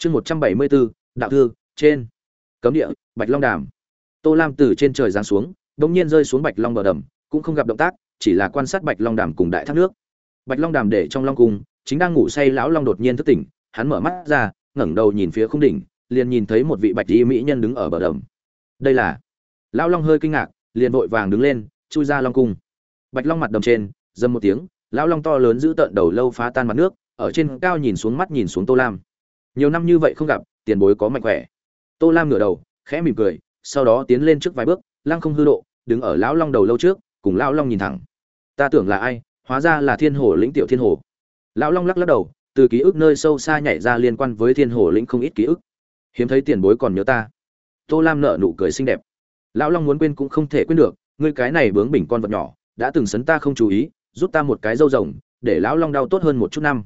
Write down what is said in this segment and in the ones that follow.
chương một trăm bảy mươi bốn đạo thư, trên. Cấm địa, bạch long đàm. Tô lam từ trên trời giáng xuống đ ỗ n g nhiên rơi xuống bạch long bờ đầm, cũng không gặp động tác, chỉ là quan sát bạch long đàm cùng đại thác nước. Bạch long đàm để trong long cung, chính đang ngủ say lão long đột nhiên thức tỉnh, hắn mở mắt ra, ngẩng đầu nhìn phía khung đỉnh, liền nhìn thấy một vị bạch y mỹ nhân đứng ở bờ đầm. Đây là. Lão long hơi kinh ngạc, liền vội vàng đứng lên, chui ra long cung. Bạch long mặt đầm trên dâm một tiếng, lão long to lớn giữ tợn đầu lâu phá tan mặt nước, ở trên cao nhìn xuống mắt nhìn xuống tô lam nhiều năm như vậy không gặp, tiền bối có mạnh khỏe. Tô lam ngửa đầu, khẽ mỉm cười, sau đó tiến lên trước vài bước, lăng không hư độ, đứng ở lão long đầu lâu trước, cùng lão long nhìn thẳng. Ta tưởng là ai, hóa ra là thiên hồ lĩnh tiểu thiên hồ. Lão long lắc lắc đầu, từ ký ức nơi sâu xa nhảy ra liên quan với thiên hồ lĩnh không ít ký ức. Hiếm thấy tiền bối còn nhớ ta. Tô lam nở nụ cười xinh đẹp. Lão long muốn quên cũng không thể quên được, ngươi cái này bướng bỉnh con vật nhỏ, đã từng sấn ta không chú ý, giúp ta một cái râu rồng, để lão long đau tốt hơn một chút năm.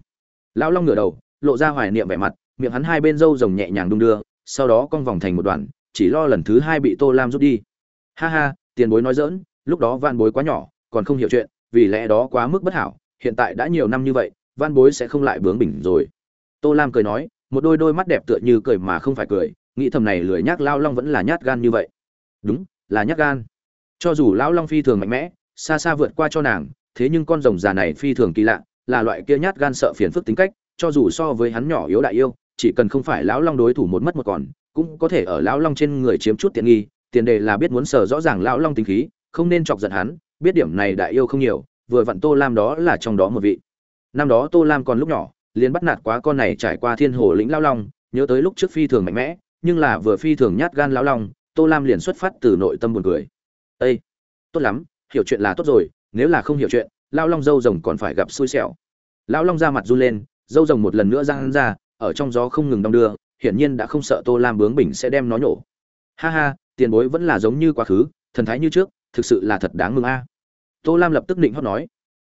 Lão long ngửa đầu, lộ ra hoài niệm vẻ mặt miệng hắn hai bên râu rồng nhẹ nhàng đung đưa, sau đó cong vòng thành một đoạn, chỉ lo lần thứ hai bị tô lam rút đi. Ha ha, tiền bối nói dỡn lúc đó van bối quá nhỏ, còn không hiểu chuyện, vì lẽ đó quá mức bất hảo, hiện tại đã nhiều năm như vậy van bối sẽ không lại bướng bỉnh rồi. Tô lam cười nói, một đôi đôi mắt đẹp tựa như cười mà không phải cười, nghĩ thầm này lười nhác lao long vẫn là nhát gan như vậy. Đúng, là nhát gan. Cho dù lão long phi thường mạnh mẽ, xa xa vượt qua cho nàng, thế nhưng con rồng già này phi thường kỳ lạ, là loại kia nhát gan sợ phiền phức tính cách, cho dù so với hắn nhỏ yếu đại yêu chỉ cần không phải lão long đối thủ một mất một còn, cũng có thể ở lão long trên người chiếm chút tiện nghi, tiền đề là biết muốn sở rõ ràng lão long tính khí, không nên chọc giận hắn, biết điểm này đại yêu không nhiều, vừa vặn tô lam đó là trong đó một vị. Năm đó tô lam còn lúc nhỏ, liền bắt nạt quá con này trải qua thiên hồ lĩnh lão long, nhớ tới lúc trước phi thường mạnh mẽ, nhưng là vừa phi thường nhát gan lão long, tô lam liền xuất phát từ nội tâm buồn cười. Ây tốt lắm, hiểu chuyện là tốt rồi, nếu là không hiểu chuyện, lão long dâu rồng còn phải gặp xui xẻo. Lão long ra mặt run lên, dâu rồng một lần nữa ra hắn ra ở trong gió không ngừng đong đưa, hiển nhiên đã không sợ tô lam bướng bỉnh sẽ đem nó nhổ. Ha ha, tiền bối vẫn là giống như quá khứ, thần thái như trước, thực sự là thật đáng mừng a. À. Tô lam lập tức định hót nói,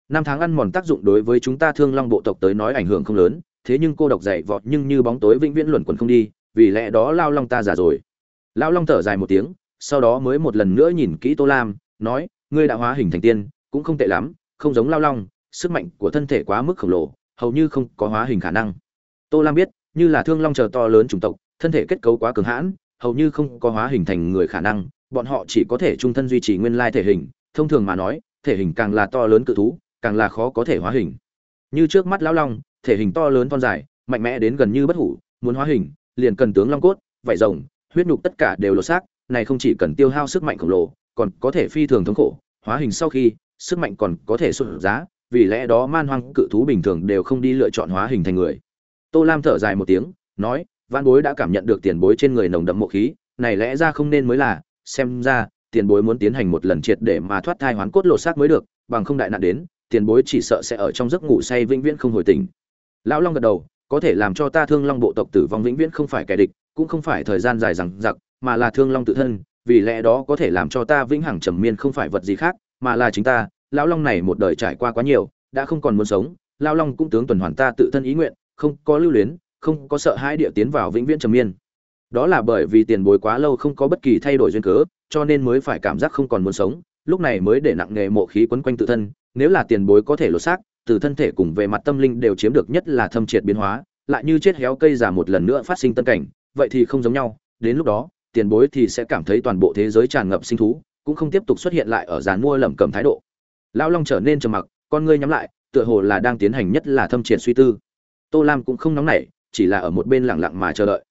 năm tháng ăn mòn tác dụng đối với chúng ta thương long bộ tộc tới nói ảnh hưởng không lớn, thế nhưng cô độc dậy vọt nhưng như bóng tối vĩnh viễn luẩn quẩn không đi, vì lẽ đó lao long ta già rồi. Lao long thở dài một tiếng, sau đó mới một lần nữa nhìn kỹ tô lam, nói, ngươi đã hóa hình thành tiên, cũng không tệ lắm, không giống lao long, sức mạnh của thân thể quá mức khổng lồ, hầu như không có hóa hình khả năng tô lam biết, như là thương long chờ to lớn chủng tộc, thân thể kết cấu quá cường hãn, hầu như không có hóa hình thành người khả năng, bọn họ chỉ có thể trung thân duy trì nguyên lai thể hình. Thông thường mà nói, thể hình càng là to lớn cự thú, càng là khó có thể hóa hình. Như trước mắt lão long, thể hình to lớn thon dài, mạnh mẽ đến gần như bất hủ, muốn hóa hình, liền cần tướng long cốt vảy rồng, huyết nhục tất cả đều lột xác, này không chỉ cần tiêu hao sức mạnh khổng lồ, còn có thể phi thường thống khổ. Hóa hình sau khi, sức mạnh còn có thể sụt giá, vì lẽ đó man hoang cự thú bình thường đều không đi lựa chọn hóa hình thành người tô lam thở dài một tiếng, nói văn bối đã cảm nhận được tiền bối trên người nồng đậm mộ khí, này lẽ ra không nên mới là, xem ra, tiền bối muốn tiến hành một lần triệt để mà thoát thai hoán cốt lột xác mới được, bằng không đại nạn đến, tiền bối chỉ sợ sẽ ở trong giấc ngủ say vĩnh viễn không hồi tỉnh. Lão long gật đầu, có thể làm cho ta thương long bộ tộc tử vong vĩnh viễn không phải kẻ địch, cũng không phải thời gian dài rằng giặc mà là thương long tự thân, vì lẽ đó có thể làm cho ta vĩnh hằng trầm miên không phải vật gì khác, mà là chính ta. Lão long này một đời trải qua quá nhiều, đã không còn muốn sống, lão long cũng tướng tuần hoàn ta tự thân ý nguyện không có lưu luyến, không có sợ hãi địa tiến vào vĩnh viễn trầm miên. Đó là bởi vì tiền bối quá lâu không có bất kỳ thay đổi duyên cớ, cho nên mới phải cảm giác không còn muốn sống, lúc này mới để nặng nghề mộ khí quấn quanh tự thân, nếu là tiền bối có thể lột xác, từ thân thể cùng về mặt tâm linh đều chiếm được nhất là thâm triệt biến hóa, lại như chết héo cây già một lần nữa phát sinh tân cảnh, vậy thì không giống nhau, đến lúc đó, tiền bối thì sẽ cảm thấy toàn bộ thế giới tràn ngập sinh thú, cũng không tiếp tục xuất hiện lại ở dàn mua lẩm cẩm thái độ. Lão long trở nên trầm mặc, con ngươi nhắm lại, tựa hồ là đang tiến hành nhất là thâm triệt suy tư tô lam cũng không nóng nảy, chỉ là ở một bên lẳng lặng mà chờ đợi.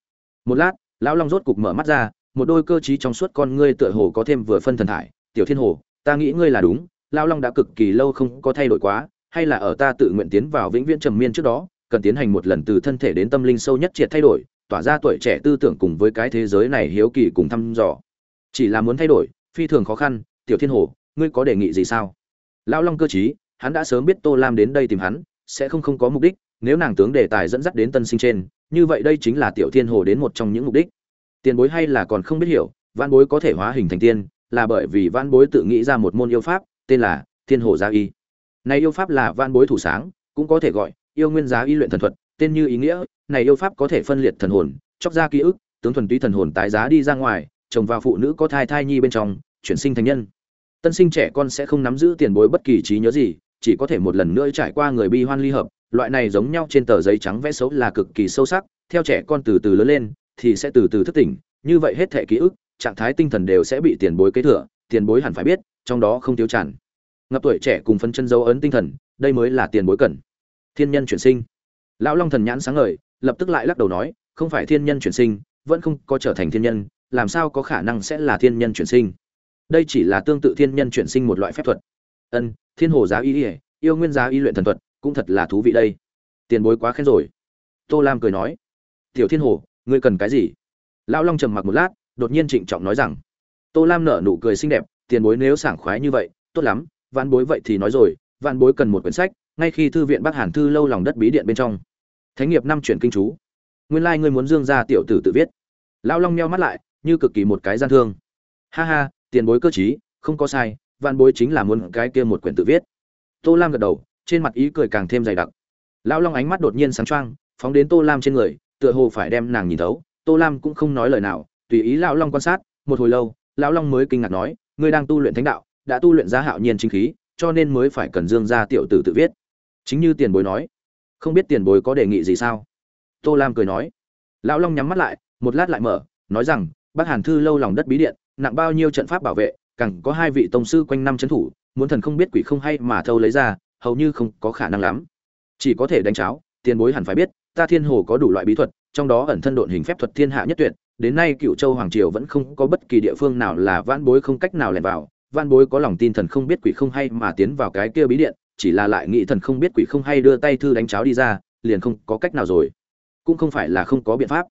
Một lát, lão long rốt cục mở mắt ra, một đôi cơ trí trong suốt con ngươi tựa hồ có thêm vừa phân thần thải. Tiểu thiên hồ, ta nghĩ ngươi là đúng, lão long đã cực kỳ lâu không có thay đổi quá, hay là ở ta tự nguyện tiến vào vĩnh viễn trầm miên trước đó, cần tiến hành một lần từ thân thể đến tâm linh sâu nhất triệt thay đổi, tỏa ra tuổi trẻ tư tưởng cùng với cái thế giới này hiếu kỳ cùng thăm dò. Chỉ là muốn thay đổi, phi thường khó khăn, tiểu thiên hồ, ngươi có đề nghị gì sao? Lão long cơ trí, hắn đã sớm biết tô lam đến đây tìm hắn, sẽ không không có mục đích nếu nàng tướng đề tài dẫn dắt đến tân sinh trên, như vậy đây chính là tiểu thiên hồ đến một trong những mục đích. Tiền bối hay là còn không biết hiểu văn bối có thể hóa hình thành tiên, là bởi vì văn bối tự nghĩ ra một môn yêu pháp, tên là thiên hồ gia y. Này yêu pháp là văn bối thủ sáng, cũng có thể gọi yêu nguyên giá y luyện thần thuật, tên như ý nghĩa, này yêu pháp có thể phân liệt thần hồn, chóc ra ký ức, tướng thuần túy thần hồn tái giá đi ra ngoài chồng vào phụ nữ có thai thai nhi bên trong, chuyển sinh thành nhân. Tân sinh trẻ con sẽ không nắm giữ tiền bối bất kỳ trí nhớ gì chỉ có thể một lần nữa trải qua người bi hoan ly hợp, loại này giống nhau trên tờ giấy trắng vẽ xấu là cực kỳ sâu sắc, theo trẻ con từ từ lớn lên, thì sẽ từ từ thức tỉnh, như vậy hết thể ký ức, trạng thái tinh thần đều sẽ bị tiền bối kế thừa, tiền bối hẳn phải biết, trong đó không thiếu tràn. Ngập tuổi trẻ cùng phân chân dấu ấn tinh thần, đây mới là tiền bối cần. Thiên nhân chuyển sinh. Lão long thần nhãn sáng ngời, lập tức lại lắc đầu nói, không phải thiên nhân chuyển sinh, vẫn không có trở thành thiên nhân, làm sao có khả năng sẽ là thiên nhân chuyển sinh? Đây chỉ là tương tự thiên nhân chuyển sinh một loại phép thuật ân, thiên hồ giá y ỉa yêu nguyên giá y luyện thần thuật, cũng thật là thú vị đây. Tiền bối quá khen rồi. Tô lam cười nói. Tiểu thiên hồ, ngươi cần cái gì? Lão long trầm mặc một lát, đột nhiên trịnh trọng nói rằng. Tô lam nở nụ cười xinh đẹp, tiền bối nếu sảng khoái như vậy, tốt lắm văn bối vậy thì nói rồi văn bối cần một quyển sách, ngay khi thư viện bắc hàn thư lâu lòng đất bí điện bên trong. Thánh nghiệp năm chuyển kinh chú. Nguyên lai ngươi muốn dương ra tiểu tử tự viết. Lão long meo mắt lại, như cực kỳ một cái gian thương. Ha ha, tiền bối cơ chí không có sai văn bối chính là muốn cái kia một quyển tự viết. Tô lam gật đầu, trên mặt ý cười càng thêm dày đặc. Lão long ánh mắt đột nhiên sáng choang, phóng đến tô lam trên người, tựa hồ phải đem nàng nhìn thấu. Tô lam cũng không nói lời nào, tùy ý lão long quan sát, một hồi lâu, lão long mới kinh ngạc nói, ngươi đang tu luyện thánh đạo, đã tu luyện ra hạo nhiên chính khí, cho nên mới phải cần dương ra tiểu tử tự viết. Chính như tiền bối nói. Không biết tiền bối có đề nghị gì sao? Tô lam cười nói. Lão long nhắm mắt lại, một lát lại mở, nói rằng, bác hàn thư lâu lòng đất bí điện, nặng bao nhiêu trận pháp bảo vệ càng có hai vị tông sư quanh năm trấn thủ, muốn thần không biết quỷ không hay mà thâu lấy ra, hầu như không có khả năng lắm. Chỉ có thể đánh cháo, tiền bối hẳn phải biết, ta thiên hồ có đủ loại bí thuật, trong đó ẩn thân độn hình phép thuật thiên hạ nhất tuyệt, đến nay cựu châu hoàng triều vẫn không có bất kỳ địa phương nào là vãn bối không cách nào lẻn vào, Vãn bối có lòng tin thần không biết quỷ không hay mà tiến vào cái kia bí điện, chỉ là lại nghĩ thần không biết quỷ không hay đưa tay thư đánh cháo đi ra, liền không có cách nào rồi. Cũng không phải là không có biện pháp.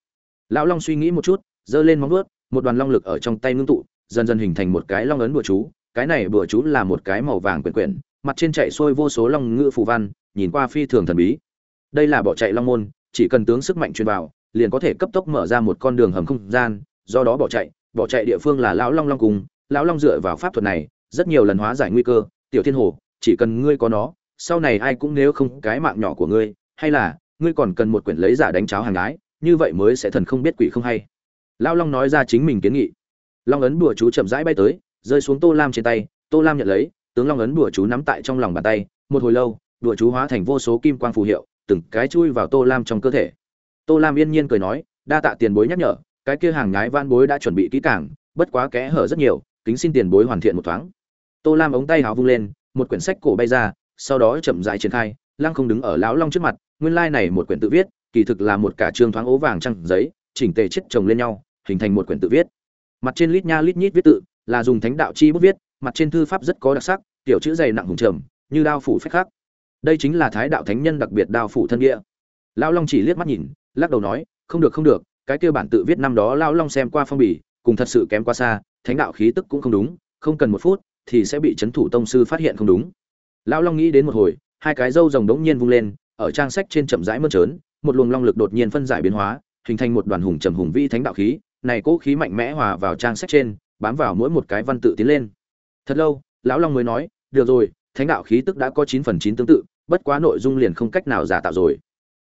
Lão long suy nghĩ một chút, giơ lên móng vuốt, một đoàn long lực ở trong tay ngưng tụ dần dần hình thành một cái long ấn bùa chú. Cái này bùa chú là một cái màu vàng quyển quyển, mặt trên chạy xuôi vô số long ngữ phù văn, nhìn qua phi thường thần bí. Đây là bỏ chạy long môn, chỉ cần tướng sức mạnh truyền vào, liền có thể cấp tốc mở ra một con đường hầm không gian, do đó bỏ chạy. Bỏ chạy địa phương là lão long long cùng, lão long dựa vào pháp thuật này, rất nhiều lần hóa giải nguy cơ. Tiểu thiên hồ, chỉ cần ngươi có nó, sau này ai cũng nếu không cái mạng nhỏ của ngươi, hay là ngươi còn cần một quyển lấy giả đánh cháo hàng gái như vậy mới sẽ thần không biết quỷ không hay. Lão long nói ra chính mình kiến nghị long ấn bùa chú chậm rãi bay tới, rơi xuống tô lam trên tay, tô lam nhận lấy, tướng long ấn bùa chú nắm tại trong lòng bàn tay, một hồi lâu, bùa chú hóa thành vô số kim quang phù hiệu, từng cái chui vào tô lam trong cơ thể. Tô lam yên nhiên cười nói, đa tạ tiền bối nhắc nhở, cái kia hàng nhái van bối đã chuẩn bị kỹ càng, bất quá kẽ hở rất nhiều, kính xin tiền bối hoàn thiện một thoáng. Tô lam ống tay hào vung lên, một quyển sách cổ bay ra, sau đó chậm rãi triển khai, lăng không đứng ở lão long trước mặt, nguyên lai này một quyển tự viết, kỳ thực là một cả trương thoáng ố vàng trăng giấy, chỉnh tề chết chồng lên nhau, hình thành một quyển tự viết mặt trên lít nha lít nhít viết tự, là dùng thánh đạo chi bút viết, mặt trên thư pháp rất có đặc sắc, tiểu chữ dày nặng hùng trầm, như đao phủ phách khắc. Đây chính là thái đạo thánh nhân đặc biệt đao phủ thân địa. Lão long chỉ liếc mắt nhìn, lắc đầu nói, không được không được, cái kia bản tự viết năm đó lão long xem qua phong bì, cùng thật sự kém quá xa, thánh đạo khí tức cũng không đúng, không cần một phút, thì sẽ bị chấn thủ tông sư phát hiện không đúng. Lão long nghĩ đến một hồi, hai cái râu rồng đống nhiên vung lên, ở trang sách trên chậm rãi mơn trớn, một luồng long lực đột nhiên phân giải biến hóa, hình thành một đoàn hùng trầm hùng vĩ thánh đạo khí này cố khí mạnh mẽ hòa vào trang sách trên, bám vào mỗi một cái văn tự tiến lên. Thật lâu, lão long mới nói, được rồi, thánh đạo khí tức đã có chín phần chín tương tự, bất quá nội dung liền không cách nào giả tạo rồi.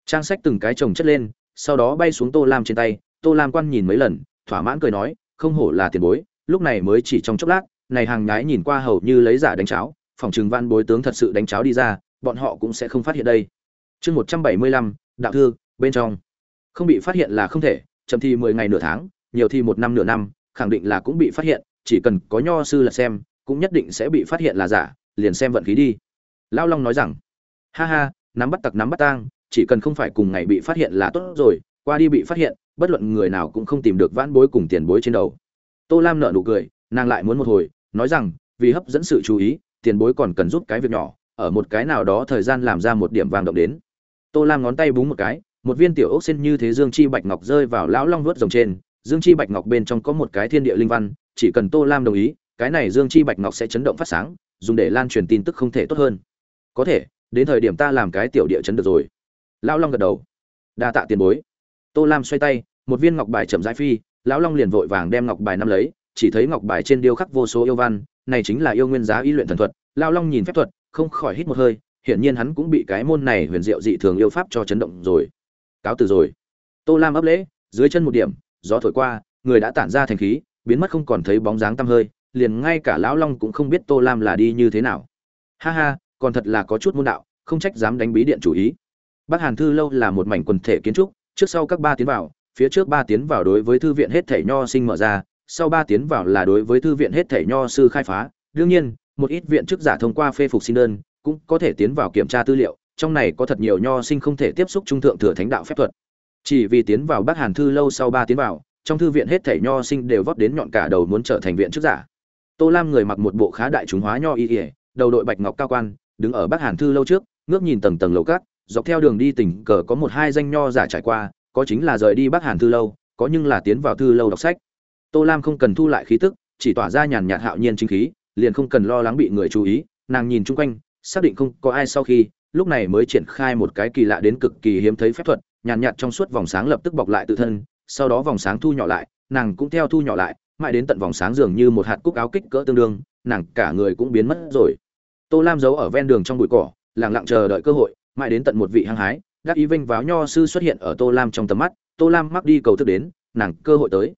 Trang sách từng cái chồng chất lên, sau đó bay xuống tô lam trên tay, tô lam quan nhìn mấy lần, thỏa mãn cười nói, không hổ là tiền bối, lúc này mới chỉ trong chốc lát, này hàng nhái nhìn qua hầu như lấy giả đánh cháo, phòng trừng văn bối tướng thật sự đánh cháo đi ra, bọn họ cũng sẽ không phát hiện đây. Chương một trăm bảy mươi lăm, đạo thư, bên trong. Không bị phát hiện là không thể, chậm thì mười ngày nửa tháng nhiều thì một năm nửa năm, khẳng định là cũng bị phát hiện, chỉ cần có nho sư là xem, cũng nhất định sẽ bị phát hiện là giả, liền xem vận khí đi. Lao long nói rằng. Ha ha, nắm bắt tặc nắm bắt tang, chỉ cần không phải cùng ngày bị phát hiện là tốt rồi, qua đi bị phát hiện, bất luận người nào cũng không tìm được vãn bối cùng tiền bối trên đầu. Tô lam nợ nụ cười, nàng lại muốn một hồi, nói rằng, vì hấp dẫn sự chú ý, tiền bối còn cần giúp cái việc nhỏ, ở một cái nào đó thời gian làm ra một điểm vàng động đến. Tô lam ngón tay búng một cái, một viên tiểu ốc xin như thế dương chi bạch ngọc rơi vào lão long vuốt rồng trên dương chi bạch ngọc bên trong có một cái thiên địa linh văn, chỉ cần tô lam đồng ý, cái này dương chi bạch ngọc sẽ chấn động phát sáng, dùng để lan truyền tin tức không thể tốt hơn. Có thể, đến thời điểm ta làm cái tiểu địa chấn được rồi. Lão long gật đầu. Đa tạ tiền bối. Tô lam xoay tay, một viên ngọc bài chậm rãi phi, lão long liền vội vàng đem ngọc bài nắm lấy, chỉ thấy ngọc bài trên điêu khắc vô số yêu văn, này chính là yêu nguyên giá y luyện thần thuật, lão long nhìn phép thuật, không khỏi hít một hơi, hiển nhiên hắn cũng bị cái môn này huyền diệu dị thường yêu pháp cho chấn động rồi. Cáo từ rồi. Tô lam ấp lễ, dưới chân một điểm gió thổi qua, người đã tản ra thành khí, biến mất không còn thấy bóng dáng tăm hơi, liền ngay cả lão long cũng không biết tô lam là đi như thế nào. Ha ha, còn thật là có chút môn đạo, không trách dám đánh bí điện chủ ý. Bắc hàn thư lâu là một mảnh quần thể kiến trúc, trước sau các ba tiến vào, phía trước ba tiến vào đối với thư viện hết thể nho sinh mở ra, sau ba tiến vào là đối với thư viện hết thể nho sư khai phá. Đương nhiên, một ít viện chức giả thông qua phê phục xin đơn, cũng có thể tiến vào kiểm tra tư liệu, trong này có thật nhiều nho sinh không thể tiếp xúc trung thượng thừa thánh đạo phép thuật chỉ vì tiến vào bắc hàn thư lâu sau ba tiến vào, trong thư viện hết thể nho sinh đều vót đến nhọn cả đầu muốn trở thành viện chức giả. Tô lam người mặc một bộ khá đại chúng hóa nho y ỉa đầu đội bạch ngọc cao quan, đứng ở bắc hàn thư lâu trước, ngước nhìn tầng tầng lầu cát dọc theo đường đi tỉnh cờ có một hai danh nho giả trải qua, có chính là rời đi bắc hàn thư lâu, có nhưng là tiến vào thư lâu đọc sách. Tô lam không cần thu lại khí tức, chỉ tỏa ra nhàn nhạt hạo nhiên chính khí, liền không cần lo lắng bị người chú ý, nàng nhìn chung quanh, xác định không có ai sau khi, lúc này mới triển khai một cái kỳ lạ đến cực kỳ hiếm thấy phép thuật nhàn nhạt trong suốt vòng sáng lập tức bọc lại tự thân, sau đó vòng sáng thu nhỏ lại, nàng cũng theo thu nhỏ lại, mãi đến tận vòng sáng dường như một hạt cúc áo kích cỡ tương đương, nàng cả người cũng biến mất rồi. Tô lam giấu ở ven đường trong bụi cỏ lẳng lặng chờ đợi cơ hội, mãi đến tận một vị hăng hái đắc ý vinh váo nho sư xuất hiện ở tô lam trong tầm mắt, tô lam mắc đi cầu thức đến, nàng cơ hội tới.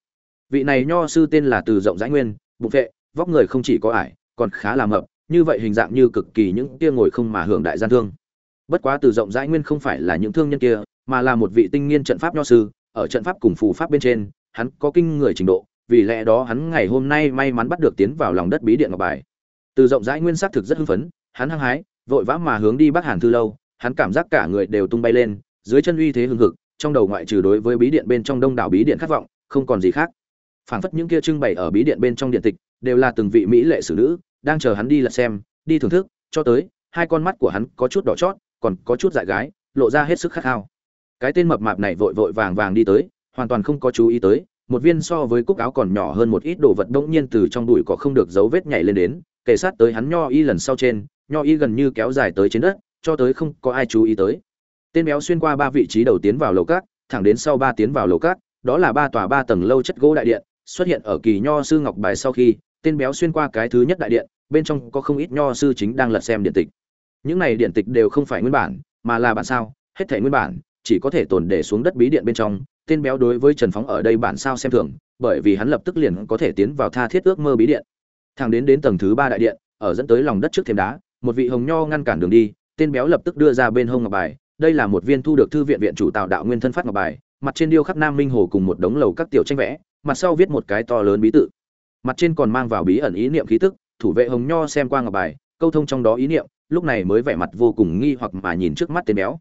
Vị này nho sư tên là từ rộng rãi nguyên, bụng vệ, vóc người không chỉ có ải, còn khá là mập, như vậy hình dạng như cực kỳ những kia ngồi không mà hưởng đại gian thương. Bất quá từ rộng rãi nguyên không phải là những thương nhân kia mà là một vị tinh nghiên trận pháp nho sư, ở trận pháp cùng phù pháp bên trên, hắn có kinh người trình độ, vì lẽ đó hắn ngày hôm nay may mắn bắt được tiến vào lòng đất bí điện ngọc bài. Từ rộng rãi nguyên sắc thực rất hưng phấn, hắn hăng hái, vội vã mà hướng đi bắc hàn thư lâu, hắn cảm giác cả người đều tung bay lên, dưới chân uy thế hưng hực, trong đầu ngoại trừ đối với bí điện bên trong đông đảo bí điện khát vọng, không còn gì khác. Phảng phất những kia trưng bày ở bí điện bên trong điện tịch, đều là từng vị mỹ lệ xử nữ, đang chờ hắn đi lật xem, đi thưởng thức, cho tới, hai con mắt của hắn có chút đỏ chót, còn có chút dại gái, lộ ra hết sức khát khao cái tên mập mạp này vội vội vàng vàng đi tới, hoàn toàn không có chú ý tới, một viên so với cúc áo còn nhỏ hơn một ít đồ vật bỗng nhiên từ trong đùi có không được dấu vết nhảy lên đến kể sát tới hắn nho y lần sau trên, nho y gần như kéo dài tới trên đất, cho tới không có ai chú ý tới. Tên béo xuyên qua ba vị trí đầu tiến vào lầu cát thẳng đến sau ba tiến vào lầu cát đó là ba tòa ba tầng lâu chất gỗ đại điện, xuất hiện ở kỳ nho sư ngọc bài sau khi, tên béo xuyên qua cái thứ nhất đại điện, bên trong có không ít nho sư chính đang lật xem điện tịch. Những này điện tịch đều không phải nguyên bản, mà là bản sao, hết thể nguyên bản chỉ có thể tồn để xuống đất bí điện bên trong, tên béo đối với trần phóng ở đây bản sao xem thường, bởi vì hắn lập tức liền có thể tiến vào tha thiết ước mơ bí điện. Thang đến đến tầng thứ ba đại điện, ở dẫn tới lòng đất trước thềm đá, một vị hồng nho ngăn cản đường đi, tên béo lập tức đưa ra bên hông ngọc bài, đây là một viên thu được thư viện viện chủ tạo đạo nguyên thân phát ngọc bài, mặt trên điêu khắc nam minh hồ cùng một đống lầu các tiểu tranh vẽ, mặt sau viết một cái to lớn bí tự. Mặt trên còn mang vào bí ẩn ý niệm khí tức, thủ vệ hồng nho xem qua ngọc bài, câu thông trong đó ý niệm, lúc này mới vẻ mặt vô cùng nghi hoặc mà nhìn trước mắt tên béo.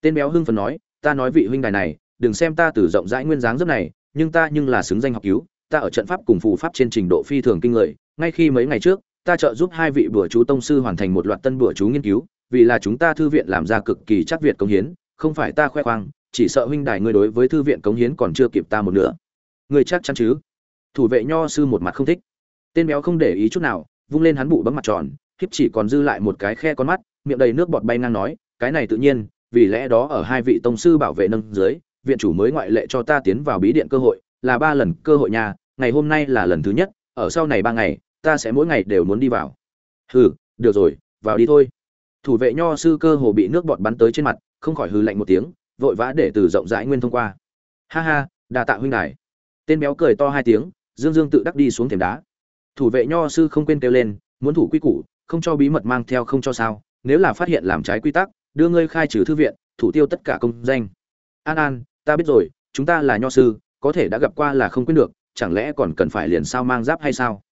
Tên béo hưng phấn nói ta nói vị huynh đài này, đừng xem ta từ rộng rãi nguyên dáng rất này, nhưng ta nhưng là xứng danh học cứu, ta ở trận pháp cùng phù pháp trên trình độ phi thường kinh người, ngay khi mấy ngày trước, ta trợ giúp hai vị bữa chú tông sư hoàn thành một loạt tân bữa chú nghiên cứu, vì là chúng ta thư viện làm ra cực kỳ chắc việt công hiến, không phải ta khoe khoang, chỉ sợ huynh đài ngươi đối với thư viện cống hiến còn chưa kịp ta một nữa ngươi chắc chắn chứ? Thủ vệ nho sư một mặt không thích. Tên béo không để ý chút nào, vung lên hắn bụ bấm mặt tròn, khiếp chỉ còn dư lại một cái khe con mắt, miệng đầy nước bọt bay ngang nói, cái này tự nhiên vì lẽ đó ở hai vị tông sư bảo vệ nâng dưới, viện chủ mới ngoại lệ cho ta tiến vào bí điện cơ hội, là ba lần cơ hội nhà ngày hôm nay là lần thứ nhất, ở sau này ba ngày, ta sẽ mỗi ngày đều muốn đi vào. Hừ, được rồi, vào đi thôi. Thủ vệ nho sư cơ hồ bị nước bọt bắn tới trên mặt, không khỏi hừ lạnh một tiếng, vội vã để từ rộng rãi nguyên thông qua. Ha ha đà tạ huynh đài. Tên béo cười to hai tiếng, dương dương tự đắc đi xuống thềm đá. Thủ vệ nho sư không quên kêu lên, muốn thủ quy củ, không cho bí mật mang theo không cho sao, nếu là phát hiện làm trái quy tắc đưa ngươi khai trừ thư viện, thủ tiêu tất cả công danh. An an, ta biết rồi, chúng ta là nho sư, có thể đã gặp qua là không quyết được, chẳng lẽ còn cần phải liền sao mang giáp hay sao?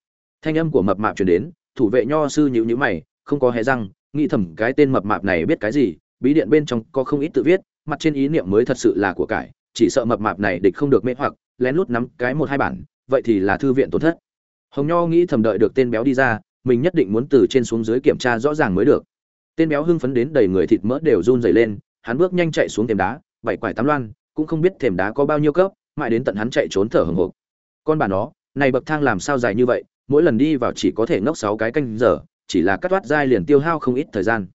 Thanh âm của mập mạp truyền đến, thủ vệ nho sư nhữ nhữ mày, không có hề răng, nghĩ thầm cái tên mập mạp này biết cái gì, bí điện bên trong có không ít tự viết, mặt trên ý niệm mới thật sự là của cải, chỉ sợ mập mạp này địch không được mê hoặc, lén lút nắm cái một hai bản, vậy thì là thư viện tổn thất. Hồng nho nghĩ thầm đợi được tên béo đi ra, mình nhất định muốn từ trên xuống dưới kiểm tra rõ ràng mới được tên béo hưng phấn đến đầy người thịt mỡ đều run rẩy lên, hắn bước nhanh chạy xuống thềm đá, bảy quải tám loan, cũng không biết thềm đá có bao nhiêu cấp, mãi đến tận hắn chạy trốn thở hừng hộp con bà nó, này bậc thang làm sao dài như vậy, mỗi lần đi vào chỉ có thể ngốc sáu cái canh giờ, chỉ là cắt toát dai liền tiêu hao không ít thời gian.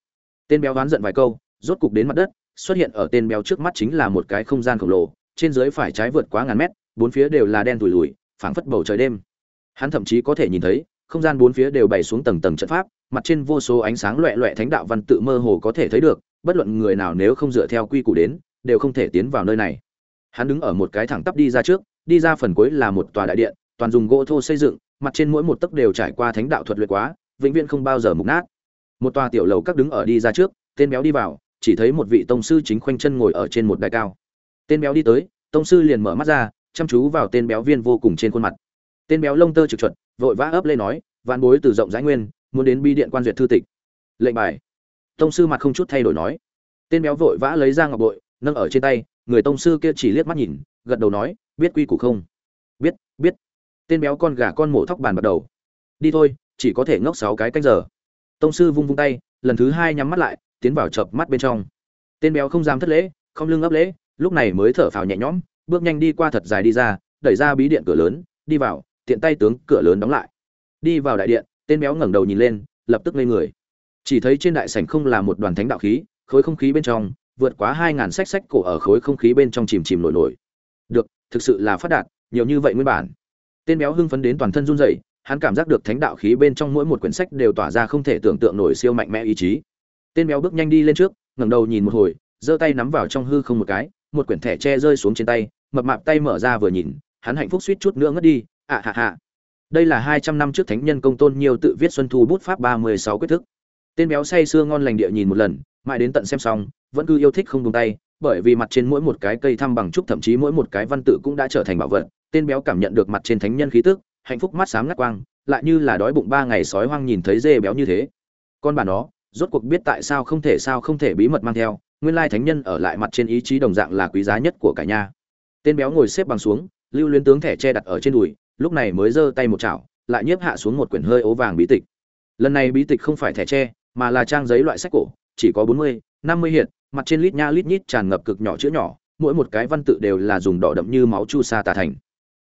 Tên béo ván giận vài câu, rốt cục đến mặt đất, xuất hiện ở tên béo trước mắt chính là một cái không gian khổng lồ, trên dưới phải trái vượt quá ngàn mét, bốn phía đều là đen thùi lùi phảng phất bầu trời đêm. Hắn thậm chí có thể nhìn thấy, không gian bốn phía đều bày xuống tầng tầng trận pháp mặt trên vô số ánh sáng loẹ loẹ thánh đạo văn tự mơ hồ có thể thấy được, bất luận người nào nếu không dựa theo quy củ đến, đều không thể tiến vào nơi này. Hắn đứng ở một cái thẳng tắp đi ra trước, đi ra phần cuối là một tòa đại điện, toàn dùng gỗ thô xây dựng, mặt trên mỗi một tấc đều trải qua thánh đạo thuật luyện quá, vĩnh viễn không bao giờ mục nát. Một tòa tiểu lầu các đứng ở đi ra trước, tên béo đi vào, chỉ thấy một vị tông sư chính khoanh chân ngồi ở trên một đài cao. Tên béo đi tới, tông sư liền mở mắt ra, chăm chú vào tên béo viên vô cùng trên khuôn mặt. Tên béo lông tơ trực chuẩn vội vã ấp lên nói, vạn bối từ rộng rãi nguyên muốn đến bi điện quan duyệt thư tịch. Lệnh bài. Tông sư mặt không chút thay đổi nói. Tên béo vội vã lấy ra ngọc bội, nâng ở trên tay, người tông sư kia chỉ liếc mắt nhìn, gật đầu nói, biết quy củ không? Biết biết. Tên béo con gà con mổ thóc bàn bắt đầu. Đi thôi, chỉ có thể ngốc sáu cái canh giờ. Tông sư vung vung tay, lần thứ hai nhắm mắt lại, tiến vào chợp mắt bên trong. Tên béo không dám thất lễ, không lưng ấp lễ, lúc này mới thở phào nhẹ nhõm, bước nhanh đi qua thật dài đi ra, đẩy ra bí điện cửa lớn, đi vào, tiện tay tướng cửa lớn đóng lại. Đi vào đại điện tên béo ngẩng đầu nhìn lên lập tức ngây người. Chỉ thấy trên đại sảnh không là một đoàn thánh đạo khí khối không khí bên trong vượt quá hai ngàn sách sách cổ ở khối không khí bên trong chìm chìm nổi nổi. Được thực sự là phát đạt nhiều như vậy nguyên bản. Tên béo hưng phấn đến toàn thân run rẩy hắn cảm giác được thánh đạo khí bên trong mỗi một quyển sách đều tỏa ra không thể tưởng tượng nổi siêu mạnh mẽ ý chí. Tên béo bước nhanh đi lên trước ngẩng đầu nhìn một hồi giơ tay nắm vào trong hư không một cái một quyển thẻ tre rơi xuống trên tay mập mạp tay mở ra vừa nhìn hắn hạnh phúc suýt chút nữa ngất đi. Ạ à, hạ hạ đây là hai trăm năm trước thánh nhân công tôn nhiều tự viết xuân thu bút pháp ba mươi sáu quyết thức. Tên béo say sưa ngon lành địa nhìn một lần, mãi đến tận xem xong, vẫn cứ yêu thích không buông tay, bởi vì mặt trên mỗi một cái cây thăm bằng trúc thậm chí mỗi một cái văn tự cũng đã trở thành bảo vật, tên béo cảm nhận được mặt trên thánh nhân khí tức, hạnh phúc mắt sáng ngắt quang, lại như là đói bụng ba ngày sói hoang nhìn thấy dê béo như thế. Con bà nó, rốt cuộc biết tại sao không thể sao không thể bí mật mang theo, nguyên lai thánh nhân ở lại mặt trên ý chí đồng dạng là quý giá nhất của cả nhà. Tên béo ngồi xếp bằng xuống, lưu luyến tướng thẻ che đặt ở trên đùi lúc này mới giơ tay một chảo, lại nhiếp hạ xuống một quyển hơi ố vàng bí tịch. Lần này bí tịch không phải thẻ tre, mà là trang giấy loại sách cổ, chỉ có bốn mươi, năm mươi hiện mặt trên lít nha lít nhít tràn ngập cực nhỏ chữ nhỏ, mỗi một cái văn tự đều là dùng đỏ đậm như máu chu sa tà thành.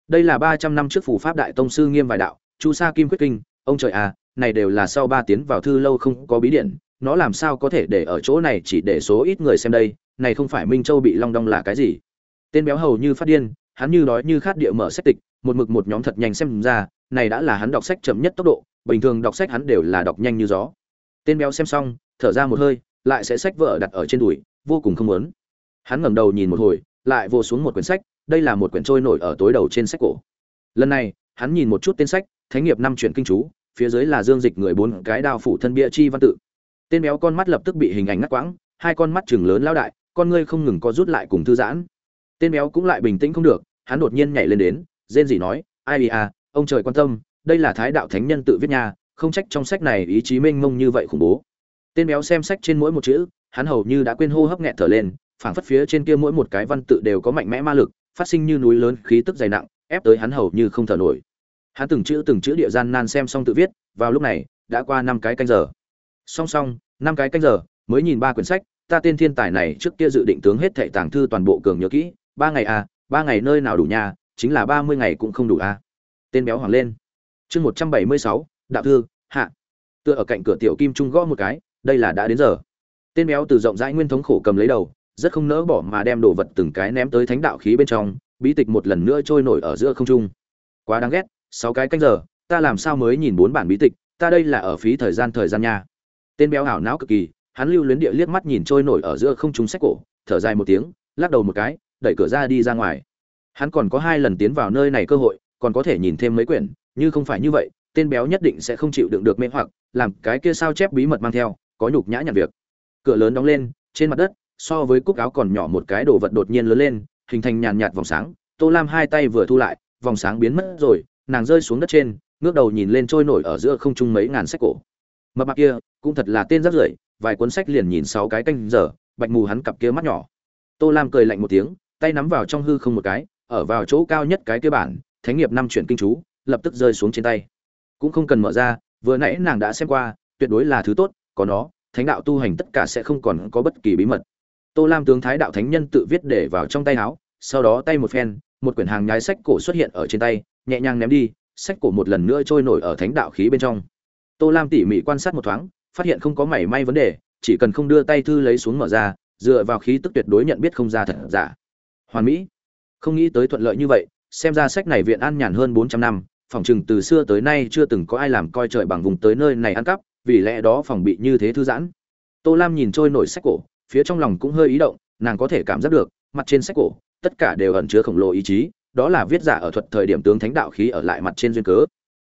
Đây là ba trăm năm trước phù pháp đại tông sư nghiêm vài đạo, chu sa kim quyết kinh, ông trời à này đều là sau ba tiến vào thư lâu không có bí điện nó làm sao có thể để ở chỗ này chỉ để số ít người xem đây, này không phải minh châu bị long đong là cái gì. Tên béo hầu như phát điên hắn như đói như khát địa mở sách tịch, một mực một nhóm thật nhanh xem ra, này đã là hắn đọc sách chậm nhất tốc độ, bình thường đọc sách hắn đều là đọc nhanh như gió. Tên béo xem xong, thở ra một hơi, lại sẽ sách vợ đặt ở trên đùi, vô cùng không muốn. Hắn ngẩng đầu nhìn một hồi, lại vô xuống một quyển sách, đây là một quyển trôi nổi ở tối đầu trên sách cổ. Lần này, hắn nhìn một chút tên sách, thánh nghiệp năm truyện kinh chú, phía dưới là dương dịch người bốn cái đao phủ thân bia chi văn tự. Tên béo con mắt lập tức bị hình ảnh ngắt quãng, hai con mắt trừng lớn lao đại, con ngươi không ngừng có rút lại cùng thư giãn tên béo cũng lại bình tĩnh không được, hắn đột nhiên nhảy lên đến, rên gì nói, ai à ông trời quan tâm, đây là thái đạo thánh nhân tự viết nha, không trách trong sách này ý chí mênh mông như vậy khủng bố. Tên béo xem sách trên mỗi một chữ, hắn hầu như đã quên hô hấp nghẹt thở lên, phảng phất phía trên kia mỗi một cái văn tự đều có mạnh mẽ ma lực, phát sinh như núi lớn khí tức dày nặng, ép tới hắn hầu như không thở nổi. Hắn từng chữ từng chữ địa gian nan xem xong tự viết, vào lúc này, đã qua năm cái canh giờ. Song song, năm cái canh giờ, mới nhìn ba quyển sách, ta tên thiên tài này trước kia dự định tướng hết thệ tàng thư toàn bộ cường nhớ kỹ ba ngày à ba ngày nơi nào đủ nhà, chính là ba mươi ngày cũng không đủ à. Tên béo hoàng lên. Chương một trăm bảy mươi sáu, đạo thư, hạ. Tựa ở cạnh cửa tiểu kim trung gõ một cái, đây là đã đến giờ. Tên béo từ rộng rãi nguyên thống khổ cầm lấy đầu, rất không nỡ bỏ mà đem đồ vật từng cái ném tới thánh đạo khí bên trong, bí tịch một lần nữa trôi nổi ở giữa không trung. Quá đáng ghét, sáu cái canh giờ, ta làm sao mới nhìn bốn bản bí tịch, ta đây là ở phí thời gian thời gian nha. Tên béo hảo não cực kỳ, hắn lưu luyến địa liếc mắt nhìn trôi nổi ở giữa không trung sách cổ, thở dài một tiếng, lắc đầu một cái đẩy cửa ra đi ra ngoài. Hắn còn có hai lần tiến vào nơi này cơ hội, còn có thể nhìn thêm mấy quyển, như không phải như vậy, tên béo nhất định sẽ không chịu đựng được mê hoặc, làm cái kia sao chép bí mật mang theo, có nhục nhã nhận việc. Cửa lớn đóng lên, trên mặt đất, so với cúc áo còn nhỏ một cái đồ vật đột nhiên lớn lên, hình thành nhàn nhạt vòng sáng, tô lam hai tay vừa thu lại, vòng sáng biến mất rồi, nàng rơi xuống đất trên, ngước đầu nhìn lên trôi nổi ở giữa không trung mấy ngàn sách cổ. Mập mạp kia, cũng thật là tên rất rưởi, vài cuốn sách liền nhìn sáu cái canh giờ, bạch mù hắn cặp kia mắt nhỏ. Tô lam cười lạnh một tiếng tay nắm vào trong hư không một cái, ở vào chỗ cao nhất cái kia bản, thánh nghiệp năm chuyển kinh chú, lập tức rơi xuống trên tay. Cũng không cần mở ra, vừa nãy nàng đã xem qua, tuyệt đối là thứ tốt, có nó, thánh đạo tu hành tất cả sẽ không còn có bất kỳ bí mật. Tô lam tướng thái đạo thánh nhân tự viết để vào trong tay áo, sau đó tay một phen, một quyển hàng nhái sách cổ xuất hiện ở trên tay, nhẹ nhàng ném đi, sách cổ một lần nữa trôi nổi ở thánh đạo khí bên trong. Tô lam tỉ mỉ quan sát một thoáng, phát hiện không có mảy may vấn đề, chỉ cần không đưa tay thư lấy xuống mở ra, dựa vào khí tức tuyệt đối nhận biết không ra thật giả hoàn mỹ. Không nghĩ tới thuận lợi như vậy, xem ra sách này viện an nhàn hơn bốn trăm năm, phòng chừng từ xưa tới nay chưa từng có ai làm coi trời bằng vùng tới nơi này ăn cắp, vì lẽ đó phòng bị như thế thư giãn. Tô lam nhìn trôi nổi sách cổ, phía trong lòng cũng hơi ý động, nàng có thể cảm giác được, mặt trên sách cổ, tất cả đều ẩn chứa khổng lồ ý chí, đó là viết giả ở thuật thời điểm tướng thánh đạo khí ở lại mặt trên duyên cớ.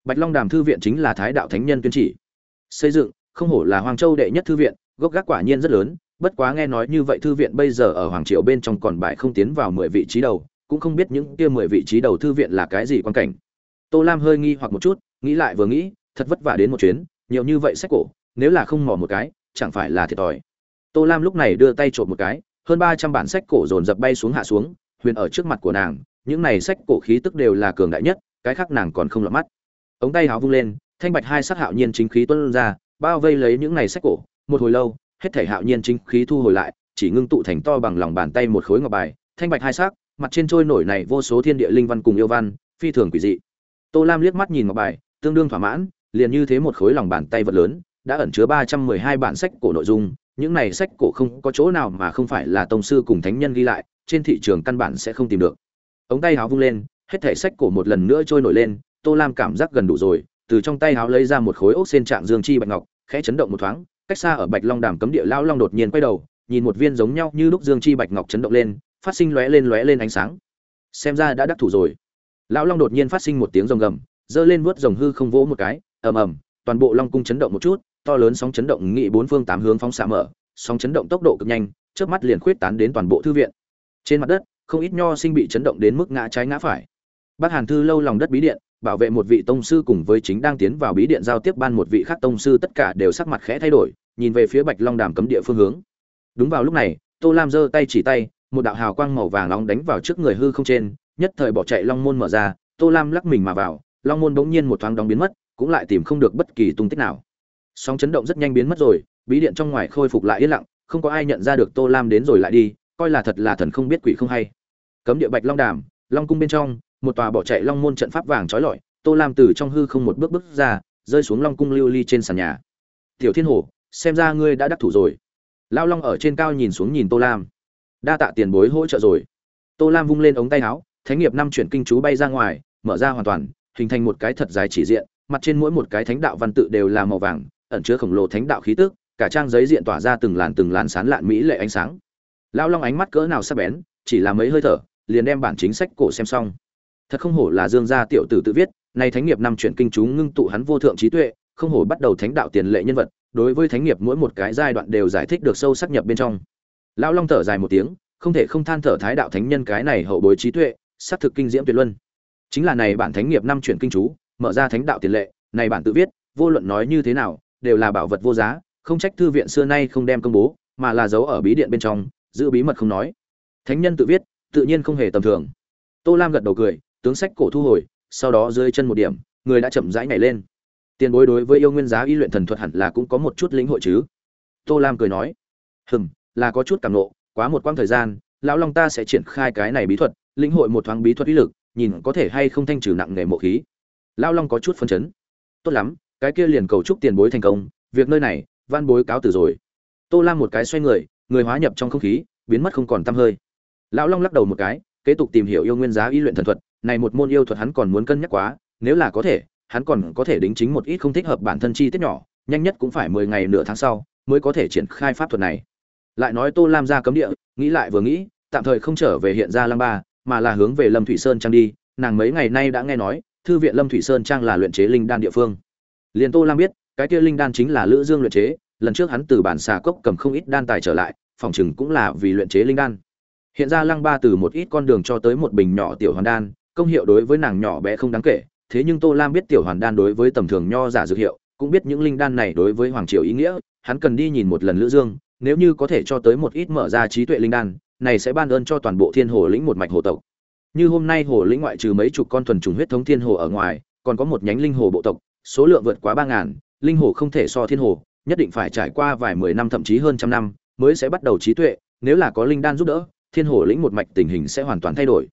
Bạch long đàm thư viện chính là thái đạo thánh nhân tuyên chỉ. Xây dựng, không hổ là hoàng châu đệ nhất thư viện, gốc gác quả nhiên rất lớn bất quá nghe nói như vậy thư viện bây giờ ở hoàng triều bên trong còn bài không tiến vào mười vị trí đầu, cũng không biết những kia mười vị trí đầu thư viện là cái gì quan cảnh. Tô lam hơi nghi hoặc một chút, nghĩ lại vừa nghĩ, thật vất vả đến một chuyến, nhiều như vậy sách cổ, nếu là không mò một cái, chẳng phải là thiệt thòi. Tô lam lúc này đưa tay trộm một cái, hơn ba trăm bản sách cổ dồn dập bay xuống hạ xuống, huyền ở trước mặt của nàng, những này sách cổ khí tức đều là cường đại nhất, cái khác nàng còn không lọt mắt. Ống tay háo vung lên, thanh bạch hai sắc hạo nhiên chính khí tuân ra, bao vây lấy những này sách cổ, một hồi lâu hết thể hạo nhiên chính khí thu hồi lại, chỉ ngưng tụ thành to bằng lòng bàn tay một khối ngọc bài, thanh bạch hai sắc, mặt trên trôi nổi này vô số thiên địa linh văn cùng yêu văn, phi thường quỷ dị. Tô lam liếc mắt nhìn ngọc bài, tương đương thỏa mãn, liền như thế một khối lòng bàn tay vật lớn, đã ẩn chứa ba trăm mười hai bản sách cổ nội dung, những này sách cổ không có chỗ nào mà không phải là tông sư cùng thánh nhân ghi lại, trên thị trường căn bản sẽ không tìm được. Ống tay háo vung lên, hết thể sách cổ một lần nữa trôi nổi lên, tô lam cảm giác gần đủ rồi, từ trong tay háo lấy ra một khối ốc xên trạng dương chi bạch ngọc, khẽ chấn động một thoáng cách xa ở bạch long đàm cấm địa lão long đột nhiên quay đầu, nhìn một viên giống nhau như lúc dương chi bạch ngọc chấn động lên, phát sinh lóe lên lóe lên ánh sáng. Xem ra đã đắc thủ rồi. Lão long đột nhiên phát sinh một tiếng rồng gầm, giơ lên vuốt rồng hư không vỗ một cái, ầm ầm, toàn bộ long cung chấn động một chút, to lớn sóng chấn động nghị bốn phương tám hướng phóng xạ mở, sóng chấn động tốc độ cực nhanh trước mắt liền khuyết tán đến toàn bộ thư viện. Trên mặt đất, không ít nho sinh bị chấn động đến mức ngã trái ngã phải. Bác hàn thư lâu lòng đất bí điện bảo vệ một vị tông sư cùng với chính đang tiến vào bí điện giao tiếp ban một vị khác tông sư tất cả đều sắc mặt khẽ thay đổi, nhìn về phía bạch long đàm cấm địa phương hướng. Đúng vào lúc này, tô lam giơ tay chỉ tay, một đạo hào quang màu vàng nóng đánh vào trước người hư không trên, nhất thời bỏ chạy long môn mở ra, tô lam lắc mình mà vào, long môn bỗng nhiên một thoáng đóng biến mất, cũng lại tìm không được bất kỳ tung tích nào. Sóng chấn động rất nhanh biến mất rồi, bí điện trong ngoài khôi phục lại yên lặng, không có ai nhận ra được tô lam đến rồi lại đi, coi là thật là thần không biết quỷ không hay. Cấm địa bạch long đàm, long cung bên trong một tòa bỏ chạy long môn trận pháp vàng trói lọi, tô lam từ trong hư không một bước bước ra, rơi xuống long cung lưu ly trên sàn nhà. Tiểu thiên hồ, xem ra ngươi đã đắc thủ rồi. Lao long ở trên cao nhìn xuống nhìn tô lam. Đa tạ tiền bối hỗ trợ rồi. Tô lam vung lên ống tay áo, thánh nghiệp năm chuyển kinh chú bay ra ngoài, mở ra hoàn toàn, hình thành một cái thật dài chỉ diện, mặt trên mỗi một cái thánh đạo văn tự đều là màu vàng, ẩn chứa khổng lồ thánh đạo khí tức, cả trang giấy diện tỏa ra từng làn từng làn sán lạn mỹ lệ ánh sáng. Lao long ánh mắt cỡ nào sắc bén, chỉ là mấy hơi thở, liền đem bản chính sách cổ xem xong thật không hổ là dương gia tiểu tử tự viết, nay thánh nghiệp năm chuyển kinh chú ngưng tụ hắn vô thượng trí tuệ, không hổ bắt đầu thánh đạo tiền lệ nhân vật, đối với thánh nghiệp mỗi một cái giai đoạn đều giải thích được sâu sắc nhập bên trong. Lão long thở dài một tiếng, không thể không than thở thái đạo thánh nhân cái này hậu bối trí tuệ, xác thực kinh diễm tuyệt luân. Chính là này bản thánh nghiệp năm chuyển kinh chú, mở ra thánh đạo tiền lệ, này bản tự viết, vô luận nói như thế nào, đều là bảo vật vô giá, không trách thư viện xưa nay không đem công bố, mà là giấu ở bí điện bên trong, giữ bí mật không nói. Thánh nhân tự viết, tự nhiên không hề tầm thường. Tô lam gật đầu cười tướng sách cổ thu hồi, sau đó rơi chân một điểm, người đã chậm rãi nhảy lên. Tiền bối đối với yêu nguyên giá y luyện thần thuật hẳn là cũng có một chút lĩnh hội chứ? Tô lam cười nói, hừm, là có chút cảm nộ, quá một quãng thời gian, lão long ta sẽ triển khai cái này bí thuật, lĩnh hội một thoáng bí thuật uy lực, nhìn có thể hay không thanh trừ nặng nghề mộ khí. Lão long có chút phân chấn. Tốt lắm, cái kia liền cầu chúc tiền bối thành công, việc nơi này van bối cáo từ rồi. Tô lam một cái xoay người người hóa nhập trong không khí, biến mất không còn tăm hơi. Lão long lắc đầu một cái, kế tục tìm hiểu yêu nguyên giá y luyện thần thuật này một môn yêu thuật hắn còn muốn cân nhắc quá, nếu là có thể, hắn còn có thể đính chính một ít không thích hợp bản thân chi tiết nhỏ, nhanh nhất cũng phải mười ngày nửa tháng sau mới có thể triển khai pháp thuật này. Lại nói tô lam ra cấm địa, nghĩ lại vừa nghĩ, tạm thời không trở về hiện ra lăng ba, mà là hướng về lâm thủy sơn trang đi, nàng mấy ngày nay đã nghe nói, thư viện lâm thủy sơn trang là luyện chế linh đan địa phương. Liền tô lam biết, cái kia linh đan chính là lữ dương luyện chế, lần trước hắn từ bản xà cốc cầm không ít đan tài trở lại, phòng chừng cũng là vì luyện chế linh đan. Hiện ra lăng ba từ một ít con đường cho tới một bình nhỏ tiểu hoàn đan công hiệu đối với nàng nhỏ bé không đáng kể, thế nhưng tô lam biết tiểu hoàn đan đối với tầm thường nho giả dược hiệu, cũng biết những linh đan này đối với hoàng triều ý nghĩa, hắn cần đi nhìn một lần lữ dương, nếu như có thể cho tới một ít mở ra trí tuệ linh đan, này sẽ ban ơn cho toàn bộ thiên hồ lĩnh một mạch hồ tộc. Như hôm nay hồ lĩnh ngoại trừ mấy chục con thuần trùng huyết thống thiên hồ ở ngoài, còn có một nhánh linh hồ bộ tộc, số lượng vượt quá ba ngàn, linh hồ không thể so thiên hồ, nhất định phải trải qua vài mười năm thậm chí hơn trăm năm mới sẽ bắt đầu trí tuệ, nếu là có linh đan giúp đỡ, thiên hồ lĩnh một mạch tình hình sẽ hoàn toàn thay đổi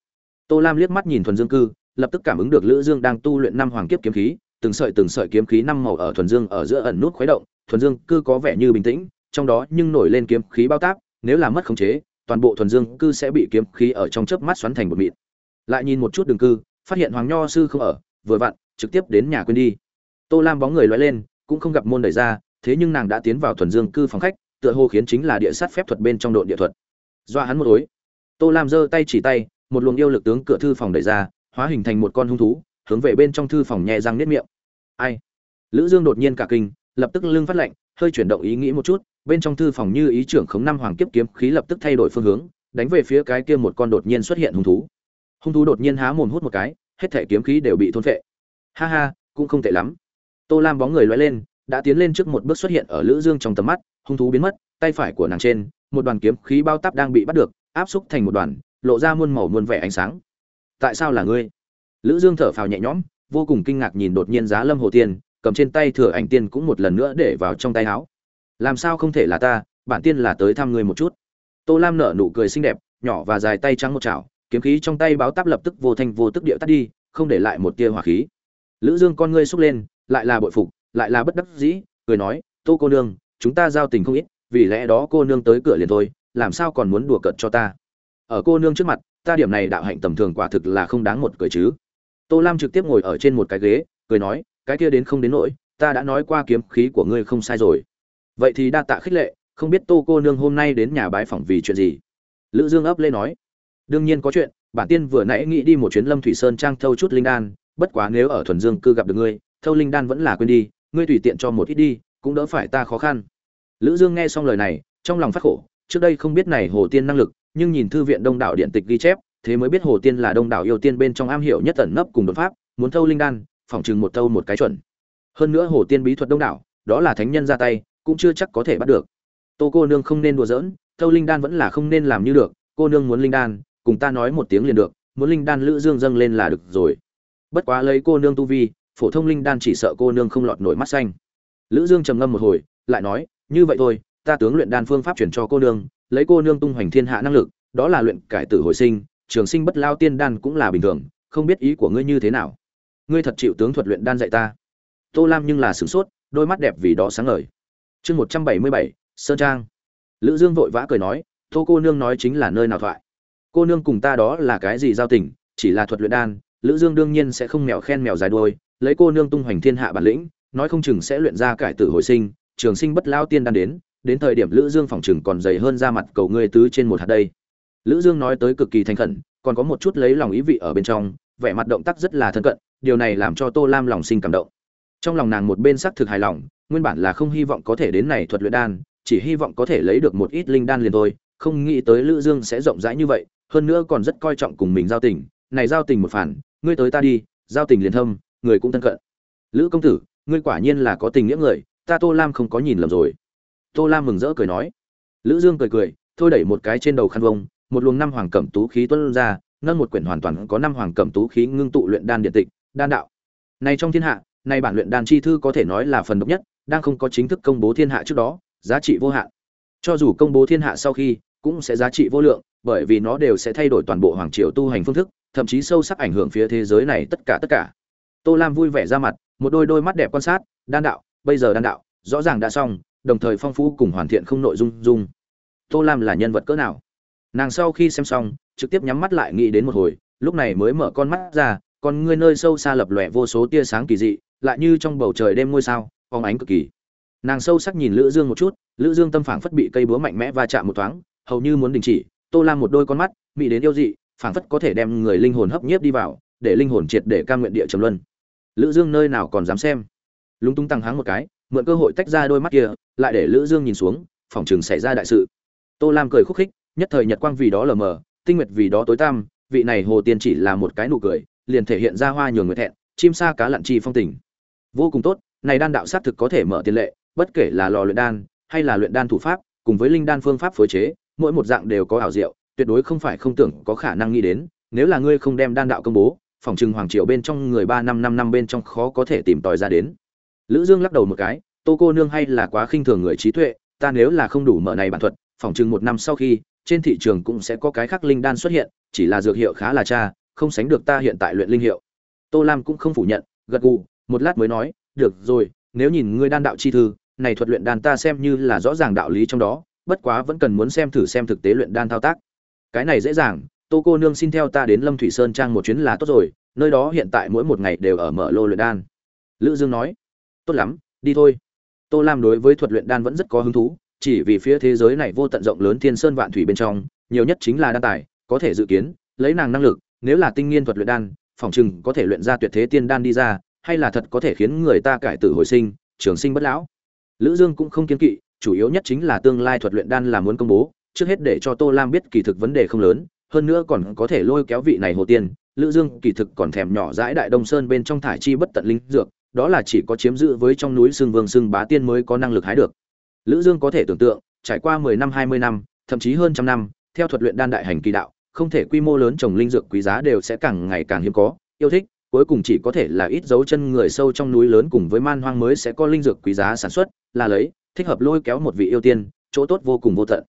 tô lam liếc mắt nhìn thuần dương cư lập tức cảm ứng được lữ dương đang tu luyện năm hoàng kiếp kiếm khí từng sợi từng sợi kiếm khí năm màu ở thuần dương ở giữa ẩn nút khuấy động thuần dương cư có vẻ như bình tĩnh trong đó nhưng nổi lên kiếm khí bao táp nếu là mất khống chế toàn bộ thuần dương cư sẽ bị kiếm khí ở trong chớp mắt xoắn thành một mịn. Lại nhìn một chút đường cư phát hiện hoàng nho sư không ở vừa vặn trực tiếp đến nhà quên đi. Tô lam bóng người lóe lên cũng không gặp môn đẩy ra thế nhưng nàng đã tiến vào thuần dương cư phòng khách tựa hồ khiến chính là địa sát phép thuật bên trong đội địa thuật. Doa hắn một đối, tô lam giơ tay chỉ tay một luồng yêu lực tướng cửa thư phòng đẩy ra, hóa hình thành một con hung thú, hướng về bên trong thư phòng nhẹ răng nếp miệng. Ai? Lữ dương đột nhiên cả kinh, lập tức lưng phát lạnh, hơi chuyển động ý nghĩ một chút, bên trong thư phòng như ý trưởng khống năm hoàng kiếp kiếm khí lập tức thay đổi phương hướng, đánh về phía cái kia một con đột nhiên xuất hiện hung thú. Hung thú đột nhiên há mồm hút một cái, hết thể kiếm khí đều bị thôn phệ. Ha ha, cũng không tệ lắm. Tô lam bóng người lóe lên, đã tiến lên trước một bước xuất hiện ở lữ dương trong tầm mắt, hung thú biến mất, tay phải của nàng trên, một đoàn kiếm khí bao táp đang bị bắt được, áp xúc thành một đoàn lộ ra muôn màu muôn vẻ ánh sáng. Tại sao là ngươi? Lữ dương thở phào nhẹ nhõm, vô cùng kinh ngạc nhìn đột nhiên giá lâm hồ tiên, cầm trên tay thừa ảnh tiên cũng một lần nữa để vào trong tay áo. Làm sao không thể là ta, bản tiên là tới thăm ngươi một chút. Tô lam nở nụ cười xinh đẹp, nhỏ và dài tay trắng một chảo, kiếm khí trong tay báo táp lập tức vô thanh vô tức điệu tắt đi, không để lại một tia hỏa khí. Lữ dương con ngươi xúc lên, lại là bội phục, lại là bất đắc dĩ, cười nói, tô cô nương, chúng ta giao tình không ít, vì lẽ đó cô nương tới cửa liền thôi, làm sao còn muốn đùa cợt cho ta? Ở cô nương trước mặt, ta điểm này đạo hạnh tầm thường quả thực là không đáng một cười chứ. Tô lam trực tiếp ngồi ở trên một cái ghế, cười nói, cái kia đến không đến nỗi, ta đã nói qua kiếm khí của ngươi không sai rồi. Vậy thì đa tạ khích lệ, không biết tô cô nương hôm nay đến nhà bái phỏng vì chuyện gì? Lữ dương ấp lê nói, đương nhiên có chuyện, bản tiên vừa nãy nghĩ đi một chuyến lâm thủy sơn trang thâu chút linh đan, bất quá nếu ở thuần dương cư gặp được ngươi, thâu linh đan vẫn là quên đi, ngươi tùy tiện cho một ít đi, cũng đỡ phải ta khó khăn. Lữ dương nghe xong lời này, trong lòng phát khổ, trước đây không biết này hồ tiên năng lực nhưng nhìn thư viện đông đảo điện tịch ghi chép, thế mới biết hồ tiên là đông đảo yêu tiên bên trong am hiểu nhất tẩn nấp cùng đột pháp, muốn thâu linh đan phòng chừng một thâu một cái chuẩn. Hơn nữa hồ tiên bí thuật đông đảo, đó là thánh nhân ra tay, cũng chưa chắc có thể bắt được. Tô cô nương không nên đùa giỡn, thâu linh đan vẫn là không nên làm như được, cô nương muốn linh đan, cùng ta nói một tiếng liền được, muốn linh đan lữ dương dâng lên là được rồi. Bất quá lấy cô nương tu vi, phổ thông linh đan chỉ sợ cô nương không lọt nổi mắt xanh. Lữ dương trầm ngâm một hồi, lại nói, như vậy thôi ta tướng luyện đan phương pháp chuyển cho cô nương, lấy cô nương tung hoành thiên hạ năng lực, đó là luyện cải tử hồi sinh, trường sinh bất lao tiên đan cũng là bình thường, không biết ý của ngươi như thế nào. Ngươi thật chịu tướng thuật luyện đan dạy ta. Tô lam nhưng là sửng sốt, đôi mắt đẹp vì đó sáng ngời. Chương một trăm bảy mươi bảy, sơn trang. Lữ dương vội vã cười nói, tô cô nương nói chính là nơi nào thoại? Cô nương cùng ta đó là cái gì giao tình, chỉ là thuật luyện đan, lữ dương đương nhiên sẽ không mèo khen mèo dài đuôi, lấy cô nương tung hoành thiên hạ bản lĩnh, nói không chừng sẽ luyện ra cải tử hồi sinh, trường sinh bất lao tiên đan đến đến thời điểm lữ dương phòng chừng còn dày hơn ra mặt cầu ngươi tứ trên một hạt đây. Lữ dương nói tới cực kỳ thành khẩn, còn có một chút lấy lòng ý vị ở bên trong, vẻ mặt động tác rất là thân cận, điều này làm cho tô lam lòng sinh cảm động. Trong lòng nàng một bên sắc thực hài lòng, nguyên bản là không hy vọng có thể đến này thuật luyện đan, chỉ hy vọng có thể lấy được một ít linh đan liền thôi, không nghĩ tới lữ dương sẽ rộng rãi như vậy, hơn nữa còn rất coi trọng cùng mình giao tình. Này giao tình một phản, ngươi tới ta đi, giao tình liền thâm, người cũng thân cận. Lữ công tử, ngươi quả nhiên là có tình nghĩa người, ta tô lam không có nhìn lầm rồi tô lam mừng rỡ cười nói. Lữ dương cười cười, thôi đẩy một cái trên đầu khăn vông, một luồng năm hoàng cẩm tú khí tuôn ra, nâng một quyển hoàn toàn có năm hoàng cẩm tú khí ngưng tụ luyện đan điện tịch, đan đạo. Này trong thiên hạ, này bản luyện đan chi thư có thể nói là phần độc nhất, đang không có chính thức công bố thiên hạ trước đó, giá trị vô hạn. Cho dù công bố thiên hạ sau khi, cũng sẽ giá trị vô lượng, bởi vì nó đều sẽ thay đổi toàn bộ hoàng triều tu hành phương thức, thậm chí sâu sắc ảnh hưởng phía thế giới này tất cả tất cả. Tô lam vui vẻ ra mặt, một đôi đôi mắt đẹp quan sát, đan đạo, bây giờ đan đạo, rõ ràng đã xong đồng thời phong phú cùng hoàn thiện không nội dung dung. Tô lam là nhân vật cỡ nào? Nàng sau khi xem xong, trực tiếp nhắm mắt lại nghĩ đến một hồi, lúc này mới mở con mắt ra còn ngươi nơi sâu xa lập lòe vô số tia sáng kỳ dị, lại như trong bầu trời đêm ngôi sao phóng ánh cực kỳ. Nàng sâu sắc nhìn lữ dương một chút, lữ dương tâm phảng phất bị cây búa mạnh mẽ va chạm một thoáng, hầu như muốn đình chỉ. Tô lam một đôi con mắt bị đến yêu dị, phảng phất có thể đem người linh hồn hấp nhiếp đi vào, để linh hồn triệt để cam nguyện địa trầm luân. Lữ dương nơi nào còn dám xem? Lúng túng tăng háng một cái mượn cơ hội tách ra đôi mắt kia, lại để lữ dương nhìn xuống, phòng trường xảy ra đại sự. Tô lam cười khúc khích, nhất thời nhật quang vì đó lờ mờ, tinh nguyệt vì đó tối tăm, vị này hồ tiên chỉ là một cái nụ cười, liền thể hiện ra hoa nhường người thẹn, chim sa cá lặn chi phong tình. Vô cùng tốt, này đan đạo sát thực có thể mở tiền lệ, bất kể là lò luyện đan, hay là luyện đan thủ pháp, cùng với linh đan phương pháp phối chế, mỗi một dạng đều có ảo diệu, tuyệt đối không phải không tưởng có khả năng nghĩ đến, nếu là ngươi không đem đan đạo công bố, phòng trừng hoàng triều bên trong người ba năm năm năm bên trong khó có thể tìm tòi ra đến lữ dương lắc đầu một cái, tô cô nương hay là quá khinh thường người trí tuệ, ta nếu là không đủ mở này bản thuật phòng chừng một năm sau khi, trên thị trường cũng sẽ có cái khác linh đan xuất hiện, chỉ là dược hiệu khá là cha, không sánh được ta hiện tại luyện linh hiệu. Tô lam cũng không phủ nhận, gật gù, một lát mới nói, được rồi, nếu nhìn ngươi đan đạo chi thư, này thuật luyện đan ta xem như là rõ ràng đạo lý trong đó, bất quá vẫn cần muốn xem thử xem thực tế luyện đan thao tác. Cái này dễ dàng, tô cô nương xin theo ta đến lâm thủy sơn trang một chuyến là tốt rồi, nơi đó hiện tại mỗi một ngày đều ở mở lô luyện đan. Lữ dương nói tốt lắm, đi thôi. Tô lam đối với thuật luyện đan vẫn rất có hứng thú, chỉ vì phía thế giới này vô tận rộng lớn thiên sơn vạn thủy bên trong, nhiều nhất chính là đan tài, có thể dự kiến, lấy nàng năng lực, nếu là tinh nghiên thuật luyện đan, phỏng chừng có thể luyện ra tuyệt thế tiên đan đi ra, hay là thật có thể khiến người ta cải tử hồi sinh, trường sinh bất lão. Lữ dương cũng không kiên kỵ, chủ yếu nhất chính là tương lai thuật luyện đan là muốn công bố, trước hết để cho tô lam biết kỳ thực vấn đề không lớn, hơn nữa còn có thể lôi kéo vị này hồ tiên. Lữ dương kỳ thực còn thèm nhỏ dãi đại đông sơn bên trong thải chi bất tận linh dược đó là chỉ có chiếm giữ với trong núi xương vương xương bá tiên mới có năng lực hái được. Lữ dương có thể tưởng tượng, trải qua 10 năm 20 năm, thậm chí hơn trăm năm, theo thuật luyện đan đại hành kỳ đạo, không thể quy mô lớn trồng linh dược quý giá đều sẽ càng ngày càng hiếm có. Yêu thích, cuối cùng chỉ có thể là ít dấu chân người sâu trong núi lớn cùng với man hoang mới sẽ có linh dược quý giá sản xuất, là lấy, thích hợp lôi kéo một vị yêu tiên, chỗ tốt vô cùng vô tận.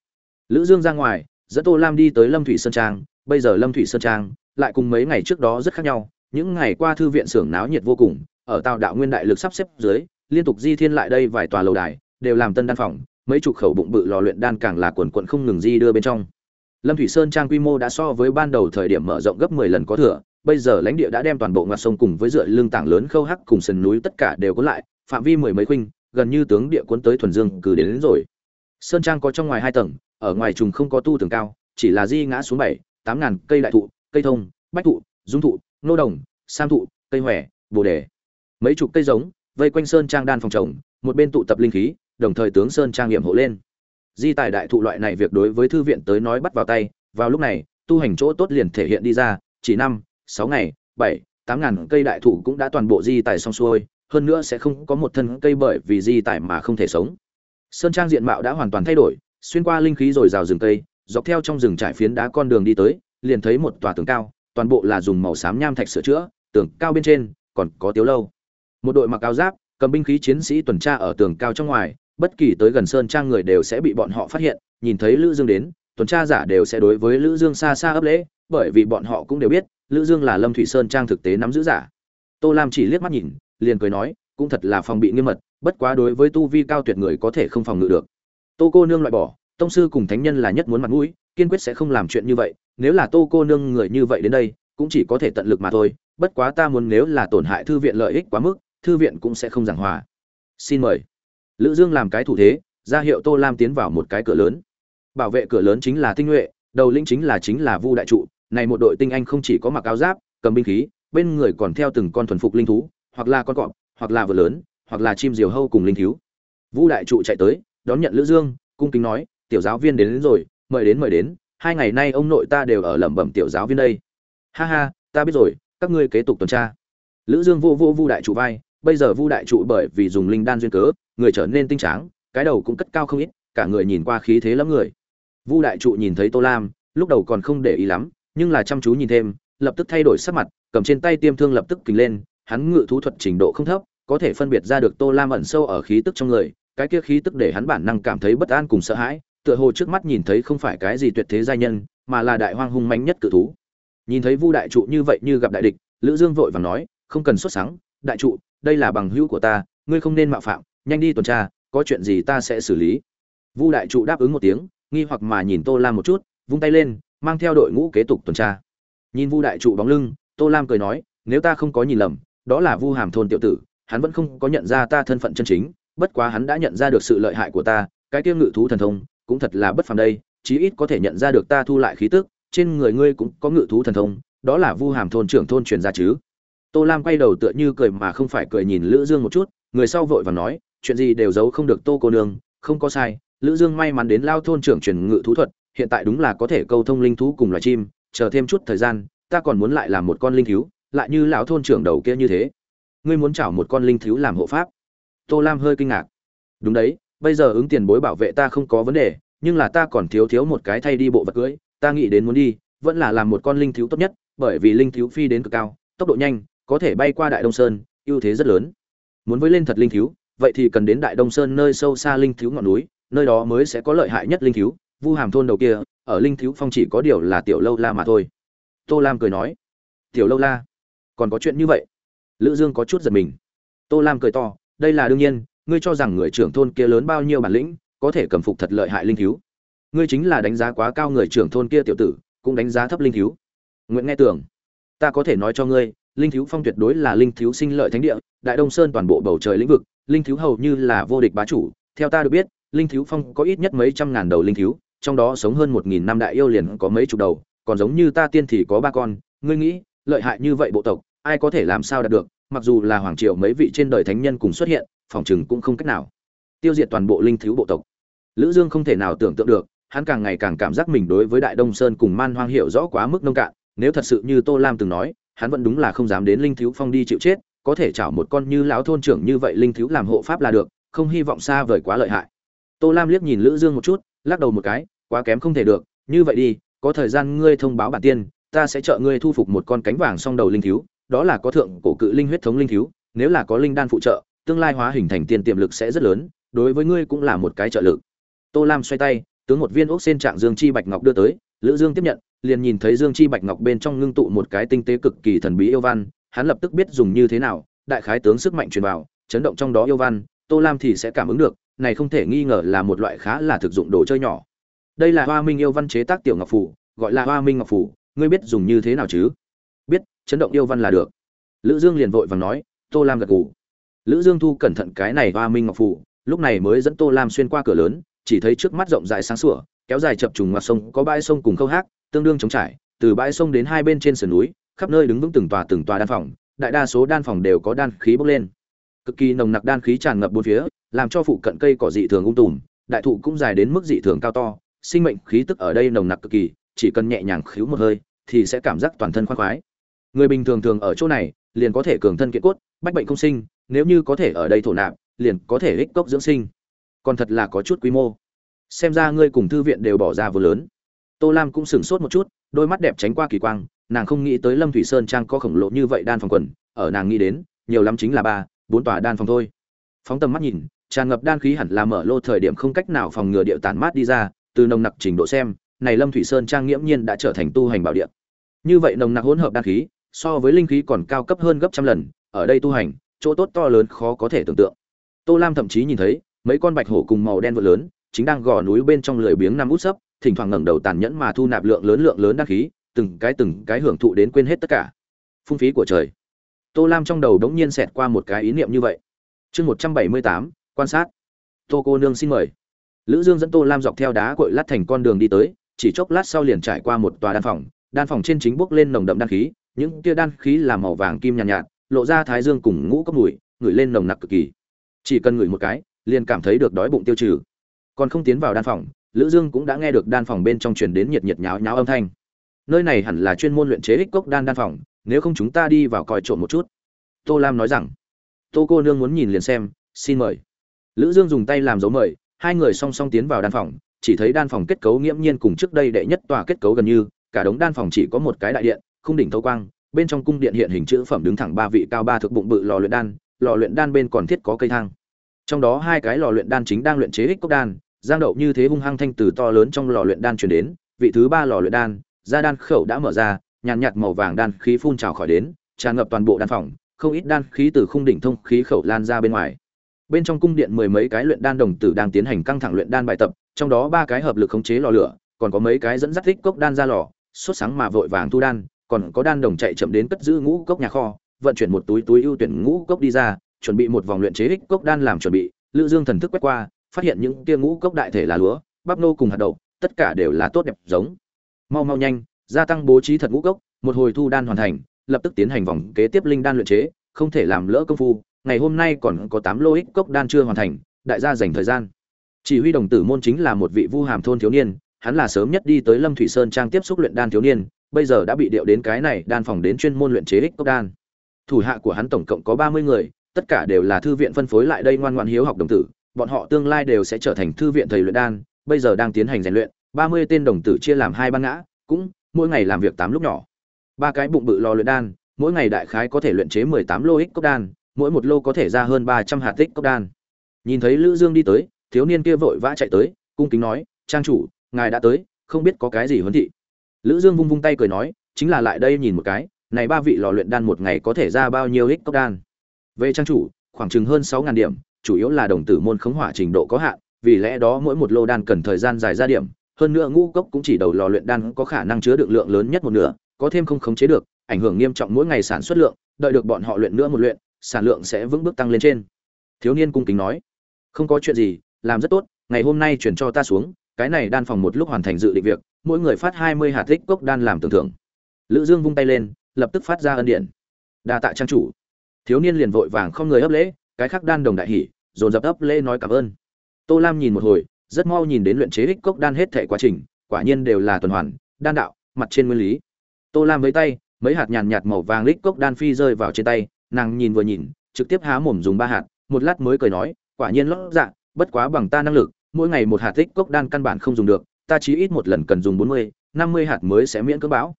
Lữ dương ra ngoài, dẫn tô lam đi tới lâm thủy sơn trang, bây giờ lâm thủy sơn trang lại cùng mấy ngày trước đó rất khác nhau, những ngày qua thư viện xưởng náo nhiệt vô cùng ở tào đạo nguyên đại lực sắp xếp dưới liên tục di thiên lại đây vài tòa lầu đài đều làm tân đan phòng mấy chục khẩu bụng bự lò luyện đan càng là quần quận không ngừng di đưa bên trong. Lâm thủy sơn trang quy mô đã so với ban đầu thời điểm mở rộng gấp 10 lần có thừa bây giờ lãnh địa đã đem toàn bộ ngoặt sông cùng với dựa lưng tảng lớn khâu hắc cùng sườn núi tất cả đều có lại phạm vi mười mấy khuynh gần như tướng địa cuốn tới thuần dương cử đến, đến rồi. Sơn trang có trong ngoài hai tầng ở ngoài trùng không có tu tường cao chỉ là di ngã xuống bảy tám ngàn cây đại thụ cây thông bách thụ dung thụ nô đồng sam thụ cây hòe bồ đề mấy chục cây giống, vây quanh sơn trang đan phòng trồng, một bên tụ tập linh khí, đồng thời tướng sơn trang nghiệm hộ lên. Di tài đại thụ loại này việc đối với thư viện tới nói bắt vào tay, vào lúc này, tu hành chỗ tốt liền thể hiện đi ra, chỉ năm, sáu ngày, bảy, tám ngàn cây đại thụ cũng đã toàn bộ di tài xong xuôi, hơn nữa sẽ không có một thân cây bởi vì di tài mà không thể sống. Sơn trang diện mạo đã hoàn toàn thay đổi, xuyên qua linh khí rồi rào rừng cây, dọc theo trong rừng trải phiến đá con đường đi tới, liền thấy một tòa tường cao, toàn bộ là dùng màu xám nham thạch sửa chữa, tường cao bên trên còn có tiếu lâu một đội mặc áo giáp, cầm binh khí chiến sĩ tuần tra ở tường cao trong ngoài, bất kỳ tới gần sơn trang người đều sẽ bị bọn họ phát hiện, nhìn thấy lữ dương đến, tuần tra giả đều sẽ đối với lữ dương xa xa ấp lễ, bởi vì bọn họ cũng đều biết, lữ dương là lâm thủy sơn trang thực tế nắm giữ giả. Tô lam chỉ liếc mắt nhìn, liền cười nói, cũng thật là phòng bị nghiêm mật, bất quá đối với tu vi cao tuyệt người có thể không phòng ngự được. Tô cô nương loại bỏ, tông sư cùng thánh nhân là nhất muốn mặt mũi, kiên quyết sẽ không làm chuyện như vậy, nếu là tô cô nương người như vậy đến đây, cũng chỉ có thể tận lực mà thôi, bất quá ta muốn nếu là tổn hại thư viện lợi ích quá mức thư viện cũng sẽ không giảng hòa. Xin mời. Lữ dương làm cái thủ thế ra hiệu tô lam tiến vào một cái cửa lớn. Bảo vệ cửa lớn chính là tinh nhuệ đầu lĩnh chính là chính là vu đại trụ. Này một đội tinh anh không chỉ có mặc áo giáp cầm binh khí bên người còn theo từng con thuần phục linh thú hoặc là con cọp hoặc là vợ lớn hoặc là chim diều hâu cùng linh thiếu vu đại trụ chạy tới đón nhận lữ dương cung kính nói tiểu giáo viên đến, đến rồi mời đến mời đến. Hai ngày nay ông nội ta đều ở lẩm bẩm tiểu giáo viên đây. Ha ha ta biết rồi các ngươi kế tục tuần tra. Lữ dương vô vô vu đại trụ vai bây giờ vu đại trụ bởi vì dùng linh đan duyên cớ, người trở nên tinh tráng, cái đầu cũng cất cao không ít, cả người nhìn qua khí thế lắm người. Vu đại trụ nhìn thấy tô lam, lúc đầu còn không để ý lắm, nhưng là chăm chú nhìn thêm, lập tức thay đổi sắc mặt, cầm trên tay tiêm thương lập tức kình lên, hắn ngự thú thuật trình độ không thấp, có thể phân biệt ra được tô lam ẩn sâu ở khí tức trong người, cái kia khí tức để hắn bản năng cảm thấy bất an cùng sợ hãi, tựa hồ trước mắt nhìn thấy không phải cái gì tuyệt thế giai nhân, mà là đại hoang hung mạnh nhất cự thú. Nhìn thấy vu đại trụ như vậy như gặp đại địch, lữ dương vội vàng nói, không cần xuất sáng đại trụ đây là bằng hữu của ta, ngươi không nên mạo phạm, nhanh đi tuần tra, có chuyện gì ta sẽ xử lý. Vu đại trụ đáp ứng một tiếng, nghi hoặc mà nhìn tô lam một chút, vung tay lên, mang theo đội ngũ kế tục tuần tra. Nhìn vu đại trụ bóng lưng, tô lam cười nói, nếu ta không có nhìn lầm, đó là vu hàm thôn tiểu tử, hắn vẫn không có nhận ra ta thân phận chân chính, bất quá hắn đã nhận ra được sự lợi hại của ta, cái tiêu ngự thú thần thông, cũng thật là bất phàm đây, chí ít có thể nhận ra được ta thu lại khí tức, trên người ngươi cũng có ngự thú thần thông, đó là vu hàm thôn trưởng thôn truyền ra chứ tô lam quay đầu tựa như cười mà không phải cười nhìn lữ dương một chút, người sau vội và nói, chuyện gì đều giấu không được tô cô nương, không có sai, lữ dương may mắn đến lao thôn trưởng truyền ngự thú thuật, hiện tại đúng là có thể câu thông linh thú cùng loài chim, chờ thêm chút thời gian, ta còn muốn lại làm một con linh thiếu lại như lão thôn trưởng đầu kia như thế. Ngươi muốn chảo một con linh thiếu làm hộ pháp? Tô lam hơi kinh ngạc. Đúng đấy, bây giờ ứng tiền bối bảo vệ ta không có vấn đề, nhưng là ta còn thiếu thiếu một cái thay đi bộ vật cưỡi ta nghĩ đến muốn đi, vẫn là làm một con linh thiếu tốt nhất, bởi vì linh thiếu phi đến cực cao, tốc độ nhanh có thể bay qua đại đông sơn, ưu thế rất lớn. Muốn với lên thật linh thiếu, vậy thì cần đến đại đông sơn nơi sâu xa linh thiếu ngọn núi, nơi đó mới sẽ có lợi hại nhất linh thiếu, vu hàm thôn đầu kia, ở linh thiếu phong chỉ có điều là tiểu lâu la mà thôi. Tô lam cười nói, tiểu lâu la, còn có chuyện như vậy? Lữ dương có chút giật mình. Tô lam cười to, đây là đương nhiên, ngươi cho rằng người trưởng thôn kia lớn bao nhiêu bản lĩnh, có thể cầm phục thật lợi hại linh thiếu. Ngươi chính là đánh giá quá cao người trưởng thôn kia tiểu tử, cũng đánh giá thấp linh thiếu. Nguyện nghe tưởng ta có thể nói cho ngươi linh thiếu phong tuyệt đối là linh thiếu sinh lợi thánh địa, đại đông sơn toàn bộ bầu trời lĩnh vực, linh thiếu hầu như là vô địch bá chủ. Theo ta được biết, linh thiếu phong có ít nhất mấy trăm ngàn đầu linh thiếu, trong đó sống hơn một nghìn năm đại yêu liền có mấy chục đầu, còn giống như ta tiên thì có ba con. Ngươi nghĩ, lợi hại như vậy bộ tộc, ai có thể làm sao đạt được? Mặc dù là hoàng triều mấy vị trên đời thánh nhân cùng xuất hiện, phòng chừng cũng không cách nào tiêu diệt toàn bộ linh thiếu bộ tộc. Lữ dương không thể nào tưởng tượng được, hắn càng ngày càng cảm giác mình đối với đại đông sơn cùng man hoang hiểu rõ quá mức nông cạn. Nếu thật sự như tô lam từng nói hắn vẫn đúng là không dám đến linh thiếu phong đi chịu chết, có thể chảo một con như lão thôn trưởng như vậy linh thiếu làm hộ pháp là được, không hy vọng xa vời quá lợi hại. Tô lam liếc nhìn lữ dương một chút, lắc đầu một cái, quá kém không thể được, như vậy đi, có thời gian ngươi thông báo bản tiên, ta sẽ trợ ngươi thu phục một con cánh vàng song đầu linh thiếu đó là có thượng cổ cự linh huyết thống linh thiếu nếu là có linh đan phụ trợ, tương lai hóa hình thành tiên tiềm lực sẽ rất lớn, đối với ngươi cũng là một cái trợ lực. Tô lam xoay tay, tướng một viên ốc sen trạng dương chi bạch ngọc đưa tới, lữ dương tiếp nhận liền nhìn thấy dương chi bạch ngọc bên trong ngưng tụ một cái tinh tế cực kỳ thần bí yêu văn, hắn lập tức biết dùng như thế nào, đại khái tướng sức mạnh truyền vào, chấn động trong đó yêu văn, tô lam thì sẽ cảm ứng được, này không thể nghi ngờ là một loại khá là thực dụng đồ chơi nhỏ. Đây là hoa minh yêu văn chế tác tiểu ngọc phủ gọi là hoa minh ngọc phủ ngươi biết dùng như thế nào chứ? Biết, chấn động yêu văn là được. Lữ dương liền vội vàng nói, tô lam gật gù. Lữ dương thu cẩn thận cái này hoa minh ngọc phủ lúc này mới dẫn tô lam xuyên qua cửa lớn, chỉ thấy trước mắt rộng rãi sáng sủa, kéo dài chập trùng ngoặt sông, có bãi sông cùng khâu hát tương đương chống trải, từ bãi sông đến hai bên trên sườn núi, khắp nơi đứng vững từng tòa từng tòa đan phòng, đại đa số đan phòng đều có đan khí bốc lên. Cực kỳ nồng nặc đan khí tràn ngập bốn phía, làm cho phụ cận cây cỏ dị thường ung tùm, đại thụ cũng dài đến mức dị thường cao to, sinh mệnh khí tức ở đây nồng nặc cực kỳ, chỉ cần nhẹ nhàng khíu một hơi, thì sẽ cảm giác toàn thân khoan khoái. Người bình thường thường ở chỗ này, liền có thể cường thân kiện cốt, bách bệnh không sinh, nếu như có thể ở đây thổ nạp, liền có thể ích cốc dưỡng sinh. Còn thật là có chút quy mô. Xem ra ngươi cùng thư viện đều bỏ ra vừa lớn tô lam cũng sửng sốt một chút, đôi mắt đẹp tránh qua kỳ quang, nàng không nghĩ tới lâm thủy sơn trang có khổng lồ như vậy đan phòng quần, ở nàng nghĩ đến, nhiều lắm chính là ba, bốn tòa đan phòng thôi. Phóng tầm mắt nhìn, tràn ngập đan khí hẳn là mở lô thời điểm không cách nào phòng ngừa điệu tản mát đi ra, từ nồng nặc trình độ xem, này lâm thủy sơn trang nghiễm nhiên đã trở thành tu hành bảo địa. Như vậy nồng nặc hỗn hợp đan khí, so với linh khí còn cao cấp hơn gấp trăm lần, ở đây tu hành, chỗ tốt to lớn khó có thể tưởng tượng. Tô lam thậm chí nhìn thấy, mấy con bạch hổ cùng màu đen vượt lớn, chính đang gò núi bên trong lười biếng năm út sấp thỉnh thoảng ngẩng đầu tàn nhẫn mà thu nạp lượng lớn lượng lớn đan khí từng cái từng cái hưởng thụ đến quên hết tất cả. Phung phí của trời. Tô lam trong đầu đống nhiên xẹt qua một cái ý niệm như vậy. Chương một trăm bảy mươi tám quan sát. Tô cô nương xin mời. Lữ dương dẫn tô lam dọc theo đá cội lát thành con đường đi tới chỉ chốc lát sau liền trải qua một tòa đan phòng. Đan phòng trên chính bốc lên nồng đậm đan khí những tia đan khí là màu vàng kim nhàn nhạt, nhạt lộ ra thái dương cùng ngũ cốc mùi ngửi lên nồng nặc cực kỳ. Chỉ cần ngửi một cái liền cảm thấy được đói bụng tiêu trừ. Còn không tiến vào đan phòng lữ dương cũng đã nghe được đan phòng bên trong truyền đến nhiệt nhiệt nháo nháo âm thanh. Nơi này hẳn là chuyên môn luyện chế ích cốc đan đan phòng, nếu không chúng ta đi vào coi trộm một chút. Tô lam nói rằng. Tô cô nương muốn nhìn liền xem, xin mời. Lữ dương dùng tay làm dấu mời, hai người song song tiến vào đan phòng, chỉ thấy đan phòng kết cấu nghiễm nhiên cùng trước đây đệ nhất tòa kết cấu gần như, cả đống đan phòng chỉ có một cái đại điện, khung đỉnh thấu quang, bên trong cung điện hiện hình chữ phẩm đứng thẳng ba vị cao ba thực bụng bự lò luyện đan, lò luyện đan bên còn thiết có cây thang. Trong đó hai cái lò luyện đan chính đang luyện chế ích cốc đan giang đậu như thế hung hăng thanh từ to lớn trong lò luyện đan truyền đến, vị thứ ba lò luyện đan ra đan khẩu đã mở ra, nhàn nhạt màu vàng đan khí phun trào khỏi đến, tràn ngập toàn bộ đan phòng, không ít đan khí từ khung đỉnh thông khí khẩu lan ra bên ngoài. Bên trong cung điện mười mấy cái luyện đan đồng tử đang tiến hành căng thẳng luyện đan bài tập, trong đó ba cái hợp lực khống chế lò lửa, còn có mấy cái dẫn dắt thích cốc đan ra lò, sốt sáng mà vội vàng thu đan, còn có đan đồng chạy chậm đến cất giữ ngũ cốc nhà kho, vận chuyển một túi túi ưu tuyển ngũ cốc đi ra, chuẩn bị một vòng luyện chế ích cốc đan làm chuẩn bị, lữ dương thần thức quét qua phát hiện những tia ngũ cốc đại thể là lúa, bắp nô cùng hạt đậu, tất cả đều là tốt đẹp giống. Mau mau nhanh, gia tăng bố trí thật ngũ cốc, một hồi thu đan hoàn thành, lập tức tiến hành vòng kế tiếp linh đan luyện chế, không thể làm lỡ công phu, ngày hôm nay còn có tám lô ích cốc đan chưa hoàn thành, đại gia dành thời gian. Chỉ huy đồng tử môn chính là một vị vu hàm thôn thiếu niên, hắn là sớm nhất đi tới lâm thủy sơn trang tiếp xúc luyện đan thiếu niên, bây giờ đã bị điệu đến cái này đan phòng đến chuyên môn luyện chế ích cốc đan. Thủ hạ của hắn tổng cộng có ba mươi người, tất cả đều là thư viện phân phối lại đây ngoan ngoan hiếu học đồng tử bọn họ tương lai đều sẽ trở thành thư viện thầy luyện đan, bây giờ đang tiến hành rèn luyện, ba mươi tên đồng tử chia làm hai ban ngã, cũng mỗi ngày làm việc tám lúc nhỏ. Ba cái bụng bự lò luyện đan, mỗi ngày đại khái có thể luyện chế mười tám lô ích cốc đan, mỗi một lô có thể ra hơn ba trăm hạt tích cốc đan. Nhìn thấy lữ dương đi tới, thiếu niên kia vội vã chạy tới, cung kính nói, trang chủ, ngài đã tới, không biết có cái gì huấn thị. Lữ dương vung vung tay cười nói, chính là lại đây nhìn một cái, này ba vị lò luyện đan một ngày có thể ra bao nhiêu ích cốc đan? Về trang chủ, khoảng chừng hơn sáu ngàn điểm chủ yếu là đồng tử môn khống hỏa trình độ có hạn, vì lẽ đó mỗi một lô đan cần thời gian dài ra điểm, hơn nữa ngũ cốc cũng chỉ đầu lò luyện đan có khả năng chứa được lượng lớn nhất một nửa, có thêm không khống chế được, ảnh hưởng nghiêm trọng mỗi ngày sản xuất lượng, đợi được bọn họ luyện nữa một luyện, sản lượng sẽ vững bước tăng lên trên. Thiếu niên cung kính nói, không có chuyện gì, làm rất tốt, ngày hôm nay chuyển cho ta xuống, cái này đan phòng một lúc hoàn thành dự định việc, mỗi người phát hai mươi hạt tích cốc đan làm tưởng thưởng. Lữ dương vung tay lên, lập tức phát ra ân điện. Đa tạ trang chủ. Thiếu niên liền vội vàng không người ấp lễ, cái khác đan đồng đại hỉ dồn dập ấp lễ nói cảm ơn. Tô lam nhìn một hồi, rất mau nhìn đến luyện chế ích cốc đan hết thể quá trình, quả nhiên đều là tuần hoàn, đan đạo, mặt trên nguyên lý. Tô lam với tay, mấy hạt nhàn nhạt màu vàng ích cốc đan phi rơi vào trên tay, nàng nhìn vừa nhìn, trực tiếp há mồm dùng ba hạt, một lát mới cười nói, quả nhiên lót dạ bất quá bằng ta năng lực, mỗi ngày một hạt ích cốc đan căn bản không dùng được, ta chỉ ít một lần cần dùng bốn mươi, năm mươi hạt mới sẽ miễn cưỡng bão.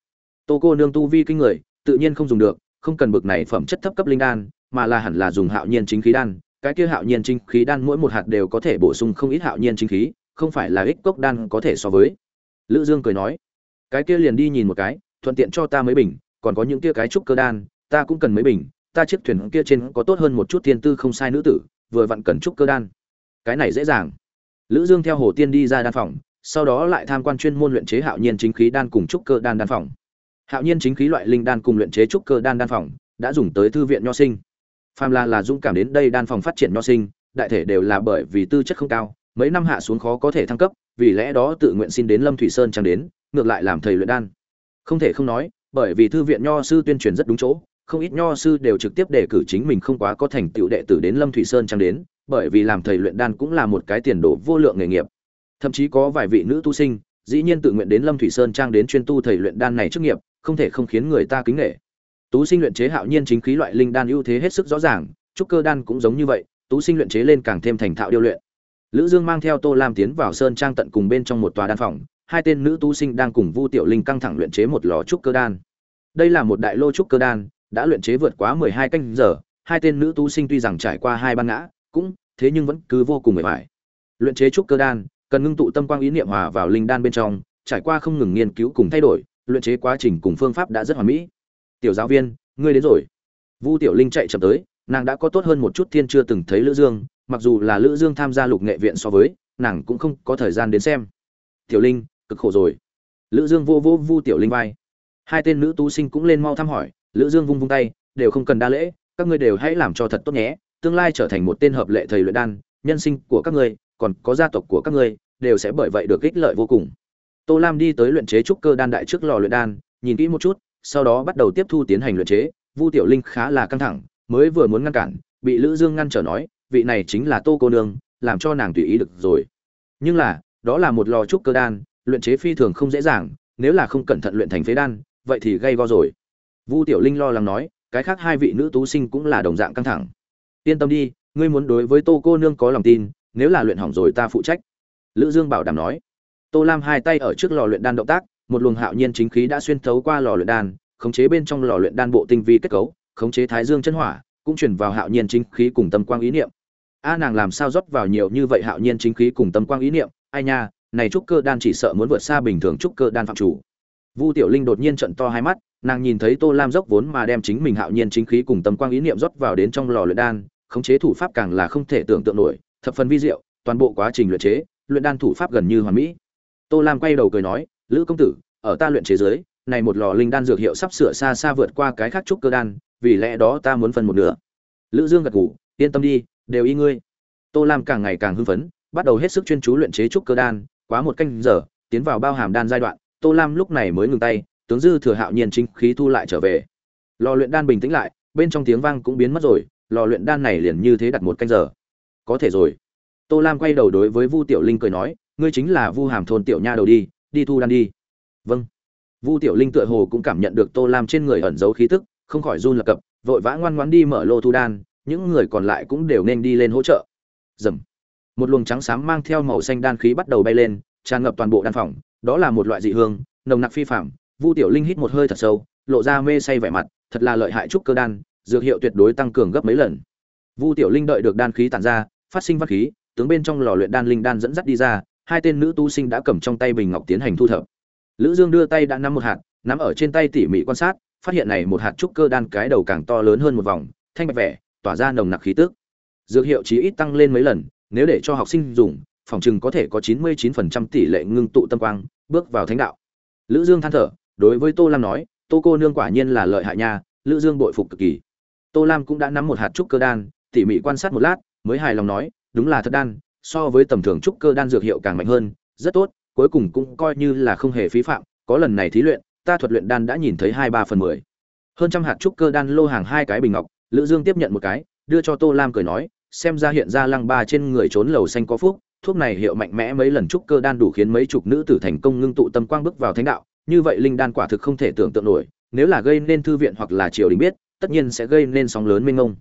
Tô cô nương tu vi kinh người, tự nhiên không dùng được, không cần bực này phẩm chất thấp cấp linh đan, mà là hẳn là dùng hạo nhiên chính khí đan cái kia hạo nhiên chính khí đan mỗi một hạt đều có thể bổ sung không ít hạo nhiên chính khí, không phải là ích cốc đan có thể so với. Lữ dương cười nói, cái kia liền đi nhìn một cái, thuận tiện cho ta mấy bình, còn có những kia cái trúc cơ đan, ta cũng cần mấy bình, ta chiếc thuyền kia trên có tốt hơn một chút thiên tư không sai nữ tử, vừa vặn cần trúc cơ đan. Cái này dễ dàng. Lữ dương theo hồ tiên đi ra đan phòng, sau đó lại tham quan chuyên môn luyện chế hạo nhiên chính khí đan cùng trúc cơ đan đan phòng. Hạo nhiên chính khí loại linh đan cùng luyện chế trúc cơ đan đan phòng, đã dùng tới thư viện nho sinh phàm là là dũng cảm đến đây đan phòng phát triển nho sinh, đại thể đều là bởi vì tư chất không cao, mấy năm hạ xuống khó có thể thăng cấp, vì lẽ đó tự nguyện xin đến lâm thủy sơn chẳng đến, ngược lại làm thầy luyện đan. Không thể không nói, bởi vì thư viện nho sư tuyên truyền rất đúng chỗ, không ít nho sư đều trực tiếp đề cử chính mình không quá có thành tựu đệ tử đến lâm thủy sơn chẳng đến, bởi vì làm thầy luyện đan cũng là một cái tiền đồ vô lượng nghề nghiệp. Thậm chí có vài vị nữ tu sinh, dĩ nhiên tự nguyện đến lâm thủy sơn trang đến chuyên tu thầy luyện đan này trước nghiệp, không thể không khiến người ta kính nghệ tú sinh luyện chế hạo nhiên chính khí loại linh đan ưu thế hết sức rõ ràng, trúc cơ đan cũng giống như vậy, tú sinh luyện chế lên càng thêm thành thạo điêu luyện. Lữ dương mang theo tô lam tiến vào sơn trang tận cùng bên trong một tòa đan phòng, hai tên nữ tú sinh đang cùng vu tiểu linh căng thẳng luyện chế một lò trúc cơ đan. Đây là một đại lô trúc cơ đan, đã luyện chế vượt quá 12 canh giờ, hai tên nữ tú sinh tuy rằng trải qua hai ban ngã, cũng, thế nhưng vẫn cứ vô cùng mệt mỏi. Luyện chế trúc cơ đan, cần ngưng tụ tâm quang ý niệm hòa vào linh đan bên trong, trải qua không ngừng nghiên cứu cùng thay đổi, luyện chế quá trình cùng phương pháp đã rất hoàn mỹ tiểu giáo viên, ngươi đến rồi. Vu tiểu linh chạy chậm tới, nàng đã có tốt hơn một chút thiên chưa từng thấy lữ dương, mặc dù là lữ dương tham gia lục nghệ viện so với, nàng cũng không có thời gian đến xem. Tiểu linh, cực khổ rồi. Lữ dương vô vô vu tiểu linh vai. Hai tên nữ tú sinh cũng lên mau thăm hỏi, lữ dương vung vung tay, đều không cần đa lễ, các ngươi đều hãy làm cho thật tốt nhé, tương lai trở thành một tên hợp lệ thầy luyện đan, nhân sinh của các ngươi, còn có gia tộc của các ngươi, đều sẽ bởi vậy được ích lợi vô cùng. Tô lam đi tới luyện chế trúc cơ đan đại trước lò luyện đan, nhìn kỹ một chút sau đó bắt đầu tiếp thu tiến hành luyện chế, vu tiểu linh khá là căng thẳng, mới vừa muốn ngăn cản, bị lữ dương ngăn trở nói, vị này chính là tô cô nương, làm cho nàng tùy ý được rồi. Nhưng là, đó là một lò trúc cơ đan, luyện chế phi thường không dễ dàng, nếu là không cẩn thận luyện thành phế đan, vậy thì gây go rồi. Vu tiểu linh lo lắng nói, cái khác hai vị nữ tú sinh cũng là đồng dạng căng thẳng. Yên tâm đi, ngươi muốn đối với tô cô nương có lòng tin, nếu là luyện hỏng rồi ta phụ trách. Lữ dương bảo đảm nói. Tô lam hai tay ở trước lò luyện đan động tác một luồng hạo nhiên chính khí đã xuyên thấu qua lò luyện đan, khống chế bên trong lò luyện đan bộ tinh vi kết cấu, khống chế thái dương chân hỏa, cũng chuyển vào hạo nhiên chính khí cùng tâm quang ý niệm. A, nàng làm sao rót vào nhiều như vậy hạo nhiên chính khí cùng tâm quang ý niệm? Ai nha, này trúc cơ đan chỉ sợ muốn vượt xa bình thường trúc cơ đan phạm chủ. Vu tiểu linh đột nhiên trợn to hai mắt, nàng nhìn thấy tô lam dốc vốn mà đem chính mình hạo nhiên chính khí cùng tâm quang ý niệm rót vào đến trong lò luyện đan, khống chế thủ pháp càng là không thể tưởng tượng nổi, thập phần vi diệu, toàn bộ quá trình luyện chế, luyện đan thủ pháp gần như hoàn mỹ. Tô lam quay đầu cười nói lữ công tử, ở ta luyện chế giới, này một lò linh đan dược hiệu sắp sửa xa xa vượt qua cái khác trúc cơ đan, vì lẽ đó ta muốn phân một nửa. Lữ dương gật gù, yên tâm đi, đều y ngươi. Tô lam càng ngày càng hưng phấn, bắt đầu hết sức chuyên chú luyện chế trúc cơ đan, quá một canh giờ, tiến vào bao hàm đan giai đoạn, tô lam lúc này mới ngừng tay, tướng dư thừa hạo nhiên chính khí thu lại trở về. Lò luyện đan bình tĩnh lại, bên trong tiếng vang cũng biến mất rồi, lò luyện đan này liền như thế đặt một canh giờ. Có thể rồi. Tô lam quay đầu đối với vu tiểu linh cười nói, ngươi chính là vu hàm thôn tiểu nha đầu đi đi thu đan đi. Vâng. Vu tiểu linh tựa hồ cũng cảm nhận được tô lam trên người ẩn giấu khí tức, không khỏi run lập cập, vội vã ngoan ngoãn đi mở lô thu đan, những người còn lại cũng đều nên đi lên hỗ trợ. Dầm. Một luồng trắng xám mang theo màu xanh đan khí bắt đầu bay lên, tràn ngập toàn bộ đan phòng, đó là một loại dị hương, nồng nặc phi phạm vu tiểu linh hít một hơi thật sâu, lộ ra mê say vẻ mặt, thật là lợi hại trúc cơ đan, dược hiệu tuyệt đối tăng cường gấp mấy lần. Vu tiểu linh đợi được đan khí tản ra, phát sinh văn khí, tướng bên trong lò luyện đan linh đan dẫn dắt đi ra hai tên nữ tu sinh đã cầm trong tay bình ngọc tiến hành thu thập. Lữ dương đưa tay đã nắm một hạt, nắm ở trên tay tỉ mỉ quan sát, phát hiện này một hạt trúc cơ đan cái đầu càng to lớn hơn một vòng, thanh bạch vẻ, tỏa ra nồng nặc khí tức. Dược hiệu chí ít tăng lên mấy lần, nếu để cho học sinh dùng, phòng chừng có thể có 99% tỷ lệ ngưng tụ tâm quang, bước vào thánh đạo. Lữ dương than thở, đối với tô lam nói, tô cô nương quả nhiên là lợi hại nha, lữ dương bội phục cực kỳ. Tô lam cũng đã nắm một hạt trúc cơ đan, tỉ mỉ quan sát một lát, mới hài lòng nói, đúng là thật đan so với tầm thường trúc cơ đan dược hiệu càng mạnh hơn, rất tốt, cuối cùng cũng coi như là không hề phí phạm, có lần này thí luyện, ta thuật luyện đan đã nhìn thấy hai ba phần mười. Hơn trăm hạt trúc cơ đan lô hàng hai cái bình ngọc, lữ dương tiếp nhận một cái, đưa cho tô lam cười nói, xem ra hiện ra lăng ba trên người trốn lầu xanh có phúc, thuốc này hiệu mạnh mẽ mấy lần trúc cơ đan đủ khiến mấy chục nữ tử thành công ngưng tụ tâm quang bước vào thánh đạo, như vậy linh đan quả thực không thể tưởng tượng nổi, nếu là gây nên thư viện hoặc là triều đình biết, tất nhiên sẽ gây nên sóng lớn mênh mông.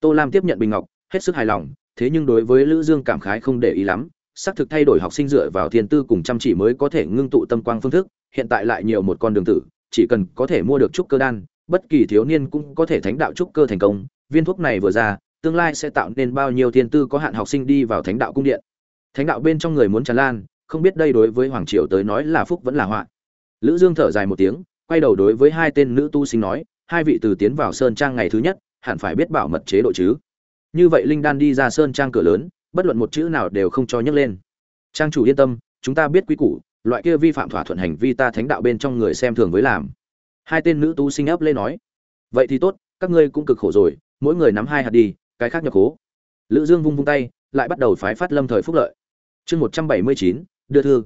Tô lam tiếp nhận bình ngọc, hết sức hài lòng thế nhưng đối với lữ dương cảm khái không để ý lắm, xác thực thay đổi học sinh dựa vào thiên tư cùng chăm chỉ mới có thể ngưng tụ tâm quang phương thức, hiện tại lại nhiều một con đường tử, chỉ cần có thể mua được trúc cơ đan, bất kỳ thiếu niên cũng có thể thánh đạo trúc cơ thành công, viên thuốc này vừa ra, tương lai sẽ tạo nên bao nhiêu thiên tư có hạn học sinh đi vào thánh đạo cung điện. Thánh đạo bên trong người muốn tràn lan, không biết đây đối với hoàng triều tới nói là phúc vẫn là họa. Lữ dương thở dài một tiếng, quay đầu đối với hai tên nữ tu sinh nói, hai vị từ tiến vào sơn trang ngày thứ nhất, hẳn phải biết bảo mật chế độ chứ như vậy linh đan đi ra sơn trang cửa lớn, bất luận một chữ nào đều không cho nhấc lên. Trang chủ yên tâm, chúng ta biết quy củ, loại kia vi phạm thỏa thuận hành vi ta thánh đạo bên trong người xem thường với làm. Hai tên nữ tu sinh ấp lên nói. Vậy thì tốt, các ngươi cũng cực khổ rồi, mỗi người nắm hai hạt đi, cái khác nhập khố. Lữ dương vung vung tay, lại bắt đầu phái phát lâm thời phúc lợi. Chương một trăm bảy mươi chín, đưa thư.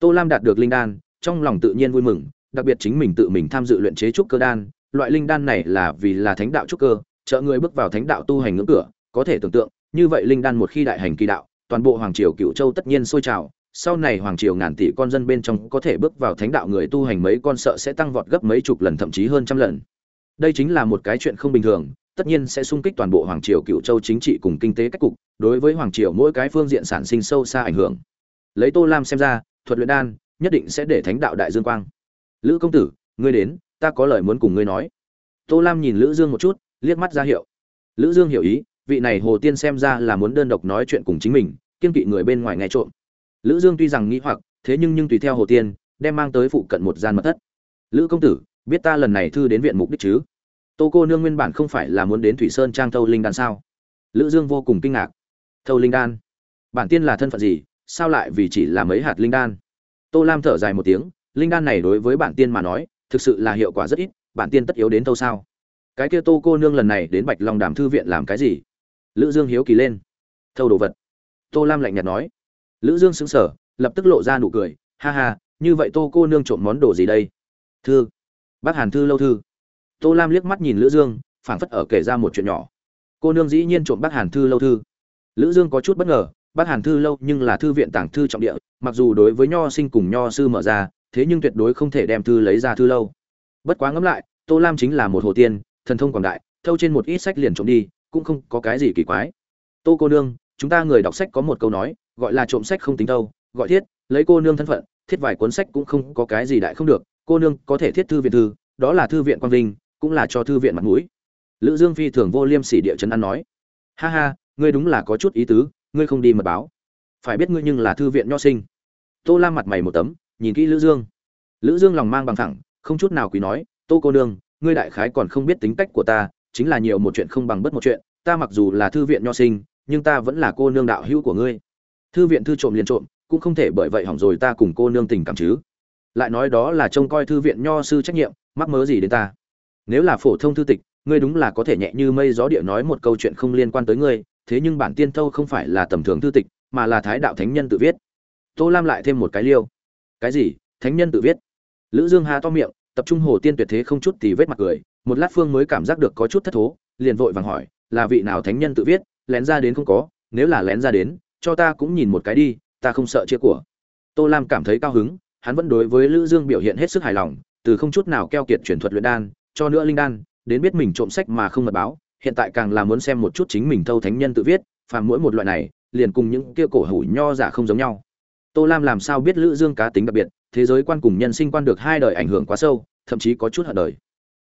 Tô lam đạt được linh đan, trong lòng tự nhiên vui mừng, đặc biệt chính mình tự mình tham dự luyện chế trúc cơ đan. Loại linh đan này là vì là thánh đạo trúc cơ, trợ người bước vào thánh đạo tu hành ngưỡng cửa có thể tưởng tượng, như vậy linh đan một khi đại hành kỳ đạo, toàn bộ hoàng triều cựu châu tất nhiên sôi trào. Sau này hoàng triều ngàn tỷ con dân bên trong có thể bước vào thánh đạo người tu hành mấy con sợ sẽ tăng vọt gấp mấy chục lần, thậm chí hơn trăm lần. Đây chính là một cái chuyện không bình thường, tất nhiên sẽ sung kích toàn bộ hoàng triều cựu châu chính trị cùng kinh tế cách cục, đối với hoàng triều mỗi cái phương diện sản sinh sâu xa ảnh hưởng. Lấy tô lam xem ra, thuật luyện đan nhất định sẽ để thánh đạo đại dương quang. Lữ công tử, ngươi đến, ta có lời muốn cùng ngươi nói. Tô lam nhìn lữ dương một chút, liếc mắt ra hiệu. Lữ dương hiểu ý vị này hồ tiên xem ra là muốn đơn độc nói chuyện cùng chính mình, kiên kỵ người bên ngoài nghe trộm. Lữ dương tuy rằng nghĩ hoặc, thế nhưng nhưng tùy theo hồ tiên, đem mang tới phụ cận một gian mật thất. Lữ công tử, biết ta lần này thư đến viện mục đích chứ? Tô cô nương nguyên bản không phải là muốn đến thủy sơn trang thâu linh đan sao? Lữ dương vô cùng kinh ngạc. Thâu linh đan? Bản tiên là thân phận gì? Sao lại vì chỉ là mấy hạt linh đan? Tô lam thở dài một tiếng, linh đan này đối với bản tiên mà nói, thực sự là hiệu quả rất ít, bản tiên tất yếu đến thâu sao? Cái kia tô cô nương lần này đến bạch long đàm thư viện làm cái gì? Lữ dương hiếu kỳ lên. Thâu đồ vật. Tô lam lạnh nhạt nói. Lữ dương sững sờ, lập tức lộ ra nụ cười. Ha ha, như vậy tô cô nương trộm món đồ gì đây? Thư. Bác hàn thư lâu thư. Tô lam liếc mắt nhìn lữ dương, phảng phất ở kể ra một chuyện nhỏ. Cô nương dĩ nhiên trộm bác hàn thư lâu thư. Lữ dương có chút bất ngờ, bác hàn thư lâu nhưng là thư viện tảng thư trọng địa, mặc dù đối với nho sinh cùng nho sư mở ra, thế nhưng tuyệt đối không thể đem thư lấy ra thư lâu. Bất quá ngẫm lại, tô lam chính là một hồ tiên, thần thông quảng đại, thâu trên một ít sách liền trộm đi cũng không có cái gì kỳ quái. Tô cô nương, chúng ta người đọc sách có một câu nói, gọi là trộm sách không tính đâu, gọi thiết, lấy cô nương thân phận, thiết vài cuốn sách cũng không có cái gì đại không được, cô nương có thể thiết thư viện thư, đó là thư viện quang vinh, cũng là cho thư viện mặt mũi. Lữ dương phi thường vô liêm sỉ địa chấn ăn nói, ha ha, ngươi đúng là có chút ý tứ, ngươi không đi mật báo. Phải biết ngươi nhưng là thư viện nho sinh. Tô lam mặt mày một tấm, nhìn kỹ lữ dương. Lữ dương lòng mang bằng thẳng, không chút nào quý nói, tô cô nương, ngươi đại khái còn không biết tính cách của ta chính là nhiều một chuyện không bằng bất một chuyện, ta mặc dù là thư viện nho sinh, nhưng ta vẫn là cô nương đạo hữu của ngươi. Thư viện thư trộm liền trộm, cũng không thể bởi vậy hỏng rồi ta cùng cô nương tình cảm chứ. Lại nói đó là trông coi thư viện nho sư trách nhiệm, mắc mớ gì đến ta? Nếu là phổ thông thư tịch, ngươi đúng là có thể nhẹ như mây gió địa nói một câu chuyện không liên quan tới ngươi, thế nhưng bản tiên thâu không phải là tầm thường thư tịch, mà là thái đạo thánh nhân tự viết. Tô lam lại thêm một cái liêu. Cái gì? Thánh nhân tự viết. Lữ dương hà to miệng tập trung hồ tiên tuyệt thế không chút thì vết mặt cười, một lát phương mới cảm giác được có chút thất thố, liền vội vàng hỏi, là vị nào thánh nhân tự viết? Lén ra đến không có, nếu là lén ra đến, cho ta cũng nhìn một cái đi, ta không sợ chia của. Tô lam cảm thấy cao hứng, hắn vẫn đối với lữ dương biểu hiện hết sức hài lòng, từ không chút nào keo kiệt truyền thuật luyện đan, cho nữa linh đan, đến biết mình trộm sách mà không mật báo, hiện tại càng là muốn xem một chút chính mình thâu thánh nhân tự viết, phàm mỗi một loại này, liền cùng những kia cổ hủ nho giả không giống nhau. Tô lam làm sao biết lữ dương cá tính đặc biệt thế giới quan cùng nhân sinh quan được hai đời ảnh hưởng quá sâu, thậm chí có chút hận đời.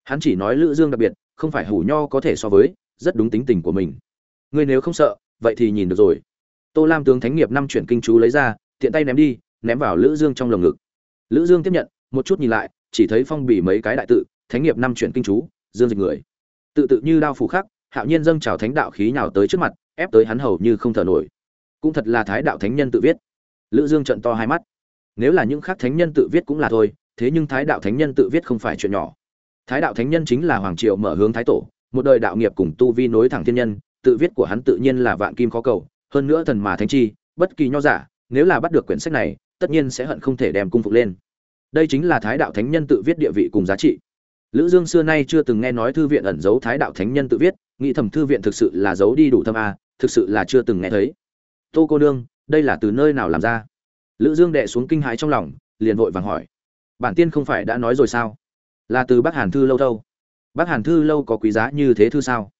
Hắn chỉ nói lữ dương đặc biệt, không phải hủ nho có thể so với, rất đúng tính tình của mình. Ngươi nếu không sợ, vậy thì nhìn được rồi. Tô lam tướng thánh nghiệp năm chuyển kinh chú lấy ra, tiện tay ném đi, ném vào lữ dương trong lồng ngực. Lữ dương tiếp nhận, một chút nhìn lại, chỉ thấy phong bì mấy cái đại tự, thánh nghiệp năm chuyển kinh chú, dương dịch người. Tự tự như đao phủ khắc, hạo nhiên dâng trào thánh đạo khí nhào tới trước mặt, ép tới hắn hầu như không thở nổi. Cũng thật là thái đạo thánh nhân tự viết. Lữ dương trận to hai mắt nếu là những khác thánh nhân tự viết cũng là thôi, thế nhưng thái đạo thánh nhân tự viết không phải chuyện nhỏ. Thái đạo thánh nhân chính là hoàng triều mở hướng thái tổ, một đời đạo nghiệp cùng tu vi nối thẳng thiên nhân, tự viết của hắn tự nhiên là vạn kim khó cầu, hơn nữa thần mà thánh chi, bất kỳ nho giả, nếu là bắt được quyển sách này, tất nhiên sẽ hận không thể đem cung phục lên. Đây chính là thái đạo thánh nhân tự viết địa vị cùng giá trị. Lữ dương xưa nay chưa từng nghe nói thư viện ẩn giấu thái đạo thánh nhân tự viết, nghĩ thầm thư viện thực sự là giấu đi đủ thâm a, thực sự là chưa từng nghe thấy. Tô cô nương, đây là từ nơi nào làm ra? Lữ dương đệ xuống kinh hãi trong lòng, liền vội vàng hỏi, bản tiên không phải đã nói rồi sao? Là từ bắc hàn thư lâu đâu? Bắc hàn thư lâu có quý giá như thế thư sao?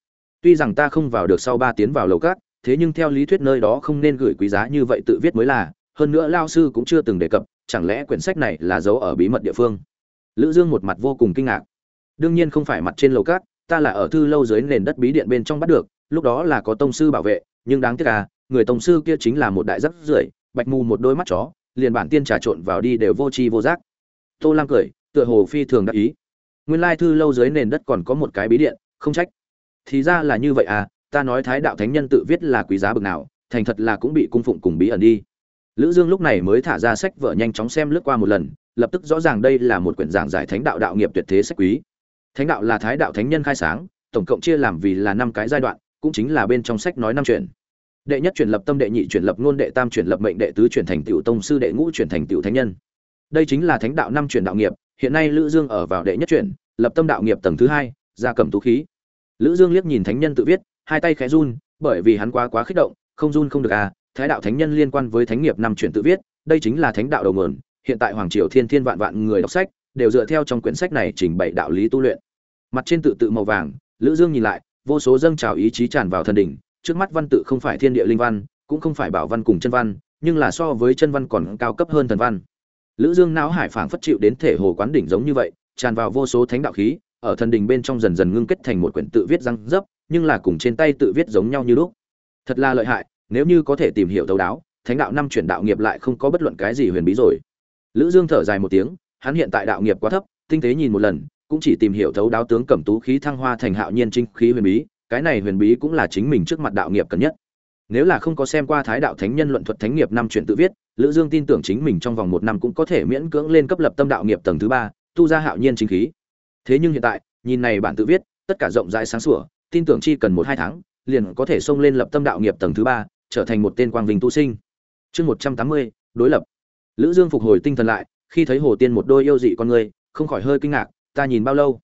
Tuy rằng ta không vào được sau ba tiến vào lầu cát thế nhưng theo lý thuyết nơi đó không nên gửi quý giá như vậy tự viết mới là, hơn nữa lao sư cũng chưa từng đề cập, chẳng lẽ quyển sách này là giấu ở bí mật địa phương? Lữ dương một mặt vô cùng kinh ngạc. Đương nhiên không phải mặt trên lầu cát ta là ở thư lâu dưới nền đất bí điện bên trong bắt được, lúc đó là có tông sư bảo vệ, nhưng đáng tiếc à người tông sư kia chính là một đại rắc rưởi bạch mù một đôi mắt chó, liền bản tiên trà trộn vào đi đều vô tri vô giác. Tô lam cười, tựa hồ phi thường đắc ý. Nguyên lai thư lâu dưới nền đất còn có một cái bí điện, không trách. Thì ra là như vậy à ta nói thái đạo thánh nhân tự viết là quý giá bực nào, thành thật là cũng bị cung phụng cùng bí ẩn đi. Lữ dương lúc này mới thả ra sách vợ nhanh chóng xem lướt qua một lần, lập tức rõ ràng đây là một quyển giảng giải thánh đạo đạo nghiệp tuyệt thế sách quý. Thánh đạo là thái đạo thánh nhân khai sáng, tổng cộng chia làm vì là năm cái giai đoạn, cũng chính là bên trong sách nói năm chuyện đệ nhất chuyển lập tâm đệ nhị chuyển lập ngôn đệ tam chuyển lập mệnh đệ tứ chuyển thành tiểu tông sư đệ ngũ chuyển thành tiểu thánh nhân. Đây chính là thánh đạo năm chuyển đạo nghiệp, hiện nay lữ dương ở vào đệ nhất chuyển, lập tâm đạo nghiệp tầng thứ hai ra cầm tú khí. Lữ dương liếc nhìn thánh nhân tự viết, hai tay khẽ run, bởi vì hắn quá quá kích động, không run không được à thái đạo thánh nhân liên quan với thánh nghiệp năm chuyển tự viết, đây chính là thánh đạo đầu nguồn, hiện tại hoàng triều thiên thiên vạn vạn người đọc sách, đều dựa theo trong quyển sách này trình bày đạo lý tu luyện. Mặt trên tự tự màu vàng, lữ dương nhìn lại, vô số dâng trào ý chí tràn vào thần đỉnh trước mắt văn tự không phải thiên địa linh văn, cũng không phải bảo văn cùng chân văn, nhưng là so với chân văn còn cao cấp hơn thần văn. Lữ dương não hải phảng phất chịu đến thể hồ quán đỉnh giống như vậy, tràn vào vô số thánh đạo khí, ở thần đỉnh bên trong dần dần ngưng kết thành một quyển tự viết răng dấp, nhưng là cùng trên tay tự viết giống nhau như lúc. Thật là lợi hại, nếu như có thể tìm hiểu thấu đáo, thánh đạo năm chuyển đạo nghiệp lại không có bất luận cái gì huyền bí rồi. Lữ dương thở dài một tiếng, hắn hiện tại đạo nghiệp quá thấp, tinh tế nhìn một lần, cũng chỉ tìm hiểu thấu đáo tướng cẩm tú khí thăng hoa thành hạo nhiên trinh khí huyền bí cái này huyền bí cũng là chính mình trước mặt đạo nghiệp cần nhất. Nếu là không có xem qua thái đạo thánh nhân luận thuật thánh nghiệp năm chuyện tự viết, lữ dương tin tưởng chính mình trong vòng một năm cũng có thể miễn cưỡng lên cấp lập tâm đạo nghiệp tầng thứ ba, tu ra hạo nhiên chính khí. Thế nhưng hiện tại, nhìn này bản tự viết, tất cả rộng rãi sáng sủa, tin tưởng chi cần một hai tháng, liền có thể xông lên lập tâm đạo nghiệp tầng thứ ba, trở thành một tên quang vinh tu sinh. Chương một trăm tám mươi, đối lập. Lữ dương phục hồi tinh thần lại, khi thấy hồ tiên một đôi yêu dị con người, không khỏi hơi kinh ngạc, ta nhìn bao lâu?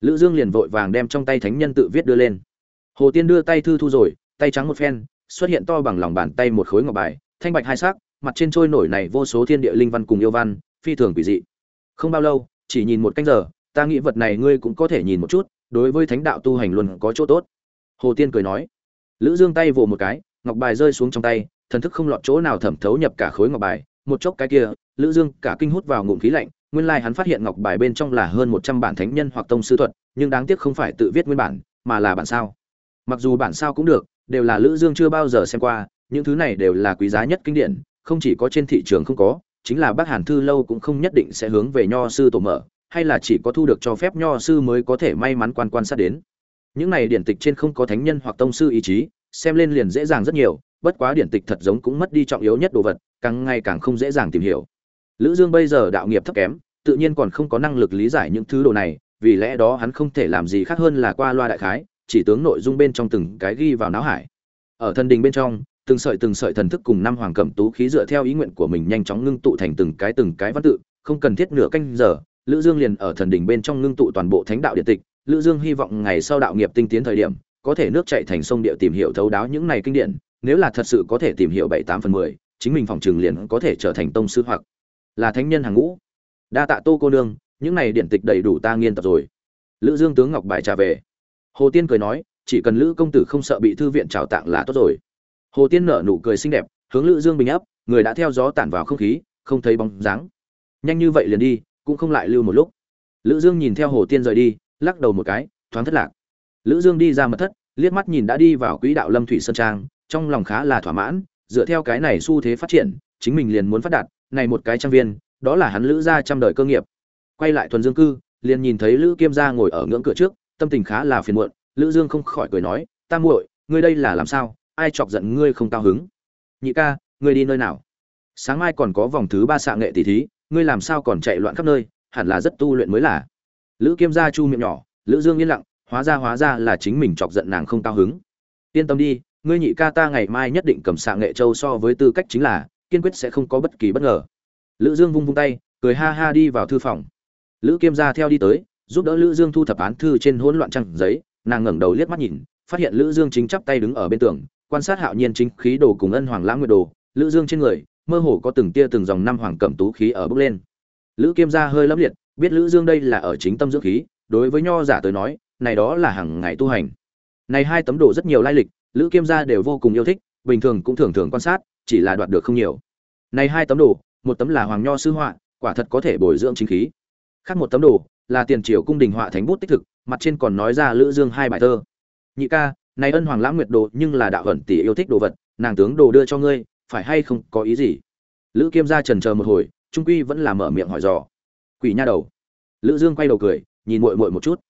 Lữ dương liền vội vàng đem trong tay thánh nhân tự viết đưa lên hồ tiên đưa tay thư thu rồi, tay trắng một phen, xuất hiện to bằng lòng bàn tay một khối ngọc bài, thanh bạch hai sắc, mặt trên trôi nổi này vô số thiên địa linh văn cùng yêu văn, phi thường quỷ dị. Không bao lâu, chỉ nhìn một canh giờ, ta nghĩ vật này ngươi cũng có thể nhìn một chút, đối với thánh đạo tu hành luôn có chỗ tốt. Hồ tiên cười nói. Lữ dương tay vồ một cái, ngọc bài rơi xuống trong tay, thần thức không lọt chỗ nào thẩm thấu nhập cả khối ngọc bài. Một chốc cái kia, lữ dương cả kinh hút vào ngụm khí lạnh, nguyên lai hắn phát hiện ngọc bài bên trong là hơn 100 bản thánh nhân hoặc tông sư thuật, nhưng đáng tiếc không phải tự viết nguyên bản, mà là bản sao mặc dù bản sao cũng được, đều là lữ dương chưa bao giờ xem qua, những thứ này đều là quý giá nhất kinh điển, không chỉ có trên thị trường không có, chính là bác hàn thư lâu cũng không nhất định sẽ hướng về nho sư tổ mở, hay là chỉ có thu được cho phép nho sư mới có thể may mắn quan quan sát đến. Những này điển tịch trên không có thánh nhân hoặc tông sư ý chí, xem lên liền dễ dàng rất nhiều, bất quá điển tịch thật giống cũng mất đi trọng yếu nhất đồ vật, càng ngày càng không dễ dàng tìm hiểu. Lữ dương bây giờ đạo nghiệp thấp kém, tự nhiên còn không có năng lực lý giải những thứ đồ này, vì lẽ đó hắn không thể làm gì khác hơn là qua loa đại khái chỉ tướng nội dung bên trong từng cái ghi vào não hải. Ở thần đình bên trong, từng sợi từng sợi thần thức cùng năm hoàng cẩm tú khí dựa theo ý nguyện của mình nhanh chóng ngưng tụ thành từng cái từng cái văn tự, không cần thiết nửa canh giờ, lữ dương liền ở thần đình bên trong ngưng tụ toàn bộ thánh đạo điện tịch. Lữ dương hy vọng ngày sau đạo nghiệp tinh tiến thời điểm, có thể nước chảy thành sông địa tìm hiểu thấu đáo những này kinh điển, nếu là thật sự có thể tìm hiểu bảy tám phần mười, chính mình phòng trường liền có thể trở thành tông sư hoặc là thánh nhân hàng ngũ. Đa tạ tô cô nương, những này điện tịch đầy đủ ta nghiên tập rồi. Lữ dương tướng ngọc bài trả về hồ tiên cười nói, chỉ cần lữ công tử không sợ bị thư viện trào tặng là tốt rồi. Hồ tiên nở nụ cười xinh đẹp, hướng lữ dương bình ấp người đã theo gió tản vào không khí, không thấy bóng dáng. Nhanh như vậy liền đi, cũng không lại lưu một lúc. Lữ dương nhìn theo hồ tiên rời đi, lắc đầu một cái, thoáng thất lạc. Lữ dương đi ra mật thất, liếc mắt nhìn đã đi vào quỹ đạo lâm thủy sơn trang, trong lòng khá là thỏa mãn, dựa theo cái này xu thế phát triển, chính mình liền muốn phát đạt, này một cái trang viên, đó là hắn lữ gia trăm đời cơ nghiệp. Quay lại thuần dương cư, liền nhìn thấy lữ kiêm gia ngồi ở ngưỡng cửa trước tâm tình khá là phiền muộn, lữ dương không khỏi cười nói, ta muội, ngươi đây là làm sao? Ai chọc giận ngươi không cao hứng? Nhị ca, ngươi đi nơi nào? Sáng mai còn có vòng thứ ba xạ nghệ tỷ thí, ngươi làm sao còn chạy loạn khắp nơi, hẳn là rất tu luyện mới là. Lữ kiêm gia chu miệng nhỏ, lữ dương yên lặng, hóa ra hóa ra là chính mình chọc giận nàng không cao hứng. Yên tâm đi, ngươi nhị ca ta ngày mai nhất định cầm xạ nghệ châu so với tư cách chính là, kiên quyết sẽ không có bất kỳ bất ngờ. Lữ dương vung vung tay, cười ha ha đi vào thư phòng. Lữ kiêm gia theo đi tới giúp đỡ lữ dương thu thập án thư trên hỗn loạn trang giấy. Nàng ngẩng đầu liếc mắt nhìn, phát hiện lữ dương chính chắp tay đứng ở bên tường, quan sát hạo nhiên chính khí đồ cùng ân hoàng lãng nguyệt đồ. Lữ dương trên người, mơ hồ có từng tia từng dòng năm hoàng cẩm tú khí ở bốc lên. Lữ kiêm gia hơi lấp liệt, biết lữ dương đây là ở chính tâm dưỡng khí, đối với nho giả tới nói, này đó là hàng ngày tu hành. Này hai tấm đồ rất nhiều lai lịch, lữ kiêm gia đều vô cùng yêu thích, bình thường cũng thường thường quan sát, chỉ là đoạt được không nhiều. Này hai tấm đồ, một tấm là hoàng nho sư họa, quả thật có thể bồi dưỡng chính khí. Khác một tấm đồ là tiền triều cung đình họa thánh bút tích thực, mặt trên còn nói ra lữ dương hai bài thơ. Nhị ca, này ân hoàng lãng nguyệt đồ nhưng là đạo hận tỷ yêu thích đồ vật, nàng tướng đồ đưa cho ngươi, phải hay không có ý gì? Lữ kiêm gia trần chờ một hồi, trung quy vẫn là mở miệng hỏi dò. Quỷ nha đầu. Lữ dương quay đầu cười, nhìn muội muội một chút.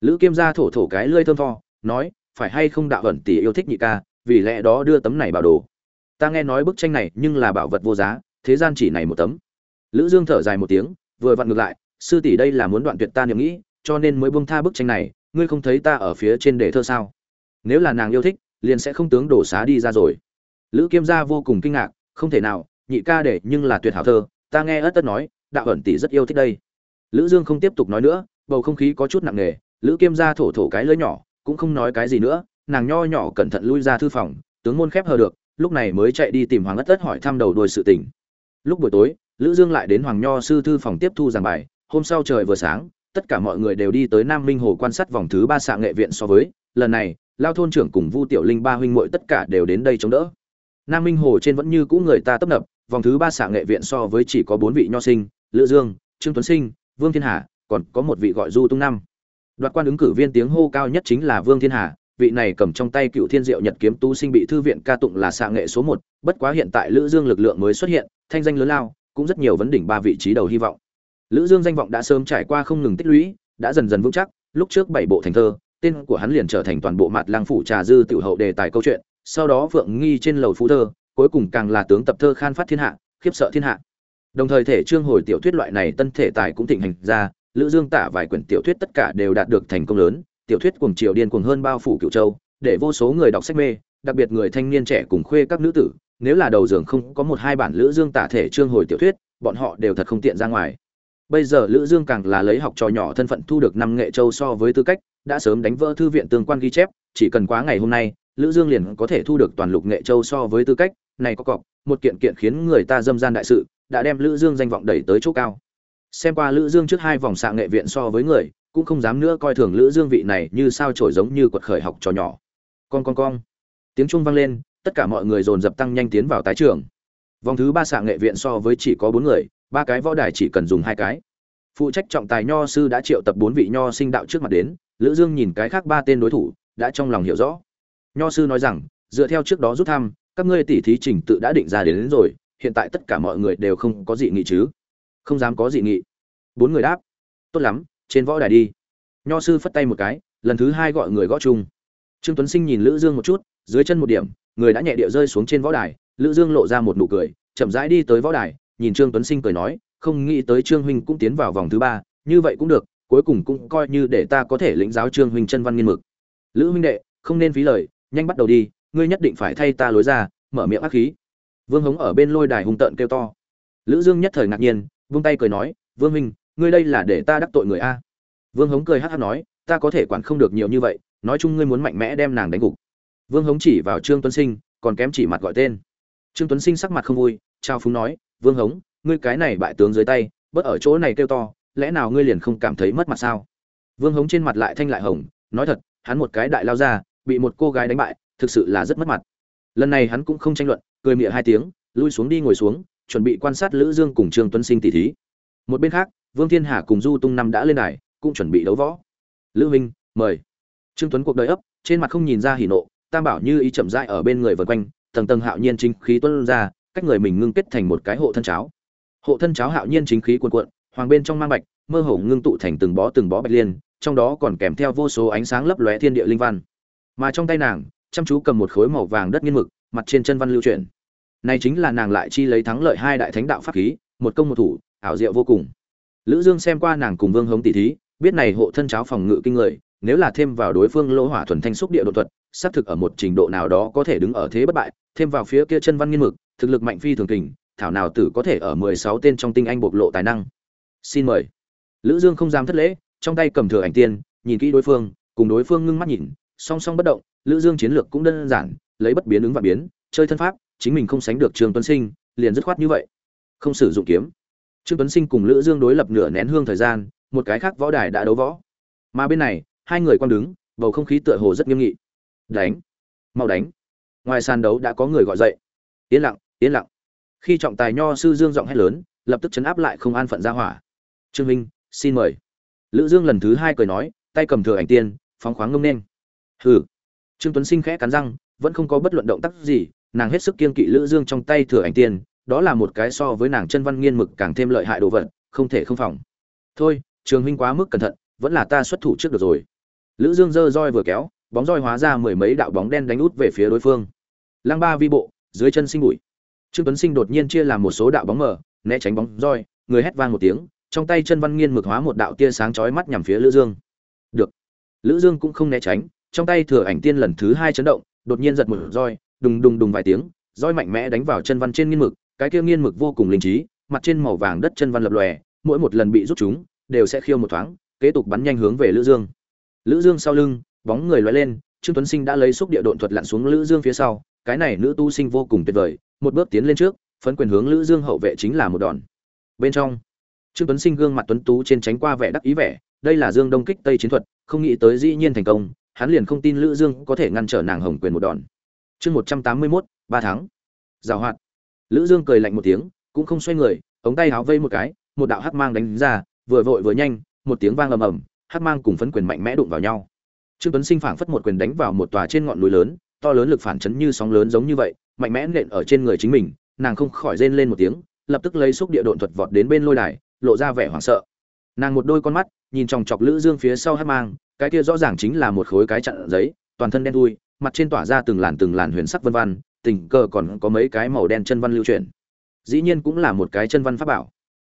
Lữ kiêm gia thổ thổ cái lưỡi thơm tho, nói, phải hay không đạo hận tỷ yêu thích nhị ca, vì lẽ đó đưa tấm này bảo đồ. Ta nghe nói bức tranh này nhưng là bảo vật vô giá, thế gian chỉ này một tấm. Lữ dương thở dài một tiếng, vừa vặn ngược lại sư tỷ đây là muốn đoạn tuyệt ta niệm nghĩ, cho nên mới buông tha bức tranh này, ngươi không thấy ta ở phía trên đề thơ sao? Nếu là nàng yêu thích, liền sẽ không tướng đổ xá đi ra rồi. Lữ kiêm gia vô cùng kinh ngạc, không thể nào, nhị ca để nhưng là tuyệt hảo thơ, ta nghe ất tất nói, đạo ẩn tỷ rất yêu thích đây. Lữ dương không tiếp tục nói nữa, bầu không khí có chút nặng nề, lữ kiêm gia thổ thổ cái lưỡi nhỏ, cũng không nói cái gì nữa, nàng nho nhỏ cẩn thận lui ra thư phòng, tướng môn khép hờ được, lúc này mới chạy đi tìm hoàng ất tất hỏi thăm đầu đuôi sự tình. Lúc buổi tối, lữ dương lại đến hoàng nho sư thư phòng tiếp thu giảng bài hôm sau trời vừa sáng, tất cả mọi người đều đi tới nam minh hồ quan sát vòng thứ ba xạ nghệ viện so với, lần này, lao thôn trưởng cùng vu tiểu linh ba huynh muội tất cả đều đến đây chống đỡ. Nam minh hồ trên vẫn như cũ người ta tấp nập, vòng thứ ba xạ nghệ viện so với chỉ có bốn vị nho sinh, lữ dương, trương tuấn sinh, vương thiên hà, còn có một vị gọi du tung năm. Đoạt quan ứng cử viên tiếng hô cao nhất chính là vương thiên hà, vị này cầm trong tay cựu thiên diệu nhật kiếm tu sinh bị thư viện ca tụng là xạ nghệ số một, bất quá hiện tại lữ dương lực lượng mới xuất hiện, thanh danh lớn lao, cũng rất nhiều vấn đỉnh ba vị trí đầu hy vọng lữ dương danh vọng đã sớm trải qua không ngừng tích lũy, đã dần dần vững chắc. Lúc trước bảy bộ thành thơ, tên của hắn liền trở thành toàn bộ mặt lang phủ trà dư tiểu hậu đề tài câu chuyện, sau đó phượng nghi trên lầu phú thơ, cuối cùng càng là tướng tập thơ khan phát thiên hạ, khiếp sợ thiên hạ. Đồng thời thể trương hồi tiểu thuyết loại này tân thể tài cũng thịnh hành ra, lữ dương tả vài quyển tiểu thuyết tất cả đều đạt được thành công lớn. Tiểu thuyết cuồng triều điên cuồng hơn bao phủ cựu châu, để vô số người đọc sách mê, đặc biệt người thanh niên trẻ cùng khuê các nữ tử. Nếu là đầu giường không có một hai bản lữ dương tả thể trương hồi tiểu thuyết, bọn họ đều thật không tiện ra ngoài bây giờ lữ dương càng là lấy học trò nhỏ thân phận thu được năm nghệ châu so với tư cách, đã sớm đánh vỡ thư viện tương quan ghi chép, chỉ cần quá ngày hôm nay, lữ dương liền có thể thu được toàn lục nghệ châu so với tư cách. Này có cọc, một kiện kiện khiến người ta dâm gian đại sự, đã đem lữ dương danh vọng đẩy tới chỗ cao. Xem qua lữ dương trước hai vòng xạ nghệ viện so với người, cũng không dám nữa coi thường lữ dương vị này như sao trổi giống như quật khởi học trò nhỏ. Con con con tiếng trung vang lên, tất cả mọi người dồn dập tăng nhanh tiến vào tái trường. Vòng thứ ba xạ nghệ viện so với chỉ có bốn người ba cái võ đài chỉ cần dùng hai cái. Phụ trách trọng tài nho sư đã triệu tập bốn vị nho sinh đạo trước mặt đến lữ dương nhìn cái khác ba tên đối thủ đã trong lòng hiểu rõ. Nho sư nói rằng dựa theo trước đó rút thăm các ngươi tỉ thí trình tự đã định ra đến, đến rồi hiện tại tất cả mọi người đều không có dị nghị chứ? Không dám có dị nghị. Bốn người đáp tốt lắm trên võ đài đi. Nho sư phất tay một cái lần thứ hai gọi người gõ chung. Trương tuấn sinh nhìn lữ dương một chút dưới chân một điểm người đã nhẹ địa rơi xuống trên võ đài lữ dương lộ ra một nụ cười chậm rãi đi tới võ đài nhìn trương tuấn sinh cười nói, không nghĩ tới trương huynh cũng tiến vào vòng thứ ba, như vậy cũng được, cuối cùng cũng coi như để ta có thể lĩnh giáo trương huynh chân văn nghiên mực. Lữ huynh đệ, không nên phí lời, nhanh bắt đầu đi, ngươi nhất định phải thay ta lối ra, mở miệng ác khí. Vương hống ở bên lôi đài hung tợn kêu to. Lữ dương nhất thời ngạc nhiên, vung tay cười nói, vương huynh, ngươi đây là để ta đắc tội người a? Vương hống cười hắc hắc nói, ta có thể quản không được nhiều như vậy, nói chung ngươi muốn mạnh mẽ đem nàng đánh gục. Vương hống chỉ vào trương tuấn sinh, còn kém chỉ mặt gọi tên. Trương tuấn sinh sắc mặt không vui trao phúng nói vương hống, ngươi cái này bại tướng dưới tay, bớt ở chỗ này kêu to, lẽ nào ngươi liền không cảm thấy mất mặt sao? Vương hống trên mặt lại thanh lại hồng, nói thật, hắn một cái đại lao ra, bị một cô gái đánh bại, thực sự là rất mất mặt. Lần này hắn cũng không tranh luận, cười mịa hai tiếng, lui xuống đi ngồi xuống, chuẩn bị quan sát lữ dương cùng trương tuấn sinh tỷ thí. Một bên khác, vương thiên hà cùng du tung năm đã lên đài, cũng chuẩn bị đấu võ. Lữ minh, mời. Trương tuấn cuộc đời ấp, trên mặt không nhìn ra hỉ nộ, tam bảo như ý chậm rãi ở bên người vần quanh, tầng tầng hạo nhiên chính khí tuôn ra cách người mình ngưng kết thành một cái hộ thân cháo. Hộ thân cháo hạo nhiên chính khí cuồn cuộn, hoàng bên trong mang bạch, mơ hồ ngưng tụ thành từng bó từng bó bạch liên, trong đó còn kèm theo vô số ánh sáng lấp lóe thiên địa linh văn. Mà trong tay nàng, chăm chú cầm một khối màu vàng đất nghiên mực, mặt trên chân văn lưu chuyển. Này chính là nàng lại chi lấy thắng lợi hai đại thánh đạo pháp khí, một công một thủ, ảo diệu vô cùng. Lữ dương xem qua nàng cùng vương hống tỷ thí, biết này hộ thân cháo phòng ngự kinh người, nếu là thêm vào đối phương lỗ hỏa thuần thanh xúc địa độ thuật, xác thực ở một trình độ nào đó có thể đứng ở thế bất bại, thêm vào phía kia chân văn nghiên mực thực lực mạnh phi thường kình, thảo nào tử có thể ở 16 tên trong tinh anh bộc lộ tài năng. Xin mời. Lữ dương không dám thất lễ, trong tay cầm thừa ảnh tiên, nhìn kỹ đối phương, cùng đối phương ngưng mắt nhìn, song song bất động, lữ dương chiến lược cũng đơn giản, lấy bất biến ứng và biến, chơi thân pháp, chính mình không sánh được trương tuấn sinh, liền dứt khoát như vậy. Không sử dụng kiếm. Trương tuấn sinh cùng lữ dương đối lập nửa nén hương thời gian, một cái khác võ đài đã đấu võ. Mà bên này, hai người quan đứng, bầu không khí tựa hồ rất nghiêm nghị. Đánh. Mau đánh. Ngoài sàn đấu đã có người gọi dậy. Yên lặng yên lặng. Khi trọng tài nho sư dương giọng hét lớn, lập tức chấn áp lại không an phận ra hỏa. Trương minh, xin mời. Lữ dương lần thứ hai cười nói, tay cầm thừa ảnh tiên, phóng khoáng ngông nên. Hừ. Trương tuấn sinh khẽ cắn răng, vẫn không có bất luận động tác gì, nàng hết sức kiên kỵ lữ dương trong tay thừa ảnh tiên, đó là một cái so với nàng chân văn nghiên mực càng thêm lợi hại đồ vật, không thể không phòng. Thôi, trường huynh quá mức cẩn thận, vẫn là ta xuất thủ trước được rồi. Lữ dương giơ roi vừa kéo, bóng roi hóa ra mười mấy đạo bóng đen đánh út về phía đối phương. Lăng ba vi bộ, dưới chân sinh bụi trương tuấn sinh đột nhiên chia làm một số đạo bóng mờ, né tránh bóng roi, người hét vang một tiếng, trong tay chân văn nghiên mực hóa một đạo tia sáng chói mắt nhằm phía lữ dương. Được. Lữ dương cũng không né tránh, trong tay thừa ảnh tiên lần thứ hai chấn động, đột nhiên giật một roi, đùng đùng đùng vài tiếng, roi mạnh mẽ đánh vào chân văn trên nghiên mực, cái kia nghiên mực vô cùng linh trí, mặt trên màu vàng đất chân văn lập lòe, mỗi một lần bị rút chúng, đều sẽ khiêu một thoáng, kế tục bắn nhanh hướng về lữ dương. Lữ dương sau lưng, bóng người lóe lên, trương tuấn sinh đã lấy xúc địa độn thuật lặn xuống lữ dương phía sau, cái này nữ tu sinh vô cùng tuyệt vời một bước tiến lên trước phấn quyền hướng lữ dương hậu vệ chính là một đòn. Bên trong trương tuấn sinh gương mặt tuấn tú trên tránh qua vẻ đắc ý vẻ đây là dương đông kích tây chiến thuật không nghĩ tới dĩ nhiên thành công hắn liền không tin lữ dương có thể ngăn trở nàng hồng quyền một đòn. Chương một trăm tám mươi 181, ba tháng giảo hoạt. Lữ dương cười lạnh một tiếng cũng không xoay người ống tay háo vây một cái một đạo hắc mang đánh ra vừa vội vừa nhanh một tiếng vang ầm ầm hắc mang cùng phấn quyền mạnh mẽ đụng vào nhau. Trương tuấn sinh phảng phất một quyền đánh vào một tòa trên ngọn núi lớn to lớn lực phản chấn như sóng lớn giống như vậy mạnh mẽ nện ở trên người chính mình, nàng không khỏi rên lên một tiếng, lập tức lấy xúc địa độn thuật vọt đến bên lôi đài, lộ ra vẻ hoảng sợ. Nàng một đôi con mắt, nhìn chòng chọc lữ dương phía sau hắc mang, cái kia rõ ràng chính là một khối cái chặn giấy, toàn thân đen thui, mặt trên tỏa ra từng làn từng làn huyền sắc vân văn, tình cờ còn có mấy cái màu đen chân văn lưu chuyển. Dĩ nhiên cũng là một cái chân văn pháp bảo.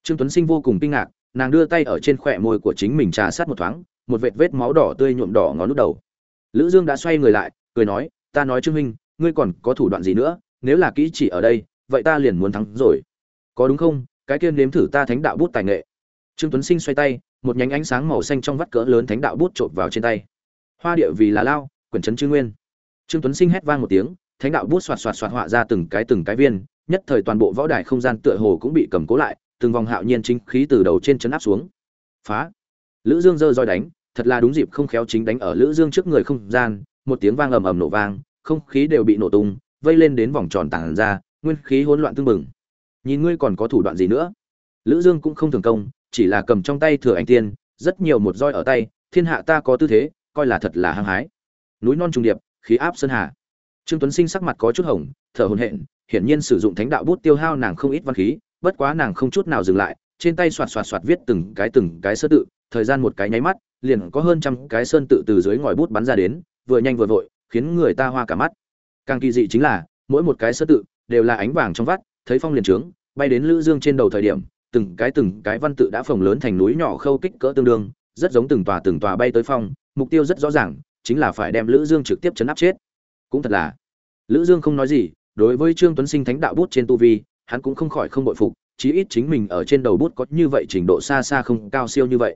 Trương tuấn sinh vô cùng kinh ngạc, nàng đưa tay ở trên khỏe môi của chính mình trà sát một thoáng, một vệt vết máu đỏ tươi nhuộm đỏ ngón nút đầu. Lữ dương đã xoay người lại, cười nói, ta nói trương minh ngươi còn có thủ đoạn gì nữa, nếu là kỹ chỉ ở đây, vậy ta liền muốn thắng rồi. Có đúng không? Cái kia nếm thử ta thánh đạo bút tài nghệ. Trương tuấn sinh xoay tay, một nhánh ánh sáng màu xanh trong vắt cỡ lớn thánh đạo bút trộn vào trên tay. Hoa địa vì là lao, quyển trấn chư nguyên. Trương tuấn sinh hét vang một tiếng, thánh đạo bút xoạt xoạt xoạt họa ra từng cái từng cái viên, nhất thời toàn bộ võ đài không gian tựa hồ cũng bị cầm cố lại, từng vòng hạo nhiên chính khí từ đầu trên chấn áp xuống. Phá! Lữ dương giơ roi đánh, thật là đúng dịp không khéo chính đánh ở lữ dương trước người không gian, một tiếng vang ầm ầm nổ vang không khí đều bị nổ tung, vây lên đến vòng tròn tàn ra, nguyên khí hỗn loạn tương mừng nhìn ngươi còn có thủ đoạn gì nữa? Lữ dương cũng không thường công, chỉ là cầm trong tay thừa ảnh tiên, rất nhiều một roi ở tay, thiên hạ ta có tư thế, coi là thật là hăng hái. Núi non trùng điệp, khí áp sơn hà. Trương tuấn sinh sắc mặt có chút hồng, thở hổn hển, hiển nhiên sử dụng thánh đạo bút tiêu hao nàng không ít văn khí, bất quá nàng không chút nào dừng lại, trên tay xoạt xoạt xoạt viết từng cái từng cái sơ tự, thời gian một cái nháy mắt, liền có hơn trăm cái sơn tự từ dưới ngòi bút bắn ra đến, vừa nhanh vừa vội khiến người ta hoa cả mắt. Càng kỳ dị chính là, mỗi một cái sơ tự đều là ánh vàng trong vắt, thấy phong liền trướng, bay đến lữ dương trên đầu thời điểm, từng cái từng cái văn tự đã phồng lớn thành núi nhỏ khâu kích cỡ tương đương, rất giống từng tòa từng tòa bay tới phong, mục tiêu rất rõ ràng, chính là phải đem lữ dương trực tiếp chấn áp chết. Cũng thật là, lữ dương không nói gì, đối với trương tuấn sinh thánh đạo bút trên tu vi, hắn cũng không khỏi không bội phục, chí ít chính mình ở trên đầu bút có như vậy trình độ xa xa không cao siêu như vậy.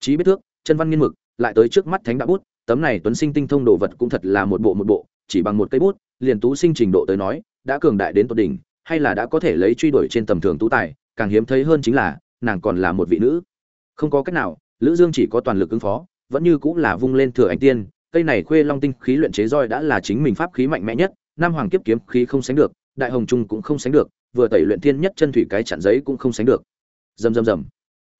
Chí biết thước, chân văn nghiên mực, lại tới trước mắt thánh đạo bút tấm này tuấn sinh tinh thông đồ vật cũng thật là một bộ một bộ, chỉ bằng một cây bút, liền tú sinh trình độ tới nói, đã cường đại đến tột đỉnh, hay là đã có thể lấy truy đuổi trên tầm thường tú tài, càng hiếm thấy hơn chính là, nàng còn là một vị nữ. Không có cách nào, lữ dương chỉ có toàn lực ứng phó, vẫn như cũng là vung lên thừa ảnh tiên, cây này khuê long tinh khí luyện chế roi đã là chính mình pháp khí mạnh mẽ nhất nam hoàng kiếp kiếm khí không sánh được, đại hồng trung cũng không sánh được, vừa tẩy luyện thiên nhất chân thủy cái chặn giấy cũng không sánh được. Rầm rầm rầm.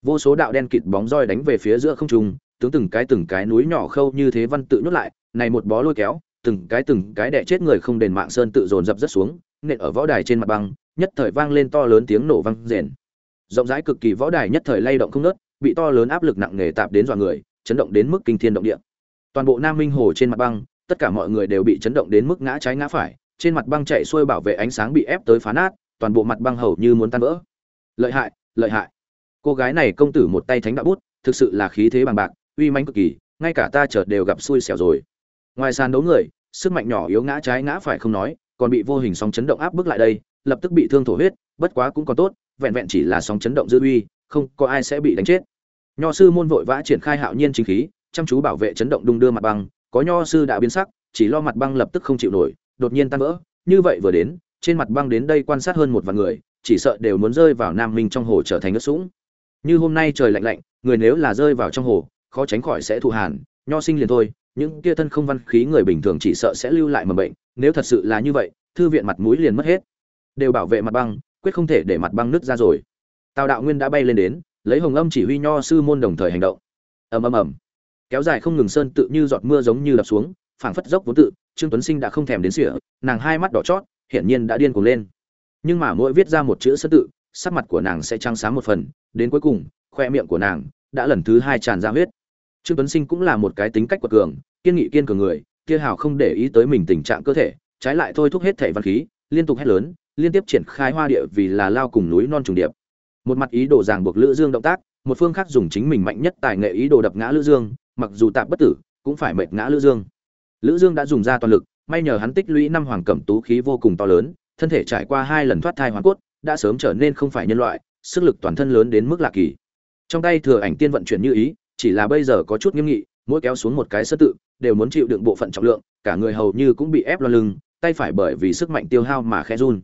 Vô số đạo đen kịt bóng roi đánh về phía giữa không trung tướng từng cái từng cái núi nhỏ khâu như thế văn tự nhốt lại này một bó lôi kéo từng cái từng cái đè chết người không đền mạng sơn tự dồn dập rất xuống nện ở võ đài trên mặt băng nhất thời vang lên to lớn tiếng nổ vang rền. Rộng rãi cực kỳ võ đài nhất thời lay động không ngớt, bị to lớn áp lực nặng nề tạp đến dọa người chấn động đến mức kinh thiên động địa. Toàn bộ nam minh hồ trên mặt băng tất cả mọi người đều bị chấn động đến mức ngã trái ngã phải trên mặt băng chạy xuôi bảo vệ ánh sáng bị ép tới phá nát toàn bộ mặt băng hầu như muốn tan vỡ. Lợi hại lợi hại. Cô gái này công tử một tay thánh đạo bút thực sự là khí thế bằng bạc uy manh cực kỳ, ngay cả ta chợt đều gặp xui xẻo rồi. Ngoài sàn đấu người, sức mạnh nhỏ yếu ngã trái ngã phải không nói, còn bị vô hình sóng chấn động áp bức lại đây, lập tức bị thương thổ huyết, bất quá cũng còn tốt, vẹn vẹn chỉ là sóng chấn động dư uy, không có ai sẽ bị đánh chết. Nho sư môn vội vã triển khai hạo nhiên chính khí, chăm chú bảo vệ chấn động đung đưa mặt băng, có nho sư đã biến sắc, chỉ lo mặt băng lập tức không chịu nổi, đột nhiên tan vỡ. Như vậy vừa đến, trên mặt băng đến đây quan sát hơn một vạn người, chỉ sợ đều muốn rơi vào nam minh trong hồ trở thành nước sũng. Như hôm nay trời lạnh lạnh, người nếu là rơi vào trong hồ khó tránh khỏi sẽ thụ hàn, nho sinh liền thôi, những kia thân không văn khí người bình thường chỉ sợ sẽ lưu lại mầm bệnh, nếu thật sự là như vậy, thư viện mặt mũi liền mất hết. Đều bảo vệ mặt băng, quyết không thể để mặt băng nứt ra rồi. Tào đạo nguyên đã bay lên đến, lấy hồng âm chỉ huy nho sư môn đồng thời hành động. Ầm ầm ầm. Kéo dài không ngừng sơn tự như giọt mưa giống như đập xuống, phảng phất dốc vốn tự, trương tuấn sinh đã không thèm đến sỉa nàng hai mắt đỏ chót, hiển nhiên đã điên cuồng lên. Nhưng mà mỗi viết ra một chữ sơn tự, sắc mặt của nàng sẽ trăng sáng một phần, đến cuối cùng, khoe miệng của nàng đã lần thứ hai tràn ra huyết trương tuấn sinh cũng là một cái tính cách quật cường, kiên nghị kiên cường người, kia hào không để ý tới mình tình trạng cơ thể, trái lại thôi thúc hết thể văn khí, liên tục hét lớn, liên tiếp triển khai hoa địa vì là lao cùng núi non trùng điệp. Một mặt ý đồ ràng buộc lữ dương động tác, một phương khác dùng chính mình mạnh nhất tài nghệ ý đồ đập ngã lữ dương, mặc dù tạm bất tử, cũng phải mệt ngã lữ dương. Lữ dương đã dùng ra toàn lực, may nhờ hắn tích lũy năm hoàng cẩm tú khí vô cùng to lớn, thân thể trải qua hai lần thoát thai hoàn cốt, đã sớm trở nên không phải nhân loại, sức lực toàn thân lớn đến mức lạ kỳ. Trong tay thừa ảnh tiên vận chuyển như ý chỉ là bây giờ có chút nghiêm nghị, mỗi kéo xuống một cái sơ tự, đều muốn chịu đựng bộ phận trọng lượng, cả người hầu như cũng bị ép lo lưng, tay phải bởi vì sức mạnh tiêu hao mà khẽ run.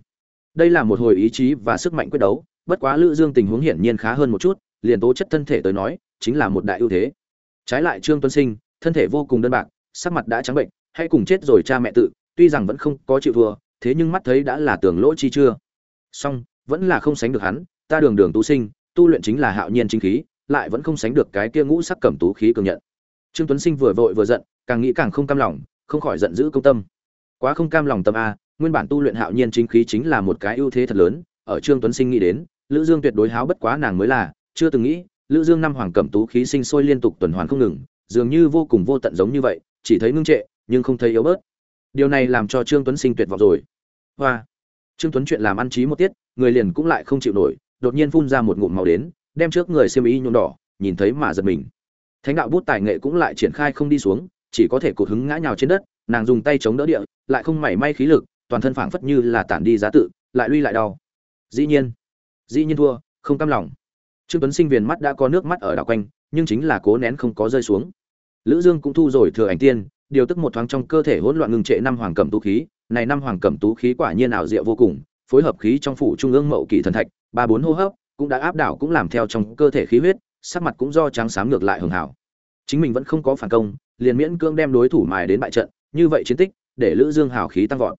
Đây là một hồi ý chí và sức mạnh quyết đấu, bất quá lữ dương tình huống hiển nhiên khá hơn một chút, liền tố chất thân thể tới nói, chính là một đại ưu thế. Trái lại trương tuấn sinh, thân thể vô cùng đơn bạc, sắc mặt đã trắng bệnh, hay cùng chết rồi cha mẹ tự, tuy rằng vẫn không có chịu thua, thế nhưng mắt thấy đã là tưởng lỗ chi chưa. Song vẫn là không sánh được hắn, ta đường đường tu sinh, tu luyện chính là hạo nhiên chính khí lại vẫn không sánh được cái kia ngũ sắc cẩm tú khí cường nhận. Trương tuấn sinh vừa vội vừa giận, càng nghĩ càng không cam lòng, không khỏi giận dữ công tâm. Quá không cam lòng tâm a, nguyên bản tu luyện hạo nhiên chính khí chính là một cái ưu thế thật lớn, ở trương tuấn sinh nghĩ đến, lữ dương tuyệt đối háo bất quá nàng mới là, chưa từng nghĩ, lữ dương năm hoàng cẩm tú khí sinh sôi liên tục tuần hoàn không ngừng, dường như vô cùng vô tận giống như vậy, chỉ thấy ngưng trệ, nhưng không thấy yếu bớt. Điều này làm cho trương tuấn sinh tuyệt vọng rồi. Hoa! Trương tuấn chuyện làm ăn trí một tiết, người liền cũng lại không chịu nổi, đột nhiên phun ra một ngụm màu đến đem trước người xiêm y nhuộm đỏ, nhìn thấy mà giật mình. Thánh đạo bút tài nghệ cũng lại triển khai không đi xuống, chỉ có thể cột hứng ngã nhào trên đất, nàng dùng tay chống đỡ địa, lại không mảy may khí lực, toàn thân phảng phất như là tản đi giá tự, lại lui lại đau. Dĩ nhiên dĩ nhiên thua, không cam lòng. Trương tuấn sinh viền mắt đã có nước mắt ở đảo quanh, nhưng chính là cố nén không có rơi xuống. Lữ dương cũng thu rồi thừa ảnh tiên, điều tức một thoáng trong cơ thể hỗn loạn ngừng trệ năm hoàng cẩm tú khí. Này năm hoàng cẩm tú khí quả nhiên ảo diệu vô cùng, phối hợp khí trong phủ trung ương mậu kỳ thần thạch, ba bốn hô hấp cũng đã áp đảo cũng làm theo trong cơ thể khí huyết, sắc mặt cũng do trắng xám ngược lại hưởng hảo. Chính mình vẫn không có phản công, liền miễn cương đem đối thủ mài đến bại trận, như vậy chiến tích, để lữ dương hào khí tăng vọt.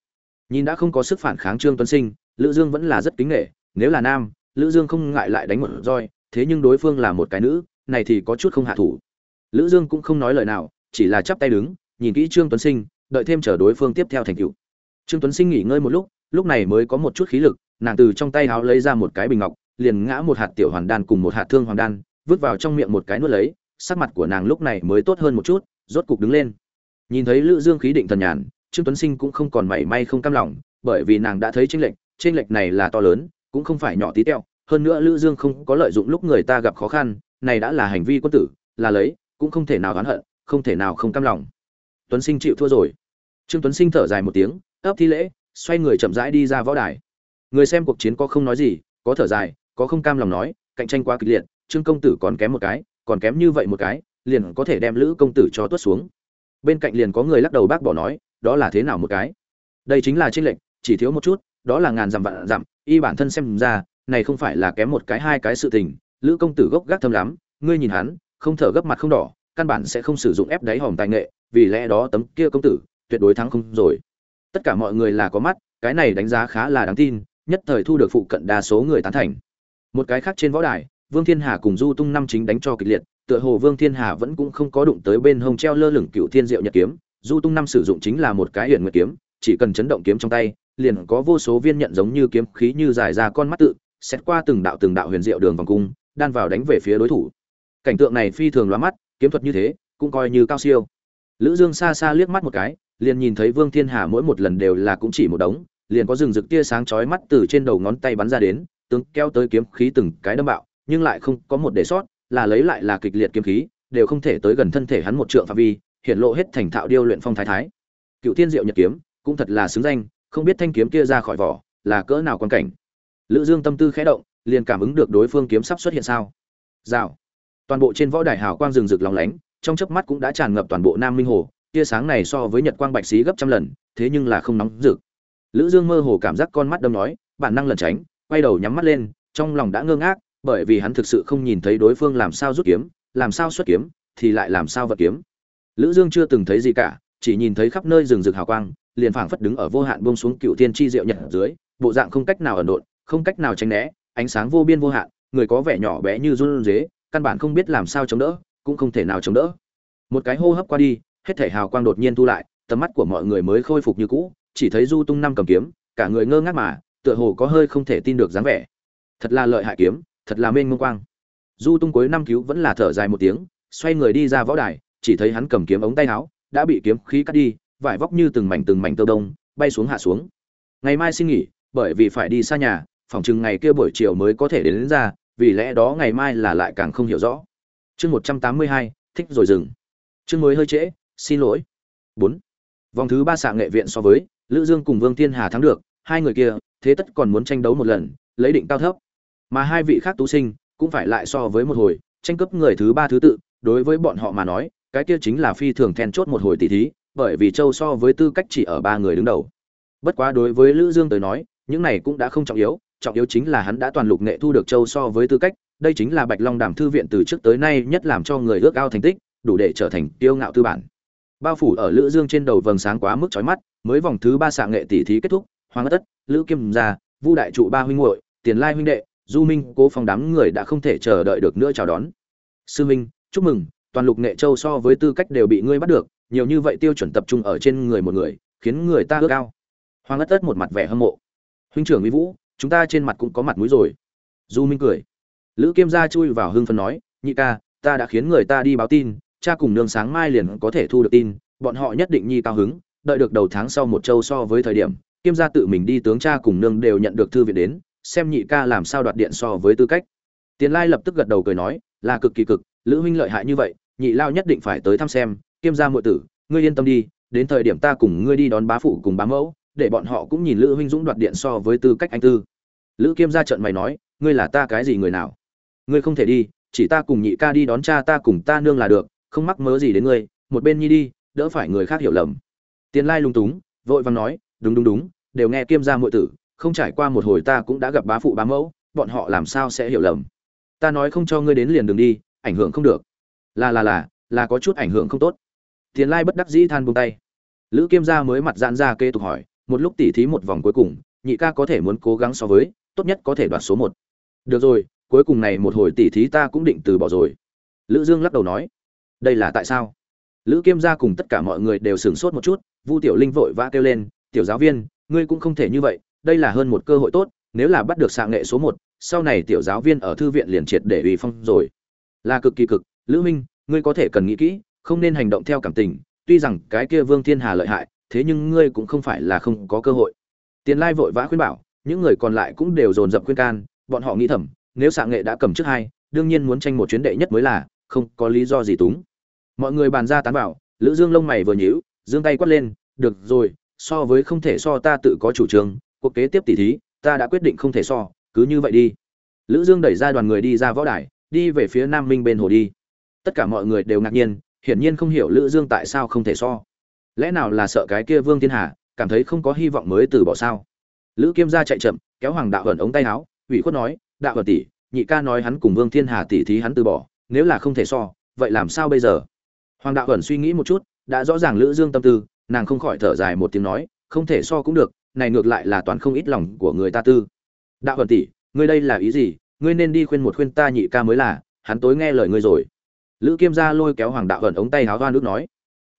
Nhìn đã không có sức phản kháng trương tuấn sinh, lữ dương vẫn là rất kính nghệ nếu là nam, lữ dương không ngại lại đánh một roi, thế nhưng đối phương là một cái nữ, này thì có chút không hạ thủ. Lữ dương cũng không nói lời nào, chỉ là chắp tay đứng, nhìn kỹ trương tuấn sinh, đợi thêm chờ đối phương tiếp theo thành tựu. Trương tuấn sinh nghỉ ngơi một lúc lúc này mới có một chút khí lực, nàng từ trong tay háo lấy ra một cái bình ngọc liền ngã một hạt tiểu hoàn đan cùng một hạt thương hoàng đan, vứt vào trong miệng một cái nuốt lấy, sắc mặt của nàng lúc này mới tốt hơn một chút, rốt cục đứng lên. Nhìn thấy lữ dương khí định thần nhàn, trương tuấn sinh cũng không còn mảy may không cam lòng, bởi vì nàng đã thấy chênh lệch chênh lệch này là to lớn, cũng không phải nhỏ tí teo. Hơn nữa lữ dương không có lợi dụng lúc người ta gặp khó khăn, này đã là hành vi quân tử, là lấy, cũng không thể nào oán hận, không thể nào không cam lòng. Tuấn sinh chịu thua rồi. Trương tuấn sinh thở dài một tiếng, ấp thi lễ, xoay người chậm rãi đi ra võ đài. Người xem cuộc chiến có không nói gì, có thở dài có không cam lòng nói, cạnh tranh quá kịch liệt, trương công tử còn kém một cái, còn kém như vậy một cái, liền có thể đem lữ công tử cho tuất xuống. Bên cạnh liền có người lắc đầu bác bỏ nói, đó là thế nào một cái? Đây chính là tranh lệch, chỉ thiếu một chút, đó là ngàn dặm vạn dặm, y bản thân xem ra, này không phải là kém một cái hai cái sự tình, lữ công tử gốc gác thâm lắm, ngươi nhìn hắn, không thở gấp mặt không đỏ, căn bản sẽ không sử dụng ép đáy hòm tài nghệ, vì lẽ đó tấm kia công tử, tuyệt đối thắng không rồi. Tất cả mọi người là có mắt, cái này đánh giá khá là đáng tin, nhất thời thu được phụ cận đa số người tán thành một cái khác trên võ đài, vương thiên hà cùng du tung năm chính đánh cho kịch liệt, tựa hồ vương thiên hà vẫn cũng không có đụng tới bên hông treo lơ lửng cựu thiên diệu nhật kiếm, du tung năm sử dụng chính là một cái hiển nguyệt kiếm, chỉ cần chấn động kiếm trong tay, liền có vô số viên nhận giống như kiếm khí như dài ra con mắt tự, xét qua từng đạo từng đạo huyền diệu đường vòng cung, đan vào đánh về phía đối thủ. Cảnh tượng này phi thường loa mắt, kiếm thuật như thế, cũng coi như cao siêu. Lữ dương xa xa liếc mắt một cái, liền nhìn thấy vương thiên hà mỗi một lần đều là cũng chỉ một đống, liền có rừng rực tia sáng chói mắt từ trên đầu ngón tay bắn ra đến tướng kéo tới kiếm khí từng cái đâm bạo, nhưng lại không có một để sót, là lấy lại là kịch liệt kiếm khí, đều không thể tới gần thân thể hắn một trượng phạm vi, hiện lộ hết thành thạo điêu luyện phong thái thái. Cựu thiên diệu nhật kiếm, cũng thật là xứng danh, không biết thanh kiếm kia ra khỏi vỏ, là cỡ nào quan cảnh. Lữ dương tâm tư khẽ động, liền cảm ứng được đối phương kiếm sắp xuất hiện sao. Rào. Toàn bộ trên võ đài hào quang rừng rực lóng lánh, trong chớp mắt cũng đã tràn ngập toàn bộ nam minh hồ, tia sáng này so với nhật quang bạch xí gấp trăm lần, thế nhưng là không nóng rực. Lữ dương mơ hồ cảm giác con mắt đâm nói, bản năng lẩn tránh quay đầu nhắm mắt lên, trong lòng đã ngơ ngác, bởi vì hắn thực sự không nhìn thấy đối phương làm sao rút kiếm, làm sao xuất kiếm, thì lại làm sao vật kiếm. Lữ dương chưa từng thấy gì cả, chỉ nhìn thấy khắp nơi rừng rực hào quang, liền phảng phất đứng ở vô hạn buông xuống cựu thiên chi diệu nhật dưới, bộ dạng không cách nào ẩn độn, không cách nào tránh né, ánh sáng vô biên vô hạn, người có vẻ nhỏ bé như run rế căn bản không biết làm sao chống đỡ, cũng không thể nào chống đỡ. Một cái hô hấp qua đi, hết thể hào quang đột nhiên thu lại, tầm mắt của mọi người mới khôi phục như cũ, chỉ thấy du tung năm cầm kiếm, cả người ngơ ngác mà tựa hồ có hơi không thể tin được dáng vẻ. Thật là lợi hại kiếm thật là mênh mông quang. Du tung cuối năm cứu vẫn là thở dài một tiếng xoay người đi ra võ đài chỉ thấy hắn cầm kiếm ống tay áo đã bị kiếm khí cắt đi vải vóc như từng mảnh từng mảnh tơ đông bay xuống hạ xuống. Ngày mai xin nghỉ bởi vì phải đi xa nhà phòng chừng ngày kia buổi chiều mới có thể đến, đến ra vì lẽ đó ngày mai là lại càng không hiểu rõ. Chương một trăm tám mươi hai thích rồi dừng. Chương mới hơi trễ xin lỗi. Bốn. Vòng thứ ba xạ nghệ viện so với lữ dương cùng vương thiên hà thắng được hai người kia thế tất còn muốn tranh đấu một lần, lấy định cao thấp. Mà hai vị khác tú sinh cũng phải lại so với một hồi, tranh cướp người thứ ba thứ tự, đối với bọn họ mà nói, cái kia chính là phi thường then chốt một hồi tỷ thí, bởi vì châu so với tư cách chỉ ở ba người đứng đầu. Bất quá đối với lữ dương tới nói, những này cũng đã không trọng yếu trọng yếu chính là hắn đã toàn lục nghệ thu được châu so với tư cách, đây chính là bạch long đàm thư viện từ trước tới nay nhất làm cho người ước ao thành tích, đủ để trở thành tiêu ngạo tư bản. Bao phủ ở lữ dương trên đầu vầng sáng quá mức chói mắt, mới vòng thứ ba xạ nghệ tỷ thí kết thúc hoàng tất, lữ kim gia vu đại trụ ba huynh muội, tiền lai huynh đệ, du minh, cố phong đám người đã không thể chờ đợi được nữa chào đón. Sư minh, chúc mừng, toàn lục nghệ châu so với tư cách đều bị ngươi bắt được, nhiều như vậy tiêu chuẩn tập trung ở trên người một người, khiến người ta ước ao. Hoàng ất tất một mặt vẻ hâm mộ. Huynh trưởng mỹ vũ, chúng ta trên mặt cũng có mặt mũi rồi. Du minh cười. Lữ kiêm gia chui vào hưng phân nói, nhị ca, ta đã khiến người ta đi báo tin, cha cùng nương sáng mai liền có thể thu được tin, bọn họ nhất định nhi cao hứng, đợi được đầu tháng sau một châu so với thời điểm kiêm gia tự mình đi tướng cha cùng nương đều nhận được thư viện đến, xem nhị ca làm sao đoạt điện so với tư cách. Tiền lai lập tức gật đầu cười nói, là cực kỳ cực, lữ huynh lợi hại như vậy, nhị lao nhất định phải tới thăm xem, kiêm gia muội tử, ngươi yên tâm đi, đến thời điểm ta cùng ngươi đi đón bá phụ cùng bá mẫu, để bọn họ cũng nhìn lữ huynh dũng đoạt điện so với tư cách anh tư. Lữ kiêm gia trận mày nói, ngươi là ta cái gì người nào? Ngươi không thể đi, chỉ ta cùng nhị ca đi đón cha ta cùng ta nương là được, không mắc mớ gì đến ngươi, một bên nhi đi, đỡ phải người khác hiểu lầm. Tiền lai lung túng, vội vàng nói, đúng đúng đúng đều nghe kiêm gia muội tử, không trải qua một hồi ta cũng đã gặp bá phụ bá mẫu, bọn họ làm sao sẽ hiểu lầm? Ta nói không cho ngươi đến liền đường đi, ảnh hưởng không được. Là là là là có chút ảnh hưởng không tốt. Tiền lai bất đắc dĩ than buông tay. Lữ kiêm gia mới mặt giãn ra kê tục hỏi, một lúc tỉ thí một vòng cuối cùng, nhị ca có thể muốn cố gắng so với, tốt nhất có thể đoạt số một. Được rồi, cuối cùng này một hồi tỉ thí ta cũng định từ bỏ rồi. Lữ dương lắc đầu nói, đây là tại sao? Lữ kiêm gia cùng tất cả mọi người đều sửng sốt một chút, vu tiểu linh vội vã kêu lên, tiểu giáo viên ngươi cũng không thể như vậy, đây là hơn một cơ hội tốt, nếu là bắt được xạ nghệ số một, sau này tiểu giáo viên ở thư viện liền triệt để ủy phong rồi. Là cực kỳ cực, lữ minh, ngươi có thể cần nghĩ kỹ, không nên hành động theo cảm tình, tuy rằng cái kia vương thiên hà lợi hại, thế nhưng ngươi cũng không phải là không có cơ hội. Tiền lai vội vã khuyên bảo, những người còn lại cũng đều dồn dập khuyên can, bọn họ nghĩ thầm, nếu xạ nghệ đã cầm trước hai, đương nhiên muốn tranh một chuyến đệ nhất mới là, không có lý do gì túng. Mọi người bàn ra tán bảo lữ dương lông mày vừa nhíu dương tay quát lên, được rồi so với không thể so ta tự có chủ trương, cuộc kế tiếp tỷ thí, ta đã quyết định không thể so, cứ như vậy đi. Lữ dương đẩy ra đoàn người đi ra võ đài, đi về phía nam minh bên hồ đi. Tất cả mọi người đều ngạc nhiên, hiển nhiên không hiểu lữ dương tại sao không thể so. Lẽ nào là sợ cái kia vương thiên hà, cảm thấy không có hy vọng mới từ bỏ sao? Lữ kiêm gia chạy chậm, kéo hoàng đạo ẩn ống tay áo, ủy khuất nói, đạo ẩn tỷ, nhị ca nói hắn cùng vương thiên hà tỷ thí hắn từ bỏ, nếu là không thể so, vậy làm sao bây giờ? Hoàng đạo ẩn suy nghĩ một chút, đã rõ ràng lữ dương tâm tư nàng không khỏi thở dài một tiếng nói, không thể so cũng được, này ngược lại là toàn không ít lòng của người ta tư. Đạo hận tỷ, ngươi đây là ý gì? Ngươi nên đi khuyên một khuyên ta nhị ca mới là, hắn tối nghe lời ngươi rồi. Lữ kiêm gia lôi kéo hoàng đạo Hận ống tay háo hoa nước nói.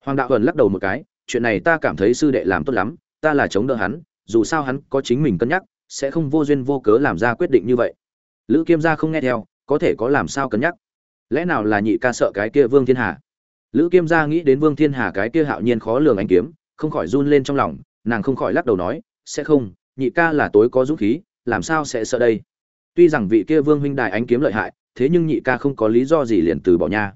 Hoàng đạo Hận lắc đầu một cái, chuyện này ta cảm thấy sư đệ làm tốt lắm, ta là chống đỡ hắn, dù sao hắn có chính mình cân nhắc, sẽ không vô duyên vô cớ làm ra quyết định như vậy. Lữ kiêm gia không nghe theo, có thể có làm sao cân nhắc? Lẽ nào là nhị ca sợ cái kia vương thiên hà? Lữ kiêm gia nghĩ đến vương thiên hà cái kia hạo nhiên khó lường anh kiếm, không khỏi run lên trong lòng, nàng không khỏi lắc đầu nói, sẽ không, nhị ca là tối có dũng khí, làm sao sẽ sợ đây? Tuy rằng vị kia vương huynh đại ánh kiếm lợi hại, thế nhưng nhị ca không có lý do gì liền từ bỏ nha.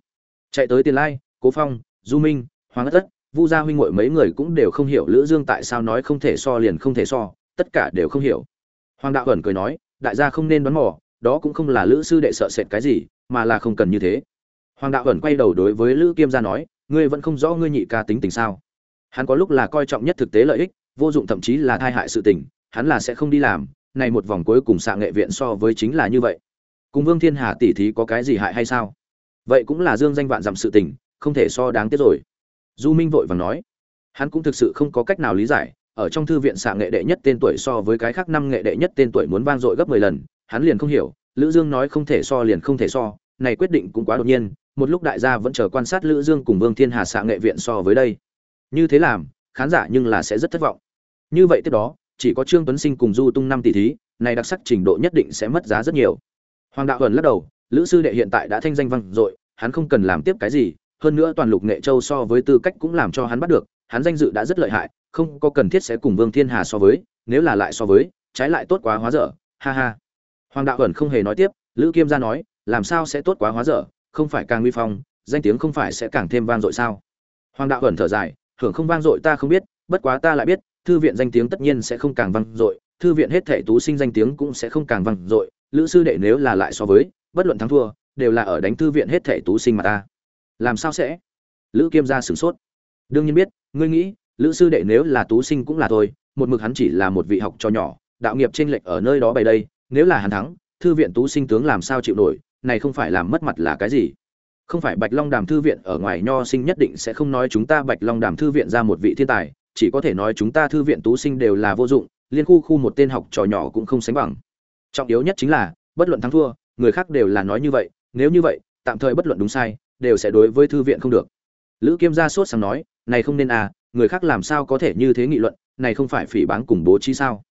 Chạy tới tiền lai, cố phong, du minh, hoàng ất tất, vu gia huynh muội mấy người cũng đều không hiểu lữ dương tại sao nói không thể so liền không thể so, tất cả đều không hiểu. Hoàng đạo ẩn cười nói, đại gia không nên đoán mò, đó cũng không là lữ sư đệ sợ sệt cái gì, mà là không cần như thế hoàng đạo ẩn quay đầu đối với lữ kiêm gia nói, ngươi vẫn không rõ ngươi nhị ca tính tình sao? Hắn có lúc là coi trọng nhất thực tế lợi ích, vô dụng thậm chí là thai hại sự tình, hắn là sẽ không đi làm, này một vòng cuối cùng xạ nghệ viện so với chính là như vậy. Cùng vương thiên hà tỷ thí có cái gì hại hay sao? Vậy cũng là dương danh vạn dặm sự tình, không thể so đáng tiếc rồi. Du minh vội vàng nói. Hắn cũng thực sự không có cách nào lý giải, ở trong thư viện xạ nghệ đệ nhất tên tuổi so với cái khác năm nghệ đệ nhất tên tuổi muốn vang dội gấp mười lần, hắn liền không hiểu, lữ dương nói không thể so liền không thể so, này quyết định cũng quá đột nhiên một lúc đại gia vẫn chờ quan sát lữ dương cùng vương thiên hà xạ nghệ viện so với đây. Như thế làm, khán giả nhưng là sẽ rất thất vọng. Như vậy tiếp đó, chỉ có trương tuấn sinh cùng du tung năm tỷ thí, này đặc sắc trình độ nhất định sẽ mất giá rất nhiều. Hoàng đạo huẩn lắc đầu, lữ sư đệ hiện tại đã thanh danh vang dội, hắn không cần làm tiếp cái gì, hơn nữa toàn lục nghệ châu so với tư cách cũng làm cho hắn bắt được, hắn danh dự đã rất lợi hại, không có cần thiết sẽ cùng vương thiên hà so với, nếu là lại so với, trái lại tốt quá hóa dở, ha ha. Hoàng đạo huẩn không hề nói tiếp, lữ kiêm gia nói, làm sao sẽ tốt quá hóa dở không phải càng uy phong, danh tiếng không phải sẽ càng thêm vang dội sao? Hoàng đạo ẩn thở dài, hưởng không vang dội ta không biết, bất quá ta lại biết, thư viện danh tiếng tất nhiên sẽ không càng vang dội, thư viện hết thể tú sinh danh tiếng cũng sẽ không càng vang dội, lữ sư đệ nếu là lại so với, bất luận thắng thua, đều là ở đánh thư viện hết thể tú sinh mà ta. Làm sao sẽ? Lữ kiêm gia sửng sốt. Đương nhiên biết, ngươi nghĩ, lữ sư đệ nếu là tú sinh cũng là thôi một mực hắn chỉ là một vị học trò nhỏ, đạo nghiệp trên lệch ở nơi đó bày đây, nếu là hắn thắng, thư viện tú sinh tướng làm sao chịu nổi này không phải làm mất mặt là cái gì? Không phải bạch long đàm thư viện ở ngoài nho sinh nhất định sẽ không nói chúng ta bạch long đàm thư viện ra một vị thiên tài, chỉ có thể nói chúng ta thư viện tú sinh đều là vô dụng, liên khu khu một tên học trò nhỏ cũng không sánh bằng. Trọng yếu nhất chính là, bất luận thắng thua, người khác đều là nói như vậy, nếu như vậy, tạm thời bất luận đúng sai, đều sẽ đối với thư viện không được. Lữ kiêm gia sốt sáng nói, này không nên à người khác làm sao có thể như thế nghị luận, này không phải phỉ báng cùng bố trí sao?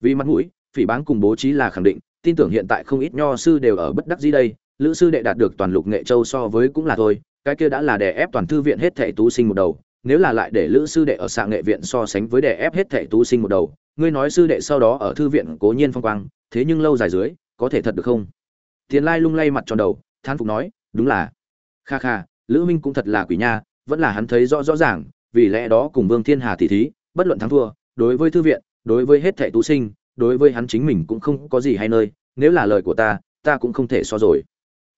Vì mặt mũi, phỉ báng cùng bố trí là khẳng định tin tưởng hiện tại không ít nho sư đều ở bất đắc dĩ đây, lữ sư đệ đạt được toàn lục nghệ châu so với cũng là thôi, cái kia đã là đè ép toàn thư viện hết thệ tú sinh một đầu, nếu là lại để lữ sư đệ ở xạ nghệ viện so sánh với đè ép hết thệ tú sinh một đầu, ngươi nói sư đệ sau đó ở thư viện cố nhiên phong quang, thế nhưng lâu dài dưới, có thể thật được không? Tiền lai lung lay mặt tròn đầu than phục nói, đúng là. Kha kha, lữ minh cũng thật là quỷ nha, vẫn là hắn thấy rõ rõ ràng, vì lẽ đó cùng vương thiên hà tỷ thí, bất luận thắng thua, đối với thư viện, đối với hết thệ tú sinh đối với hắn chính mình cũng không có gì hay nơi, nếu là lời của ta ta cũng không thể so rồi.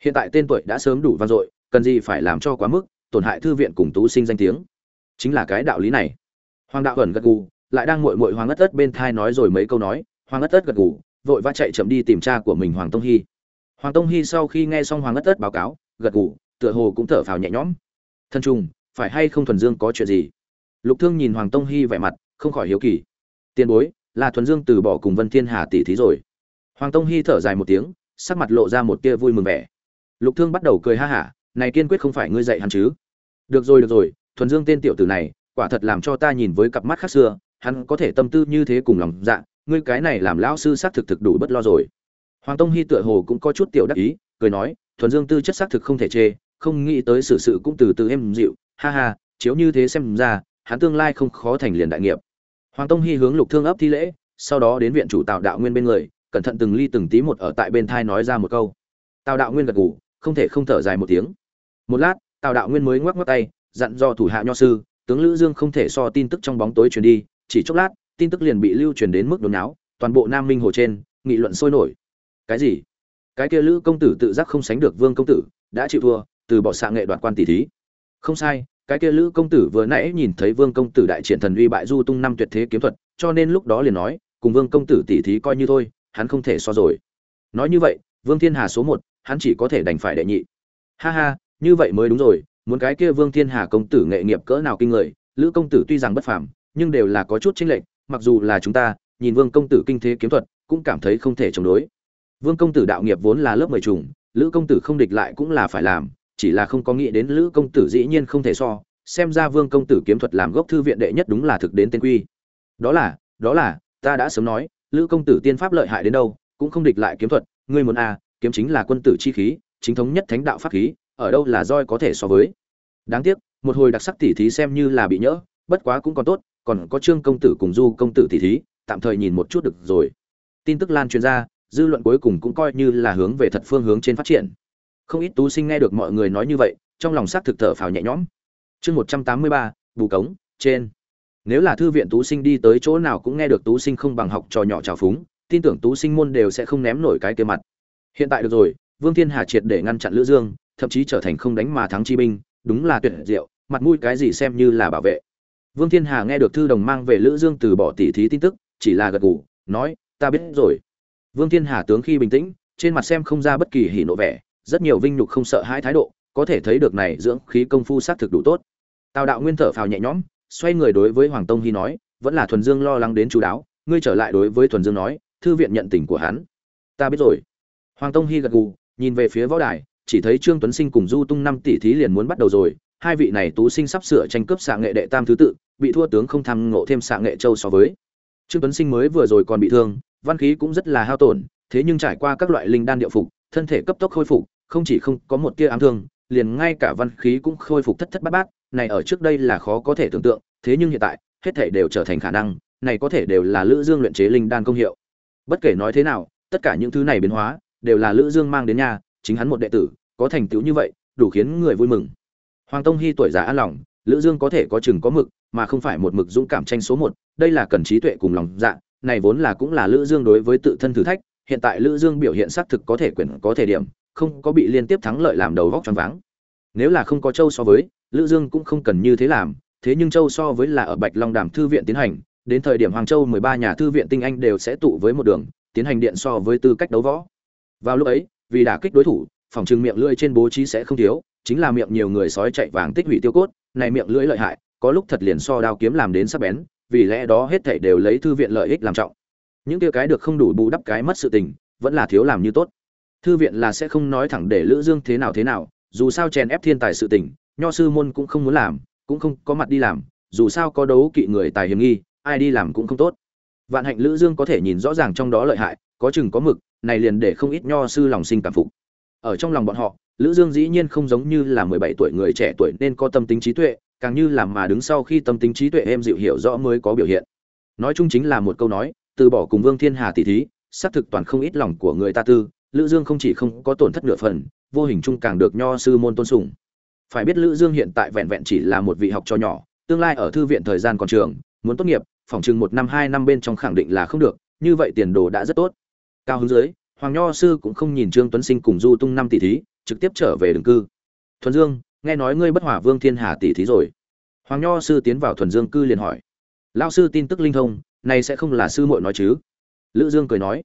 Hiện tại tên tuổi đã sớm đủ vang dội, cần gì phải làm cho quá mức, tổn hại thư viện cùng tú sinh danh tiếng. Chính là cái đạo lý này. Hoàng đạo ẩn gật gù, lại đang mội mội hoàng ất ất bên thai nói rồi mấy câu nói, hoàng ất ất gật gù, vội vã chạy chậm đi tìm cha của mình hoàng tông hy. Hoàng tông hy sau khi nghe xong hoàng ất ất báo cáo, gật gù, tựa hồ cũng thở phào nhẹ nhõm. Thân trung, phải hay không thuần dương có chuyện gì? Lục thương nhìn hoàng tông hy vẻ mặt, không khỏi hiếu kỳ. Tiền bối là thuần dương từ bỏ cùng vân thiên hà tỷ thí rồi. Hoàng tông hy thở dài một tiếng, sắc mặt lộ ra một tia vui mừng vẻ. Lục thương bắt đầu cười ha hả, này kiên quyết không phải ngươi dạy hắn chứ? Được rồi được rồi, thuần dương tên tiểu tử này, quả thật làm cho ta nhìn với cặp mắt khác xưa, hắn có thể tâm tư như thế cùng lòng dạ ngươi cái này làm lão sư xác thực thực đủ bất lo rồi. Hoàng tông hy tựa hồ cũng có chút tiểu đắc ý, cười nói, thuần dương tư chất xác thực không thể chê, không nghĩ tới sự sự cũng từ từ êm dịu, ha ha, chiếu như thế xem ra, hắn tương lai không khó thành liền đại nghiệp hoàng tông hy hướng lục thương ấp thi lễ, sau đó đến viện chủ tào đạo nguyên bên người, cẩn thận từng ly từng tí một ở tại bên thai nói ra một câu. Tào đạo nguyên gật gù, không thể không thở dài một tiếng. Một lát, tào đạo nguyên mới ngoắc ngoắc tay, dặn do thủ hạ nho sư, tướng lữ dương không thể so tin tức trong bóng tối truyền đi, chỉ chốc lát, tin tức liền bị lưu truyền đến mức đồn náo, toàn bộ nam minh hồ trên, nghị luận sôi nổi. Cái gì? Cái kia lữ công tử tự giác không sánh được vương công tử, đã chịu thua, từ bỏ xạ nghệ đoạt quan tỷ thí. Không sai cái kia lữ công tử vừa nãy nhìn thấy vương công tử đại triển thần uy bại du tung năm tuyệt thế kiếm thuật, cho nên lúc đó liền nói, cùng vương công tử tỷ thí coi như thôi, hắn không thể so rồi. Nói như vậy, vương thiên hà số một, hắn chỉ có thể đành phải đệ nhị. Ha ha, như vậy mới đúng rồi, muốn cái kia vương thiên hà công tử nghệ nghiệp cỡ nào kinh người, lữ công tử tuy rằng bất phàm, nhưng đều là có chút chênh lệch, mặc dù là chúng ta, nhìn vương công tử kinh thế kiếm thuật, cũng cảm thấy không thể chống đối. Vương công tử đạo nghiệp vốn là lớp mười trùng, lữ công tử không địch lại cũng là phải làm chỉ là không có nghĩ đến lữ công tử dĩ nhiên không thể so xem ra vương công tử kiếm thuật làm gốc thư viện đệ nhất đúng là thực đến tên quy. Đó là đó là ta đã sớm nói lữ công tử tiên pháp lợi hại đến đâu cũng không địch lại kiếm thuật ngươi muốn a à, kiếm chính là quân tử chi khí chính thống nhất thánh đạo pháp khí ở đâu là roi có thể so với. Đáng tiếc một hồi đặc sắc tỉ thí xem như là bị nhỡ bất quá cũng còn tốt còn có trương công tử cùng du công tử tỉ thí tạm thời nhìn một chút được rồi. Tin tức lan truyền ra dư luận cuối cùng cũng coi như là hướng về thật phương hướng trên phát triển không ít tú sinh nghe được mọi người nói như vậy, trong lòng xác thực thở phào nhẹ nhõm. Chương một trăm tám mươi ba, bù cống, trên. Nếu là thư viện tú sinh đi tới chỗ nào cũng nghe được tú sinh không bằng học trò nhỏ trào phúng, tin tưởng tú sinh môn đều sẽ không ném nổi cái kia mặt. Hiện tại được rồi, vương thiên hà triệt để ngăn chặn lữ dương, thậm chí trở thành không đánh mà thắng chi binh, đúng là tuyệt diệu, mặt mũi cái gì xem như là bảo vệ. Vương thiên hà nghe được thư đồng mang về lữ dương từ bỏ tỷ thí tin tức, chỉ là gật gù, nói, ta biết rồi. Vương thiên hà tướng khi bình tĩnh, trên mặt xem không ra bất kỳ hỉ nộ vẻ rất nhiều vinh nhục không sợ hãi thái độ, có thể thấy được này dưỡng khí công phu xác thực đủ tốt. Tào đạo nguyên thở phào nhẹ nhõm, xoay người đối với hoàng tông hi nói, vẫn là thuần dương lo lắng đến chú đáo, ngươi trở lại đối với thuần dương nói, thư viện nhận tình của hắn. Ta biết rồi. Hoàng tông hi gật gù, nhìn về phía võ đài, chỉ thấy trương tuấn sinh cùng du tung năm tỷ thí liền muốn bắt đầu rồi, hai vị này tú sinh sắp sửa tranh cướp xạ nghệ đệ tam thứ tự, bị thua tướng không tham ngộ thêm xạ nghệ châu so với. Trương tuấn sinh mới vừa rồi còn bị thương, văn khí cũng rất là hao tổn, thế nhưng trải qua các loại linh đan địa phục thân thể cấp tốc khôi phục, không chỉ không có một tia ám thương, liền ngay cả văn khí cũng khôi phục thất thất bát bát, này ở trước đây là khó có thể tưởng tượng, thế nhưng hiện tại, hết thể đều trở thành khả năng, này có thể đều là lữ dương luyện chế linh đan công hiệu. Bất kể nói thế nào, tất cả những thứ này biến hóa, đều là lữ dương mang đến nhà, chính hắn một đệ tử, có thành tựu như vậy, đủ khiến người vui mừng. Hoàng tông Hi tuổi già an lòng, lữ dương có thể có chừng có mực, mà không phải một mực dũng cảm tranh số một, đây là cần trí tuệ cùng lòng dạ này vốn là cũng là lữ dương đối với tự thân thử thách hiện tại lữ dương biểu hiện xác thực có thể quyền, có thể điểm, không có bị liên tiếp thắng lợi làm đầu vóc choáng váng. Nếu là không có châu so với, lữ dương cũng không cần như thế làm, thế nhưng châu so với là ở bạch long đàm thư viện tiến hành, đến thời điểm hoàng châu 13 nhà thư viện tinh anh đều sẽ tụ với một đường, tiến hành điện so với tư cách đấu võ. Vào lúc ấy, vì đả kích đối thủ, phòng trường miệng lưỡi trên bố trí sẽ không thiếu, chính là miệng nhiều người sói chạy vàng tích hủy tiêu cốt, này miệng lưỡi lợi hại, có lúc thật liền so đao kiếm làm đến sắc bén, vì lẽ đó hết thảy đều lấy thư viện lợi ích làm trọng những kia cái được không đủ bù đắp cái mất sự tình, vẫn là thiếu làm như tốt. Thư viện là sẽ không nói thẳng để lữ dương thế nào thế nào, dù sao chèn ép thiên tài sự tình, nho sư môn cũng không muốn làm, cũng không có mặt đi làm, dù sao có đấu kỵ người tài hiểm nghi, ai đi làm cũng không tốt. Vạn hạnh lữ dương có thể nhìn rõ ràng trong đó lợi hại, có chừng có mực, này liền để không ít nho sư lòng sinh cảm phục. Ở trong lòng bọn họ, lữ dương dĩ nhiên không giống như là 17 tuổi người trẻ tuổi nên có tâm tính trí tuệ, càng như là mà đứng sau khi tâm tính trí tuệ em dịu hiểu rõ mới có biểu hiện. Nói chung chính là một câu nói từ bỏ cùng vương thiên hà tỷ thí, xác thực toàn không ít lòng của người ta tư, lữ dương không chỉ không có tổn thất nửa phần, vô hình chung càng được nho sư môn tôn sùng. Phải biết lữ dương hiện tại vẹn vẹn chỉ là một vị học trò nhỏ, tương lai ở thư viện thời gian còn trường, muốn tốt nghiệp phòng chừng một năm, hai năm bên trong khẳng định là không được, như vậy tiền đồ đã rất tốt. Cao hướng dưới, hoàng nho sư cũng không nhìn trương tuấn sinh cùng du tung năm tỷ thí, trực tiếp trở về đường cư. Thuần dương, nghe nói ngươi bất hỏa vương thiên hà tỷ thí rồi. Hoàng nho sư tiến vào thuần dương cư liền hỏi. Lão sư tin tức linh thông này sẽ không là sư muội nói chứ? Lữ dương cười nói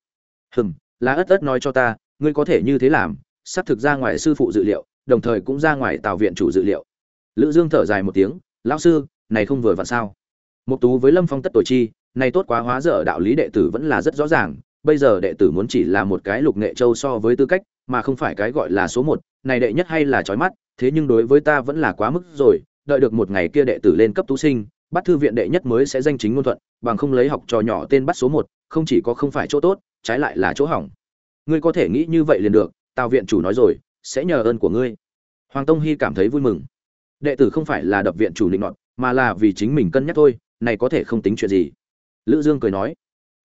hừm là ất ất nói cho ta ngươi có thể như thế làm sắp thực ra ngoài sư phụ dự liệu đồng thời cũng ra ngoài tào viện chủ dự liệu. Lữ dương thở dài một tiếng lão sư này không vừa vặn sao? Mục Tú với Lâm Phong tất tuổi chi, này tốt quá hóa dở đạo lý đệ tử vẫn là rất rõ ràng, bây giờ đệ tử muốn chỉ là một cái lục nghệ châu so với tư cách, mà không phải cái gọi là số một, này đệ nhất hay là chói mắt, thế nhưng đối với ta vẫn là quá mức rồi, đợi được một ngày kia đệ tử lên cấp tú sinh, bắt thư viện đệ nhất mới sẽ danh chính ngôn thuận, bằng không lấy học trò nhỏ tên bắt số một, không chỉ có không phải chỗ tốt, trái lại là chỗ hỏng. Ngươi có thể nghĩ như vậy liền được, Tào viện chủ nói rồi, sẽ nhờ ơn của ngươi. Hoàng Tông Hi cảm thấy vui mừng. Đệ tử không phải là đập viện chủ định nọt, mà là vì chính mình cân nhắc thôi, này có thể không tính chuyện gì lữ dương cười nói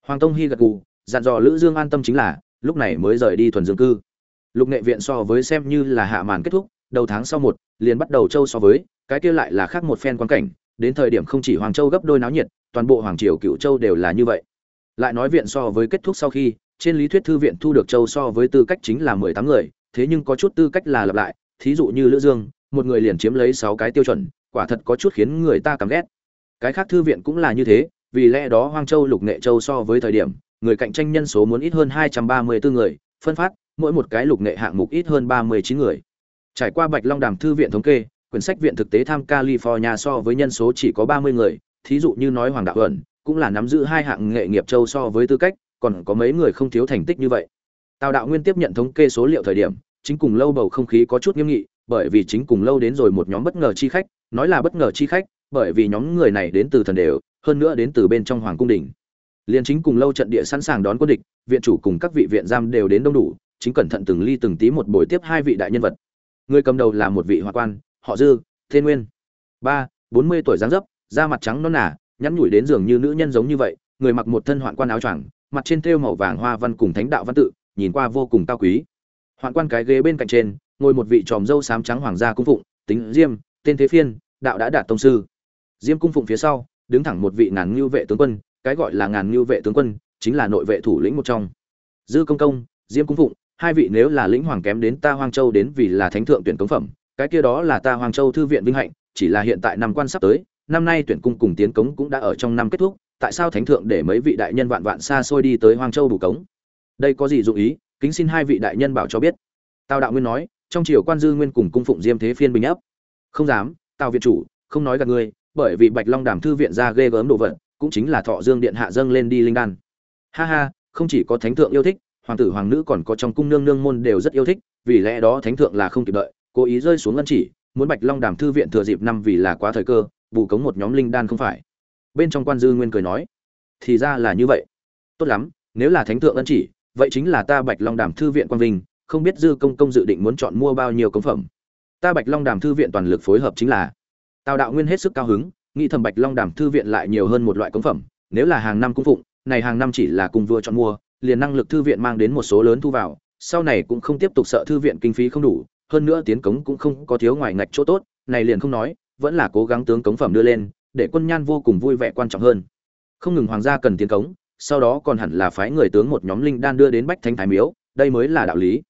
hoàng tông Hi gật gù dặn dò lữ dương an tâm chính là lúc này mới rời đi thuần dương cư lục nghệ viện so với xem như là hạ màn kết thúc đầu tháng sau một liền bắt đầu châu so với cái kia lại là khác một phen quan cảnh đến thời điểm không chỉ hoàng châu gấp đôi náo nhiệt, toàn bộ hoàng triều cựu châu đều là như vậy. Lại nói viện so với kết thúc sau khi, trên lý thuyết thư viện thu được châu so với tư cách chính là mười tám người, thế nhưng có chút tư cách là lặp lại. Thí dụ như lữ dương, một người liền chiếm lấy sáu cái tiêu chuẩn, quả thật có chút khiến người ta căm ghét. Cái khác thư viện cũng là như thế, vì lẽ đó hoang châu lục nghệ châu so với thời điểm, người cạnh tranh nhân số muốn ít hơn hai trăm ba mươi bốn người, phân phát, mỗi một cái lục nghệ hạng mục ít hơn ba mươi chín người. Trải qua bạch long đàm thư viện thống kê quyển sách viện thực tế tham california so với nhân số chỉ có ba mươi người thí dụ như nói hoàng đạo ẩn cũng là nắm giữ hai hạng nghệ nghiệp châu so với tư cách còn có mấy người không thiếu thành tích như vậy tào đạo nguyên tiếp nhận thống kê số liệu thời điểm chính cùng lâu bầu không khí có chút nghiêm nghị bởi vì chính cùng lâu đến rồi một nhóm bất ngờ chi khách nói là bất ngờ chi khách bởi vì nhóm người này đến từ thần đều, hơn nữa đến từ bên trong hoàng cung đỉnh. Liên chính cùng lâu trận địa sẵn sàng đón quân địch, viện chủ cùng các vị viện giam đều đến đông đủ, chính cẩn thận từng ly từng tí một buổi tiếp hai vị đại nhân vật. Người cầm đầu là một vị hoa quan, họ Dư, Thiên Nguyên. ba bốn mươi tuổi dáng dấp, da mặt trắng non nả, nhắn nhủi đến giường như nữ nhân giống như vậy, người mặc một thân hoạn quan áo choàng, mặt trên thêu màu vàng hoa văn cùng thánh đạo văn tự, nhìn qua vô cùng cao quý. Hoạn quan cái ghế bên cạnh trên, ngồi một vị tròm dâu xám trắng hoàng gia cung phụng, tính Diêm, tên Thế Phiên, đạo đã đạt tông sư diêm cung phụng phía sau đứng thẳng một vị ngàn ngưu vệ tướng quân cái gọi là ngàn ngưu vệ tướng quân chính là nội vệ thủ lĩnh một trong dư công công diêm cung phụng hai vị nếu là lĩnh hoàng kém đến ta hoang châu đến vì là thánh thượng tuyển cống phẩm cái kia đó là ta hoàng châu thư viện vinh hạnh, chỉ là hiện tại năm quan sắp tới, năm nay tuyển cung cùng tiến cống cũng đã ở trong năm kết thúc, tại sao thánh thượng để mấy vị đại nhân vạn vạn xa xôi đi tới hoàng châu đủ cống? Đây có gì dụ ý? Kính xin hai vị đại nhân bảo cho biết. Tào đạo nguyên nói, trong triều quan dư nguyên cùng cung phụng diêm thế phiên bình ấp không dám, tào viện chủ, không nói gạt ngươi, bởi vì bạch long đàm thư viện ra ghê gớm đồ vật, cũng chính là thọ dương điện hạ dâng lên đi linh đan. Ha ha, không chỉ có thánh thượng yêu thích, hoàng tử hoàng nữ còn có trong cung nương nương môn đều rất yêu thích, vì lẽ đó thánh thượng là không kịp đợi cố ý rơi xuống ngân chỉ, muốn bạch long đàm thư viện thừa dịp năm vì là quá thời cơ, bù cống một nhóm linh đan không phải. Bên trong quan dư nguyên cười nói, thì ra là như vậy. Tốt lắm, nếu là thánh thượng ân chỉ, vậy chính là ta bạch long đàm thư viện quan vinh, không biết dư công công dự định muốn chọn mua bao nhiêu công phẩm. Ta bạch long đàm thư viện toàn lực phối hợp chính là tào đạo nguyên hết sức cao hứng, nghĩ thầm bạch long đàm thư viện lại nhiều hơn một loại công phẩm, nếu là hàng năm cung phụng, này hàng năm chỉ là cùng vừa chọn mua, liền năng lực thư viện mang đến một số lớn thu vào, sau này cũng không tiếp tục sợ thư viện kinh phí không đủ hơn nữa tiến cống cũng không có thiếu ngoài ngạch chỗ tốt, này liền không nói, vẫn là cố gắng tướng cống phẩm đưa lên, để quân nhan vô cùng vui vẻ quan trọng hơn. Không ngừng hoàng gia cần tiến cống, sau đó còn hẳn là phái người tướng một nhóm linh đan đưa đến bách thánh thái miếu, đây mới là đạo lý.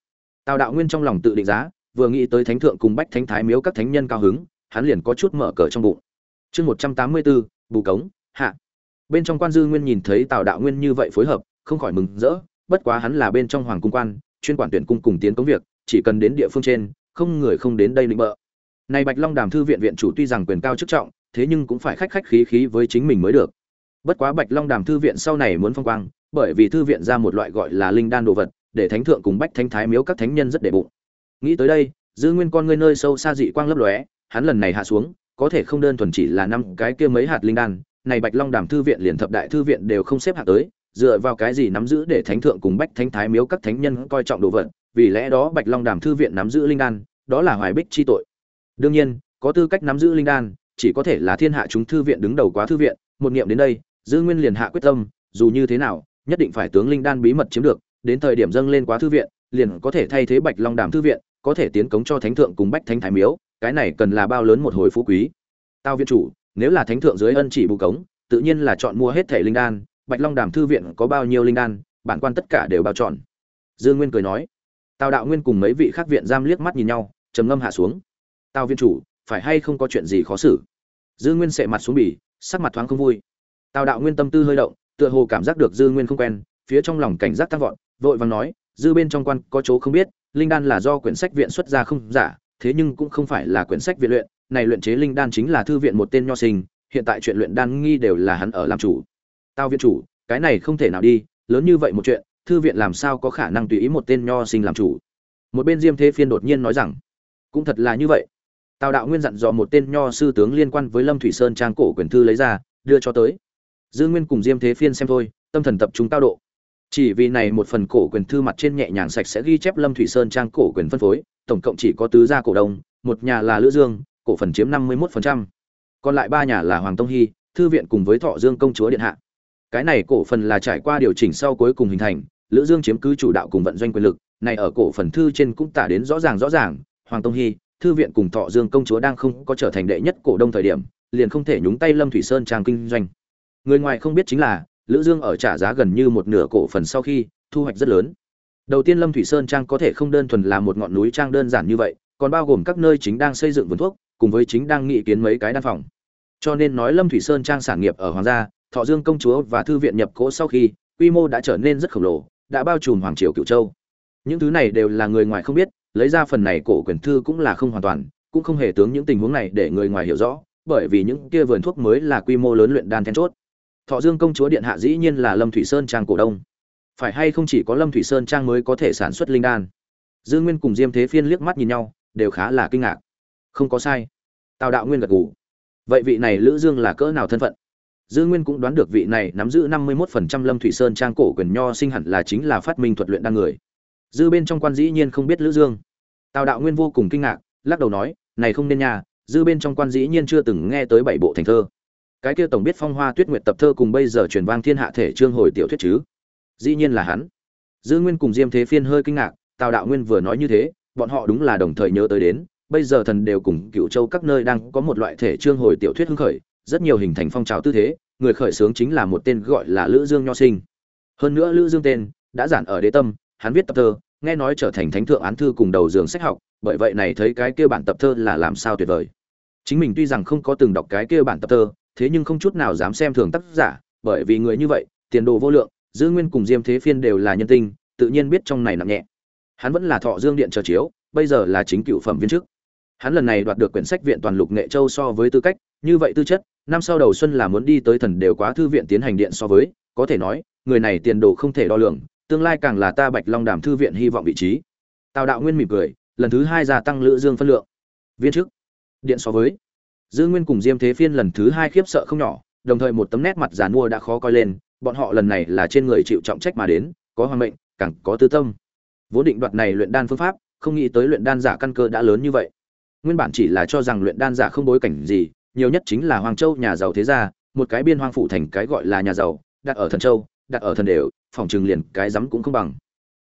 Tào đạo nguyên trong lòng tự định giá, vừa nghĩ tới thánh thượng cùng bách thánh thái miếu các thánh nhân cao hứng, hắn liền có chút mở cờ trong bụng. Chương một trăm tám mươi bốn, bù cống, hạ. Bên trong quan dư nguyên nhìn thấy tào đạo nguyên như vậy phối hợp, không khỏi mừng rỡ, bất quá hắn là bên trong hoàng cung quan, chuyên quản tuyển cung cùng tiến công việc chỉ cần đến địa phương trên, không người không đến đây định bợ. Này bạch long đàm thư viện viện chủ tuy rằng quyền cao chức trọng, thế nhưng cũng phải khách khách khí khí với chính mình mới được. Bất quá bạch long đàm thư viện sau này muốn phong quang, bởi vì thư viện ra một loại gọi là linh đan đồ vật, để thánh thượng cùng bách thánh thái miếu các thánh nhân rất để bụng. Nghĩ tới đây, giữ nguyên con ngươi nơi sâu xa dị quang lấp lóe, hắn lần này hạ xuống, có thể không đơn thuần chỉ là năm cái kia mấy hạt linh đan, này bạch long đàm thư viện liền thập đại thư viện đều không xếp hạ tới, dựa vào cái gì nắm giữ để thánh thượng cùng bách thánh thái miếu các thánh nhân coi trọng đồ vật vì lẽ đó bạch long đàm thư viện nắm giữ linh đan, đó là hoài bích chi tội. Đương nhiên, có tư cách nắm giữ linh đan, chỉ có thể là thiên hạ chúng thư viện đứng đầu quá thư viện, một niệm đến đây dư nguyên liền hạ quyết tâm, dù như thế nào, nhất định phải tướng linh đan bí mật chiếm được, đến thời điểm dâng lên quá thư viện, liền có thể thay thế bạch long đàm thư viện, có thể tiến cống cho thánh thượng cùng bách thánh thái miếu, cái này cần là bao lớn một hồi phú quý. Tao viện chủ, nếu là thánh thượng dưới ân chỉ bù cống, tự nhiên là chọn mua hết thể linh đan, bạch long đàm thư viện có bao nhiêu linh đan, bản quan tất cả đều bao chọn. Dương nguyên cười nói tào đạo nguyên cùng mấy vị khác viện giam liếc mắt nhìn nhau, trầm ngâm hạ xuống. Tào viên chủ, phải hay không có chuyện gì khó xử? Dư nguyên sệ mặt xuống bỉ sắc mặt thoáng không vui. Tào đạo nguyên tâm tư hơi động, tựa hồ cảm giác được dư nguyên không quen, phía trong lòng cảnh giác tăng vọt, vội vàng nói, dư bên trong quan có chỗ không biết, linh đan là do quyển sách viện xuất ra không giả, thế nhưng cũng không phải là quyển sách viện luyện, này luyện chế linh đan chính là thư viện một tên nho sinh, hiện tại chuyện luyện đan nghi đều là hắn ở làm chủ. Tao viện chủ, cái này không thể nào đi, lớn như vậy một chuyện thư viện làm sao có khả năng tùy ý một tên nho sinh làm chủ? Một bên diêm thế phiên đột nhiên nói rằng, cũng thật là như vậy. Tào đạo nguyên dặn dò một tên nho sư tướng liên quan với lâm thủy sơn trang cổ quyền thư lấy ra, đưa cho tới. Dư nguyên cùng diêm thế phiên xem thôi, tâm thần tập trung cao độ. Chỉ vì này một phần cổ quyền thư mặt trên nhẹ nhàng sạch sẽ ghi chép lâm thủy sơn trang cổ quyền phân phối, tổng cộng chỉ có tứ gia cổ đông, một nhà là lữ dương, cổ phần chiếm năm mươi 51%. còn lại ba nhà là hoàng tông hy, thư viện cùng với thọ dương công chúa điện hạ cái này cổ phần là trải qua điều chỉnh sau cuối cùng hình thành, lữ dương chiếm cứ chủ đạo cùng vận doanh quyền lực, này ở cổ phần thư trên cũng tả đến rõ ràng rõ ràng, hoàng tông hy, thư viện cùng thọ dương công chúa đang không có trở thành đệ nhất cổ đông thời điểm, liền không thể nhúng tay lâm thủy sơn trang kinh doanh. Người ngoài không biết chính là, lữ dương ở trả giá gần như một nửa cổ phần sau khi, thu hoạch rất lớn. Đầu tiên lâm thủy sơn trang có thể không đơn thuần là một ngọn núi trang đơn giản như vậy, còn bao gồm các nơi chính đang xây dựng vườn thuốc, cùng với chính đang nghị kiến mấy cái đan phòng. Cho nên nói lâm thủy sơn trang sản nghiệp ở hoàng gia thọ dương công chúa và thư viện nhập cố sau khi, quy mô đã trở nên rất khổng lồ, đã bao trùm hoàng triều Cửu châu. Những thứ này đều là người ngoài không biết, lấy ra phần này cổ quyền thư cũng là không hoàn toàn, cũng không hề tướng những tình huống này để người ngoài hiểu rõ, bởi vì những kia vườn thuốc mới là quy mô lớn luyện đan then chốt. Thọ dương công chúa điện hạ dĩ nhiên là lâm thủy sơn trang cổ đông. Phải hay không chỉ có lâm thủy sơn trang mới có thể sản xuất linh đan? Dương nguyên cùng diêm thế phiên liếc mắt nhìn nhau, đều khá là kinh ngạc. Không có sai. Tào đạo nguyên gật gù. Vậy vị này lữ dương là cỡ nào thân phận? Dư nguyên cũng đoán được vị này nắm giữ năm mươi 51% lâm thủy sơn trang cổ quyền nho sinh hẳn là chính là phát minh thuật luyện đan người. Dư bên trong quan dĩ nhiên không biết lữ dương. Tào đạo nguyên vô cùng kinh ngạc, lắc đầu nói, này không nên nhà dư bên trong quan dĩ nhiên chưa từng nghe tới bảy bộ thành thơ. Cái kia tổng biết phong hoa tuyết nguyệt tập thơ cùng bây giờ truyền vang thiên hạ thể trương hồi tiểu thuyết chứ? Dĩ nhiên là hắn. Dư nguyên cùng diêm thế phiên hơi kinh ngạc, tào đạo nguyên vừa nói như thế, bọn họ đúng là đồng thời nhớ tới đến, bây giờ thần đều cùng cựu châu các nơi đang có một loại thể trương hồi tiểu thuyết hưng khởi rất nhiều hình thành phong trào tư thế, người khởi xướng chính là một tên gọi là lữ dương nho sinh. Hơn nữa lữ dương tên đã giản ở đế tâm, hắn viết tập thơ, nghe nói trở thành thánh thượng án thư cùng đầu giường sách học, bởi vậy này thấy cái kia bản tập thơ là làm sao tuyệt vời. Chính mình tuy rằng không có từng đọc cái kia bản tập thơ, thế nhưng không chút nào dám xem thường tác giả, bởi vì người như vậy, tiền đồ vô lượng, giữ nguyên cùng diêm thế phiên đều là nhân tinh, tự nhiên biết trong này nặng nhẹ. Hắn vẫn là thọ dương điện chờ chiếu, bây giờ là chính cựu phẩm viên chức. Hắn lần này đoạt được quyển sách viện toàn lục nghệ châu so với tư cách như vậy tư chất, năm sau đầu xuân là muốn đi tới thần đều quá thư viện tiến hành điện so với, có thể nói, người này tiền đồ không thể đo lường, tương lai càng là ta bạch long đàm thư viện hy vọng vị trí. Tào đạo nguyên mỉm cười, lần thứ hai gia tăng lữ dương phân lượng. Viên chức, điện so với. Dư nguyên cùng diêm thế phiên lần thứ hai khiếp sợ không nhỏ, đồng thời một tấm nét mặt giàn mua đã khó coi lên, bọn họ lần này là trên người chịu trọng trách mà đến, có hoàng mệnh, càng có tư tâm. Vốn định đoạt này luyện đan phương pháp, không nghĩ tới luyện đan giả căn cơ đã lớn như vậy. Nguyên bản chỉ là cho rằng luyện đan giả không bối cảnh gì nhiều nhất chính là hoàng châu nhà giàu thế gia, một cái biên hoang phủ thành cái gọi là nhà giàu, đặt ở thần châu, đặt ở thần đều, phòng trường liền cái rắm cũng không bằng.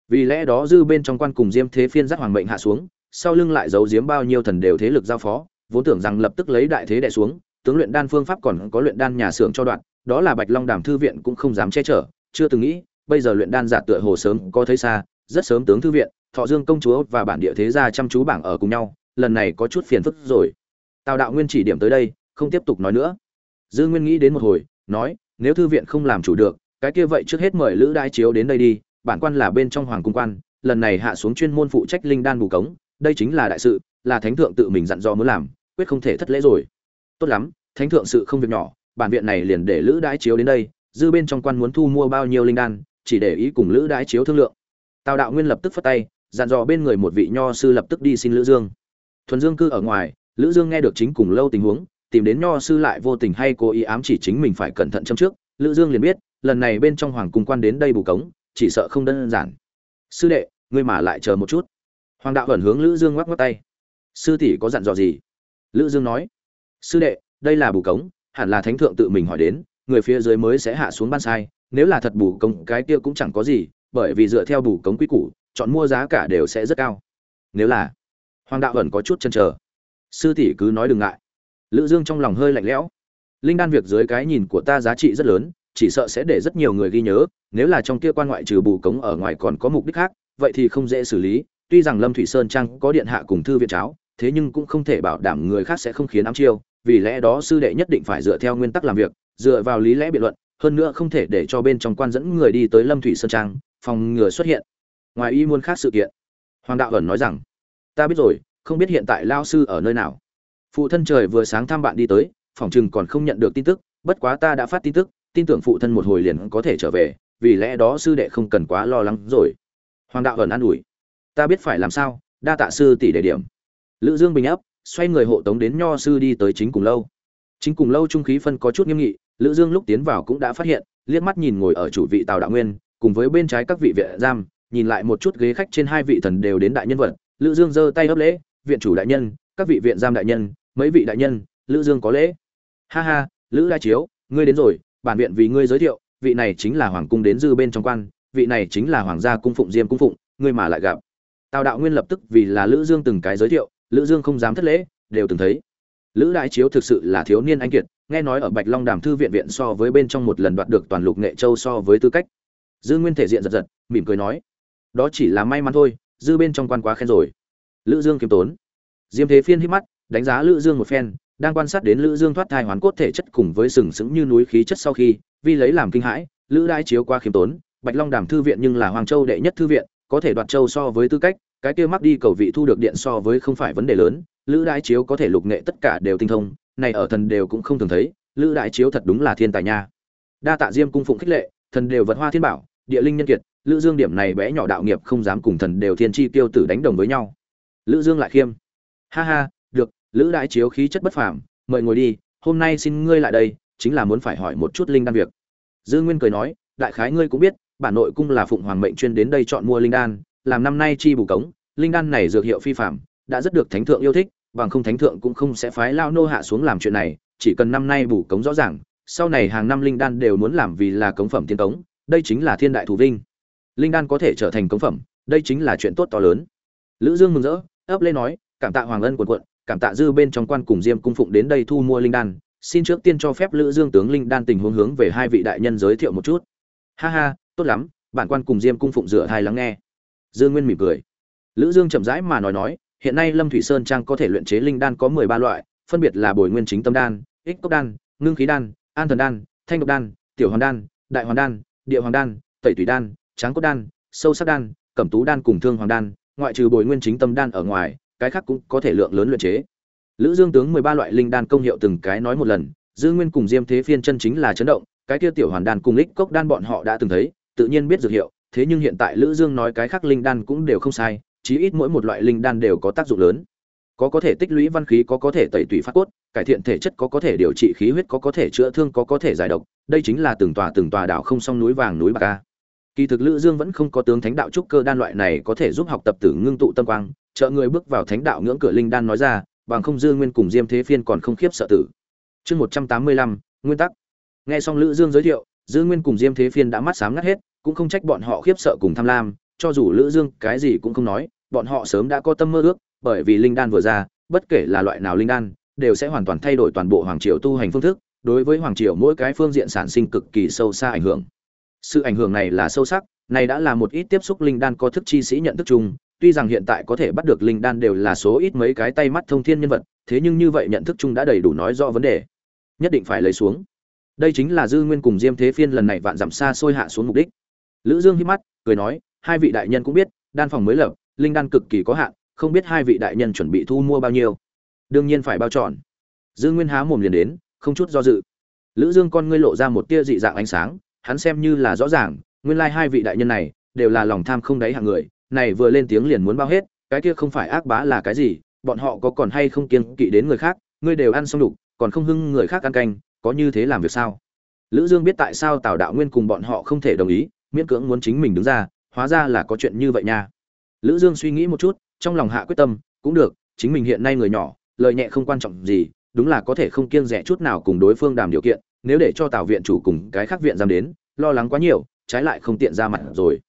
Vì lẽ đó dư bên trong quan cùng diêm thế phiên giác hoàng mệnh hạ xuống, sau lưng lại giấu giếm bao nhiêu thần đều thế lực giao phó, vốn tưởng rằng lập tức lấy đại thế đè xuống, tướng luyện đan phương pháp còn có luyện đan nhà xưởng cho đoạn, đó là bạch long đàm thư viện cũng không dám che chở, chưa từng nghĩ, bây giờ luyện đan giả tựa hồ sớm có thấy xa, rất sớm tướng thư viện, thọ dương công chúa và bản địa thế gia chăm chú bảng ở cùng nhau, lần này có chút phiền phức rồi. Tào đạo nguyên chỉ điểm tới đây không tiếp tục nói nữa. Dư nguyên nghĩ đến một hồi, nói, nếu thư viện không làm chủ được, cái kia vậy trước hết mời lữ đai chiếu đến đây đi, bản quan là bên trong hoàng cung quan, lần này hạ xuống chuyên môn phụ trách linh đan bù cống, đây chính là đại sự, là thánh thượng tự mình dặn dò muốn làm, quyết không thể thất lễ rồi. Tốt lắm, thánh thượng sự không việc nhỏ, bản viện này liền để lữ đãi chiếu đến đây, dư bên trong quan muốn thu mua bao nhiêu linh đan, chỉ để ý cùng lữ đãi chiếu thương lượng. Tào đạo nguyên lập tức phất tay, dặn dò bên người một vị nho sư lập tức đi xin lữ dương. Thuần dương cư ở ngoài, lữ dương nghe được chính cùng lâu tình huống tìm đến nho sư lại vô tình hay cố ý ám chỉ chính mình phải cẩn thận châm trước. Lữ dương liền biết, lần này bên trong hoàng cung quan đến đây bù cống, chỉ sợ không đơn giản. Sư đệ, ngươi mà lại chờ một chút. Hoàng đạo ẩn hướng lữ dương ngoắc ngoắc tay. Sư tỷ có dặn dò gì? Lữ dương nói. Sư đệ, đây là bù cống, hẳn là thánh thượng tự mình hỏi đến, người phía dưới mới sẽ hạ xuống ban sai, nếu là thật bù cống, cái kia cũng chẳng có gì, bởi vì dựa theo bù cống quy củ, chọn mua giá cả đều sẽ rất cao. Nếu là, hoàng đạo ẩn có chút chân chờ. Sư tỷ cứ nói đừng ngại lữ dương trong lòng hơi lạnh lẽo. Linh đan việc dưới cái nhìn của ta giá trị rất lớn, chỉ sợ sẽ để rất nhiều người ghi nhớ, nếu là trong kia quan ngoại trừ bù cống ở ngoài còn có mục đích khác, vậy thì không dễ xử lý. Tuy rằng lâm thủy sơn trang có điện hạ cùng thư viện cháo, thế nhưng cũng không thể bảo đảm người khác sẽ không khiến ám chiêu, vì lẽ đó sư đệ nhất định phải dựa theo nguyên tắc làm việc, dựa vào lý lẽ biện luận, hơn nữa không thể để cho bên trong quan dẫn người đi tới lâm thủy sơn trang, phòng ngừa xuất hiện. Ngoài ý muốn khác sự kiện, hoàng đạo ẩn nói rằng, ta biết rồi, không biết hiện tại lao sư ở nơi nào phụ thân trời vừa sáng thăm bạn đi tới, phòng chừng còn không nhận được tin tức, bất quá ta đã phát tin tức, tin tưởng phụ thân một hồi liền có thể trở về, vì lẽ đó sư đệ không cần quá lo lắng rồi. Hoàng đạo ẩn an ủi. Ta biết phải làm sao, đa tạ sư tỷ đề điểm. Lữ dương bình ấp, xoay người hộ tống đến nho sư đi tới chính cùng lâu. Chính cùng lâu trung khí phân có chút nghiêm nghị, lữ dương lúc tiến vào cũng đã phát hiện, liếc mắt nhìn ngồi ở chủ vị tào đạo nguyên, cùng với bên trái các vị viện giam, nhìn lại một chút ghế khách trên hai vị thần đều đến đại nhân vật. Lữ dương giơ tay ấp lễ, viện chủ đại nhân, các vị viện giam đại nhân mấy vị đại nhân, lữ dương có lễ. Ha ha, lữ đại chiếu, ngươi đến rồi, bản viện vì ngươi giới thiệu, vị này chính là hoàng cung đến dư bên trong quan, vị này chính là hoàng gia cung phụng diêm cung phụng, ngươi mà lại gặp. Tào đạo nguyên lập tức vì là lữ dương từng cái giới thiệu, lữ dương không dám thất lễ, đều từng thấy. Lữ đại chiếu thực sự là thiếu niên anh kiệt, nghe nói ở bạch long đàm thư viện viện so với bên trong một lần đoạt được toàn lục nghệ châu so với tư cách. Dư nguyên thể diện giật giật, mỉm cười nói, đó chỉ là may mắn thôi, dư bên trong quan quá khen rồi. Lữ dương kiêm tốn. Diêm thế phiên hít mắt đánh giá lữ dương một phen, đang quan sát đến lữ dương thoát thai hoàn cốt thể chất cùng với sừng sững như núi khí chất sau khi, vì lấy làm kinh hãi, lữ đại chiếu qua khiêm tốn, bạch long đàm thư viện nhưng là hoàng châu đệ nhất thư viện, có thể đoạt châu so với tư cách, cái kia mắc đi cầu vị thu được điện so với không phải vấn đề lớn, lữ đại chiếu có thể lục nghệ tất cả đều tinh thông, này ở thần đều cũng không thường thấy, lữ đại chiếu thật đúng là thiên tài nha. Đa tạ diêm cung phụng khích lệ, thần đều vật hoa thiên bảo, địa linh nhân kiệt, lữ dương điểm này bé nhỏ đạo nghiệp không dám cùng thần đều thiên chi tiêu tử đánh đồng với nhau. Lữ dương lại khiêm. Ha ha lữ đại chiếu khí chất bất phàm, mời ngồi đi, hôm nay xin ngươi lại đây, chính là muốn phải hỏi một chút linh đan việc. Dương nguyên cười nói, đại khái ngươi cũng biết, bản nội cung là phụng hoàng mệnh chuyên đến đây chọn mua linh đan, làm năm nay chi bù cống, linh đan này dược hiệu phi phạm đã rất được thánh thượng yêu thích, bằng không thánh thượng cũng không sẽ phái lao nô hạ xuống làm chuyện này, chỉ cần năm nay bù cống rõ ràng, sau này hàng năm linh đan đều muốn làm vì là cống phẩm tiên cống, đây chính là thiên đại thủ vinh. Linh đan có thể trở thành cống phẩm, đây chính là chuyện tốt to lớn. Lữ dương mừng rỡ, ấp lên nói, cảm tạ hoàng ân quần quận cảm tạ dư bên trong quan cùng diêm cung phụng đến đây thu mua linh đan. Xin trước tiên cho phép lữ dương tướng linh đan tình huống hướng về hai vị đại nhân giới thiệu một chút. Ha ha, tốt lắm, bản quan cùng diêm cung phụng rửa hai lắng nghe. Dương nguyên mỉm cười. Lữ dương chậm rãi mà nói nói, hiện nay lâm thủy sơn trang có thể luyện chế linh đan có mười ba loại, phân biệt là bồi nguyên chính tâm đan, ích cốc đan, ngưng khí đan, an thần đan, thanh độc đan, tiểu hoàn đan, đại hoàn đan, địa hoàng đan, tẩy thủy đan, tráng cốt đan, sâu sắc đan, cẩm tú đan cùng thương hoàng đan. Ngoại trừ bồi nguyên chính tâm đan ở ngoài cái khác cũng có thể lượng lớn luyện chế. Lữ dương tướng mười ba loại linh đan công hiệu từng cái nói một lần, dư nguyên cùng diêm thế phiên chân chính là chấn động, cái kia tiểu hoàn đan cùng ích cốc đan bọn họ đã từng thấy, tự nhiên biết dược hiệu, thế nhưng hiện tại lữ dương nói cái khác linh đan cũng đều không sai, chí ít mỗi một loại linh đan đều có tác dụng lớn. Có có thể tích lũy văn khí, có có thể tẩy tủy phát cốt, cải thiện thể chất, có có thể điều trị khí huyết, có có thể chữa thương, có có thể giải độc, đây chính là từng tòa từng tòa đảo không song núi vàng núi bạc kỳ thực lữ dương vẫn không có tướng thánh đạo trúc cơ đan loại này có thể giúp học tập tử ngưng tụ tâm quang trợ người bước vào thánh đạo ngưỡng cửa linh đan nói ra bằng không dư nguyên cùng diêm thế phiên còn không khiếp sợ tử. Chương 185, nguyên tắc. Nghe xong lữ dương giới thiệu dư nguyên cùng diêm thế phiên đã mắt sáng ngắt hết cũng không trách bọn họ khiếp sợ cùng tham lam cho dù lữ dương cái gì cũng không nói bọn họ sớm đã có tâm mơ ước bởi vì linh đan vừa ra bất kể là loại nào linh đan đều sẽ hoàn toàn thay đổi toàn bộ hoàng triều tu hành phương thức đối với hoàng triều mỗi cái phương diện sản sinh cực kỳ sâu xa ảnh hưởng. Sự ảnh hưởng này là sâu sắc này đã là một ít tiếp xúc linh đan có thức chi sĩ nhận thức chung tuy rằng hiện tại có thể bắt được linh đan đều là số ít mấy cái tay mắt thông thiên nhân vật, thế nhưng như vậy nhận thức chung đã đầy đủ nói rõ vấn đề. Nhất định phải lấy xuống. Đây chính là dư nguyên cùng diêm thế phiên lần này vạn dặm xa xôi hạ xuống mục đích. Lữ dương hí mắt, cười nói, hai vị đại nhân cũng biết, đan phòng mới lập, linh đan cực kỳ có hạn, không biết hai vị đại nhân chuẩn bị thu mua bao nhiêu. Đương nhiên phải bao chọn. Dư nguyên há mồm liền đến, không chút do dự. Lữ dương con ngươi lộ ra một tia dị dạng ánh sáng, hắn xem như là rõ ràng, nguyên lai like hai vị đại nhân này đều là lòng tham không đáy hạng người này vừa lên tiếng liền muốn bao hết, cái kia không phải ác bá là cái gì, bọn họ có còn hay không kiêng kỵ đến người khác, ngươi đều ăn xong đủ, còn không hưng người khác ăn canh, có như thế làm việc sao? Lữ dương biết tại sao tào đạo nguyên cùng bọn họ không thể đồng ý, miễn cưỡng muốn chính mình đứng ra, hóa ra là có chuyện như vậy nha. Lữ dương suy nghĩ một chút, trong lòng hạ quyết tâm, cũng được, chính mình hiện nay người nhỏ, lời nhẹ không quan trọng gì, đúng là có thể không kiêng rẻ chút nào cùng đối phương đàm điều kiện, nếu để cho tào viện chủ cùng cái khác viện giam đến, lo lắng quá nhiều, trái lại không tiện ra mặt rồi.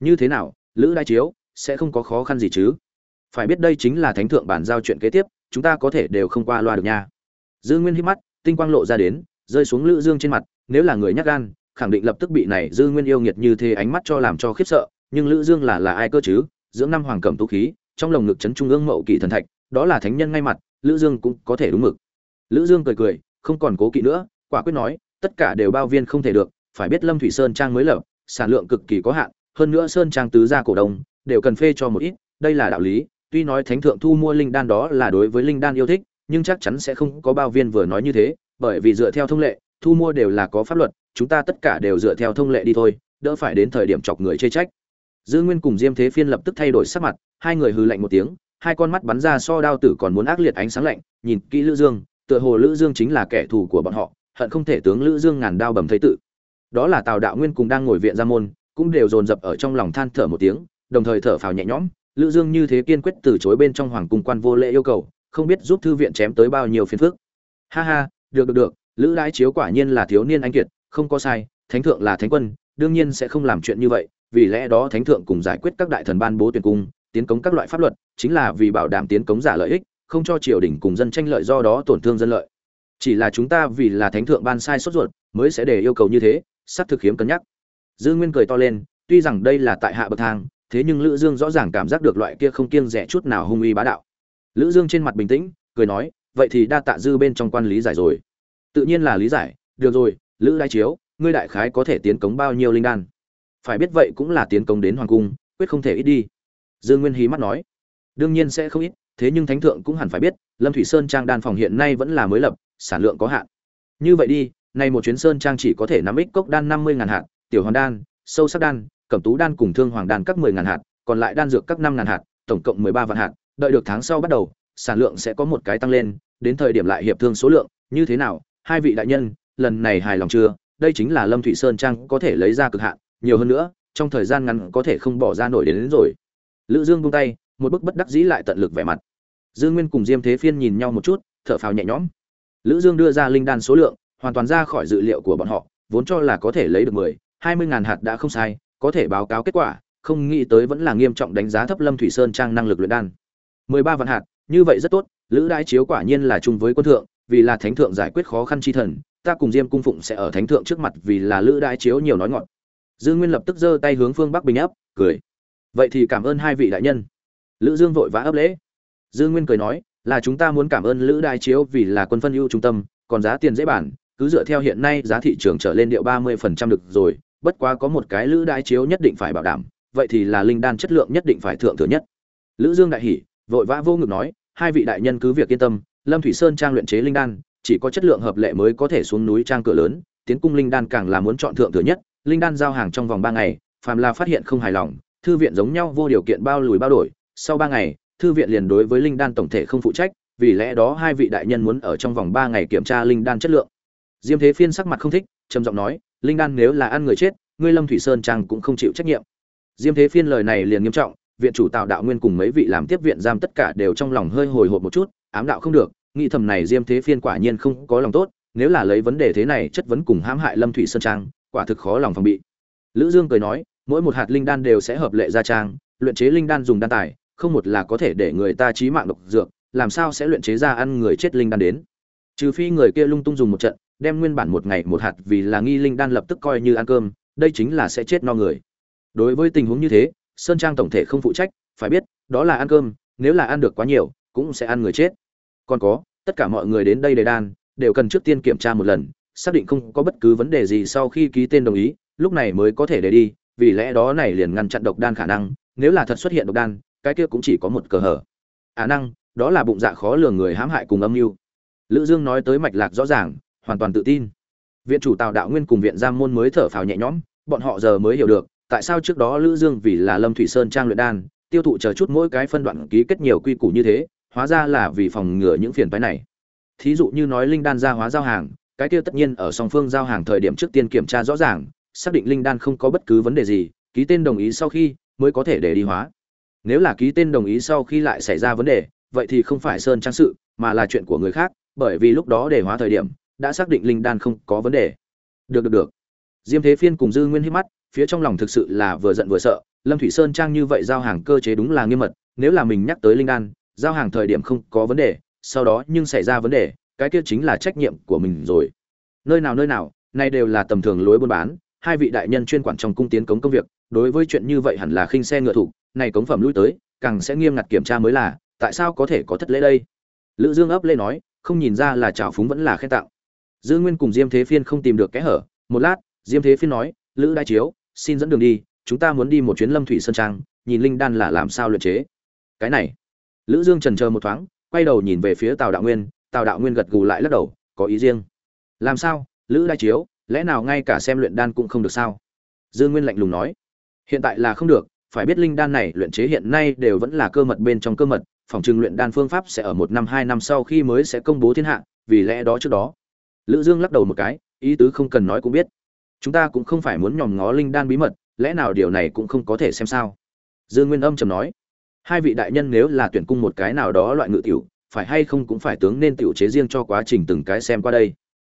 Như thế nào lữ đại chiếu, sẽ không có khó khăn gì chứ. Phải biết đây chính là thánh thượng bản giao chuyện kế tiếp, chúng ta có thể đều không qua loa được nha. Dư nguyên hít mắt, tinh quang lộ ra đến, rơi xuống lữ dương trên mặt, nếu là người nhát gan, khẳng định lập tức bị này dư nguyên yêu nghiệt như thế ánh mắt cho làm cho khiếp sợ, nhưng lữ dương là là ai cơ chứ? Dưỡng năm hoàng cẩm tú khí, trong lồng ngực chấn trung ương mậu kỳ thần thạch, đó là thánh nhân ngay mặt, lữ dương cũng có thể đúng mực. Lữ dương cười cười, không còn cố kỵ nữa, quả quyết nói, tất cả đều bao viên không thể được, phải biết lâm thủy sơn trang mới lập, sản lượng cực kỳ có hạn hơn nữa sơn trang tứ gia cổ đông, đều cần phê cho một ít, đây là đạo lý, tuy nói thánh thượng thu mua linh đan đó là đối với linh đan yêu thích, nhưng chắc chắn sẽ không có bao viên vừa nói như thế, bởi vì dựa theo thông lệ, thu mua đều là có pháp luật, chúng ta tất cả đều dựa theo thông lệ đi thôi, đỡ phải đến thời điểm chọc người chê trách. Dư nguyên cùng diêm thế phiên lập tức thay đổi sắc mặt, hai người hừ lạnh một tiếng, hai con mắt bắn ra so đao tử còn muốn ác liệt ánh sáng lạnh, nhìn kỹ lữ dương, tựa hồ lữ dương chính là kẻ thù của bọn họ, hận không thể tướng lữ dương ngàn đao bầm thấy tự. Đó là tào đạo nguyên cùng đang ngồi viện ra môn cũng đều dồn dập ở trong lòng than thở một tiếng, đồng thời thở phào nhẹ nhõm, lữ dương như thế kiên quyết từ chối bên trong hoàng cung quan vô lễ yêu cầu, không biết giúp thư viện chém tới bao nhiêu phiền phức. Ha ha, được được được, lữ đại chiếu quả nhiên là thiếu niên anh kiệt, không có sai, thánh thượng là thánh quân, đương nhiên sẽ không làm chuyện như vậy, vì lẽ đó thánh thượng cùng giải quyết các đại thần ban bố tuyển cung, tiến cống các loại pháp luật, chính là vì bảo đảm tiến cống giả lợi ích, không cho triều đình cùng dân tranh lợi do đó tổn thương dân lợi. Chỉ là chúng ta vì là thánh thượng ban sai sốt ruột, mới sẽ để yêu cầu như thế, sắp thực hiếm cân nhắc dư nguyên cười to lên, tuy rằng đây là tại hạ bậc thang, thế nhưng lữ dương rõ ràng cảm giác được loại kia không kiêng rẻ chút nào hung uy bá đạo. Lữ dương trên mặt bình tĩnh, cười nói, vậy thì đa tạ dư bên trong quan lý giải rồi. Tự nhiên là lý giải, được rồi, lữ đại chiếu, ngươi đại khái có thể tiến cống bao nhiêu linh đan? Phải biết vậy cũng là tiến cống đến hoàng cung, quyết không thể ít đi. Dương nguyên hí mắt nói, đương nhiên sẽ không ít, thế nhưng thánh thượng cũng hẳn phải biết, lâm thủy sơn trang đan phòng hiện nay vẫn là mới lập, sản lượng có hạn. Như vậy đi, nay một chuyến sơn trang chỉ có thể nắm ích cốc đan năm mươi ngàn hạt tiểu hoàng đan sâu sắc đan cẩm tú đan cùng thương hoàng đan các mười ngàn hạt còn lại đan dược các năm ngàn hạt tổng cộng mười ba vạn hạt. Đợi được tháng sau bắt đầu sản lượng sẽ có một cái tăng lên đến thời điểm lại hiệp thương số lượng như thế nào? Hai vị đại nhân lần này hài lòng chưa? Đây chính là lâm thủy sơn trang có thể lấy ra cực hạn nhiều hơn nữa trong thời gian ngắn có thể không bỏ ra nổi đến, đến rồi. Lữ dương buông tay một bức bất đắc dĩ lại tận lực vẻ mặt. Dương nguyên cùng diêm thế phiên nhìn nhau một chút thở phào nhẹ nhõm. Lữ dương đưa ra linh đan số lượng hoàn toàn ra khỏi dự liệu của bọn họ vốn cho là có thể lấy được mười, hai mươi ngàn hạt đã không sai, có thể báo cáo kết quả, không nghĩ tới vẫn là nghiêm trọng đánh giá thấp lâm thủy sơn trang năng lực luyện đan. mười ba vạn hạt, như vậy rất tốt, lữ đại chiếu quả nhiên là chung với quân thượng, vì là thánh thượng giải quyết khó khăn chi thần, ta cùng diêm cung phụng sẽ ở thánh thượng trước mặt vì là lữ đại chiếu nhiều nói ngọn. Dương nguyên lập tức giơ tay hướng phương bắc bình ấp cười. Vậy thì cảm ơn hai vị đại nhân. Lữ dương vội vã ấp lễ. Dương nguyên cười nói, là chúng ta muốn cảm ơn lữ đại chiếu vì là quân phân ưu trung tâm, còn giá tiền dễ bản cứ dựa theo hiện nay giá thị trường trở lên điệu ba mươi phần trăm được rồi bất quá có một cái lữ đại chiếu nhất định phải bảo đảm, vậy thì là linh đan chất lượng nhất định phải thượng thừa nhất. Lữ dương đại hỉ, vội vã vô ngực nói, hai vị đại nhân cứ việc yên tâm, lâm thủy sơn trang luyện chế linh đan, chỉ có chất lượng hợp lệ mới có thể xuống núi trang cửa lớn, tiến cung linh đan càng là muốn chọn thượng thừa nhất, linh đan giao hàng trong vòng ba ngày, phàm là phát hiện không hài lòng, thư viện giống nhau vô điều kiện bao lùi bao đổi, sau ba ngày, thư viện liền đối với linh đan tổng thể không phụ trách, vì lẽ đó hai vị đại nhân muốn ở trong vòng ba ngày kiểm tra linh đan chất lượng. Diêm thế phiên sắc mặt không thích, trầm giọng nói linh đan nếu là ăn người chết, ngươi lâm thủy sơn trang cũng không chịu trách nhiệm. Diêm thế phiên lời này liền nghiêm trọng, viện chủ tạo đạo nguyên cùng mấy vị làm tiếp viện giam tất cả đều trong lòng hơi hồi hộp một chút, ám đạo không được, nghĩ thầm này diêm thế phiên quả nhiên không có lòng tốt, nếu là lấy vấn đề thế này chất vấn cùng hãm hại lâm thủy sơn trang, quả thực khó lòng phòng bị. Lữ dương cười nói, mỗi một hạt linh đan đều sẽ hợp lệ ra trang, luyện chế linh đan dùng đan tài, không một là có thể để người ta chí mạng độc dược, làm sao sẽ luyện chế ra ăn người chết linh đan đến? Trừ phi người kia lung tung dùng một trận đem nguyên bản một ngày một hạt vì là nghi linh đan lập tức coi như ăn cơm, đây chính là sẽ chết no người. Đối với tình huống như thế, sơn trang tổng thể không phụ trách, phải biết, đó là ăn cơm, nếu là ăn được quá nhiều, cũng sẽ ăn người chết. Còn có, tất cả mọi người đến đây để đan, đều cần trước tiên kiểm tra một lần, xác định không có bất cứ vấn đề gì sau khi ký tên đồng ý, lúc này mới có thể để đi, vì lẽ đó này liền ngăn chặn độc đan khả năng, nếu là thật xuất hiện độc đan, cái kia cũng chỉ có một cờ hở. Khả năng, đó là bụng dạ khó lường người hãm hại cùng âm mưu. Lữ dương nói tới mạch lạc rõ ràng hoàn toàn tự tin. Viện chủ tào đạo nguyên cùng viện giam môn mới thở phào nhẹ nhõm, bọn họ giờ mới hiểu được, tại sao trước đó lữ dương vì là lâm thủy sơn trang luyện đan, tiêu thụ chờ chút mỗi cái phân đoạn ký kết nhiều quy củ như thế, hóa ra là vì phòng ngừa những phiền phái này. Thí dụ như nói linh đan gia hóa giao hàng, cái kia tất nhiên ở song phương giao hàng thời điểm trước tiên kiểm tra rõ ràng, xác định linh đan không có bất cứ vấn đề gì, ký tên đồng ý sau khi mới có thể để đi hóa. Nếu là ký tên đồng ý sau khi lại xảy ra vấn đề, vậy thì không phải sơn trang sự, mà là chuyện của người khác, bởi vì lúc đó để hóa thời điểm đã xác định linh đan không có vấn đề. Được được được. Diêm thế phiên cùng dư nguyên hít mắt, phía trong lòng thực sự là vừa giận vừa sợ. Lâm thủy sơn trang như vậy giao hàng cơ chế đúng là nghiêm mật, nếu là mình nhắc tới linh đan, giao hàng thời điểm không có vấn đề, sau đó nhưng xảy ra vấn đề, cái kia chính là trách nhiệm của mình rồi. Nơi nào nơi nào này đều là tầm thường lối buôn bán, hai vị đại nhân chuyên quản trong cung tiến cống công việc, đối với chuyện như vậy hẳn là khinh xe ngựa thủ, này cống phẩm lui tới, càng sẽ nghiêm ngặt kiểm tra mới là, tại sao có thể có thất lễ đây? Lữ dương ấp lên nói, không nhìn ra là trào phúng vẫn là khen tạo dư nguyên cùng diêm thế phiên không tìm được kẽ hở. Một lát, diêm thế phiên nói, lữ đại chiếu, xin dẫn đường đi, chúng ta muốn đi một chuyến lâm thủy sơn trang, nhìn linh đan là làm sao luyện chế. Cái này, lữ dương trần chờ một thoáng, quay đầu nhìn về phía tào đạo nguyên. Tào đạo nguyên gật gù lại lắc đầu, có ý riêng. Làm sao? Lữ đại chiếu, lẽ nào ngay cả xem luyện đan cũng không được sao? Dương nguyên lạnh lùng nói, hiện tại là không được, phải biết linh đan này luyện chế hiện nay đều vẫn là cơ mật bên trong cơ mật, phòng trừng luyện đan phương pháp sẽ ở một năm, hai năm sau khi mới sẽ công bố thiên hạ, vì lẽ đó trước đó lữ dương lắc đầu một cái, ý tứ không cần nói cũng biết. Chúng ta cũng không phải muốn nhòm ngó linh đan bí mật, lẽ nào điều này cũng không có thể xem sao? Dương nguyên âm trầm nói. Hai vị đại nhân nếu là tuyển cung một cái nào đó loại ngự tiểu, phải hay không cũng phải tướng nên tiểu chế riêng cho quá trình từng cái xem qua đây?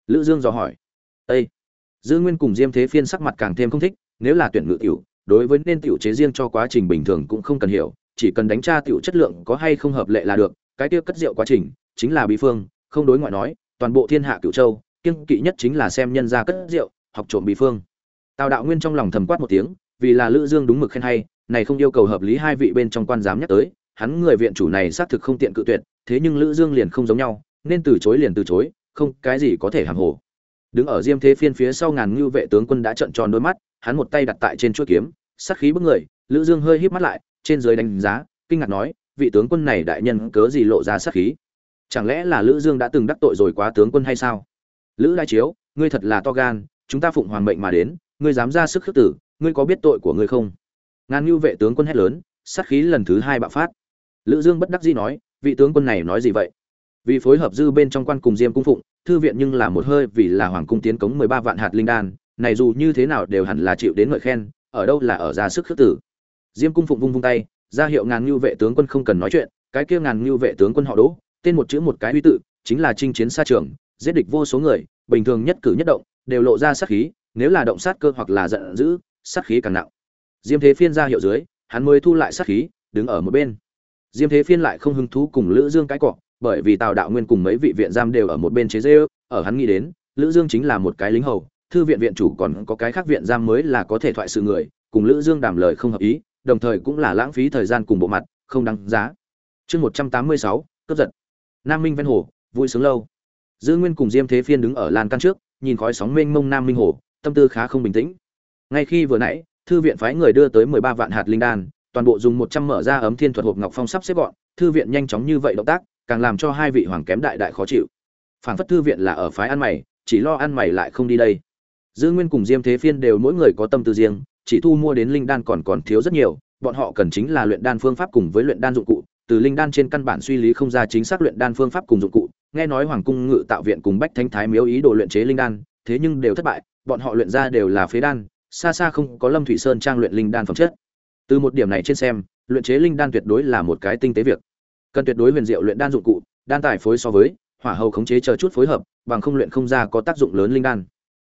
Lữ dương dò hỏi. Ê! dương nguyên cùng diêm thế phiên sắc mặt càng thêm không thích, nếu là tuyển ngự tiểu, đối với nên tiểu chế riêng cho quá trình bình thường cũng không cần hiểu, chỉ cần đánh tra tiểu chất lượng có hay không hợp lệ là được, cái tiêu cất rượu quá trình, chính là bí phương, không đối ngoại nói toàn bộ thiên hạ cửu châu, kiêng kỵ nhất chính là xem nhân gia cất rượu, học trộm bị phương. Tào đạo nguyên trong lòng thầm quát một tiếng, vì là lữ dương đúng mực khen hay, này không yêu cầu hợp lý hai vị bên trong quan giám nhắc tới, hắn người viện chủ này xác thực không tiện cự tuyệt, thế nhưng lữ dương liền không giống nhau, nên từ chối liền từ chối, không, cái gì có thể hàm hồ. Đứng ở diêm thế phiên phía sau ngàn ngưu vệ tướng quân đã trợn tròn đôi mắt, hắn một tay đặt tại trên chuôi kiếm, sát khí bức người, lữ dương hơi híp mắt lại, trên dưới đánh giá, kinh ngạc nói, vị tướng quân này đại nhân cớ gì lộ ra sát khí? Chẳng lẽ là lữ dương đã từng đắc tội rồi quá tướng quân hay sao? Lữ đại chiếu, ngươi thật là to gan, chúng ta phụng hoàng mệnh mà đến, ngươi dám ra sức khước tử, ngươi có biết tội của ngươi không? Ngàn như vệ tướng quân hét lớn, sát khí lần thứ hai bạo phát. Lữ dương bất đắc dĩ nói, vị tướng quân này nói gì vậy? Vì phối hợp dư bên trong quan cùng diêm cung phụng, thư viện nhưng là một hơi vì là hoàng cung tiến cống 13 vạn hạt linh đan, này dù như thế nào đều hẳn là chịu đến ngợi khen, ở đâu là ở ra sức khước tử? Diêm cung phụng vung vung tay, ra hiệu ngàn như vệ tướng quân không cần nói chuyện, cái kia ngàn như vệ tướng quân họ đỗ tên một chữ một cái uy tự, chính là chinh chiến xa trường, giết địch vô số người, bình thường nhất cử nhất động, đều lộ ra sát khí, nếu là động sát cơ hoặc là giận dữ, sát khí càng nặng. Diêm thế phiên ra hiệu dưới, hắn mới thu lại sát khí, đứng ở một bên. Diêm thế phiên lại không hứng thú cùng lữ dương cái cọ, bởi vì tào đạo nguyên cùng mấy vị viện giam đều ở một bên chế dê ở hắn nghĩ đến, lữ dương chính là một cái lính hầu, thư viện viện chủ còn có cái khác viện giam mới là có thể thoại sự người, cùng lữ dương đàm lời không hợp ý, đồng thời cũng là lãng phí thời gian cùng bộ mặt, không đáng giá. Chương một trăm tám mươi sáu, cướp giật nam minh ven hồ, vui sướng lâu. Dư nguyên cùng diêm thế phiên đứng ở lan căn trước, nhìn khói sóng mênh mông nam minh hồ, tâm tư khá không bình tĩnh. Ngay khi vừa nãy, thư viện phái người đưa tới mười ba vạn hạt linh đan, toàn bộ dùng một trăm mở ra ấm thiên thuật hộp ngọc phong sắp xếp gọn, thư viện nhanh chóng như vậy động tác, càng làm cho hai vị hoàng kém đại đại khó chịu. Phản phất thư viện là ở phái ăn mày, chỉ lo ăn mày lại không đi đây. Dư nguyên cùng diêm thế phiên đều mỗi người có tâm tư riêng, chỉ thu mua đến linh đan còn còn thiếu rất nhiều, bọn họ cần chính là luyện đan phương pháp cùng với luyện đan dụng cụ từ linh đan trên căn bản suy lý không ra chính xác luyện đan phương pháp cùng dụng cụ, nghe nói hoàng cung ngự tạo viện cùng bách thanh thái miếu ý đồ luyện chế linh đan, thế nhưng đều thất bại, bọn họ luyện ra đều là phế đan, xa xa không có lâm thủy sơn trang luyện linh đan phẩm chất. Từ một điểm này trên xem, luyện chế linh đan tuyệt đối là một cái tinh tế việc. Cần tuyệt đối huyền diệu luyện đan dụng cụ, đan tài phối so với, hỏa hầu khống chế chờ chút phối hợp, bằng không luyện không ra có tác dụng lớn linh đan.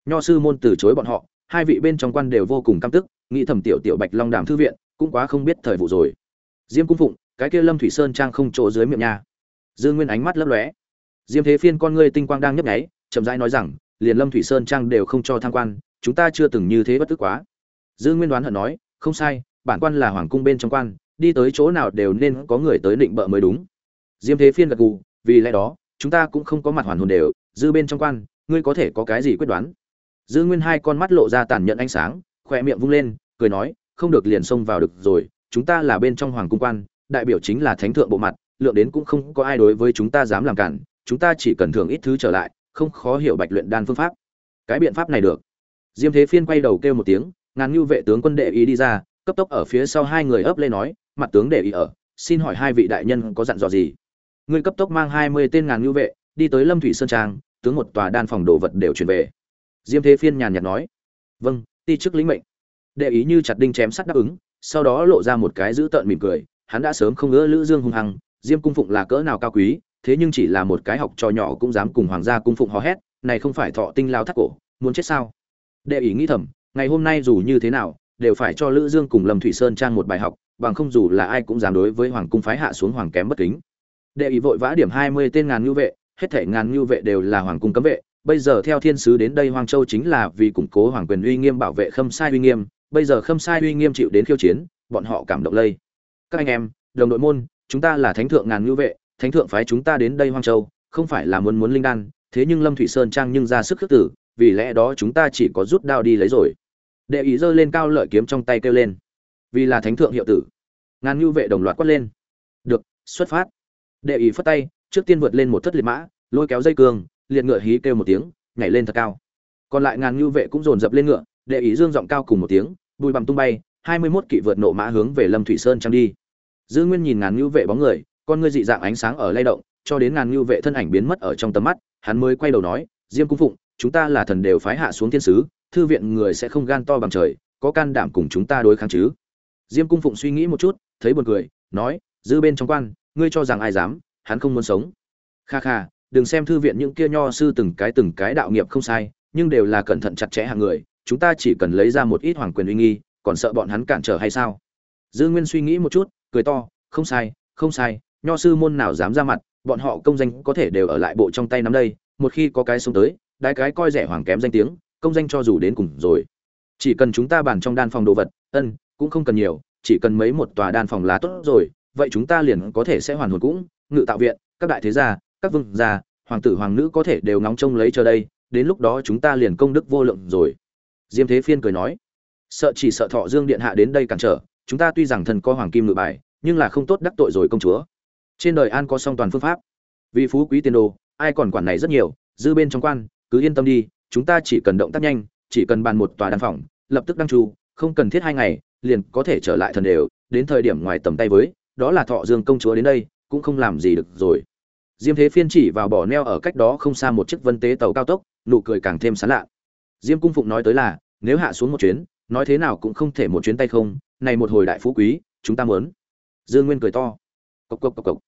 Nho sư môn từ chối bọn họ, hai vị bên trong quan đều vô cùng căm tức, nghĩ thầm tiểu tiểu bạch long đàm thư viện, cũng quá không biết thời vụ rồi. Diêm cung phụng cái kia lâm thủy sơn trang không chỗ dưới miệng nha. Dương nguyên ánh mắt lấp lóe. Diêm thế phiên con ngươi tinh quang đang nhấp nháy, chậm rãi nói rằng, liền lâm thủy sơn trang đều không cho tham quan, chúng ta chưa từng như thế bất tức quá. Dương nguyên đoán hận nói, không sai, bản quan là hoàng cung bên trong quan, đi tới chỗ nào đều nên có người tới định bợ mới đúng. Diêm thế phiên gật gù, vì lẽ đó, chúng ta cũng không có mặt hoàn hồn đều, dư bên trong quan, ngươi có thể có cái gì quyết đoán? Dư nguyên hai con mắt lộ ra tàn nhẫn ánh sáng khoe miệng vung lên, cười nói, không được liền xông vào được rồi, chúng ta là bên trong hoàng cung quan đại biểu chính là thánh thượng bộ mặt, lượng đến cũng không có ai đối với chúng ta dám làm cản, chúng ta chỉ cần thưởng ít thứ trở lại, không khó hiểu bạch luyện đan phương pháp. Cái biện pháp này được. Diêm thế phiên quay đầu kêu một tiếng, ngàn ngưu vệ tướng quân đệ ý đi ra, cấp tốc ở phía sau hai người ấp lên nói, mặt tướng đệ ý ở, xin hỏi hai vị đại nhân có dặn dò gì? Ngươi cấp tốc mang hai mươi tên ngàn ngưu vệ, đi tới lâm thủy sơn trang, tướng một tòa đan phòng đồ vật đều chuyển về. Diêm thế phiên nhàn nhạt nói vâng ti chức lĩnh mệnh. Đệ ý như chặt đinh chém sắt đáp ứng, sau đó lộ ra một cái dữ tợn mỉm cười hắn đã sớm không ngỡ lữ dương hung hăng, diêm cung phụng là cỡ nào cao quý, thế nhưng chỉ là một cái học trò nhỏ cũng dám cùng hoàng gia cung phụng hò hét, này không phải thọ tinh lao thắt cổ, muốn chết sao? Đệ ý nghĩ thầm, ngày hôm nay dù như thế nào, đều phải cho lữ dương cùng lâm thủy sơn trang một bài học, bằng không dù là ai cũng dám đối với hoàng cung phái hạ xuống hoàng kém bất kính. Đệ ý vội vã điểm 20 tên ngàn nhu vệ, hết thảy ngàn nhu vệ đều là hoàng cung cấm vệ. Bây giờ theo thiên sứ đến đây hoang châu chính là vì củng cố hoàng quyền uy nghiêm bảo vệ khâm sai uy nghiêm. Bây giờ khâm sai uy nghiêm chịu đến khiêu chiến, bọn họ cảm động lây các anh em, đồng đội môn, chúng ta là thánh thượng ngàn ngữ vệ, thánh thượng phái chúng ta đến đây hoang châu, không phải là muốn muốn linh đan, thế nhưng lâm thủy sơn trang nhưng ra sức khước tử, vì lẽ đó chúng ta chỉ có rút đao đi lấy rồi. Đệ ý giơ lên cao lợi kiếm trong tay kêu lên. Vì là thánh thượng hiệu tử. Ngàn ngữ vệ đồng loạt quát lên. Được, xuất phát. Đệ ý phất tay, trước tiên vượt lên một thất liệt mã, lôi kéo dây cương, liệt ngựa hí kêu một tiếng, nhảy lên thật cao. Còn lại ngàn ngưu vệ cũng dồn dập lên ngựa, đệ ý dương giọng cao cùng một tiếng, bùi bằm tung bay hai mươi 21 kỵ vượt nộ mã hướng về lâm thủy sơn trang đi. Dư nguyên nhìn ngàn nhu vệ bóng người, con ngươi dị dạng ánh sáng ở lay động, cho đến ngàn nhu vệ thân ảnh biến mất ở trong tầm mắt, hắn mới quay đầu nói, diêm cung phụng, chúng ta là thần đều phái hạ xuống thiên sứ, thư viện người sẽ không gan to bằng trời, có can đảm cùng chúng ta đối kháng chứ? Diêm cung phụng suy nghĩ một chút, thấy buồn cười, nói, dư bên trong quan, ngươi cho rằng ai dám, hắn không muốn sống. Kha kha, đừng xem thư viện những kia nho sư từng cái từng cái đạo nghiệp không sai, nhưng đều là cẩn thận chặt chẽ hàng người, chúng ta chỉ cần lấy ra một ít hoàng quyền uy nghi còn sợ bọn hắn cản trở hay sao? Dư nguyên suy nghĩ một chút, cười to, không sai không sai, nho sư môn nào dám ra mặt, bọn họ công danh có thể đều ở lại bộ trong tay nắm đây, một khi có cái sống tới, đại cái coi rẻ hoàng kém danh tiếng, công danh cho dù đến cùng rồi. Chỉ cần chúng ta bàn trong đan phòng đồ vật, ân, cũng không cần nhiều, chỉ cần mấy một tòa đan phòng lá tốt rồi, vậy chúng ta liền có thể sẽ hoàn hồn cũng, ngự tạo viện, các đại thế gia, các vương gia, hoàng tử hoàng nữ có thể đều ngóng trông lấy chờ đây, đến lúc đó chúng ta liền công đức vô lượng rồi. Diêm thế phiên cười nói sợ chỉ sợ thọ dương điện hạ đến đây cản trở, chúng ta tuy rằng thần có hoàng kim ngự bài, nhưng là không tốt đắc tội rồi công chúa. Trên đời an có song toàn phương pháp. Vì phú quý tiền đồ, ai còn quản này rất nhiều dư bên trong quan, cứ yên tâm đi, chúng ta chỉ cần động tác nhanh, chỉ cần bàn một tòa đan phòng, lập tức đăng tru không cần thiết hai ngày, liền có thể trở lại thần đều, đến thời điểm ngoài tầm tay với, đó là thọ dương công chúa đến đây, cũng không làm gì được rồi. Diêm thế phiên chỉ vào bỏ neo ở cách đó không xa một chiếc vân tế tàu cao tốc, nụ cười càng thêm sán lạ. Diêm cung phụng nói tới là, nếu hạ xuống một chuyến nói thế nào cũng không thể một chuyến tay không, này một hồi đại phú quý, chúng ta muốn. Dương nguyên cười to. Cộc cộc cộc cộc.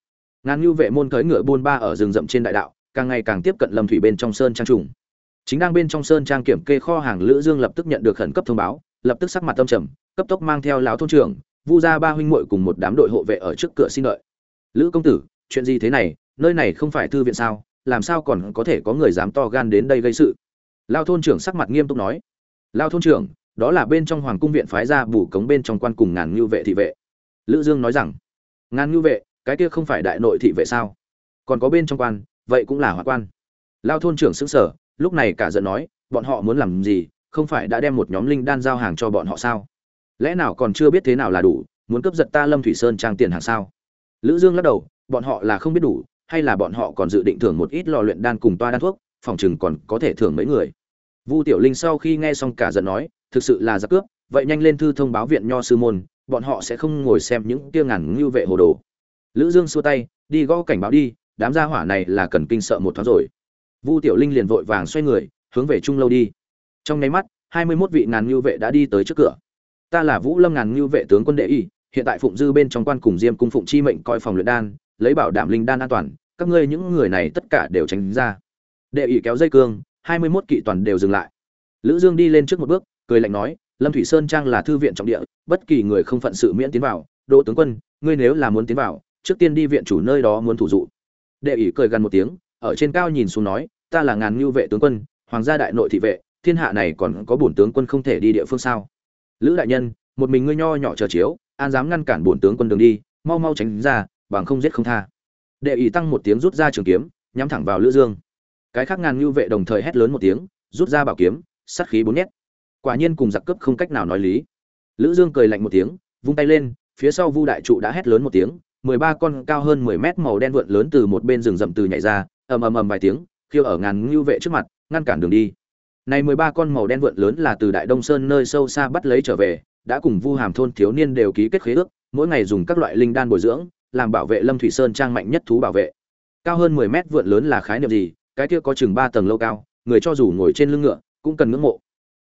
Ngàn lưu vệ môn cưỡi ngựa buôn ba ở rừng rậm trên đại đạo, càng ngày càng tiếp cận lâm thủy bên trong sơn trang trùng. Chính đang bên trong sơn trang kiểm kê kho hàng, lữ dương lập tức nhận được khẩn cấp thông báo, lập tức sắc mặt tâm trầm, cấp tốc mang theo lão thôn trưởng, vu gia ba huynh muội cùng một đám đội hộ vệ ở trước cửa xin đợi. Lữ công tử, chuyện gì thế này, nơi này không phải thư viện sao, làm sao còn có thể có người dám to gan đến đây gây sự? Lao thôn trưởng sắc mặt nghiêm túc nói. Lao thôn trưởng đó là bên trong hoàng cung viện phái ra bù cống bên trong quan cùng ngàn ngưu vệ thị vệ. Lữ dương nói rằng, ngàn ngưu vệ, cái kia không phải đại nội thị vệ sao? Còn có bên trong quan, vậy cũng là hỏa quan. Lao thôn trưởng xứng sở lúc này cả giận nói, bọn họ muốn làm gì? Không phải đã đem một nhóm linh đan giao hàng cho bọn họ sao? Lẽ nào còn chưa biết thế nào là đủ, muốn cướp giật ta lâm thủy sơn trang tiền hàng sao? Lữ dương lắc đầu, bọn họ là không biết đủ, hay là bọn họ còn dự định thưởng một ít lò luyện đan cùng toa đan thuốc, phòng chừng còn có thể thưởng mấy người. Vu tiểu linh sau khi nghe xong cả giận nói thực sự là giặc cướp, vậy nhanh lên thư thông báo viện nho sư môn, bọn họ sẽ không ngồi xem những kia ngàn ngưu vệ hồ đồ. Lữ dương xua tay, đi gõ cảnh báo đi, đám gia hỏa này là cần kinh sợ một thoáng rồi. Vu tiểu linh liền vội vàng xoay người, hướng về trung lâu đi. Trong nháy mắt, hai mươi 21 vị ngàn ngưu vệ đã đi tới trước cửa. Ta là vũ lâm ngàn ngưu vệ tướng quân đệ y, hiện tại phụng dư bên trong quan cùng diêm cung phụng chi mệnh coi phòng luyện đan, lấy bảo đảm linh đan an toàn, các ngươi những người này tất cả đều tránh ra. Đệ y kéo dây cương, hai mươi 21 kỵ toàn đều dừng lại. Lữ dương đi lên trước một bước cười lạnh nói, lâm thủy sơn trang là thư viện trọng địa, bất kỳ người không phận sự miễn tiến vào. Đỗ tướng quân, ngươi nếu là muốn tiến vào, trước tiên đi viện chủ nơi đó muốn thủ dụ. Đệ ỷ cười gần một tiếng, ở trên cao nhìn xuống nói, ta là ngàn ngưu vệ tướng quân, hoàng gia đại nội thị vệ, thiên hạ này còn có bổn tướng quân không thể đi địa phương sao? Lữ đại nhân, một mình ngươi nho nhỏ chờ chiếu, an dám ngăn cản bổn tướng quân đường đi, mau mau tránh ra, bằng không giết không tha. Đệ ỷ tăng một tiếng rút ra trường kiếm, nhắm thẳng vào lữ dương. Cái khác ngàn ngưu vệ đồng thời hét lớn một tiếng, rút ra bảo kiếm, sát khí bốn nhét quả nhiên cùng giặc cướp không cách nào nói lý. Lữ dương cười lạnh một tiếng, vung tay lên, phía sau vu đại trụ đã hét lớn một tiếng, mười ba con cao hơn mười mét màu đen vượn lớn từ một bên rừng rậm từ nhảy ra, ầm ầm ầm vài tiếng, khiêu ở ngàn ngưu vệ trước mặt, ngăn cản đường đi. Này mười ba con màu đen vượn lớn là từ đại đông sơn nơi sâu xa bắt lấy trở về, đã cùng vu hàm thôn thiếu niên đều ký kết khế ước, mỗi ngày dùng các loại linh đan bồi dưỡng, làm bảo vệ lâm thủy sơn trang mạnh nhất thú bảo vệ. Cao hơn mười mét vượn lớn là khái niệm gì? Cái kia có chừng ba tầng lâu cao, người cho dù ngồi trên lưng ngựa, cũng cần ngưỡng mộ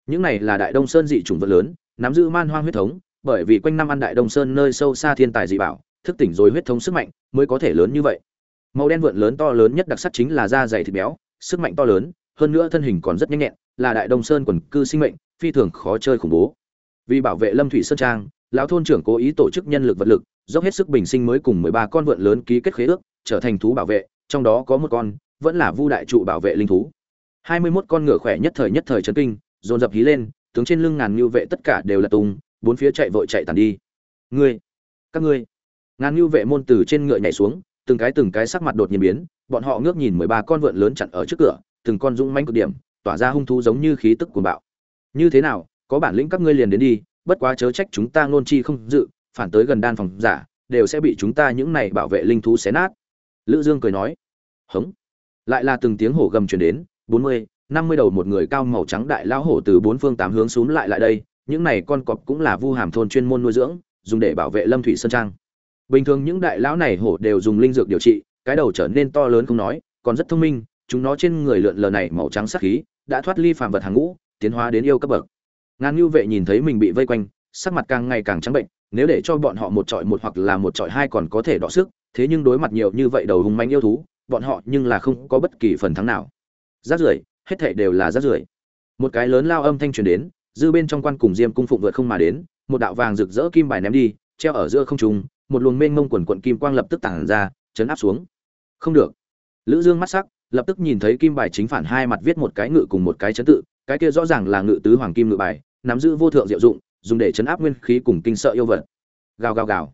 những này là đại đông sơn dị chủng vật lớn, nắm giữ man hoang huyết thống, bởi vì quanh năm ăn đại đông sơn nơi sâu xa thiên tài dị bảo, thức tỉnh rồi huyết thống sức mạnh mới có thể lớn như vậy. Màu đen vượn lớn to lớn nhất đặc sắc chính là da dày thịt béo, sức mạnh to lớn, hơn nữa thân hình còn rất nhanh nhẹn, là đại đông sơn quần cư sinh mệnh, phi thường khó chơi khủng bố. Vì bảo vệ lâm thủy sơn trang, lão thôn trưởng cố ý tổ chức nhân lực vật lực, dốc hết sức bình sinh mới cùng mười ba con vượn lớn ký kết khế ước, trở thành thú bảo vệ, trong đó có một con, vẫn là vu đại trụ bảo vệ linh thú. Hai mươi 21 con ngựa khỏe nhất thời nhất thời chấn kinh dồn dập hí lên, tướng trên lưng ngàn ngưu vệ tất cả đều là tung bốn phía chạy vội chạy tàn đi. Ngươi, các ngươi. Ngàn ngưu vệ môn từ trên ngựa nhảy xuống, từng cái từng cái sắc mặt đột nhiên biến, bọn họ ngước nhìn mười ba con vượn lớn chặn ở trước cửa, từng con dũng manh cực điểm, tỏa ra hung thú giống như khí tức cuồng bạo. Như thế nào, có bản lĩnh các ngươi liền đến đi, bất quá chớ trách chúng ta ngôn chi không dự, phản tới gần đan phòng giả, đều sẽ bị chúng ta những này bảo vệ linh thú xé nát. Lữ dương cười nói, hống. Lại là từng tiếng hổ gầm truyền đến, bốn mươi năm mươi đầu một người cao màu trắng đại lão hổ từ bốn phương tám hướng xuống lại lại đây, những này con cọp cũng là vu hàm thôn chuyên môn nuôi dưỡng, dùng để bảo vệ lâm thủy sơn trang. Bình thường những đại lão này hổ đều dùng linh dược điều trị, cái đầu trở nên to lớn không nói, còn rất thông minh, chúng nó trên người lượn lờ này màu trắng sắc khí, đã thoát ly phàm vật hàng ngũ, tiến hóa đến yêu cấp bậc. Ngàn Nưu vệ nhìn thấy mình bị vây quanh, sắc mặt càng ngày càng trắng bệnh, nếu để cho bọn họ một trọi một hoặc là một trọi hai còn có thể đọ sức, thế nhưng đối mặt nhiều như vậy đầu hùng manh yêu thú, bọn họ nhưng là không có bất kỳ phần thắng nào. Rác rưởi hết thảy đều là rác rưởi. Một cái lớn lao âm thanh truyền đến, dư bên trong quan cùng diêm cung phụng vượt không mà đến, một đạo vàng rực rỡ kim bài ném đi, treo ở giữa không trung, một luồng mênh mông quần quần kim quang lập tức tản ra, chấn áp xuống. Không được. Lữ dương mắt sắc, lập tức nhìn thấy kim bài chính phản hai mặt viết một cái ngự cùng một cái chấn tự, cái kia rõ ràng là ngự tứ hoàng kim ngự bài, nắm giữ vô thượng diệu dụng, dùng để chấn áp nguyên khí cùng kinh sợ yêu vật. Gào gào gào.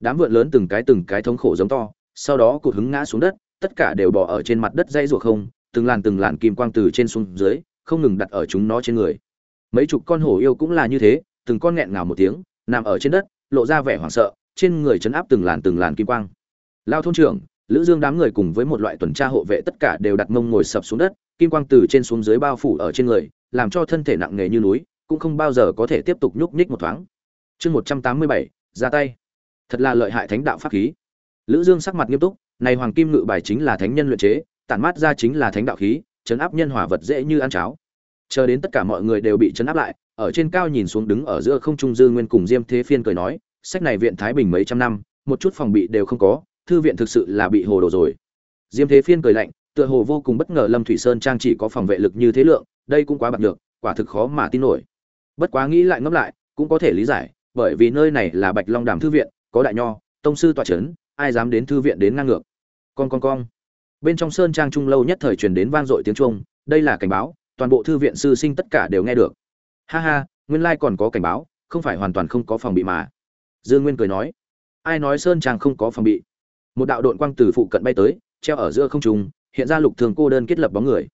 Đám vượn lớn từng cái từng cái thống khổ giống to, sau đó cụt hứng ngã xuống đất, tất cả đều bỏ ở trên mặt đất dây ruột không từng làn từng làn kim quang từ trên xuống dưới không ngừng đặt ở chúng nó trên người. Mấy chục con hổ yêu cũng là như thế từng con nghẹn ngào một tiếng nằm ở trên đất lộ ra vẻ hoảng sợ trên người chấn áp từng làn từng làn kim quang. Lao thôn trưởng lữ dương đám người cùng với một loại tuần tra hộ vệ tất cả đều đặt mông ngồi sập xuống đất kim quang từ trên xuống dưới bao phủ ở trên người làm cho thân thể nặng nề như núi cũng không bao giờ có thể tiếp tục nhúc nhích một thoáng. Chương 187, ra tay. Thật là lợi hại thánh đạo pháp khí. Lữ dương sắc mặt nghiêm túc này hoàng kim ngự bài chính là thánh nhân luyện chế tản mát ra chính là thánh đạo khí, chấn áp nhân hỏa vật dễ như ăn cháo. Chờ đến tất cả mọi người đều bị chấn áp lại, ở trên cao nhìn xuống đứng ở giữa không trung dư nguyên cùng diêm thế phiên cười nói, sách này viện thái bình mấy trăm năm, một chút phòng bị đều không có, thư viện thực sự là bị hồ đồ rồi. Diêm thế phiên cười lạnh, tựa hồ vô cùng bất ngờ lâm thủy sơn trang chỉ có phòng vệ lực như thế lượng, đây cũng quá bạc được quả thực khó mà tin nổi. Bất quá nghĩ lại ngẫm lại, cũng có thể lý giải, bởi vì nơi này là bạch long đàm thư viện, có đại nho, tông sư tòa trấn ai dám đến thư viện đến ngang ngược. Con con con bên trong sơn trang trung lâu nhất thời truyền đến vang dội tiếng chuông, đây là cảnh báo, toàn bộ thư viện sư sinh tất cả đều nghe được. Ha ha, nguyên lai còn có cảnh báo, không phải hoàn toàn không có phòng bị mà. Dương nguyên cười nói, ai nói sơn trang không có phòng bị? Một đạo đội quang từ phụ cận bay tới, treo ở giữa không trung, hiện ra lục thương cô đơn kết lập bóng người.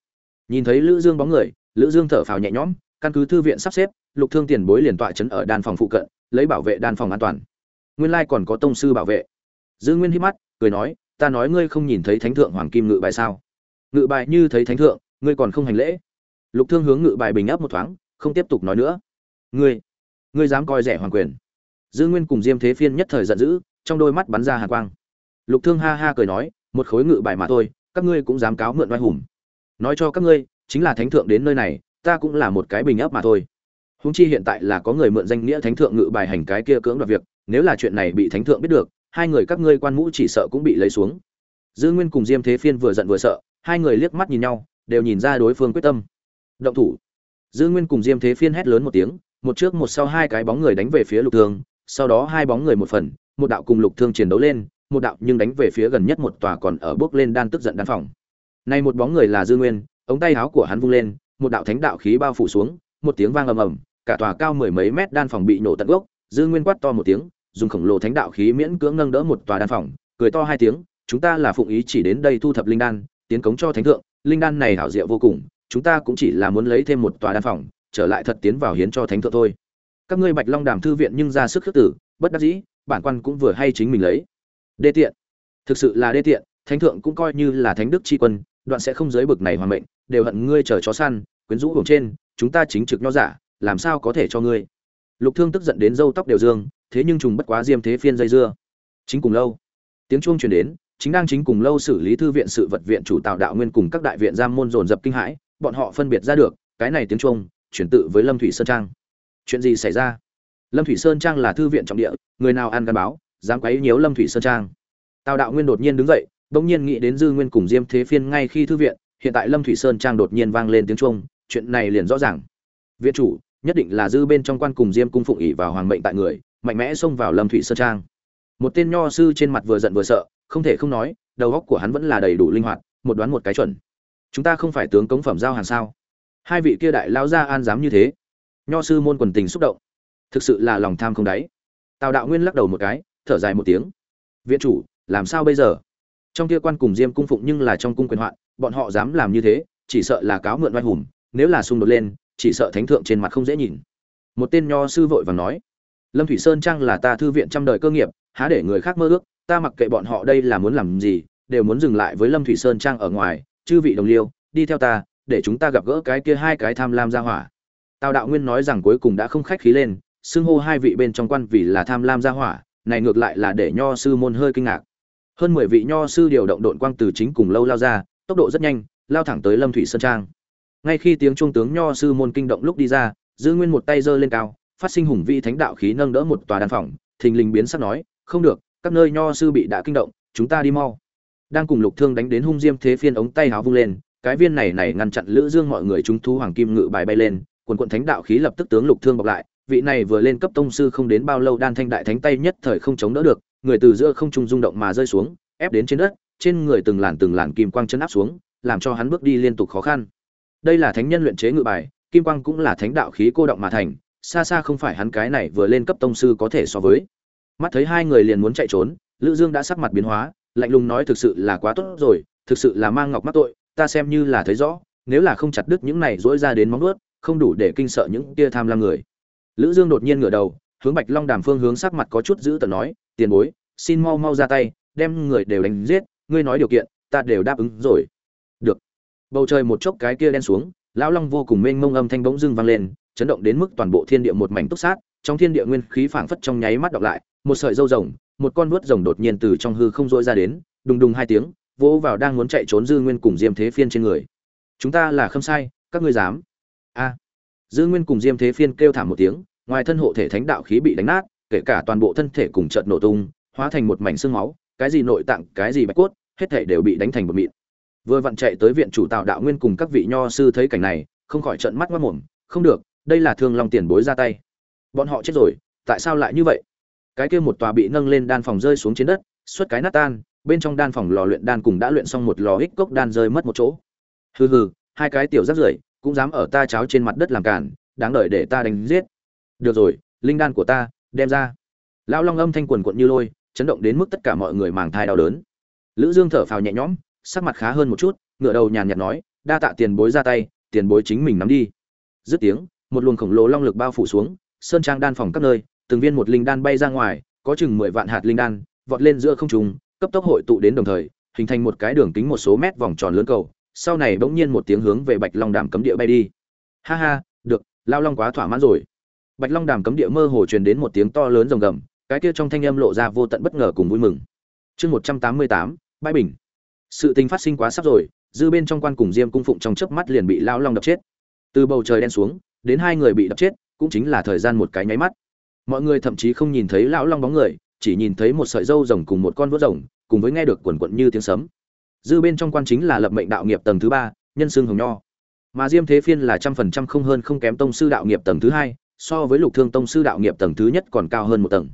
Nhìn thấy lữ dương bóng người, lữ dương thở phào nhẹ nhõm, căn cứ thư viện sắp xếp, lục thương tiền bối liền tọa chấn ở đan phòng phụ cận, lấy bảo vệ đan phòng an toàn. Nguyên lai còn có tông sư bảo vệ. Dư nguyên hít mắt, cười nói ta nói ngươi không nhìn thấy thánh thượng hoàng kim ngự bài sao? Ngự bài như thấy thánh thượng, ngươi còn không hành lễ? Lục thương hướng ngự bài bình áp một thoáng, không tiếp tục nói nữa. Ngươi ngươi dám coi rẻ hoàng quyền. Dư nguyên cùng diêm thế phiên nhất thời giận dữ, trong đôi mắt bắn ra hàn quang. Lục thương ha ha cười nói, một khối ngự bài mà thôi, các ngươi cũng dám cáo mượn oai hùng. Nói cho các ngươi, chính là thánh thượng đến nơi này, ta cũng là một cái bình áp mà thôi. Húng chi hiện tại là có người mượn danh nghĩa thánh thượng ngự bài hành cái kia cưỡng đoạt việc, nếu là chuyện này bị thánh thượng biết được hai người các ngươi quan mũ chỉ sợ cũng bị lấy xuống. Dư nguyên cùng diêm thế phiên vừa giận vừa sợ, hai người liếc mắt nhìn nhau, đều nhìn ra đối phương quyết tâm. Động thủ. Dư nguyên cùng diêm thế phiên hét lớn một tiếng, một trước một sau hai cái bóng người đánh về phía lục thương, sau đó hai bóng người một phần, một đạo cùng lục thương chiến đấu lên, một đạo nhưng đánh về phía gần nhất một tòa còn ở bước lên đan tức giận đan phòng. Này một bóng người là dư nguyên, ống tay áo của hắn vung lên, một đạo thánh đạo khí bao phủ xuống, một tiếng vang ầm ầm, cả tòa cao mười mấy mét đan phòng bị nổ tận gốc, dư nguyên quát to một tiếng dùng khổng lồ thánh đạo khí miễn cưỡng nâng đỡ một tòa đan phòng, cười to hai tiếng, chúng ta là phụng ý chỉ đến đây thu thập linh đan, tiến cống cho thánh thượng, linh đan này hảo diệu vô cùng, chúng ta cũng chỉ là muốn lấy thêm một tòa đan phòng, trở lại thật tiến vào hiến cho thánh thượng thôi. Các ngươi bạch long đàm thư viện nhưng ra sức khước tử, bất đắc dĩ, bản quan cũng vừa hay chính mình lấy. Đê tiện. Thực sự là đê tiện, thánh thượng cũng coi như là thánh đức chi quân, đoạn sẽ không giới bực này hoàn mệnh, đều hận ngươi chờ chó săn, quyến rũ hưởng trên, chúng ta chính trực nho giả, làm sao có thể cho ngươi? Lục thương tức giận đến râu tóc đều dương thế nhưng trùng bất quá diêm thế phiên dây dưa. Chính cùng lâu, tiếng chuông truyền đến, chính đang chính cùng lâu xử lý thư viện sự vật viện chủ tạo đạo nguyên cùng các đại viện giam môn dồn dập kinh hãi, bọn họ phân biệt ra được, cái này tiếng chuông, chuyển tự với lâm thủy sơn trang. Chuyện gì xảy ra? Lâm thủy sơn trang là thư viện trọng địa, người nào ăn gắn báo, dám quấy nhiễu lâm thủy sơn trang? Tào đạo nguyên đột nhiên đứng dậy, bỗng nhiên nghĩ đến dư nguyên cùng diêm thế phiên ngay khi thư viện, hiện tại lâm thủy sơn trang đột nhiên vang lên tiếng chuông, chuyện này liền rõ ràng. Viện chủ, nhất định là dư bên trong quan cùng diêm cung phụng ỉ vào hoàng mệnh tại người mạnh mẽ xông vào lâm thủy sơn trang. Một tên nho sư trên mặt vừa giận vừa sợ, không thể không nói, đầu óc của hắn vẫn là đầy đủ linh hoạt, một đoán một cái chuẩn. Chúng ta không phải tướng cống phẩm giao hàng sao? Hai vị kia đại lao ra an dám như thế? Nho sư môn quần tình xúc động. Thực sự là lòng tham không đáy. Tào đạo nguyên lắc đầu một cái, thở dài một tiếng. Viện chủ, làm sao bây giờ? Trong kia quan cùng diêm cung phụng nhưng là trong cung quyền hoạn, bọn họ dám làm như thế, chỉ sợ là cáo mượn oai hùng, nếu là xung đột lên, chỉ sợ thánh thượng trên mặt không dễ nhìn. Một tên nho sư vội vàng nói lâm thủy sơn trang là ta thư viện trăm đời cơ nghiệp, há để người khác mơ ước, ta mặc kệ bọn họ đây là muốn làm gì, đều muốn dừng lại với lâm thủy sơn trang ở ngoài, chư vị đồng liêu, đi theo ta, để chúng ta gặp gỡ cái kia hai cái tham lam ra hỏa. Tào đạo nguyên nói rằng cuối cùng đã không khách khí lên, xưng hô hai vị bên trong quan vì là tham lam ra hỏa, này ngược lại là để nho sư môn hơi kinh ngạc. Hơn mười vị nho sư điều động đội quang từ chính cùng lâu lao ra, tốc độ rất nhanh, lao thẳng tới lâm thủy sơn trang ngay khi tiếng trung tướng nho sư môn kinh động lúc đi ra, giữ nguyên một tay giơ lên cao phát sinh hùng vị thánh đạo khí nâng đỡ một tòa đan phòng, thình lình biến sắc nói, không được, các nơi nho sư bị đã kinh động, chúng ta đi mau. Đang cùng lục thương đánh đến hung diêm thế phiên ống tay háo vung lên, cái viên này này ngăn chặn lữ dương mọi người chúng thu hoàng kim ngự bài bay lên, quần quận thánh đạo khí lập tức tướng lục thương bọc lại, vị này vừa lên cấp tông sư không đến bao lâu đan thanh đại thánh tay nhất thời không chống đỡ được, người từ giữa không trung rung động mà rơi xuống, ép đến trên đất, trên người từng làn từng làn kim quang chân áp xuống, làm cho hắn bước đi liên tục khó khăn. Đây là thánh nhân luyện chế ngự bài, kim quang cũng là thánh đạo khí cô động mà thành xa xa không phải hắn cái này vừa lên cấp tông sư có thể so với. Mắt thấy hai người liền muốn chạy trốn, lữ dương đã sắc mặt biến hóa, lạnh lùng nói thực sự là quá tốt rồi, thực sự là mang ngọc mắc tội, ta xem như là thấy rõ, nếu là không chặt đứt những này dỗi ra đến móng nuốt không đủ để kinh sợ những kia tham lam người. Lữ dương đột nhiên ngửa đầu, hướng bạch long đàm phương hướng sắc mặt có chút giữ tợn nói, tiền bối, xin mau mau ra tay, đem người đều đánh giết, ngươi nói điều kiện, ta đều đáp ứng rồi. Được. Bầu trời một chốc cái kia đen xuống, lão long vô cùng mênh mông âm thanh bỗng dưng vang lên chấn động đến mức toàn bộ thiên địa một mảnh túc sát, trong thiên địa nguyên khí phảng phất trong nháy mắt đọc lại, một sợi dâu rồng, một con vuốt rồng đột nhiên từ trong hư không dội ra đến, đùng đùng hai tiếng, vỗ vào đang muốn chạy trốn dư nguyên cùng diêm thế phiên trên người. Chúng ta là không sai, các ngươi dám? A. Dư nguyên cùng diêm thế phiên kêu thảm một tiếng, ngoài thân hộ thể thánh đạo khí bị đánh nát, kể cả toàn bộ thân thể cùng chợt nổ tung, hóa thành một mảnh xương máu, cái gì nội tạng, cái gì bạch cốt, hết thể đều bị đánh thành một mịn. Vừa vặn chạy tới viện chủ tạo đạo nguyên cùng các vị nho sư thấy cảnh này, không khỏi trợn mắt mất mồm, không được đây là thương long tiền bối ra tay. Bọn họ chết rồi, tại sao lại như vậy? Cái kia một tòa bị nâng lên đan phòng rơi xuống trên đất suốt cái nát tan, bên trong đan phòng lò luyện đan cùng đã luyện xong một lò hích cốc đan rơi mất một chỗ. Hừ hừ, hai cái tiểu rác rưởi cũng dám ở ta cháo trên mặt đất làm cản đáng đợi để ta đánh giết. Được rồi, linh đan của ta, đem ra. Lão long âm thanh quần quận như lôi, chấn động đến mức tất cả mọi người màng thai đau đớn. Lữ dương thở phào nhẹ nhõm, sắc mặt khá hơn một chút ngựa đầu nhàn nhạt nói, đa tạ tiền bối ra tay, tiền bối chính mình nắm đi. Dứt tiếng một luồng khổng lồ long lực bao phủ xuống, sơn trang đan phòng các nơi, từng viên một linh đan bay ra ngoài, có chừng mười vạn hạt linh đan, vọt lên giữa không trung, cấp tốc hội tụ đến đồng thời, hình thành một cái đường kính một số mét vòng tròn lớn cầu, sau này bỗng nhiên một tiếng hướng về bạch long đàm cấm địa bay đi. Ha ha, được, lao long quá thỏa mãn rồi. Bạch long đàm cấm địa mơ hồ truyền đến một tiếng to lớn rồng gầm, cái kia trong thanh âm lộ ra vô tận bất ngờ cùng vui mừng. Chương một trăm tám mươi tám, bãi bình. Sự tình phát sinh quá sắp rồi, dư bên trong quan cùng diêm cung phụng trong chớp mắt liền bị lao long đập chết. Từ bầu trời đen xuống đến hai người bị đập chết, cũng chính là thời gian một cái nháy mắt. Mọi người thậm chí không nhìn thấy lão long bóng người, chỉ nhìn thấy một sợi dâu rồng cùng một con vớt rồng, cùng với nghe được quần quận như tiếng sấm. Dư bên trong quan chính là lập mệnh đạo nghiệp tầng thứ ba, nhân xương hồng nho. Mà diêm thế phiên là trăm phần trăm không hơn không kém tông sư đạo nghiệp tầng thứ hai, so với lục thương tông sư đạo nghiệp tầng thứ nhất còn cao hơn một tầng.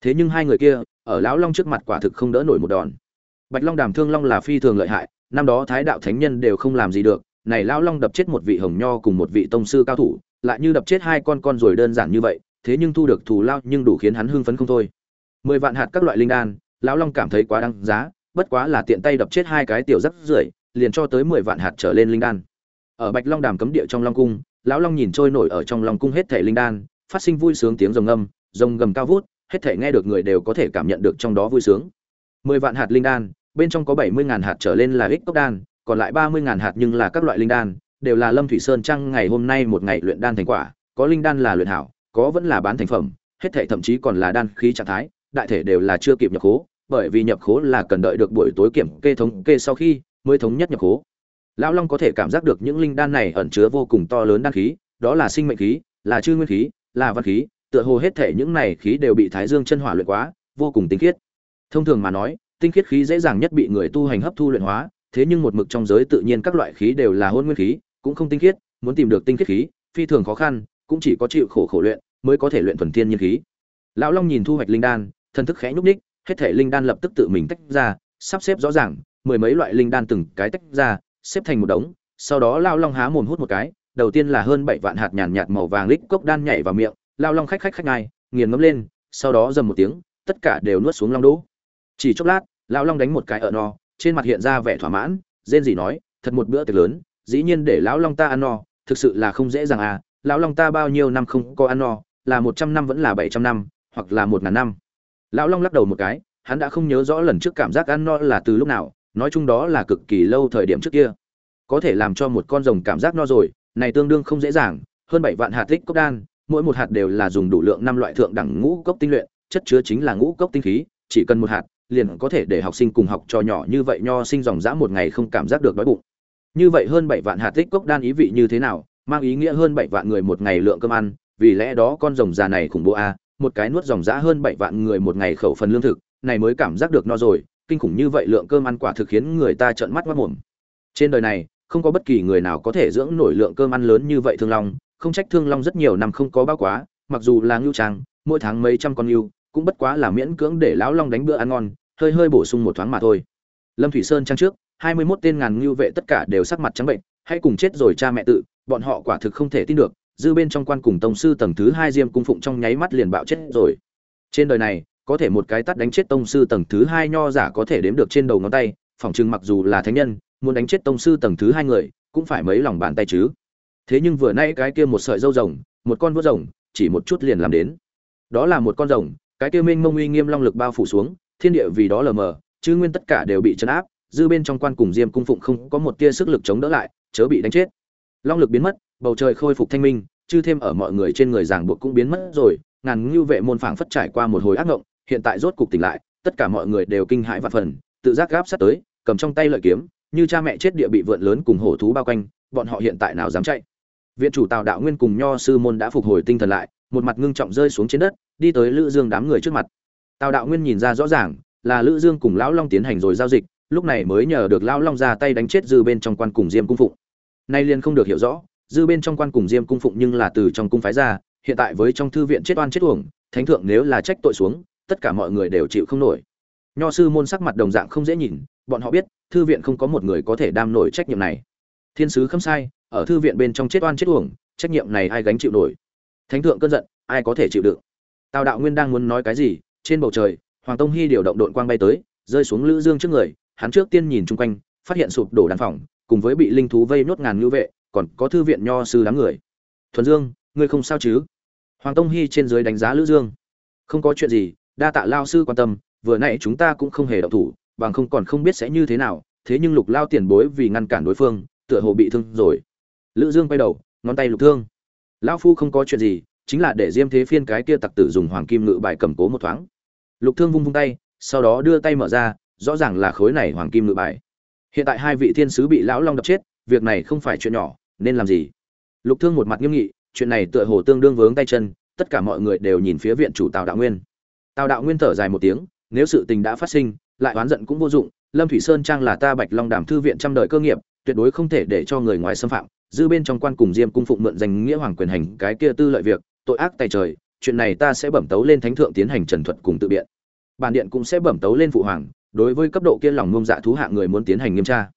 Thế nhưng hai người kia, ở lão long trước mặt quả thực không đỡ nổi một đòn. Bạch long đàm thương long là phi thường lợi hại, năm đó thái đạo thánh nhân đều không làm gì được, này lão long đập chết một vị hồng nho cùng một vị tông sư cao thủ lại như đập chết hai con con rồi đơn giản như vậy thế nhưng thu được thù lao nhưng đủ khiến hắn hưng phấn không thôi. Mười vạn hạt các loại linh đan lão long cảm thấy quá đáng giá bất quá là tiện tay đập chết hai cái tiểu rắc rưởi liền cho tới mười vạn hạt trở lên linh đan. Ở bạch long đàm cấm địa trong long cung lão long nhìn trôi nổi ở trong long cung hết thảy linh đan phát sinh vui sướng tiếng rồng ngâm, rồng gầm cao vút hết thảy nghe được người đều có thể cảm nhận được trong đó vui sướng. Mười vạn hạt linh đan bên trong có bảy mươi ngàn hạt trở lên là ích cốc đan còn lại ba mươi ngàn hạt nhưng là các loại linh đan đều là lâm thủy sơn trăng ngày hôm nay một ngày luyện đan thành quả, có linh đan là luyện hảo, có vẫn là bán thành phẩm, hết thảy thậm chí còn là đan khí trạng thái, đại thể đều là chưa kịp nhập khố, bởi vì nhập khố là cần đợi được buổi tối kiểm kê thống kê sau khi mới thống nhất nhập khố. Lão long có thể cảm giác được những linh đan này ẩn chứa vô cùng to lớn đan khí, đó là sinh mệnh khí, là chư nguyên khí, là văn khí, tựa hồ hết thể những này khí đều bị thái dương chân hỏa luyện quá, vô cùng tinh khiết. Thông thường mà nói, tinh khiết khí dễ dàng nhất bị người tu hành hấp thu luyện hóa, thế nhưng một mực trong giới tự nhiên các loại khí đều là hôn nguyên khí cũng không tinh khiết, muốn tìm được tinh khiết khí, phi thường khó khăn, cũng chỉ có chịu khổ khổ luyện mới có thể luyện thuần thiên nhiên khí. Lão long nhìn thu hoạch linh đan, thần thức khẽ nhúc nhích, hết thể linh đan lập tức tự mình tách ra, sắp xếp rõ ràng, mười mấy loại linh đan từng cái tách ra, xếp thành một đống, sau đó lão long há mồm hút một cái, đầu tiên là hơn bảy vạn hạt nhàn nhạt màu vàng lích cốc đan nhảy vào miệng, lão long khách khách khách ngay, nghiền ngấm lên, sau đó dầm một tiếng, tất cả đều nuốt xuống long đỗ. Chỉ chốc lát, lão long đánh một cái ở no, trên mặt hiện ra vẻ thỏa mãn, rên gì nói, thật một bữa tiệc lớn dĩ nhiên để lão long ta ăn no, thực sự là không dễ dàng à lão long ta bao nhiêu năm không có ăn no, là một trăm năm vẫn là bảy trăm năm, hoặc là một ngàn năm. Lão long lắc đầu một cái, hắn đã không nhớ rõ lần trước cảm giác ăn no là từ lúc nào, nói chung đó là cực kỳ lâu thời điểm trước kia. Có thể làm cho một con rồng cảm giác no rồi, này tương đương không dễ dàng, hơn bảy vạn hạt tích cốc đan, mỗi một hạt đều là dùng đủ lượng năm loại thượng đẳng ngũ cốc tinh luyện, chất chứa chính là ngũ cốc tinh khí, chỉ cần một hạt, liền có thể để học sinh cùng học trò nhỏ như vậy nho sinh dòng dã một ngày không cảm giác được đói bụng như vậy hơn bảy vạn hạt tích cốc đan ý vị như thế nào, mang ý nghĩa hơn bảy vạn người một ngày lượng cơm ăn, vì lẽ đó con rồng già này khủng bố a một cái nuốt dòng dã hơn bảy vạn người một ngày khẩu phần lương thực, này mới cảm giác được no rồi, kinh khủng như vậy lượng cơm ăn quả thực khiến người ta trợn mắt mắt mồm. Trên đời này, không có bất kỳ người nào có thể dưỡng nổi lượng cơm ăn lớn như vậy thương long, không trách thương long rất nhiều năm không có bao quá, mặc dù là ngưu trang, mỗi tháng mấy trăm con ngưu, cũng bất quá là miễn cưỡng để lão long đánh bữa ăn ngon, hơi hơi bổ sung một thoáng mà thôi. Lâm thủy sơn trang trước hai mươi 21 tên ngàn ngưu vệ tất cả đều sắc mặt trắng bệnh hay cùng chết rồi cha mẹ tự, bọn họ quả thực không thể tin được, dư bên trong quan cùng tông sư tầng thứ hai diêm cung phụng trong nháy mắt liền bạo chết rồi. Trên đời này, có thể một cái tát đánh chết tông sư tầng thứ hai nho giả có thể đếm được trên đầu ngón tay phỏng chừng mặc dù là thánh nhân, muốn đánh chết tông sư tầng thứ hai người, cũng phải mấy lòng bàn tay chứ. Thế nhưng vừa nay cái kia một sợi dâu rồng, một con vuốt rồng, chỉ một chút liền làm đến. Đó là một con rồng, cái kia minh mông uy nghiêm long lực bao phủ xuống, thiên địa vì đó lờ mờ, chứ nguyên tất cả đều bị chấn áp dư bên trong quan cùng diêm cung phụng không có một tia sức lực chống đỡ lại, chớ bị đánh chết. Long lực biến mất, bầu trời khôi phục thanh minh chứ thêm ở mọi người trên người ràng buộc cũng biến mất rồi, ngàn ngưu vệ môn phảng phất trải qua một hồi ác ngộng, hiện tại rốt cục tỉnh lại, tất cả mọi người đều kinh hãi và phần, tự giác gáp sát tới, cầm trong tay lợi kiếm, như cha mẹ chết địa bị vượn lớn cùng hổ thú bao quanh, bọn họ hiện tại nào dám chạy. Viện chủ tào đạo nguyên cùng nho sư môn đã phục hồi tinh thần lại, một mặt ngưng trọng rơi xuống trên đất, đi tới lữ dương đám người trước mặt. Tào đạo nguyên nhìn ra rõ ràng, là lữ dương cùng lão long tiến hành rồi giao dịch lúc này mới nhờ được lão long ra tay đánh chết dư bên trong quan cùng diêm cung phụng. Nay liền không được hiểu rõ, dư bên trong quan cùng diêm cung phụng nhưng là từ trong cung phái ra, hiện tại với trong thư viện chết oan chết uổng, thánh thượng nếu là trách tội xuống, tất cả mọi người đều chịu không nổi. Nho sư môn sắc mặt đồng dạng không dễ nhìn, bọn họ biết, thư viện không có một người có thể đam nổi trách nhiệm này. Thiên sứ không sai, ở thư viện bên trong chết oan chết uổng, trách nhiệm này ai gánh chịu nổi? Thánh thượng cơn giận, ai có thể chịu đựng? Tào đạo nguyên đang muốn nói cái gì, trên bầu trời, hoàng tông hy điều động đội quang bay tới, rơi xuống lữ dương trước người hắn trước tiên nhìn chung quanh, phát hiện sụp đổ đàn phòng, cùng với bị linh thú vây nhốt ngàn ngữ vệ, còn có thư viện nho sư đám người. Thuần dương, ngươi không sao chứ? Hoàng tông hy trên dưới đánh giá lữ dương. Không có chuyện gì, đa tạ lao sư quan tâm, vừa nãy chúng ta cũng không hề động thủ, bằng không còn không biết sẽ như thế nào, thế nhưng lục lao tiền bối vì ngăn cản đối phương, tựa hồ bị thương rồi. Lữ dương quay đầu, ngón tay lục thương. Lão phu không có chuyện gì, chính là để diêm thế phiên cái kia tặc tử dùng hoàng kim ngự bài cầm cố một thoáng. Lục thương vung vung tay, sau đó đưa tay mở ra rõ ràng là khối này hoàng kim ngự bài. Hiện tại hai vị thiên sứ bị lão long đập chết, việc này không phải chuyện nhỏ, nên làm gì? Lục thương một mặt nghiêm nghị, chuyện này tựa hồ tương đương vướng tay chân, tất cả mọi người đều nhìn phía viện chủ tào đạo nguyên. Tào đạo nguyên thở dài một tiếng, nếu sự tình đã phát sinh, lại oán giận cũng vô dụng, lâm thủy sơn trang là ta bạch long đàm thư viện trăm đời cơ nghiệp, tuyệt đối không thể để cho người ngoài xâm phạm dư bên trong quan cùng diêm cung phụng mượn danh nghĩa hoàng quyền hành cái kia tư lợi việc, tội ác tài trời, chuyện này ta sẽ bẩm tấu lên thánh thượng tiến hành trần thuật cùng tự biện. Bản điện cũng sẽ bẩm tấu lên phụ hoàng đối với cấp độ kia lòng ngông dạ thú hạ người muốn tiến hành nghiêm tra.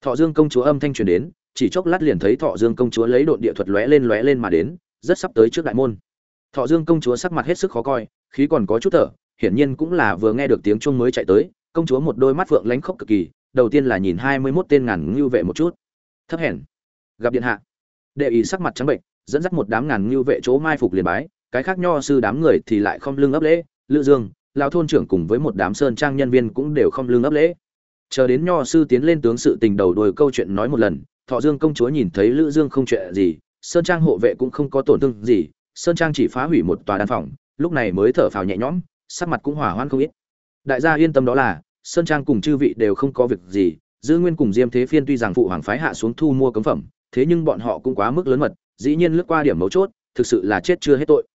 Thọ dương công chúa âm thanh truyền đến, chỉ chốc lát liền thấy thọ dương công chúa lấy độn địa thuật lóe lên lóe lên mà đến, rất sắp tới trước đại môn. Thọ dương công chúa sắc mặt hết sức khó coi, khí còn có chút thở, hiển nhiên cũng là vừa nghe được tiếng chuông mới chạy tới, công chúa một đôi mắt vượng lánh khóc cực kỳ, đầu tiên là nhìn hai mươi mốt tên ngàn ngưu vệ một chút. Thấp hèn. Gặp điện hạ. Đệ ý sắc mặt trắng bệnh, dẫn dắt một đám ngàn ngưu vệ chỗ mai phục liền bái, cái khác nho sư đám người thì lại không lưng ấp lễ, lữ dương lão thôn trưởng cùng với một đám sơn trang nhân viên cũng đều không lưng ấp lễ. Chờ đến nho sư tiến lên tướng sự tình đầu đuôi câu chuyện nói một lần, thọ dương công chúa nhìn thấy lữ dương không chuyện gì, sơn trang hộ vệ cũng không có tổn thương gì, sơn trang chỉ phá hủy một tòa đan phòng, lúc này mới thở phào nhẹ nhõm, sắc mặt cũng hỏa hoan không ít. Đại gia yên tâm đó là, sơn trang cùng chư vị đều không có việc gì giữ nguyên cùng diêm thế phiên tuy rằng phụ hoàng phái hạ xuống thu mua cấm phẩm, thế nhưng bọn họ cũng quá mức lớn mật, dĩ nhiên lướt qua điểm mấu chốt, thực sự là chết chưa hết tội.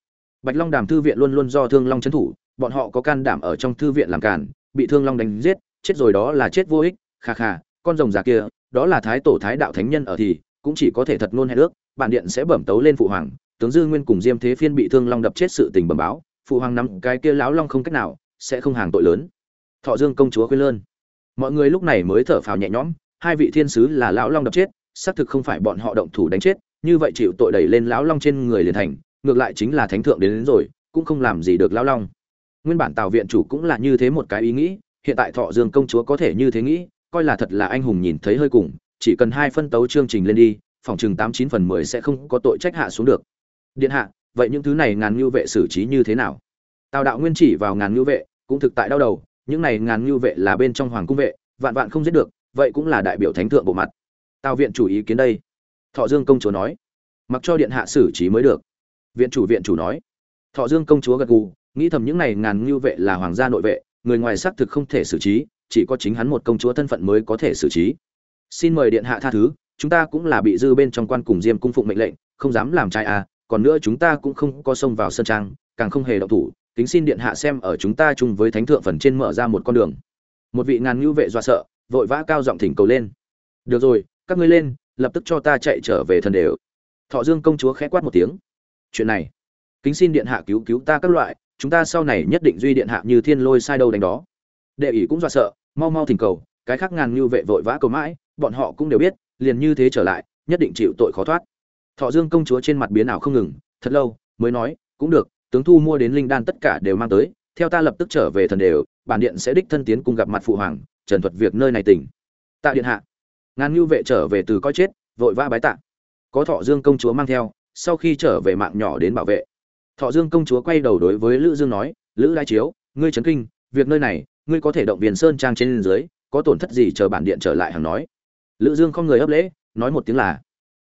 Bạch long đàm thư viện luôn luôn do thương long trấn thủ bọn họ có can đảm ở trong thư viện làm cản bị thương long đánh giết chết rồi đó là chết vô ích kha kha con rồng già kia đó là thái tổ thái đạo thánh nhân ở thì cũng chỉ có thể thật ngôn hẹn ước bản điện sẽ bẩm tấu lên phụ hoàng tướng dư nguyên cùng diêm thế phiên bị thương long đập chết sự tình bẩm báo phụ hoàng nắm cái kia lão long không cách nào sẽ không hàng tội lớn. Thọ dương công chúa khuyên lơn. Mọi người lúc này mới thở phào nhẹ nhõm hai vị thiên sứ là lão long đập chết xác thực không phải bọn họ động thủ đánh chết như vậy chịu tội đẩy lên lão long trên người liền thành ngược lại chính là thánh thượng đến, đến rồi cũng không làm gì được lão long nguyên bản tào viện chủ cũng là như thế một cái ý nghĩ, hiện tại thọ dương công chúa có thể như thế nghĩ, coi là thật là anh hùng nhìn thấy hơi cùng, chỉ cần hai phân tấu chương trình lên đi, phòng chừng tám chín phần mười sẽ không có tội trách hạ xuống được. Điện hạ, vậy những thứ này ngàn ngưu vệ xử trí như thế nào? Tào đạo nguyên chỉ vào ngàn ngưu vệ, cũng thực tại đau đầu, những này ngàn ngưu vệ là bên trong hoàng cung vệ, vạn vạn không giết được, vậy cũng là đại biểu thánh thượng bộ mặt. Tào viện chủ ý kiến đây. Thọ dương công chúa nói. Mặc cho điện hạ xử trí mới được. Viện chủ viện chủ nói. Thọ dương công chúa gật gù nghĩ thầm những này ngàn ngưu vệ là hoàng gia nội vệ, người ngoài xác thực không thể xử trí, chỉ có chính hắn một công chúa thân phận mới có thể xử trí. Xin mời điện hạ tha thứ, chúng ta cũng là bị dư bên trong quan cùng diêm cung phụng mệnh lệnh, không dám làm trai à còn nữa chúng ta cũng không có xông vào sân trang, càng không hề động thủ, kính xin điện hạ xem ở chúng ta chung với thánh thượng phần trên mở ra một con đường. Một vị ngàn ngưu vệ dọa sợ, vội vã cao giọng thỉnh cầu lên. Được rồi, các ngươi lên, lập tức cho ta chạy trở về thần đều. Thọ dương công chúa khẽ quát một tiếng. Chuyện này, kính xin điện hạ cứu cứu ta các loại chúng ta sau này nhất định duy điện hạ như thiên lôi sai đâu đánh đó. Đệ ỷ cũng dọa sợ, mau mau thỉnh cầu, cái khác ngàn như vệ vội vã cầu mãi, bọn họ cũng đều biết, liền như thế trở lại, nhất định chịu tội khó thoát. Thọ dương công chúa trên mặt biến ảo không ngừng, thật lâu, mới nói, cũng được, tướng thu mua đến linh đan tất cả đều mang tới, theo ta lập tức trở về thần đều, bản điện sẽ đích thân tiến cùng gặp mặt phụ hoàng, trần thuật việc nơi này tỉnh. Tạ điện hạ. Ngàn như vệ trở về từ coi chết, vội vã bái tạ. Có thọ dương công chúa mang theo, sau khi trở về mạng nhỏ đến bảo vệ thọ dương công chúa quay đầu đối với lữ dương nói, lữ đại chiếu, ngươi chấn kinh, việc nơi này, ngươi có thể động viên sơn trang trên dưới, có tổn thất gì chờ bản điện trở lại hàng nói. Lữ dương không người ấp lễ, nói một tiếng là,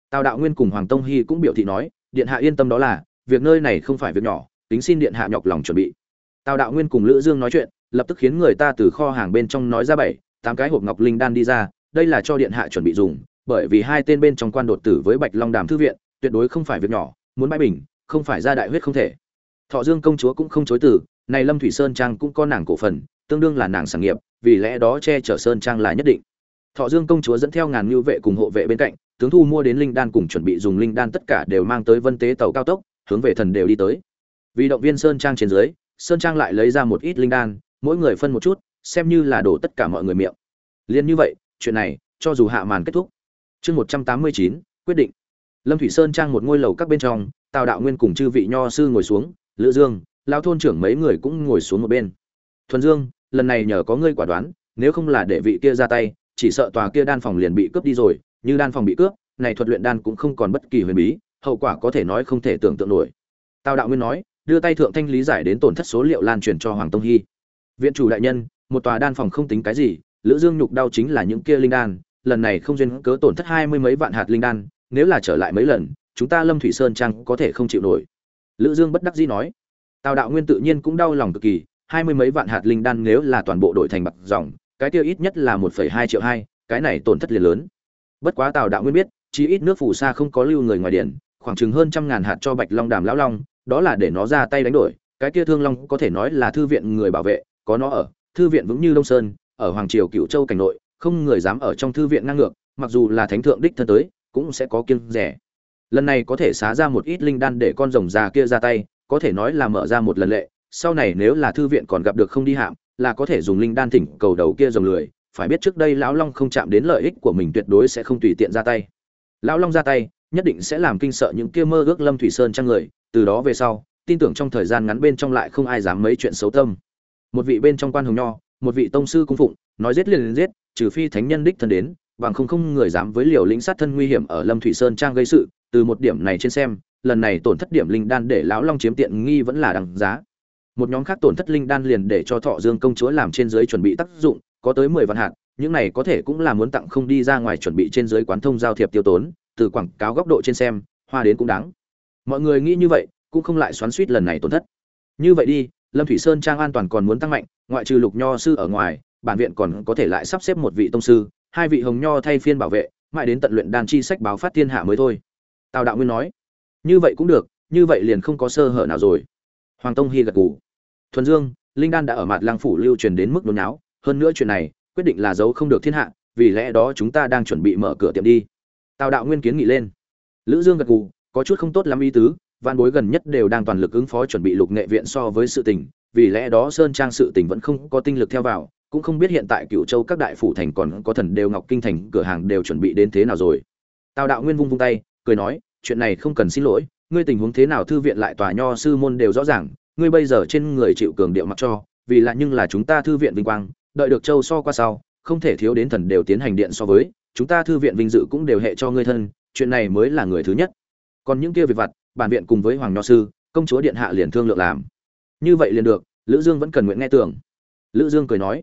tào đạo nguyên cùng hoàng tông hy cũng biểu thị nói, điện hạ yên tâm đó là, việc nơi này không phải việc nhỏ tính xin điện hạ nhọc lòng chuẩn bị. Tào đạo nguyên cùng lữ dương nói chuyện, lập tức khiến người ta từ kho hàng bên trong nói ra bảy, tám cái hộp ngọc linh đan đi ra, đây là cho điện hạ chuẩn bị dùng, bởi vì hai tên bên trong quan đột tử với bạch long đàm thư viện, tuyệt đối không phải việc nhỏ, muốn bãi bình không phải ra đại huyết không thể. Thọ dương công chúa cũng không chối từ, này lâm thủy sơn trang cũng có nàng cổ phần, tương đương là nàng sản nghiệp, vì lẽ đó che chở sơn trang là nhất định. Thọ dương công chúa dẫn theo ngàn lưu vệ cùng hộ vệ bên cạnh, tướng thu mua đến linh đan cùng chuẩn bị dùng linh đan tất cả đều mang tới vân tế tàu cao tốc, hướng về thần đều đi tới. Vì động viên sơn trang trên dưới, sơn trang lại lấy ra một ít linh đan, mỗi người phân một chút, xem như là đổ tất cả mọi người miệng. Liên như vậy, chuyện này, cho dù hạ màn kết thúc. Chương một trăm tám mươi chín, quyết định. Lâm thủy sơn trang một ngôi lầu các bên trong tào đạo nguyên cùng chư vị nho sư ngồi xuống, lữ dương lao thôn trưởng mấy người cũng ngồi xuống một bên. Thuần dương, lần này nhờ có ngươi quả đoán, nếu không là để vị kia ra tay, chỉ sợ tòa kia đan phòng liền bị cướp đi rồi, như đan phòng bị cướp, này thuật luyện đan cũng không còn bất kỳ huyền bí, hậu quả có thể nói không thể tưởng tượng nổi. Tào đạo nguyên nói, đưa tay thượng thanh lý giải đến tổn thất số liệu lan truyền cho hoàng tông hy. Viện chủ đại nhân, một tòa đan phòng không tính cái gì, lữ dương nhục đau chính là những kia linh đan, lần này không duyên cớ tổn thất hai mươi mấy vạn hạt linh đan, nếu là trở lại mấy lần chúng ta lâm thủy sơn trang có thể không chịu nổi. Lữ dương bất đắc dĩ nói. Tào đạo nguyên tự nhiên cũng đau lòng cực kỳ, hai mươi mấy vạn hạt linh đan nếu là toàn bộ đổi thành bạc dòng, cái tiêu ít nhất là một phẩy hai triệu hai, cái này tổn thất liền lớn. Bất quá tào đạo nguyên biết chỉ ít nước phù sa không có lưu người ngoài điện, khoảng chừng hơn trăm ngàn hạt cho bạch long đàm lão long, đó là để nó ra tay đánh đổi. Cái kia thương long có thể nói là thư viện người bảo vệ, có nó ở, thư viện vững như đông sơn, ở hoàng triều cựu châu cảnh nội, không người dám ở trong thư viện ngang ngược, mặc dù là thánh thượng đích thân tới, cũng sẽ có kiêng rẻ lần này có thể xá ra một ít linh đan để con rồng già kia ra tay, có thể nói là mở ra một lần lệ, sau này nếu là thư viện còn gặp được không đi hạm, là có thể dùng linh đan thỉnh cầu đầu kia rồng lười, phải biết trước đây lão long không chạm đến lợi ích của mình tuyệt đối sẽ không tùy tiện ra tay. Lão long ra tay, nhất định sẽ làm kinh sợ những kia mơ ước lâm thủy sơn trang người, từ đó về sau, tin tưởng trong thời gian ngắn bên trong lại không ai dám mấy chuyện xấu tâm. Một vị bên trong quan hồng nho, một vị tông sư cung phụng, nói giết liền liền giết, trừ phi thánh nhân đích thân đến, bằng không không người dám với liều lĩnh sát thân nguy hiểm ở lâm thủy sơn trang gây sự từ một điểm này trên xem, lần này tổn thất điểm linh đan để lão long chiếm tiện nghi vẫn là đằng giá. Một nhóm khác tổn thất linh đan liền để cho thọ dương công chúa làm trên dưới chuẩn bị tác dụng, có tới mười vạn hạt, những này có thể cũng là muốn tặng không đi ra ngoài chuẩn bị trên dưới quán thông giao thiệp tiêu tốn, từ quảng cáo góc độ trên xem, hoa đến cũng đáng. Mọi người nghĩ như vậy, cũng không lại xoắn suýt lần này tổn thất. Như vậy đi, lâm thủy sơn trang an toàn còn muốn tăng mạnh, ngoại trừ lục nho sư ở ngoài, bản viện còn có thể lại sắp xếp một vị tông sư, hai vị hồng nho thay phiên bảo vệ, mãi đến tận luyện đan chi sách báo phát thiên hạ mới thôi tào đạo nguyên nói, như vậy cũng được, như vậy liền không có sơ hở nào rồi. Hoàng tông hy gật gù. Thuần dương, linh đan đã ở mặt lang phủ lưu truyền đến mức nôn náo, hơn nữa chuyện này, quyết định là giấu không được thiên hạ, vì lẽ đó chúng ta đang chuẩn bị mở cửa tiệm đi. Tào đạo nguyên kiến nghị lên. Lữ dương gật gù, có chút không tốt lắm ý tứ, văn bối gần nhất đều đang toàn lực ứng phó chuẩn bị lục nghệ viện so với sự tình, vì lẽ đó sơn trang sự tình vẫn không có tinh lực theo vào, cũng không biết hiện tại cựu châu các đại phủ thành còn có thần đều ngọc kinh thành cửa hàng đều chuẩn bị đến thế nào rồi. Tào đạo nguyên vung vung tay cười nói, chuyện này không cần xin lỗi, ngươi tình huống thế nào thư viện lại tòa nho sư môn đều rõ ràng, ngươi bây giờ trên người chịu cường điệu mặc cho, vì là nhưng là chúng ta thư viện vinh quang, đợi được châu so qua sau, không thể thiếu đến thần đều tiến hành điện so với, chúng ta thư viện vinh dự cũng đều hệ cho ngươi thân, chuyện này mới là người thứ nhất. Còn những kia việc vặt, bản viện cùng với hoàng nho sư, công chúa điện hạ liền thương lượng làm. Như vậy liền được, lữ dương vẫn cần nguyện nghe tưởng lữ dương cười nói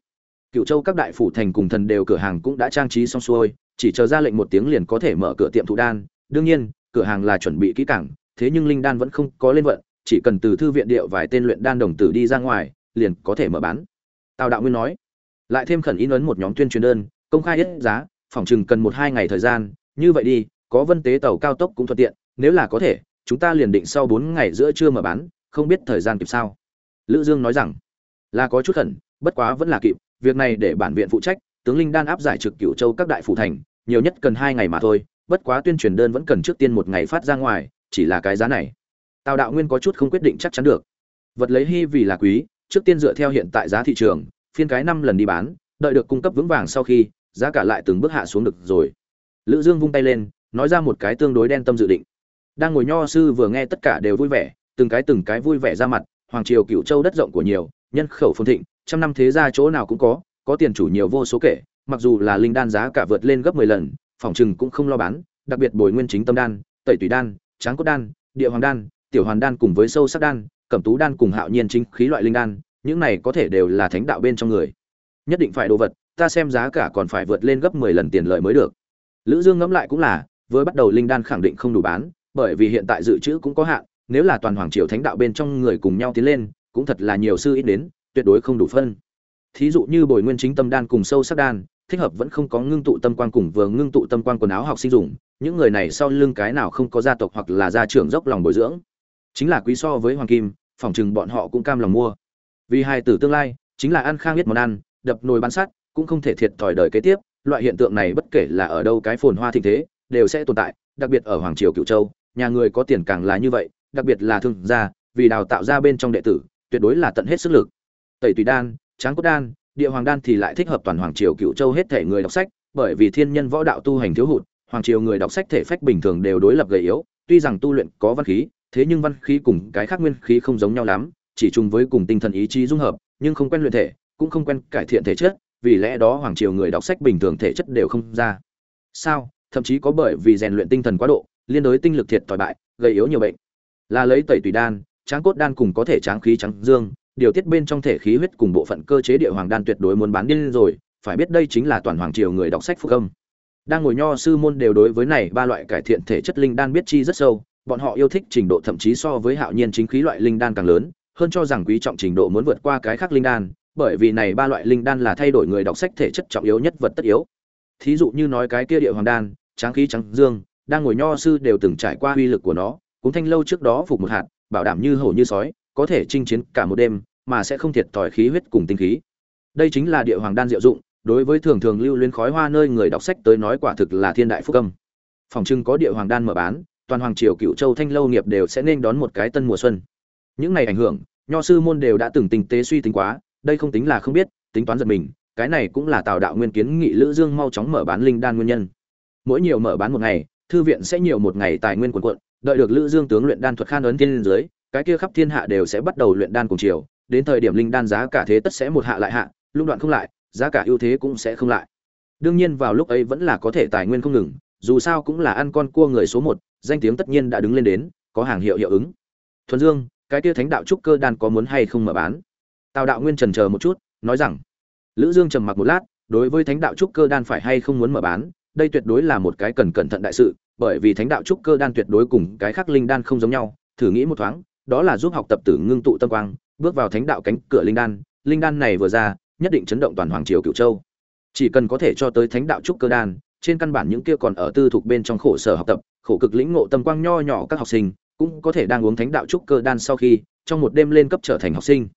cựu châu các đại phủ thành cùng thần đều cửa hàng cũng đã trang trí xong xuôi, chỉ chờ ra lệnh một tiếng liền có thể mở cửa tiệm thụ đan đương nhiên, cửa hàng là chuẩn bị kỹ càng, thế nhưng linh đan vẫn không có lên vận, chỉ cần từ thư viện điệu vài tên luyện đan đồng tử đi ra ngoài, liền có thể mở bán. Tào đạo nguyên nói. Lại thêm khẩn in ấn một nhóm tuyên truyền đơn, công khai hết giá, phòng chừng cần một hai ngày thời gian, như vậy đi, có vân tế tàu cao tốc cũng thuận tiện, nếu là có thể, chúng ta liền định sau bốn ngày giữa trưa mở bán, không biết thời gian kịp sao. Lữ dương nói rằng, là có chút khẩn, bất quá vẫn là kịp, việc này để bản viện phụ trách, tướng linh đan áp giải trực cửu châu các đại phủ thành, nhiều nhất cần hai ngày mà thôi bất quá tuyên truyền đơn vẫn cần trước tiên một ngày phát ra ngoài, chỉ là cái giá này. Tào đạo nguyên có chút không quyết định chắc chắn được. Vật lấy hy vì là quý, trước tiên dựa theo hiện tại giá thị trường, phiên cái năm lần đi bán, đợi được cung cấp vững vàng sau khi, giá cả lại từng bước hạ xuống được rồi. Lữ dương vung tay lên, nói ra một cái tương đối đen tâm dự định. Đang ngồi nho sư vừa nghe tất cả đều vui vẻ, từng cái từng cái vui vẻ ra mặt, hoàng triều cựu châu đất rộng của nhiều, nhân khẩu phồn thịnh, trăm năm thế gia chỗ nào cũng có có tiền chủ nhiều vô số kể, mặc dù là linh đan giá cả vượt lên gấp 10 lần phòng trừng cũng không lo bán, đặc biệt bồi nguyên chính tâm đan, tẩy tùy đan, tráng cốt đan, địa hoàng đan, tiểu hoàn đan cùng với sâu sắc đan, cẩm tú đan cùng hạo nhiên chính khí loại linh đan, những này có thể đều là thánh đạo bên trong người. Nhất định phải đồ vật, ta xem giá cả còn phải vượt lên gấp 10 lần tiền lợi mới được. Lữ dương ngẫm lại cũng là với bắt đầu linh đan khẳng định không đủ bán, bởi vì hiện tại dự trữ cũng có hạn, nếu là toàn hoàng triều thánh đạo bên trong người cùng nhau tiến lên, cũng thật là nhiều sư ít đến, tuyệt đối không đủ phân. Thí dụ như bồi nguyên chính tâm đan cùng sâu sắc đan thích hợp vẫn không có ngưng tụ tâm quan cùng vừa ngưng tụ tâm quan quần áo học sinh dùng, những người này sau lưng cái nào không có gia tộc hoặc là gia trưởng dốc lòng bồi dưỡng. Chính là quý so với hoàng kim phỏng chừng bọn họ cũng cam lòng mua. Vì hai tử tương lai, chính là ăn khang biết món ăn, đập nồi bán sắt, cũng không thể thiệt thòi đời kế tiếp, loại hiện tượng này bất kể là ở đâu cái phồn hoa thịnh thế, đều sẽ tồn tại, đặc biệt ở hoàng triều cựu châu, nhà người có tiền càng là như vậy, đặc biệt là thương gia, vì đào tạo ra bên trong đệ tử, tuyệt đối là tận hết sức lực. Tẩy tùy đan, tráng cốt đan địa hoàng đan thì lại thích hợp toàn hoàng triều cựu châu hết thể người đọc sách, bởi vì thiên nhân võ đạo tu hành thiếu hụt, hoàng triều người đọc sách thể phách bình thường đều đối lập gầy yếu, tuy rằng tu luyện có văn khí, thế nhưng văn khí cùng cái khác nguyên khí không giống nhau lắm, chỉ chung với cùng tinh thần ý chí dung hợp, nhưng không quen luyện thể, cũng không quen cải thiện thể chất, vì lẽ đó hoàng triều người đọc sách bình thường thể chất đều không ra. Sao? Thậm chí có bởi vì rèn luyện tinh thần quá độ, liên đối tinh lực thiệt thòi bại gây yếu nhiều bệnh. Là lấy tẩy tùy đan, tráng cốt đan cùng có thể tráng khí trắng dương điều tiết bên trong thể khí huyết cùng bộ phận cơ chế địa hoàng đan tuyệt đối muốn bán điên rồi, phải biết đây chính là toàn hoàng triều người đọc sách phúc âm. Đang ngồi nho sư môn đều đối với này ba loại cải thiện thể chất linh đan biết chi rất sâu, bọn họ yêu thích trình độ thậm chí so với hạo nhiên chính khí loại linh đan càng lớn, hơn cho rằng quý trọng trình độ muốn vượt qua cái khác linh đan, bởi vì này ba loại linh đan là thay đổi người đọc sách thể chất trọng yếu nhất vật tất yếu. Thí dụ như nói cái kia địa hoàng đan, tráng khí trắng dương, đang ngồi nho sư đều từng trải qua uy lực của nó, cũng thanh lâu trước đó phục một hạt, bảo đảm như hổ như sói, có thể chinh chiến cả một đêm mà sẽ không thiệt thòi khí huyết cùng tinh khí. Đây chính là địa hoàng đan diệu dụng, đối với thường thường lưu luyến khói hoa nơi người đọc sách tới nói quả thực là thiên đại phúc âm. Phòng trưng có địa hoàng đan mở bán, toàn hoàng triều cựu châu thanh lâu nghiệp đều sẽ nên đón một cái tân mùa xuân. Những này ảnh hưởng, nho sư môn đều đã từng tinh tế suy tính quá, đây không tính là không biết, tính toán giật mình, cái này cũng là tạo đạo nguyên kiến nghị lữ dương mau chóng mở bán linh đan nguyên nhân. Mỗi nhiều mở bán một ngày, thư viện sẽ nhiều một ngày tài nguyên quần quận đợi được lữ dương tướng luyện đan thuật khan ấn thiên dưới, cái kia khắp thiên hạ đều sẽ bắt đầu luyện đan cùng chiều đến thời điểm linh đan giá cả thế tất sẽ một hạ lại hạ lúc đoạn không lại, giá cả ưu thế cũng sẽ không lại. Đương nhiên vào lúc ấy vẫn là có thể tài nguyên không ngừng, dù sao cũng là ăn con cua người số một, danh tiếng tất nhiên đã đứng lên đến, có hàng hiệu hiệu ứng. Thuần dương, cái kia thánh đạo trúc cơ đan có muốn hay không mở bán? Tào đạo nguyên trần chờ một chút, nói rằng, lữ dương trầm mặc một lát, đối với thánh đạo trúc cơ đan phải hay không muốn mở bán, đây tuyệt đối là một cái cần cẩn thận đại sự, bởi vì thánh đạo trúc cơ đan tuyệt đối cùng cái khác linh đan không giống nhau, thử nghĩ một thoáng, đó là giúp học tập tử ngưng tụ tâm quang bước vào thánh đạo cánh cửa linh đan linh đan này vừa ra, nhất định chấn động toàn hoàng triều cửu châu. Chỉ cần có thể cho tới thánh đạo trúc cơ đan, trên căn bản những kia còn ở tư thuộc bên trong khổ sở học tập, khổ cực lĩnh ngộ tâm quang nho nhỏ các học sinh, cũng có thể đang uống thánh đạo trúc cơ đan sau khi, trong một đêm lên cấp trở thành học sinh.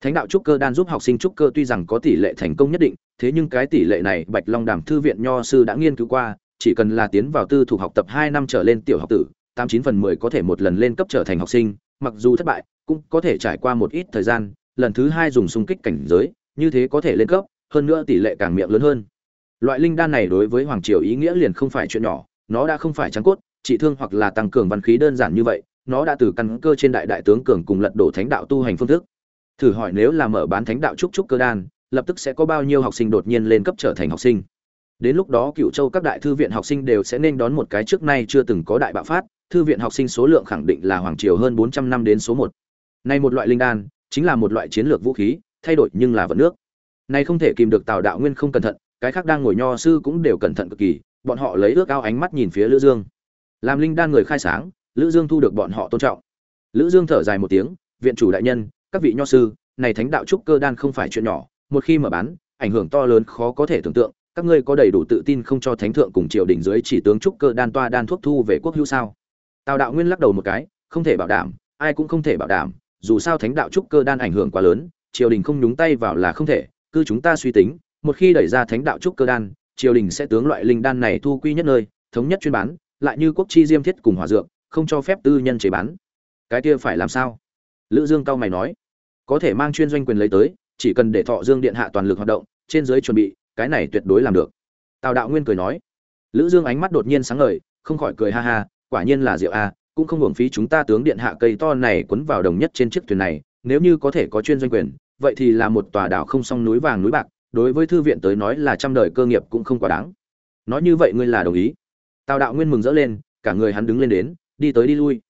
Thánh đạo trúc cơ đan giúp học sinh trúc cơ tuy rằng có tỷ lệ thành công nhất định, thế nhưng cái tỷ lệ này, bạch long đàm thư viện nho sư đã nghiên cứu qua, chỉ cần là tiến vào tư thuộc học tập hai năm trở lên tiểu học tử, tám chín phần mười có thể một lần lên cấp trở thành học sinh, mặc dù thất bại cũng có thể trải qua một ít thời gian, lần thứ hai dùng xung kích cảnh giới, như thế có thể lên cấp, hơn nữa tỷ lệ càng miệng lớn hơn. Loại linh đan này đối với hoàng triều ý nghĩa liền không phải chuyện nhỏ, nó đã không phải trắng cốt, trị thương hoặc là tăng cường văn khí đơn giản như vậy, nó đã từ căn cơ trên đại đại tướng cường cùng lật đổ thánh đạo tu hành phương thức. Thử hỏi nếu là mở bán thánh đạo trúc trúc cơ đan, lập tức sẽ có bao nhiêu học sinh đột nhiên lên cấp trở thành học sinh? Đến lúc đó cựu châu các đại thư viện học sinh đều sẽ nên đón một cái trước nay chưa từng có đại bạo phát, thư viện học sinh số lượng khẳng định là hoàng triều hơn bốn trăm năm đến số một này một loại linh đan, chính là một loại chiến lược vũ khí, thay đổi nhưng là vận nước. Này không thể kìm được tào đạo nguyên không cẩn thận, cái khác đang ngồi nho sư cũng đều cẩn thận cực kỳ, bọn họ lấy ước ao ánh mắt nhìn phía lữ dương. Làm linh đan người khai sáng, lữ dương thu được bọn họ tôn trọng. Lữ dương thở dài một tiếng, viện chủ đại nhân, các vị nho sư, này thánh đạo trúc cơ đan không phải chuyện nhỏ, một khi mở bán, ảnh hưởng to lớn khó có thể tưởng tượng, các ngươi có đầy đủ tự tin không cho thánh thượng cùng triều đình dưới chỉ tướng trúc cơ đan toa đan thuốc thu về quốc hữu sao? Tào đạo nguyên lắc đầu một cái, không thể bảo đảm, ai cũng không thể bảo đảm dù sao thánh đạo trúc cơ đan ảnh hưởng quá lớn, triều đình không nhúng tay vào là không thể, cứ chúng ta suy tính, một khi đẩy ra thánh đạo trúc cơ đan, triều đình sẽ tướng loại linh đan này thu quy nhất nơi, thống nhất chuyên bán, lại như quốc chi diêm thiết cùng hòa dược, không cho phép tư nhân chế bán. Cái kia phải làm sao? Lữ dương cao mày nói. Có thể mang chuyên doanh quyền lấy tới, chỉ cần để thọ dương điện hạ toàn lực hoạt động, trên dưới chuẩn bị, cái này tuyệt đối làm được. Tào đạo nguyên cười nói. Lữ dương ánh mắt đột nhiên sáng ngời, không khỏi cười ha ha, quả nhiên là diệu a cũng không hưởng phí chúng ta tướng điện hạ cây to này quấn vào đồng nhất trên chiếc thuyền này, nếu như có thể có chuyên doanh quyền, vậy thì là một tòa đảo không song núi vàng núi bạc, đối với thư viện tới nói là trăm đời cơ nghiệp cũng không quá đáng. Nói như vậy ngươi là đồng ý. Tào đạo nguyên mừng rỡ lên, cả người hắn đứng lên đến, đi tới đi lui.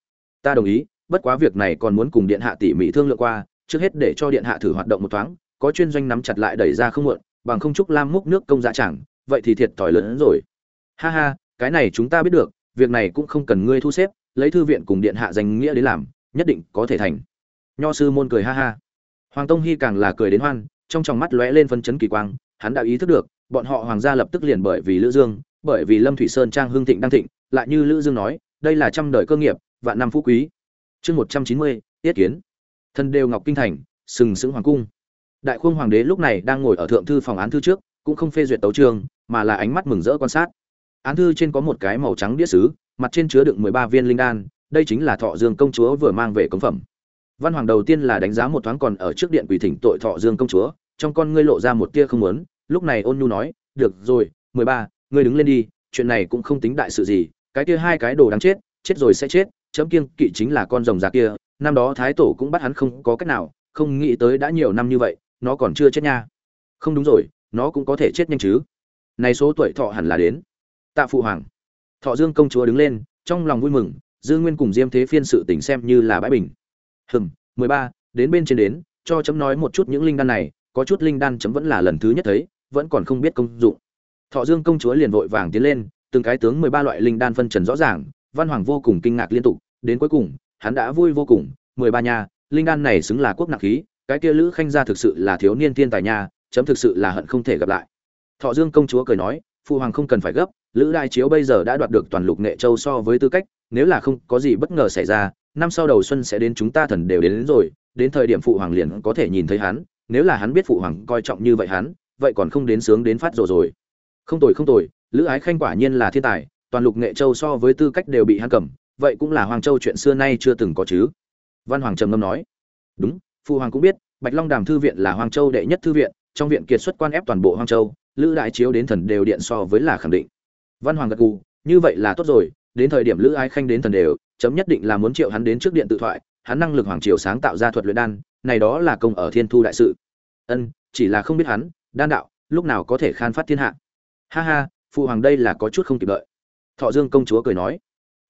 Ta đồng ý, bất quá việc này còn muốn cùng điện hạ tỉ mỉ thương lượng qua, trước hết để cho điện hạ thử hoạt động một thoáng, có chuyên doanh nắm chặt lại đẩy ra không muộn, bằng không chúc lam múc nước công dạ chẳng, vậy thì thiệt thòi lớn hơn rồi. Ha ha, cái này chúng ta biết được, việc này cũng không cần ngươi thu xếp lấy thư viện cùng điện hạ danh nghĩa đến làm, nhất định có thể thành. Nho sư môn cười ha ha. Hoàng tông hy càng là cười đến hoan, trong tròng mắt lóe lên phân chấn kỳ quang, hắn đã ý thức được, bọn họ hoàng gia lập tức liền bởi vì lữ dương, bởi vì lâm thủy sơn trang hương thịnh đang thịnh, lại như lữ dương nói, đây là trăm đời cơ nghiệp, vạn năm phú quý. Chương một trăm chín mươi tiết kiến. Thân đều ngọc kinh thành, sừng sững hoàng cung. Đại khuông hoàng đế lúc này đang ngồi ở thượng thư phòng án thư trước, cũng không phê duyệt tấu chương, mà là ánh mắt mừng rỡ quan sát. Án thư trên có một cái màu trắng đĩa sứ mặt trên chứa đựng mười ba viên linh đan, đây chính là thọ dương công chúa vừa mang về cống phẩm. Văn hoàng đầu tiên là đánh giá một thoáng còn ở trước điện quỳ thỉnh tội thọ dương công chúa, trong con ngươi lộ ra một tia không muốn, lúc này ôn nhu nói, được rồi, mười ba, ngươi đứng lên đi, chuyện này cũng không tính đại sự gì, cái kia hai cái đồ đáng chết chết rồi sẽ chết, chấm kiêng kỵ chính là con rồng già kia, năm đó thái tổ cũng bắt hắn không có cách nào, không nghĩ tới đã nhiều năm như vậy, nó còn chưa chết nha. Không đúng rồi, nó cũng có thể chết nhanh chứ. Này số tuổi thọ hẳn là đến. Tạ phụ hoàng thọ dương công chúa đứng lên, trong lòng vui mừng dư nguyên cùng diêm thế phiên sự tình xem như là bãi bình. Hừm, mười ba, đến bên trên đến, cho chấm nói một chút những linh đan này, có chút linh đan chấm vẫn là lần thứ nhất thấy, vẫn còn không biết công dụng. Thọ dương công chúa liền vội vàng tiến lên, từng cái tướng mười ba loại linh đan phân trần rõ ràng, văn hoàng vô cùng kinh ngạc liên tục, đến cuối cùng, hắn đã vui vô cùng. Mười ba nha, linh đan này xứng là quốc nặng khí, cái kia lữ khanh gia thực sự là thiếu niên thiên tài nha, chấm thực sự là hận không thể gặp lại. Thọ dương công chúa cười nói phụ hoàng không cần phải gấp lữ đại chiếu bây giờ đã đoạt được toàn lục nghệ châu so với tư cách nếu là không có gì bất ngờ xảy ra năm sau đầu xuân sẽ đến chúng ta thần đều đến, đến rồi đến thời điểm phụ hoàng liền có thể nhìn thấy hắn nếu là hắn biết phụ hoàng coi trọng như vậy hắn vậy còn không đến sướng đến phát rồi rồi. Không tồi không tồi lữ ái khanh quả nhiên là thiên tài toàn lục nghệ châu so với tư cách đều bị hắn cầm vậy cũng là hoàng châu chuyện xưa nay chưa từng có chứ. Văn hoàng trầm ngâm nói đúng phụ hoàng cũng biết bạch long đàm thư viện là hoàng châu đệ nhất thư viện trong viện kiệt xuất quan ép toàn bộ hoàng châu lữ đại chiếu đến thần đều điện so với là khẳng định văn hoàng gật gù, như vậy là tốt rồi, đến thời điểm lữ ái khanh đến thần đều, chấm nhất định là muốn triệu hắn đến trước điện tự thoại, hắn năng lực hoàng triều sáng tạo ra thuật luyện đan, này đó là công ở thiên thu đại sự. Ân, chỉ là không biết hắn, đan đạo, lúc nào có thể khan phát thiên hạ. Ha ha, phụ hoàng đây là có chút không kịp đợi. Thọ dương công chúa cười nói.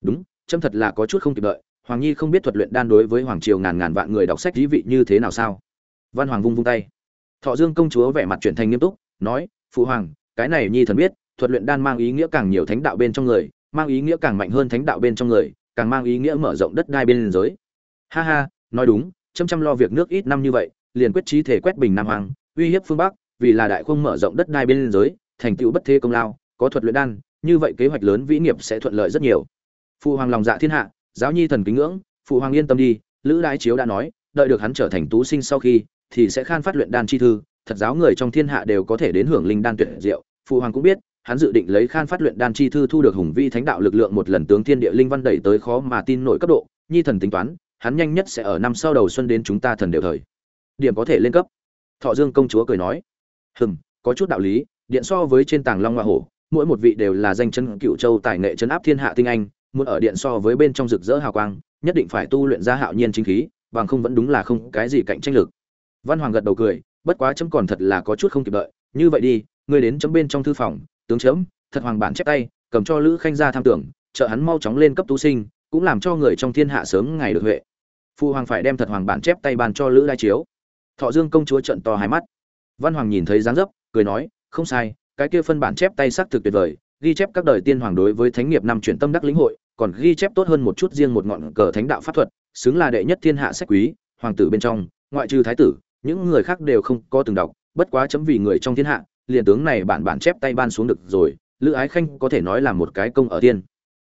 Đúng, chấm thật là có chút không kịp đợi, hoàng nhi không biết thuật luyện đan đối với hoàng triều ngàn ngàn vạn người đọc sách trí vị như thế nào sao? Văn hoàng vung vung tay. Thọ dương công chúa vẻ mặt chuyển thành nghiêm túc, nói, phụ hoàng, cái này nhi thần biết thuật luyện đan mang ý nghĩa càng nhiều thánh đạo bên trong người, mang ý nghĩa càng mạnh hơn thánh đạo bên trong người, càng mang ý nghĩa mở rộng đất đai bên giới. Ha ha, nói đúng chăm chăm lo việc nước ít năm như vậy, liền quyết chí thể quét bình nam hoàng, uy hiếp phương bắc, vì là đại khung mở rộng đất đai bên giới, thành tựu bất thế công lao, có thuật luyện đan, như vậy kế hoạch lớn vĩ nghiệp sẽ thuận lợi rất nhiều. Phụ hoàng lòng dạ thiên hạ, giáo nhi thần kính ngưỡng, phụ hoàng yên tâm đi, lữ đại chiếu đã nói, đợi được hắn trở thành tú sinh sau khi, thì sẽ khan phát luyện đan chi thư, thật giáo người trong thiên hạ đều có thể đến hưởng linh đan tuyệt diệu. Phụ hoàng cũng biết hắn dự định lấy khan phát luyện đan chi thư thu được hùng vi thánh đạo lực lượng một lần tướng thiên địa linh văn đẩy tới khó mà tin nổi cấp độ, nhi thần tính toán, hắn nhanh nhất sẽ ở năm sau đầu xuân đến chúng ta thần đều thời. Điểm có thể lên cấp. Thọ dương công chúa cười nói. Hừm, có chút đạo lý, điện so với trên tàng long hoa hổ, mỗi một vị đều là danh chân cựu châu tài nghệ chấn áp thiên hạ tinh anh, muốn ở điện so với bên trong rực rỡ hào quang, nhất định phải tu luyện ra hạo nhiên chính khí, bằng không vẫn đúng là không cái gì cạnh tranh lực. Văn hoàng gật đầu cười, bất quá chấm còn thật là có chút không kịp đợi, như vậy đi, ngươi đến chấm bên trong thư phòng tướng chấm, thật hoàng bản chép tay, cầm cho lữ khanh ra tham tưởng, trợ hắn mau chóng lên cấp tu sinh, cũng làm cho người trong thiên hạ sớm ngày được huệ. Phu hoàng phải đem thật hoàng bản chép tay bàn cho lữ đai chiếu. Thọ dương công chúa trận to hai mắt. Văn hoàng nhìn thấy dáng dấp, cười nói, không sai, cái kia phân bản chép tay xác thực tuyệt vời, ghi chép các đời tiên hoàng đối với thánh nghiệp năm chuyển tâm đắc lĩnh hội, còn ghi chép tốt hơn một chút riêng một ngọn cờ thánh đạo pháp thuật, xứng là đệ nhất thiên hạ sách quý, hoàng tử bên trong, ngoại trừ thái tử, những người khác đều không có từng đọc, bất quá chấm vì người trong thiên hạ liền tướng này bản bản chép tay ban xuống được rồi, lữ ái khanh có thể nói là một cái công ở tiên.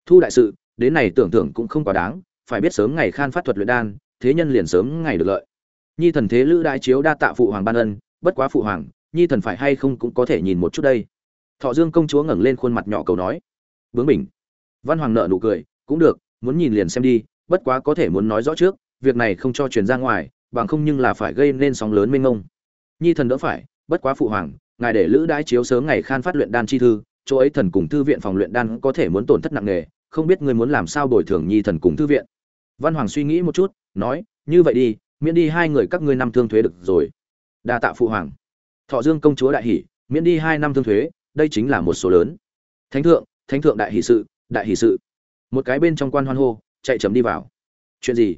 Thu đại sự, đến này tưởng tưởng cũng không quá đáng, phải biết sớm ngày khan phát thuật luyện đan, thế nhân liền sớm ngày được lợi. Nhi thần thế lữ đại chiếu đa tạ phụ hoàng ban ân, bất quá phụ hoàng, nhi thần phải hay không cũng có thể nhìn một chút đây. Thọ dương công chúa ngẩng lên khuôn mặt nhỏ cầu nói. Bướng bỉnh. Văn hoàng nợ nụ cười, cũng được, muốn nhìn liền xem đi, bất quá có thể muốn nói rõ trước, việc này không cho truyền ra ngoài, bằng không nhưng là phải gây nên sóng lớn mênh ngông nhi thần đỡ phải, bất quá phụ hoàng ngài để lữ đãi chiếu sớm ngày khan phát luyện đan chi thư, chỗ ấy thần cùng thư viện phòng luyện đan có thể muốn tổn thất nặng nề, không biết ngươi muốn làm sao bồi thường nhi thần cùng thư viện. Văn hoàng suy nghĩ một chút, nói, như vậy đi, miễn đi hai người các ngươi năm thương thuế được rồi. Đa tạ phụ hoàng. Thọ dương công chúa đại hỷ, miễn đi hai năm thương thuế, đây chính là một số lớn. Thánh thượng thánh thượng đại hỷ sự, đại hỷ sự. Một cái bên trong quan hoan hô, chạy chấm đi vào. Chuyện gì?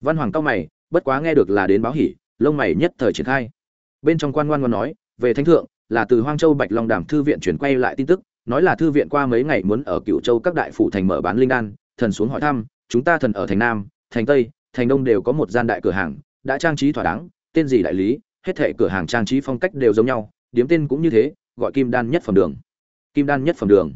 Văn hoàng cao mày, bất quá nghe được là đến báo hỷ, lông mày nhất thời triển khai. Bên trong quan ngoan ngoan nói về thánh thượng, là từ hoang châu bạch long đàm thư viện chuyển quay lại tin tức, nói là thư viện qua mấy ngày muốn ở cựu châu các đại phủ thành mở bán linh đan, thần xuống hỏi thăm, chúng ta thần ở thành nam, thành tây, thành đông đều có một gian đại cửa hàng, đã trang trí thỏa đáng, tên gì đại lý, hết thệ cửa hàng trang trí phong cách đều giống nhau, điếm tên cũng như thế, gọi kim đan nhất phẩm đường. Kim đan nhất phẩm đường.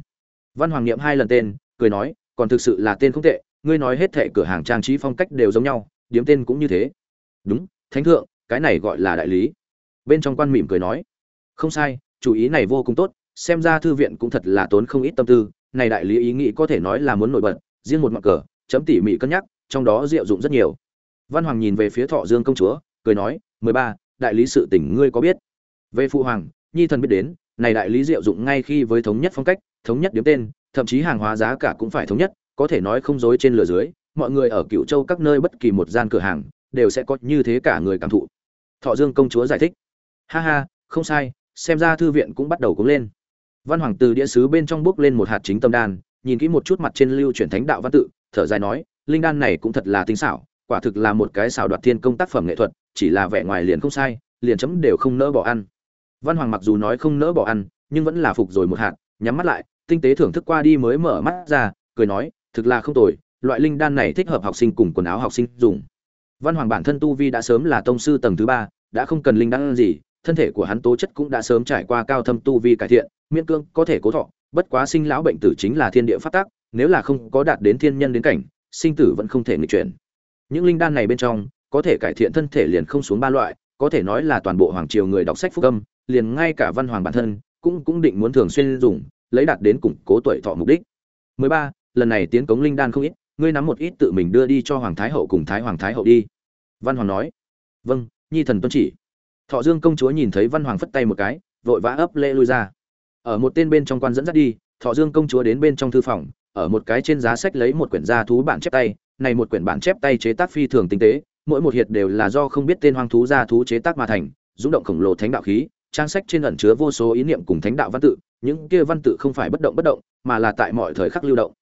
Văn hoàng niệm hai lần tên, cười nói, còn thực sự là tên không tệ, ngươi nói hết thệ cửa hàng trang trí phong cách đều giống nhau, điếm tên cũng như thế. Đúng, thánh thượng, cái này gọi là đại lý. Bên trong quan mỉm cười nói không sai, chủ ý này vô cùng tốt, xem ra thư viện cũng thật là tốn không ít tâm tư, này đại lý ý nghĩ có thể nói là muốn nổi bật, riêng một mặt cờ, chấm tỉ mỉ cân nhắc, trong đó diệu dụng rất nhiều. Văn hoàng nhìn về phía thọ dương công chúa, cười nói, mười ba, đại lý sự tỉnh ngươi có biết? Về phụ hoàng, nhi thần biết đến, này đại lý diệu dụng ngay khi với thống nhất phong cách, thống nhất điếm tên, thậm chí hàng hóa giá cả cũng phải thống nhất, có thể nói không dối trên lửa dưới, mọi người ở cựu châu các nơi bất kỳ một gian cửa hàng, đều sẽ có như thế cả người cảm thụ. Thọ dương công chúa giải thích, ha ha, không sai xem ra thư viện cũng bắt đầu cúng lên. Văn hoàng từ đĩa sứ bên trong bước lên một hạt chính tâm đan, nhìn kỹ một chút mặt trên lưu chuyển thánh đạo văn tự, thở dài nói, linh đan này cũng thật là tinh xảo, quả thực là một cái xảo đoạt thiên công tác phẩm nghệ thuật, chỉ là vẻ ngoài liền không sai, liền chấm đều không nỡ bỏ ăn. Văn hoàng mặc dù nói không nỡ bỏ ăn, nhưng vẫn là phục rồi một hạt, nhắm mắt lại, tinh tế thưởng thức qua đi mới mở mắt ra, cười nói, thực là không tồi, loại linh đan này thích hợp học sinh cùng quần áo học sinh dùng. Văn hoàng bản thân tu vi đã sớm là tông sư tầng thứ ba, đã không cần linh đan gì thân thể của hắn tố chất cũng đã sớm trải qua cao thâm tu vi cải thiện, miễn cương có thể cố thọ, bất quá sinh lão bệnh tử chính là thiên địa phát tác nếu là không có đạt đến thiên nhân đến cảnh, sinh tử vẫn không thể nghịch chuyển. Những linh đan này bên trong, có thể cải thiện thân thể liền không xuống ba loại, có thể nói là toàn bộ hoàng triều người đọc sách phúc âm, liền ngay cả văn hoàng bản thân cũng cũng định muốn thường xuyên dùng, lấy đạt đến củng cố tuổi thọ mục đích. 13. lần này tiến cống linh đan không ít, ngươi nắm một ít tự mình đưa đi cho hoàng thái hậu cùng thái hoàng thái hậu đi. Văn hoàng nói. Vâng nhi thần tuân chỉ thọ dương công chúa nhìn thấy văn hoàng phất tay một cái, vội vã ấp lễ lui ra. Ở một tên bên trong quan dẫn dắt đi, thọ dương công chúa đến bên trong thư phòng, ở một cái trên giá sách lấy một quyển gia thú bản chép tay, này một quyển bản chép tay chế tác phi thường tinh tế, mỗi một hiệt đều là do không biết tên hoang thú gia thú chế tác mà thành, rung động khổng lồ thánh đạo khí, trang sách trên ẩn chứa vô số ý niệm cùng thánh đạo văn tự, những kia văn tự không phải bất động bất động, mà là tại mọi thời khắc lưu động.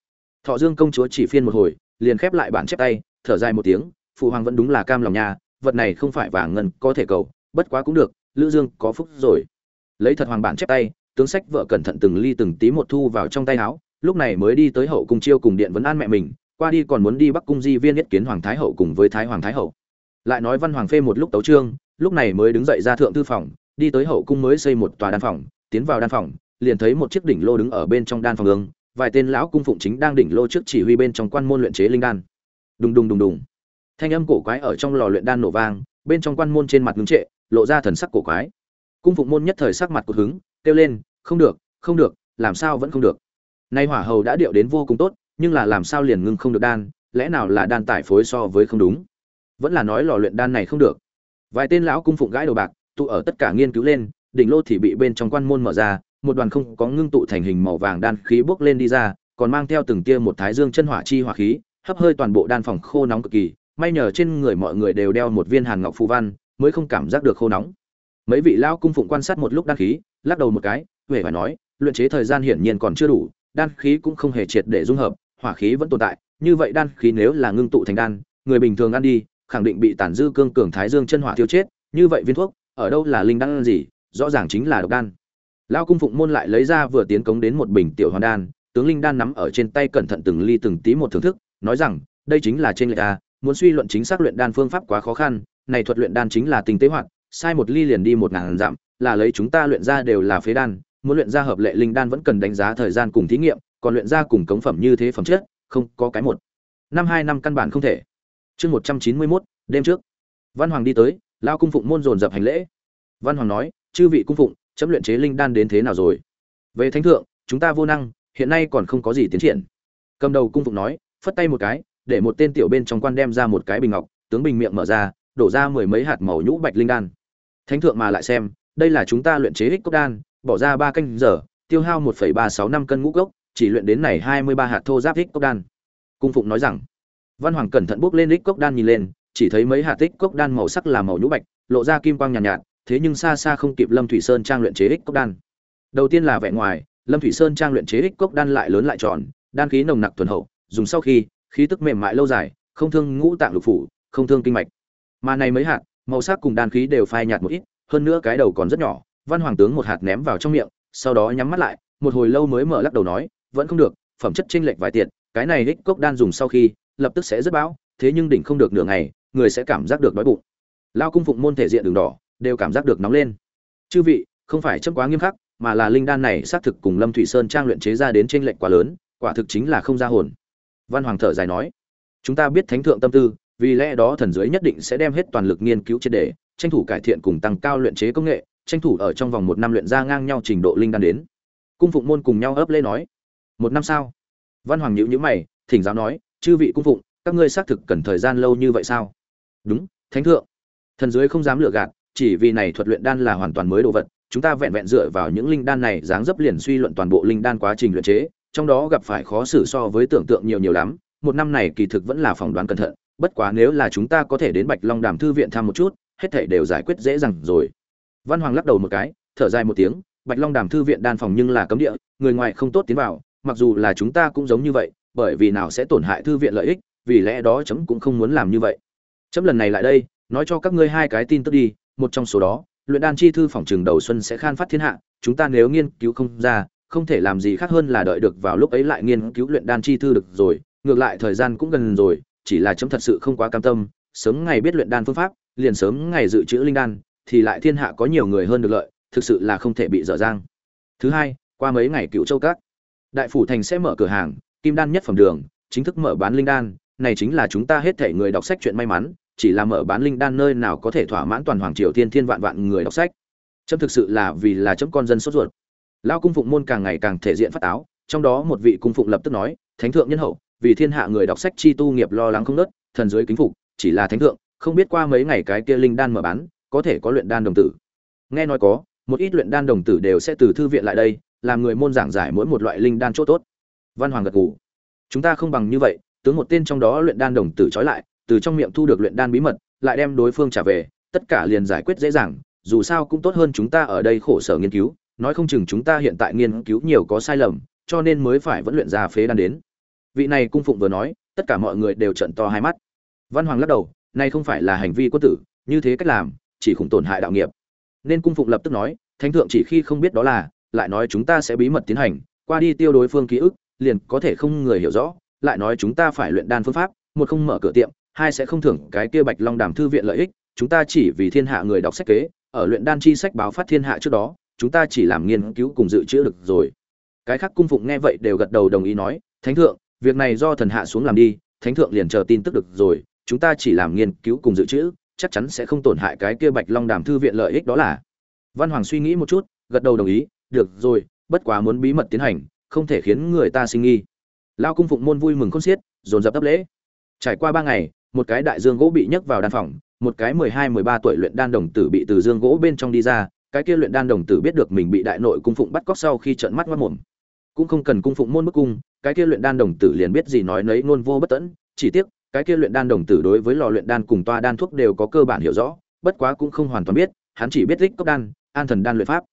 Thọ dương công chúa chỉ phiên một hồi, liền khép lại bản chép tay, thở dài một tiếng, phụ hoàng vẫn đúng là cam lòng nha, vật này không phải vàng ngân có thể cầu bất quá cũng được, lữ dương có phúc rồi. Lấy thật hoàng bản chép tay, tướng sách vợ cẩn thận từng ly từng tí một thu vào trong tay áo, lúc này mới đi tới hậu cung chiêu cùng điện vấn an mẹ mình, qua đi còn muốn đi bắc cung di viên nhất kiến hoàng thái hậu cùng với thái hoàng thái hậu. Lại nói văn hoàng phê một lúc tấu trương, lúc này mới đứng dậy ra thượng thư phòng, đi tới hậu cung mới xây một tòa đan phòng, tiến vào đan phòng, liền thấy một chiếc đỉnh lô đứng ở bên trong đan phòng ương, vài tên lão cung phụng chính đang đỉnh lô trước chỉ huy bên trong quan môn luyện chế linh đan. Đùng đùng đùng đùng. Thanh âm cổ quái ở trong lò luyện đan nổ vang, bên trong quan môn trên mặt ngưng trệ lộ ra thần sắc cổ quái. Cung phụng môn nhất thời sắc mặt cột hứng kêu lên, không được không được, làm sao vẫn không được? Nay hỏa hầu đã điệu đến vô cùng tốt, nhưng là làm sao liền ngưng không được đan, lẽ nào là đan tải phối so với không đúng? Vẫn là nói lò luyện đan này không được. Vài tên lão cung phụng gãi đầu bạc, tụ ở tất cả nghiên cứu lên, đỉnh lô thì bị bên trong quan môn mở ra, một đoàn không có ngưng tụ thành hình màu vàng đan khí bốc lên đi ra, còn mang theo từng tia một thái dương chân hỏa chi hỏa khí, hấp hơi toàn bộ đan phòng khô nóng cực kỳ. May nhờ trên người mọi người đều đeo một viên hàn ngọc phù văn mới không cảm giác được khô nóng. Mấy vị lão cung phụng quan sát một lúc đan khí, lắc đầu một cái huệ phải nói, luyện chế thời gian hiển nhiên còn chưa đủ, đan khí cũng không hề triệt để dung hợp, hỏa khí vẫn tồn tại, như vậy đan khí nếu là ngưng tụ thành đan, người bình thường ăn đi, khẳng định bị tản dư cương cường thái dương chân hỏa tiêu chết, như vậy viên thuốc, ở đâu là linh đan gì, rõ ràng chính là độc đan. Lao cung phụng môn lại lấy ra vừa tiến cống đến một bình tiểu hoàn đan, tướng linh đan nắm ở trên tay cẩn thận từng ly từng tí một thưởng thức, nói rằng, đây chính là trên lệ a, muốn suy luận chính xác luyện đan phương pháp quá khó khăn này thuật luyện đan chính là tình tế hoạt, sai một ly liền đi một ngàn dặm, là lấy chúng ta luyện ra đều là phế đan, muốn luyện ra hợp lệ linh đan vẫn cần đánh giá thời gian cùng thí nghiệm, còn luyện ra cùng cống phẩm như thế phẩm chất, không có cái một. Năm hai năm căn bản không thể. Chương một trăm chín mươi mốt, đêm trước. Văn hoàng đi tới lao cung phụng môn dồn dập hành lễ. Văn hoàng nói, chư vị cung phụng, chấm luyện chế linh đan đến thế nào rồi? Về thánh thượng, chúng ta vô năng, hiện nay còn không có gì tiến triển. Cầm đầu cung phụng nói, phất tay một cái, để một tên tiểu bên trong quan đem ra một cái bình ngọc, tướng bình miệng mở ra đổ ra mười mấy hạt màu nhũ bạch linh đan. Thánh thượng mà lại xem đây là chúng ta luyện chế ích cốc đan bỏ ra ba canh giờ tiêu hao một phẩy ba sáu năm cân ngũ cốc chỉ luyện đến này hai mươi ba hạt thô giáp ích cốc đan. Cung phụng nói rằng văn hoàng cẩn thận bước lên ích cốc đan nhìn lên chỉ thấy mấy hạt ích cốc đan màu sắc là màu nhũ bạch lộ ra kim quang nhàn nhạt, nhạt thế nhưng xa xa không kịp lâm thủy sơn trang luyện chế ích cốc đan. Đầu tiên là vẻ ngoài lâm thủy sơn trang luyện chế ích cốc đan lại lớn lại tròn đan khí nồng nặc thuần hậu dùng sau khi khí tức mềm mại lâu dài không thương ngũ tạng lục phủ không thương kinh mạch mà này mấy hạt, màu sắc cùng đan khí đều phai nhạt một ít, hơn nữa cái đầu còn rất nhỏ. Văn hoàng tướng một hạt ném vào trong miệng, sau đó nhắm mắt lại, một hồi lâu mới mở lắc đầu nói, vẫn không được, phẩm chất chênh lệch vài tiện cái này hích cốc đan dùng sau khi, lập tức sẽ rất bão, thế nhưng đỉnh không được nửa ngày, người sẽ cảm giác được đói bụng. Lao cung phụng môn thể diện đường đỏ, đều cảm giác được nóng lên. Chư vị, không phải chấm quá nghiêm khắc, mà là linh đan này xác thực cùng lâm thủy sơn trang luyện chế ra đến chênh lệnh quá lớn, quả thực chính là không ra hồn. Văn hoàng thở dài nói, chúng ta biết thánh thượng tâm tư vì lẽ đó thần dưới nhất định sẽ đem hết toàn lực nghiên cứu triệt đề tranh thủ cải thiện cùng tăng cao luyện chế công nghệ, tranh thủ ở trong vòng một năm luyện ra ngang nhau trình độ linh đan đến. Cung phụng môn cùng nhau ấp lê nói, một năm sau văn hoàng nhữ nhữ mày, thỉnh giáo nói, chư vị cung phụng, các ngươi xác thực cần thời gian lâu như vậy sao? Đúng, thánh thượng. Thần dưới không dám lựa gạt, chỉ vì này thuật luyện đan là hoàn toàn mới đồ vật, chúng ta vẹn vẹn dựa vào những linh đan này dáng dấp liền suy luận toàn bộ linh đan quá trình luyện chế, trong đó gặp phải khó xử so với tưởng tượng nhiều nhiều lắm, một năm này kỳ thực vẫn là phỏng đoán cẩn thận bất quá nếu là chúng ta có thể đến bạch long đàm thư viện thăm một chút, hết thảy đều giải quyết dễ dàng rồi. Văn hoàng lắc đầu một cái, thở dài một tiếng, bạch long đàm thư viện đan phòng nhưng là cấm địa, người ngoài không tốt tiến vào, mặc dù là chúng ta cũng giống như vậy, bởi vì nào sẽ tổn hại thư viện lợi ích, vì lẽ đó chấm cũng không muốn làm như vậy. Chấm lần này lại đây, nói cho các ngươi hai cái tin tức đi, một trong số đó, luyện đan chi thư phòng trường đầu xuân sẽ khan phát thiên hạ, chúng ta nếu nghiên cứu không ra, không thể làm gì khác hơn là đợi được vào lúc ấy lại nghiên cứu luyện đan chi thư được rồi, ngược lại thời gian cũng gần rồi chỉ là chấm thật sự không quá cam tâm, sớm ngày biết luyện đan phương pháp, liền sớm ngày dự trữ linh đan, thì lại thiên hạ có nhiều người hơn được lợi, thực sự là không thể bị dở dang. Thứ hai, qua mấy ngày cựu châu các, đại phủ thành sẽ mở cửa hàng, kim đan nhất phẩm đường, chính thức mở bán linh đan, này chính là chúng ta hết thảy người đọc sách chuyện may mắn, chỉ là mở bán linh đan nơi nào có thể thỏa mãn toàn hoàng triều thiên thiên vạn vạn người đọc sách. Chấm thực sự là vì là chấm con dân sốt ruột. Lão cung phụng môn càng ngày càng thể diện phát táo, trong đó một vị cung phụng lập tức nói, thánh thượng nhân hậu vì thiên hạ người đọc sách chi tu nghiệp lo lắng không nớt, thần dưới kính phục, chỉ là thánh thượng, không biết qua mấy ngày cái kia linh đan mở bán, có thể có luyện đan đồng tử. Nghe nói có, một ít luyện đan đồng tử đều sẽ từ thư viện lại đây, làm người môn giảng giải mỗi một loại linh đan chỗ tốt. Văn hoàng gật gù. Chúng ta không bằng như vậy, tướng một tên trong đó luyện đan đồng tử trói lại, từ trong miệng thu được luyện đan bí mật, lại đem đối phương trả về, tất cả liền giải quyết dễ dàng, dù sao cũng tốt hơn chúng ta ở đây khổ sở nghiên cứu, nói không chừng chúng ta hiện tại nghiên cứu nhiều có sai lầm, cho nên mới phải vẫn luyện ra phế đan đến vị này cung phụng vừa nói, tất cả mọi người đều trận to hai mắt. Văn hoàng lắc đầu nay không phải là hành vi quân tử, như thế cách làm, chỉ khủng tổn hại đạo nghiệp. Nên cung phụng lập tức nói, thánh thượng chỉ khi không biết đó là, lại nói chúng ta sẽ bí mật tiến hành, qua đi tiêu đối phương ký ức, liền có thể không người hiểu rõ, lại nói chúng ta phải luyện đan phương pháp, một không mở cửa tiệm, hai sẽ không thưởng cái kia bạch long đàm thư viện lợi ích, chúng ta chỉ vì thiên hạ người đọc sách kế, ở luyện đan chi sách báo phát thiên hạ trước đó, chúng ta chỉ làm nghiên cứu cùng dự trữ được rồi. Cái khác cung phụng nghe vậy đều gật đầu đồng ý nói, thánh thượng việc này do thần hạ xuống làm đi, thánh thượng liền chờ tin tức được rồi, chúng ta chỉ làm nghiên cứu cùng dự trữ, chắc chắn sẽ không tổn hại cái kia bạch long đàm thư viện lợi ích đó là. Văn hoàng suy nghĩ một chút, gật đầu đồng ý, được rồi, bất quá muốn bí mật tiến hành, không thể khiến người ta sinh nghi. Lao cung phụng môn vui mừng khôn xiết, dồn dập tấp lễ. Trải qua ba ngày, một cái đại dương gỗ bị nhấc vào đan phòng, một cái mười hai, mười ba tuổi luyện đan đồng tử bị từ dương gỗ bên trong đi ra, cái kia luyện đan đồng tử biết được mình bị đại nội cung phụng bắt cóc sau khi trợn mắt mất mồm. Cũng không cần cung phụng môn bức cung cái kia luyện đan đồng tử liền biết gì nói nấy ngôn vô bất tẫn, chỉ tiếc, cái kia luyện đan đồng tử đối với lò luyện đan cùng toa đan thuốc đều có cơ bản hiểu rõ, bất quá cũng không hoàn toàn biết, hắn chỉ biết lích cốc đan, an thần đan luyện pháp.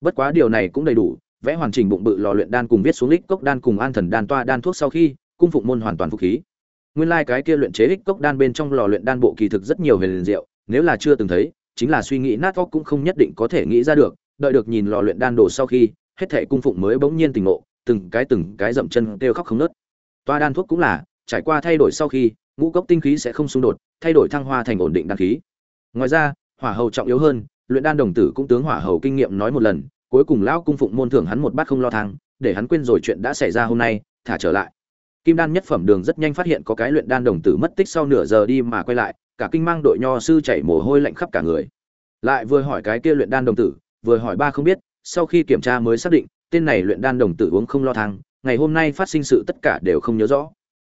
Bất quá điều này cũng đầy đủ, vẽ hoàn chỉnh bụng bự lò luyện đan cùng viết xuống lích cốc đan cùng an thần đan toa đan thuốc sau khi, cung phụng môn hoàn toàn phục khí. Nguyên lai like cái kia luyện chế lích cốc đan bên trong lò luyện đan bộ kỳ thực rất nhiều huyền liền diệu, nếu là chưa từng thấy, chính là suy nghĩ nát óc cũng không nhất định có thể nghĩ ra được, đợi được nhìn lò luyện đan đồ sau khi, hết thệ cung phụng mới bỗng nhiên tỉnh ngộ từng cái từng cái dậm chân kêu khóc không nớt. Toa đan thuốc cũng là, trải qua thay đổi sau khi, ngũ cốc tinh khí sẽ không xung đột, thay đổi thăng hoa thành ổn định đan khí. Ngoài ra, hỏa hầu trọng yếu hơn, luyện đan đồng tử cũng tướng hỏa hầu kinh nghiệm nói một lần, cuối cùng lão cung phụng môn thưởng hắn một bát không lo thang, để hắn quên rồi chuyện đã xảy ra hôm nay, thả trở lại. Kim đan nhất phẩm đường rất nhanh phát hiện có cái luyện đan đồng tử mất tích sau nửa giờ đi mà quay lại, cả kinh mang đội nho sư chảy mồ hôi lạnh khắp cả người. Lại vừa hỏi cái kia luyện đan đồng tử, vừa hỏi ba không biết, sau khi kiểm tra mới xác định tên này luyện đan đồng tử uống không lo thang, ngày hôm nay phát sinh sự tất cả đều không nhớ rõ.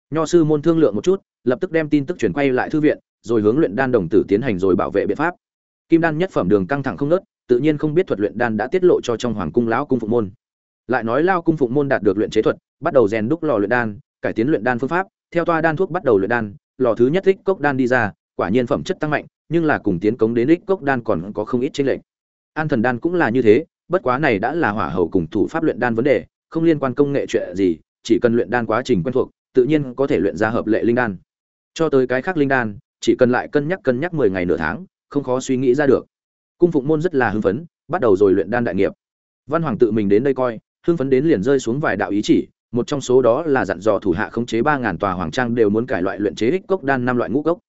Nho sư môn thương lượng một chút, lập tức đem tin tức chuyển quay lại thư viện, rồi hướng luyện đan đồng tử tiến hành rồi bảo vệ biện pháp. Kim đan nhất phẩm đường căng thẳng không nớt tự nhiên không biết thuật luyện đan đã tiết lộ cho trong hoàng cung lão cung phụng môn. Lại nói lao cung phụng môn đạt được luyện chế thuật, bắt đầu rèn đúc lò luyện đan, cải tiến luyện đan phương pháp, theo toa đan thuốc bắt đầu luyện đan, lò thứ nhất ích cốc đan đi ra, quả nhiên phẩm chất tăng mạnh, nhưng là cùng tiến cống đến ích cốc đan còn có không ít chênh lệch. An thần đan cũng là như thế bất quá này đã là hỏa hầu cùng thủ pháp luyện đan vấn đề, không liên quan công nghệ chuyện gì, chỉ cần luyện đan quá trình quen thuộc, tự nhiên có thể luyện ra hợp lệ linh đan. Cho tới cái khác linh đan, chỉ cần lại cân nhắc cân nhắc mười ngày nửa tháng, không khó suy nghĩ ra được. Cung phụng môn rất là hưng phấn, bắt đầu rồi luyện đan đại nghiệp. Văn hoàng tự mình đến đây coi, hưng phấn đến liền rơi xuống vài đạo ý chỉ, một trong số đó là dặn dò thủ hạ khống chế ba ngàn tòa hoàng trang đều muốn cải loại luyện chế ích cốc đan năm loại ngũ cốc.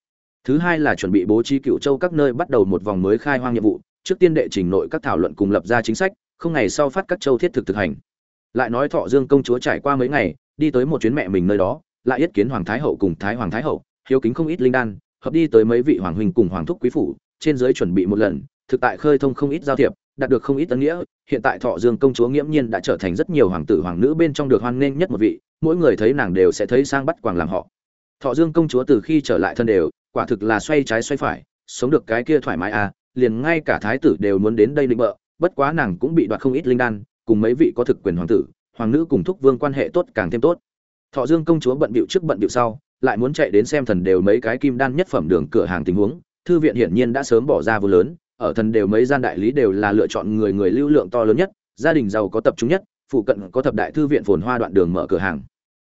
Thứ hai là chuẩn bị bố trí cựu châu các nơi bắt đầu một vòng mới khai hoang nhiệm vụ trước tiên đệ trình nội các thảo luận cùng lập ra chính sách, không ngày sau phát các châu thiết thực thực hành. Lại nói thọ dương công chúa trải qua mấy ngày, đi tới một chuyến mẹ mình nơi đó, lại yết kiến hoàng thái hậu cùng thái hoàng thái hậu, hiếu kính không ít linh đan, hợp đi tới mấy vị hoàng huynh cùng hoàng thúc quý phủ, trên giới chuẩn bị một lần, thực tại khơi thông không ít giao thiệp, đạt được không ít tân nghĩa. Hiện tại thọ dương công chúa nghiễm nhiên đã trở thành rất nhiều hoàng tử hoàng nữ bên trong được hoan nghênh nhất một vị, mỗi người thấy nàng đều sẽ thấy sang bắt quàng làm họ. Thọ dương công chúa từ khi trở lại thân đều, quả thực là xoay trái xoay phải, sống được cái kia thoải mái à liền ngay cả thái tử đều muốn đến đây định bợ, bất quá nàng cũng bị đoạt không ít linh đan, cùng mấy vị có thực quyền hoàng tử, hoàng nữ cùng thúc vương quan hệ tốt càng thêm tốt. Thọ dương công chúa bận bịu trước bận bịu sau, lại muốn chạy đến xem thần đều mấy cái kim đan nhất phẩm đường cửa hàng tình huống, thư viện hiển nhiên đã sớm bỏ ra vô lớn, ở thần đều mấy gian đại lý đều là lựa chọn người người lưu lượng to lớn nhất, gia đình giàu có tập trung nhất, phụ cận có thập đại thư viện phồn hoa đoạn đường mở cửa hàng.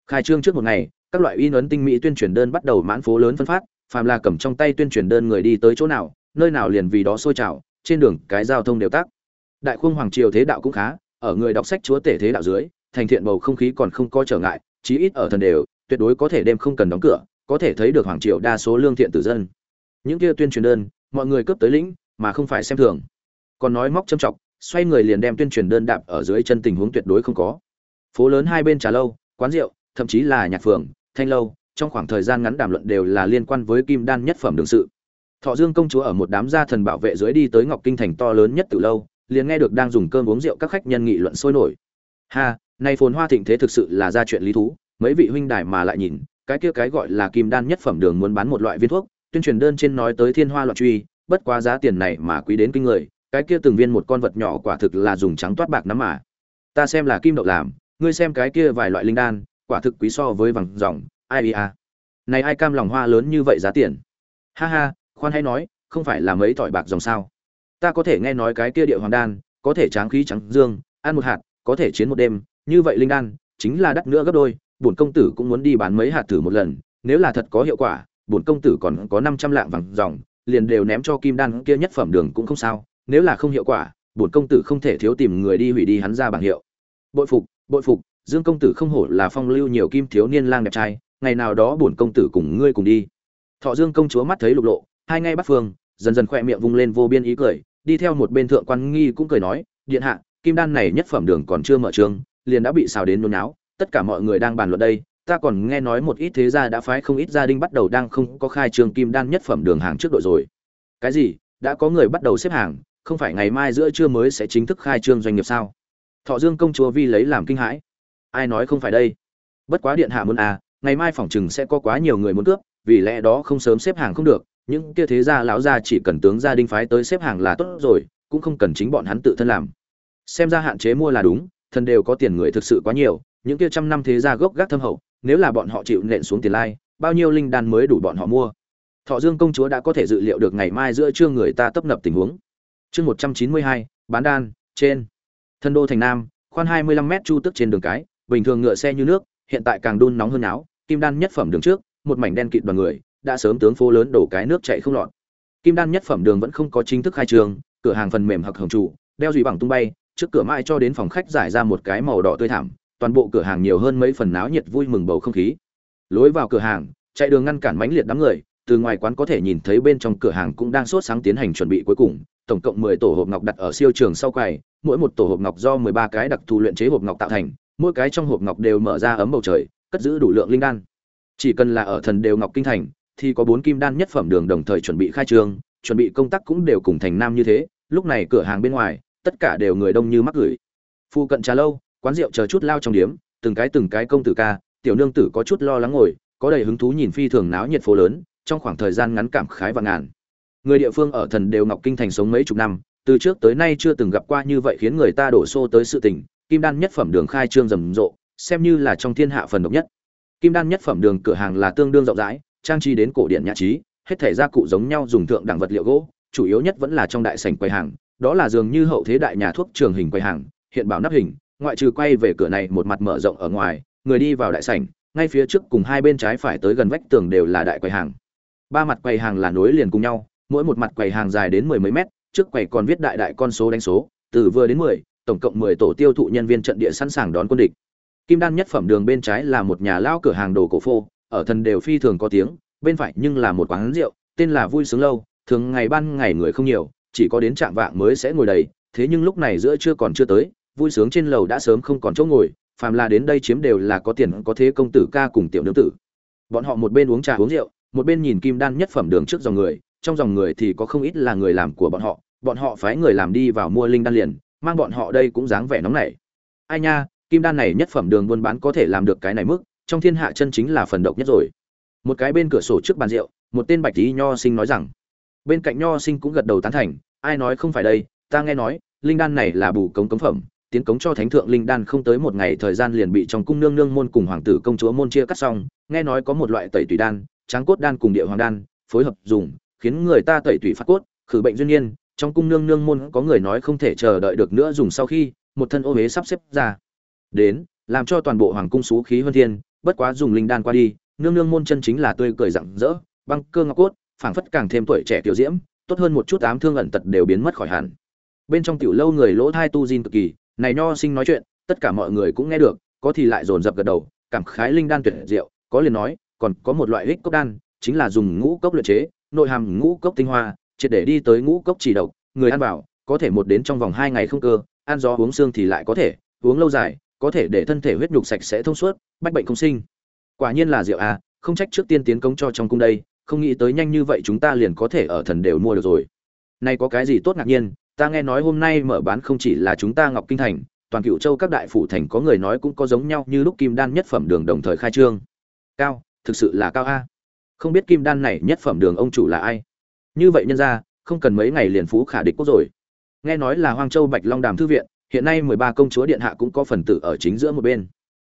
Khai trương trước một ngày, các loại in ấn tinh mỹ tuyên truyền đơn bắt đầu mãn phố lớn phân phát, phàm là cầm trong tay tuyên truyền đơn người đi tới chỗ nào nơi nào liền vì đó sôi trào, trên đường cái giao thông đều tắc đại khung hoàng triều thế đạo cũng khá, ở người đọc sách chúa tể thế đạo dưới, thành thiện bầu không khí còn không có trở ngại, chí ít ở thần đều, tuyệt đối có thể đêm không cần đóng cửa, có thể thấy được hoàng triều đa số lương thiện tử dân. Những kia tuyên truyền đơn, mọi người cướp tới lĩnh, mà không phải xem thường. Còn nói móc châm trọng xoay người liền đem tuyên truyền đơn đạp ở dưới chân tình huống tuyệt đối không có. Phố lớn hai bên trà lâu, quán rượu, thậm chí là nhạc phường, thanh lâu, trong khoảng thời gian ngắn đàm luận đều là liên quan với kim đan nhất phẩm đường sự thọ dương công chúa ở một đám gia thần bảo vệ dưới đi tới ngọc kinh thành to lớn nhất từ lâu, liền nghe được đang dùng cơm uống rượu các khách nhân nghị luận sôi nổi. Ha, nay phồn hoa thịnh thế thực sự là ra chuyện lý thú, mấy vị huynh đài mà lại nhìn, cái kia cái gọi là kim đan nhất phẩm đường muốn bán một loại viên thuốc, tuyên truyền đơn trên nói tới thiên hoa loạn truy, bất quá giá tiền này mà quý đến kinh người, cái kia từng viên một con vật nhỏ quả thực là dùng trắng toát bạc nắm mà. Ta xem là kim đậu làm, ngươi xem cái kia vài loại linh đan, quả thực quý so với vàng ròng ai à? Này ai cam lòng hoa lớn như vậy giá tiền? Ha ha khoan hay nói, không phải là mấy thỏi bạc dòng sao? Ta có thể nghe nói cái kia địa hoàng đan, có thể tráng khí trắng dương, ăn một hạt, có thể chiến một đêm, như vậy linh đan, chính là đắt nữa gấp đôi, bổn công tử cũng muốn đi bán mấy hạt thử một lần, nếu là thật có hiệu quả, bổn công tử còn có năm trăm lạng vàng dòng, liền đều ném cho kim đan kia nhất phẩm đường cũng không sao, nếu là không hiệu quả, bổn công tử không thể thiếu tìm người đi hủy đi hắn ra bảng hiệu. Bội phục bội phục, dương công tử không hổ là phong lưu nhiều kim thiếu niên lang đẹp trai, ngày nào đó bổn công tử cùng ngươi cùng đi. Thọ dương công chúa mắt thấy lục lộ hai ngay bắt phương, dần dần khoe miệng vung lên vô biên ý cười, đi theo một bên thượng quan nghi cũng cười nói, điện hạ, kim đan này nhất phẩm đường còn chưa mở trường, liền đã bị xào đến nôn náo, tất cả mọi người đang bàn luận đây, ta còn nghe nói một ít thế gia đã phái không ít gia đình bắt đầu đang không có khai trương kim đan nhất phẩm đường hàng trước đội rồi. Cái gì? Đã có người bắt đầu xếp hàng, không phải ngày mai giữa trưa mới sẽ chính thức khai trương doanh nghiệp sao? Thọ dương công chúa vi lấy làm kinh hãi. Ai nói không phải đây? Bất quá điện hạ muốn à ngày mai phòng chừng sẽ có quá nhiều người muốn cướp, vì lẽ đó không sớm xếp hàng không được những kia thế gia lão gia chỉ cần tướng gia đình phái tới xếp hàng là tốt rồi, cũng không cần chính bọn hắn tự thân làm. Xem ra hạn chế mua là đúng thần đều có tiền người thực sự quá nhiều, những kia trăm năm thế gia gốc gác thâm hậu, nếu là bọn họ chịu nện xuống tiền lai, bao nhiêu linh đan mới đủ bọn họ mua? Thọ dương công chúa đã có thể dự liệu được ngày mai giữa trưa người ta tấp nập tình huống. Chương một trăm chín mươi hai, bán đan, trên. Thân đô thành nam, khoan hai mươi lăm mét chu tức trên đường cái, bình thường ngựa xe như nước, hiện tại càng đun nóng hơn áo, kim đan nhất phẩm đường trước, một mảnh đen kịt đoàn người đã sớm tướng phố lớn đổ cái nước chạy không lọt. Kim đan nhất phẩm đường vẫn không có chính thức khai trương cửa hàng phần mềm hoặc hồng chủ, đeo dùy bằng tung bay, trước cửa mai cho đến phòng khách giải ra một cái màu đỏ tươi thảm, toàn bộ cửa hàng nhiều hơn mấy phần náo nhiệt vui mừng bầu không khí. Lối vào cửa hàng, chạy đường ngăn cản mãnh liệt đám người, từ ngoài quán có thể nhìn thấy bên trong cửa hàng cũng đang sốt sáng tiến hành chuẩn bị cuối cùng, tổng cộng mười tổ hộp ngọc đặt ở siêu trường sau quầy, mỗi một tổ hộp ngọc do mười ba cái đặc thù luyện chế hộp ngọc tạo thành, mỗi cái trong hộp ngọc đều mở ra ấm bầu trời, cất giữ đủ lượng linh đan. Chỉ cần là ở thần đều ngọc kinh thành thì có bốn kim đan nhất phẩm đường đồng thời chuẩn bị khai trương, chuẩn bị công tác cũng đều cùng thành nam như thế, lúc này cửa hàng bên ngoài, tất cả đều người đông như mắc gửi. Phu cận trà lâu, quán rượu chờ chút lao trong điếm, từng cái từng cái công tử ca, tiểu nương tử có chút lo lắng ngồi, có đầy hứng thú nhìn phi thường náo nhiệt phố lớn, trong khoảng thời gian ngắn cảm khái và ngàn. Người địa phương ở thần đều ngọc kinh thành sống mấy chục năm, từ trước tới nay chưa từng gặp qua như vậy khiến người ta đổ xô tới sự tình, kim đan nhất phẩm đường khai trương rầm rộ, xem như là trong thiên hạ phần độc nhất. Kim đan nhất phẩm đường cửa hàng là tương đương rộng rãi trang trí đến cổ điện nhã trí, hết thể gia cụ giống nhau dùng thượng đẳng vật liệu gỗ, chủ yếu nhất vẫn là trong đại sảnh quầy hàng, đó là dường như hậu thế đại nhà thuốc trường hình quầy hàng, hiện bảo nắp hình, ngoại trừ quay về cửa này một mặt mở rộng ở ngoài, người đi vào đại sảnh, ngay phía trước cùng hai bên trái phải tới gần vách tường đều là đại quầy hàng. Ba mặt quầy hàng là nối liền cùng nhau, mỗi một mặt quầy hàng dài đến mười mấy mét, trước quầy còn viết đại đại con số đánh số, từ vừa đến mười, tổng cộng mười tổ tiêu thụ nhân viên trận địa sẵn sàng đón quân địch. Kim đan nhất phẩm đường bên trái là một nhà lao cửa hàng đồ cổ phô ở thần đều phi thường có tiếng, bên phải nhưng là một quán rượu, tên là vui sướng lâu, thường ngày ban ngày người không nhiều, chỉ có đến trạm vạng mới sẽ ngồi đầy, thế nhưng lúc này giữa trưa còn chưa tới, vui sướng trên lầu đã sớm không còn chỗ ngồi, phàm là đến đây chiếm đều là có tiền có thế công tử ca cùng tiểu nương tử. Bọn họ một bên uống trà uống rượu, một bên nhìn kim đan nhất phẩm đường trước dòng người, trong dòng người thì có không ít là người làm của bọn họ bọn họ phái người làm đi vào mua linh đan liền, mang bọn họ đây cũng dáng vẻ nóng nảy. Ai nha, kim đan này nhất phẩm đường buôn bán có thể làm được cái này mức trong thiên hạ chân chính là phần độc nhất rồi. Một cái bên cửa sổ trước bàn rượu, một tên bạch tí nho sinh nói rằng, bên cạnh nho sinh cũng gật đầu tán thành, ai nói không phải đây, ta nghe nói, linh đan này là bù cống cống phẩm, tiến cống cho thánh thượng linh đan không tới một ngày thời gian liền bị trong cung nương nương môn cùng hoàng tử công chúa môn chia cắt xong, nghe nói có một loại tẩy tùy đan, tráng cốt đan cùng địa hoàng đan, phối hợp dùng, khiến người ta tẩy tùy phát cốt, khử bệnh duyên nhiên, trong cung nương nương môn có người nói không thể chờ đợi được nữa dùng sau khi, một thân ô huế sắp xếp ra. Đến, làm cho toàn bộ hoàng cung xú khí hơn thiên bất quá dùng linh đan qua đi, nương nương môn chân chính là tươi cười rạng rỡ, băng cơ ngọc cốt, phảng phất càng thêm tuổi trẻ tiểu diễm, tốt hơn một chút ám thương ẩn tật đều biến mất khỏi hẳn. Bên trong tiểu lâu người lỗ thai tu diên cực kỳ, này nho sinh nói chuyện, tất cả mọi người cũng nghe được, có thì lại dồn dập gật đầu, cảm khái linh đan tuyệt diệu, có liền nói, còn có một loại hích cốc đan, chính là dùng ngũ cốc luyện chế, nội hàm ngũ cốc tinh hoa, triệt để đi tới ngũ cốc chỉ độc, người ăn vào, có thể một đến trong vòng hai ngày không cơ, ăn gió uống xương thì lại có thể, uống lâu dài có thể để thân thể huyết nhục sạch sẽ thông suốt, bách bệnh không sinh. Quả nhiên là rượu à không trách trước tiên tiến công cho trong cung đây, không nghĩ tới nhanh như vậy chúng ta liền có thể ở thần đều mua được rồi. Nay có cái gì tốt ngạc nhiên, ta nghe nói hôm nay mở bán không chỉ là chúng ta ngọc kinh thành, toàn cựu châu các đại phủ thành có người nói cũng có giống nhau như lúc kim đan nhất phẩm đường đồng thời khai trương. Cao, thực sự là cao a. Không biết kim đan này nhất phẩm đường ông chủ là ai? Như vậy nhân ra, không cần mấy ngày liền phú khả địch quốc rồi. Nghe nói là hoang châu bạch long đàm thư viện hiện nay mười ba công chúa điện hạ cũng có phần tử ở chính giữa một bên.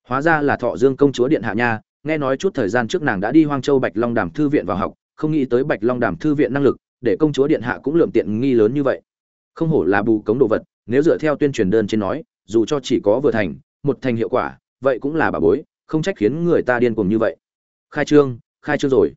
Hóa ra là thọ dương công chúa điện hạ nha, nghe nói chút thời gian trước nàng đã đi hoang châu bạch long đàm thư viện vào học, không nghĩ tới bạch long đàm thư viện năng lực, để công chúa điện hạ cũng lượm tiện nghi lớn như vậy. Không hổ là bù cống đồ vật, nếu dựa theo tuyên truyền đơn trên nói, dù cho chỉ có vừa thành, một thành hiệu quả, vậy cũng là bà bối, không trách khiến người ta điên cuồng như vậy. Khai trương khai trương rồi.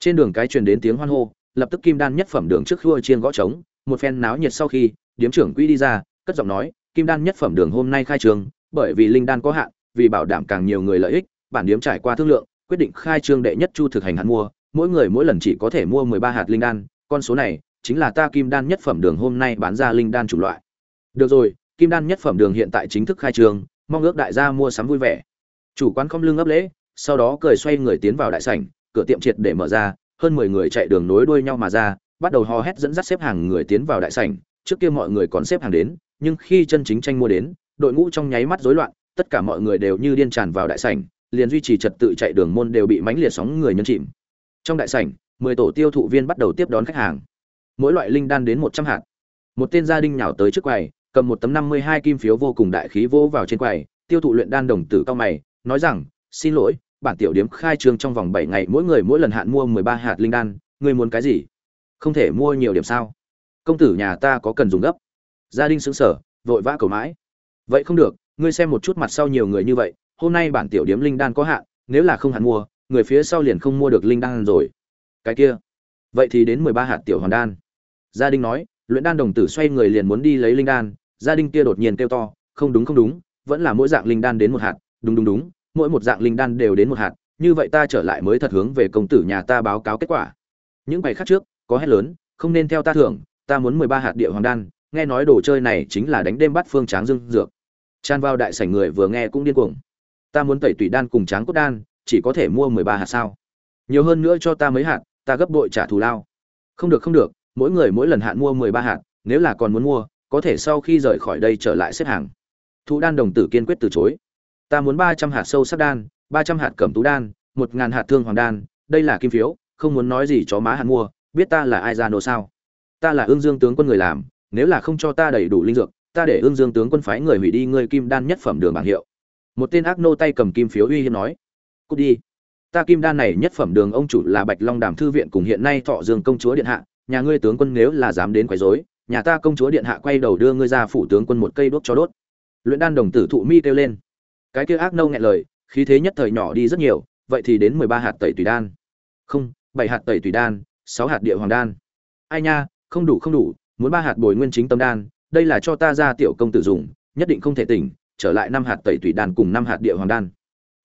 Trên đường cái truyền đến tiếng hoan hô, lập tức kim đan nhất phẩm đường trước khua chiên gõ trống, một phen náo nhiệt sau khi, điếm trưởng quỹ đi ra, cất giọng nói kim đan nhất phẩm đường hôm nay khai trương, bởi vì linh đan có hạn, vì bảo đảm càng nhiều người lợi ích, bản điếm trải qua thương lượng, quyết định khai trương đệ nhất chu thực hành hạn mua, mỗi người mỗi lần chỉ có thể mua mười ba hạt linh đan, con số này chính là ta kim đan nhất phẩm đường hôm nay bán ra linh đan chủng loại. Được rồi, kim đan nhất phẩm đường hiện tại chính thức khai trương, mong ước đại gia mua sắm vui vẻ. Chủ quán không lưng ấp lễ, sau đó cười xoay người tiến vào đại sảnh, cửa tiệm triệt để mở ra, hơn mười người chạy đường nối đuôi nhau mà ra, bắt đầu hò hét dẫn dắt xếp hàng người tiến vào đại sảnh, trước kia mọi người còn xếp hàng đến nhưng khi chân chính tranh mua đến, đội ngũ trong nháy mắt rối loạn, tất cả mọi người đều như điên tràn vào đại sảnh, liền duy trì trật tự chạy đường môn đều bị mánh liệt sóng người nhấn chìm. Trong đại sảnh, mười tổ tiêu thụ viên bắt đầu tiếp đón khách hàng. Mỗi loại linh đan đến một trăm hạt. Một tên gia đình nhào tới trước quầy, cầm một tấm năm mươi hai kim phiếu vô cùng đại khí vỗ vào trên quầy, tiêu thụ luyện đan đồng tử cao mày, nói rằng, xin lỗi, bản tiểu điếm khai trương trong vòng bảy ngày, mỗi người mỗi lần hạn mua mười ba hạt linh đan, ngươi muốn cái gì? Không thể mua nhiều điểm sao? Công tử nhà ta có cần dùng gấp gia đình xứng sở vội vã cầu mãi. Vậy không được, ngươi xem một chút mặt sau nhiều người như vậy, hôm nay bản tiểu điếm linh đan có hạn, nếu là không hạn mua, người phía sau liền không mua được linh đan rồi. Cái kia. Vậy thì đến mười ba hạt tiểu hoàn đan. Gia đình nói, luyện đan đồng tử xoay người liền muốn đi lấy linh đan. Gia đình kia đột nhiên kêu to, không đúng không đúng, vẫn là mỗi dạng linh đan đến một hạt. Đúng đúng đúng, mỗi một dạng linh đan đều đến một hạt, như vậy ta trở lại mới thật hướng về công tử nhà ta báo cáo kết quả. Những bài khác trước, có hét lớn, không nên theo ta thưởng, ta muốn mười ba hạt địa hoàng đan nghe nói đồ chơi này chính là đánh đêm bắt phương tráng dương dược. Tràn vào đại sảnh người vừa nghe cũng điên cuồng. Ta muốn tẩy tủy đan cùng tráng cốt đan, chỉ có thể mua mười ba hạt sao? Nhiều hơn nữa cho ta mấy hạt, ta gấp đội trả thù lao. Không được không được, mỗi người mỗi lần hạn mua mười ba hạt, nếu là còn muốn mua, có thể sau khi rời khỏi đây trở lại xếp hàng. Thú đan đồng tử kiên quyết từ chối. Ta muốn ba trăm hạt sâu sắc đan, ba trăm hạt cẩm tú đan, một ngàn hạt thương hoàng đan, đây là kim phiếu, không muốn nói gì chó má hạt mua, biết ta là ai ra nô sao? Ta là ương dương tướng quân người làm nếu là không cho ta đầy đủ linh dược, ta để ương dương tướng quân phái người hủy đi ngươi kim đan nhất phẩm đường bảng hiệu. Một tên ác nô tay cầm kim phiếu uy hiếp nói, cút đi. Ta kim đan này nhất phẩm đường ông chủ là bạch long đàm thư viện cùng hiện nay thọ dương công chúa điện hạ, nhà ngươi tướng quân nếu là dám đến quấy rối, nhà ta công chúa điện hạ quay đầu đưa ngươi ra phủ tướng quân một cây đốt cho đốt. Luyện đan đồng tử thụ mi kêu lên. Cái kia ác nâu nghẹn lời, khí thế nhất thời nhỏ đi rất nhiều, vậy thì đến mười ba hạt tẩy tùy đan. Không, bảy hạt tẩy tùy đan, sáu hạt địa hoàng đan. Ai nha, không đủ không đủ muốn ba hạt bồi nguyên chính tâm đan, đây là cho ta ra tiểu công tử dùng, nhất định không thể tỉnh, trở lại năm hạt tẩy tủy đan cùng năm hạt địa hoàng đan.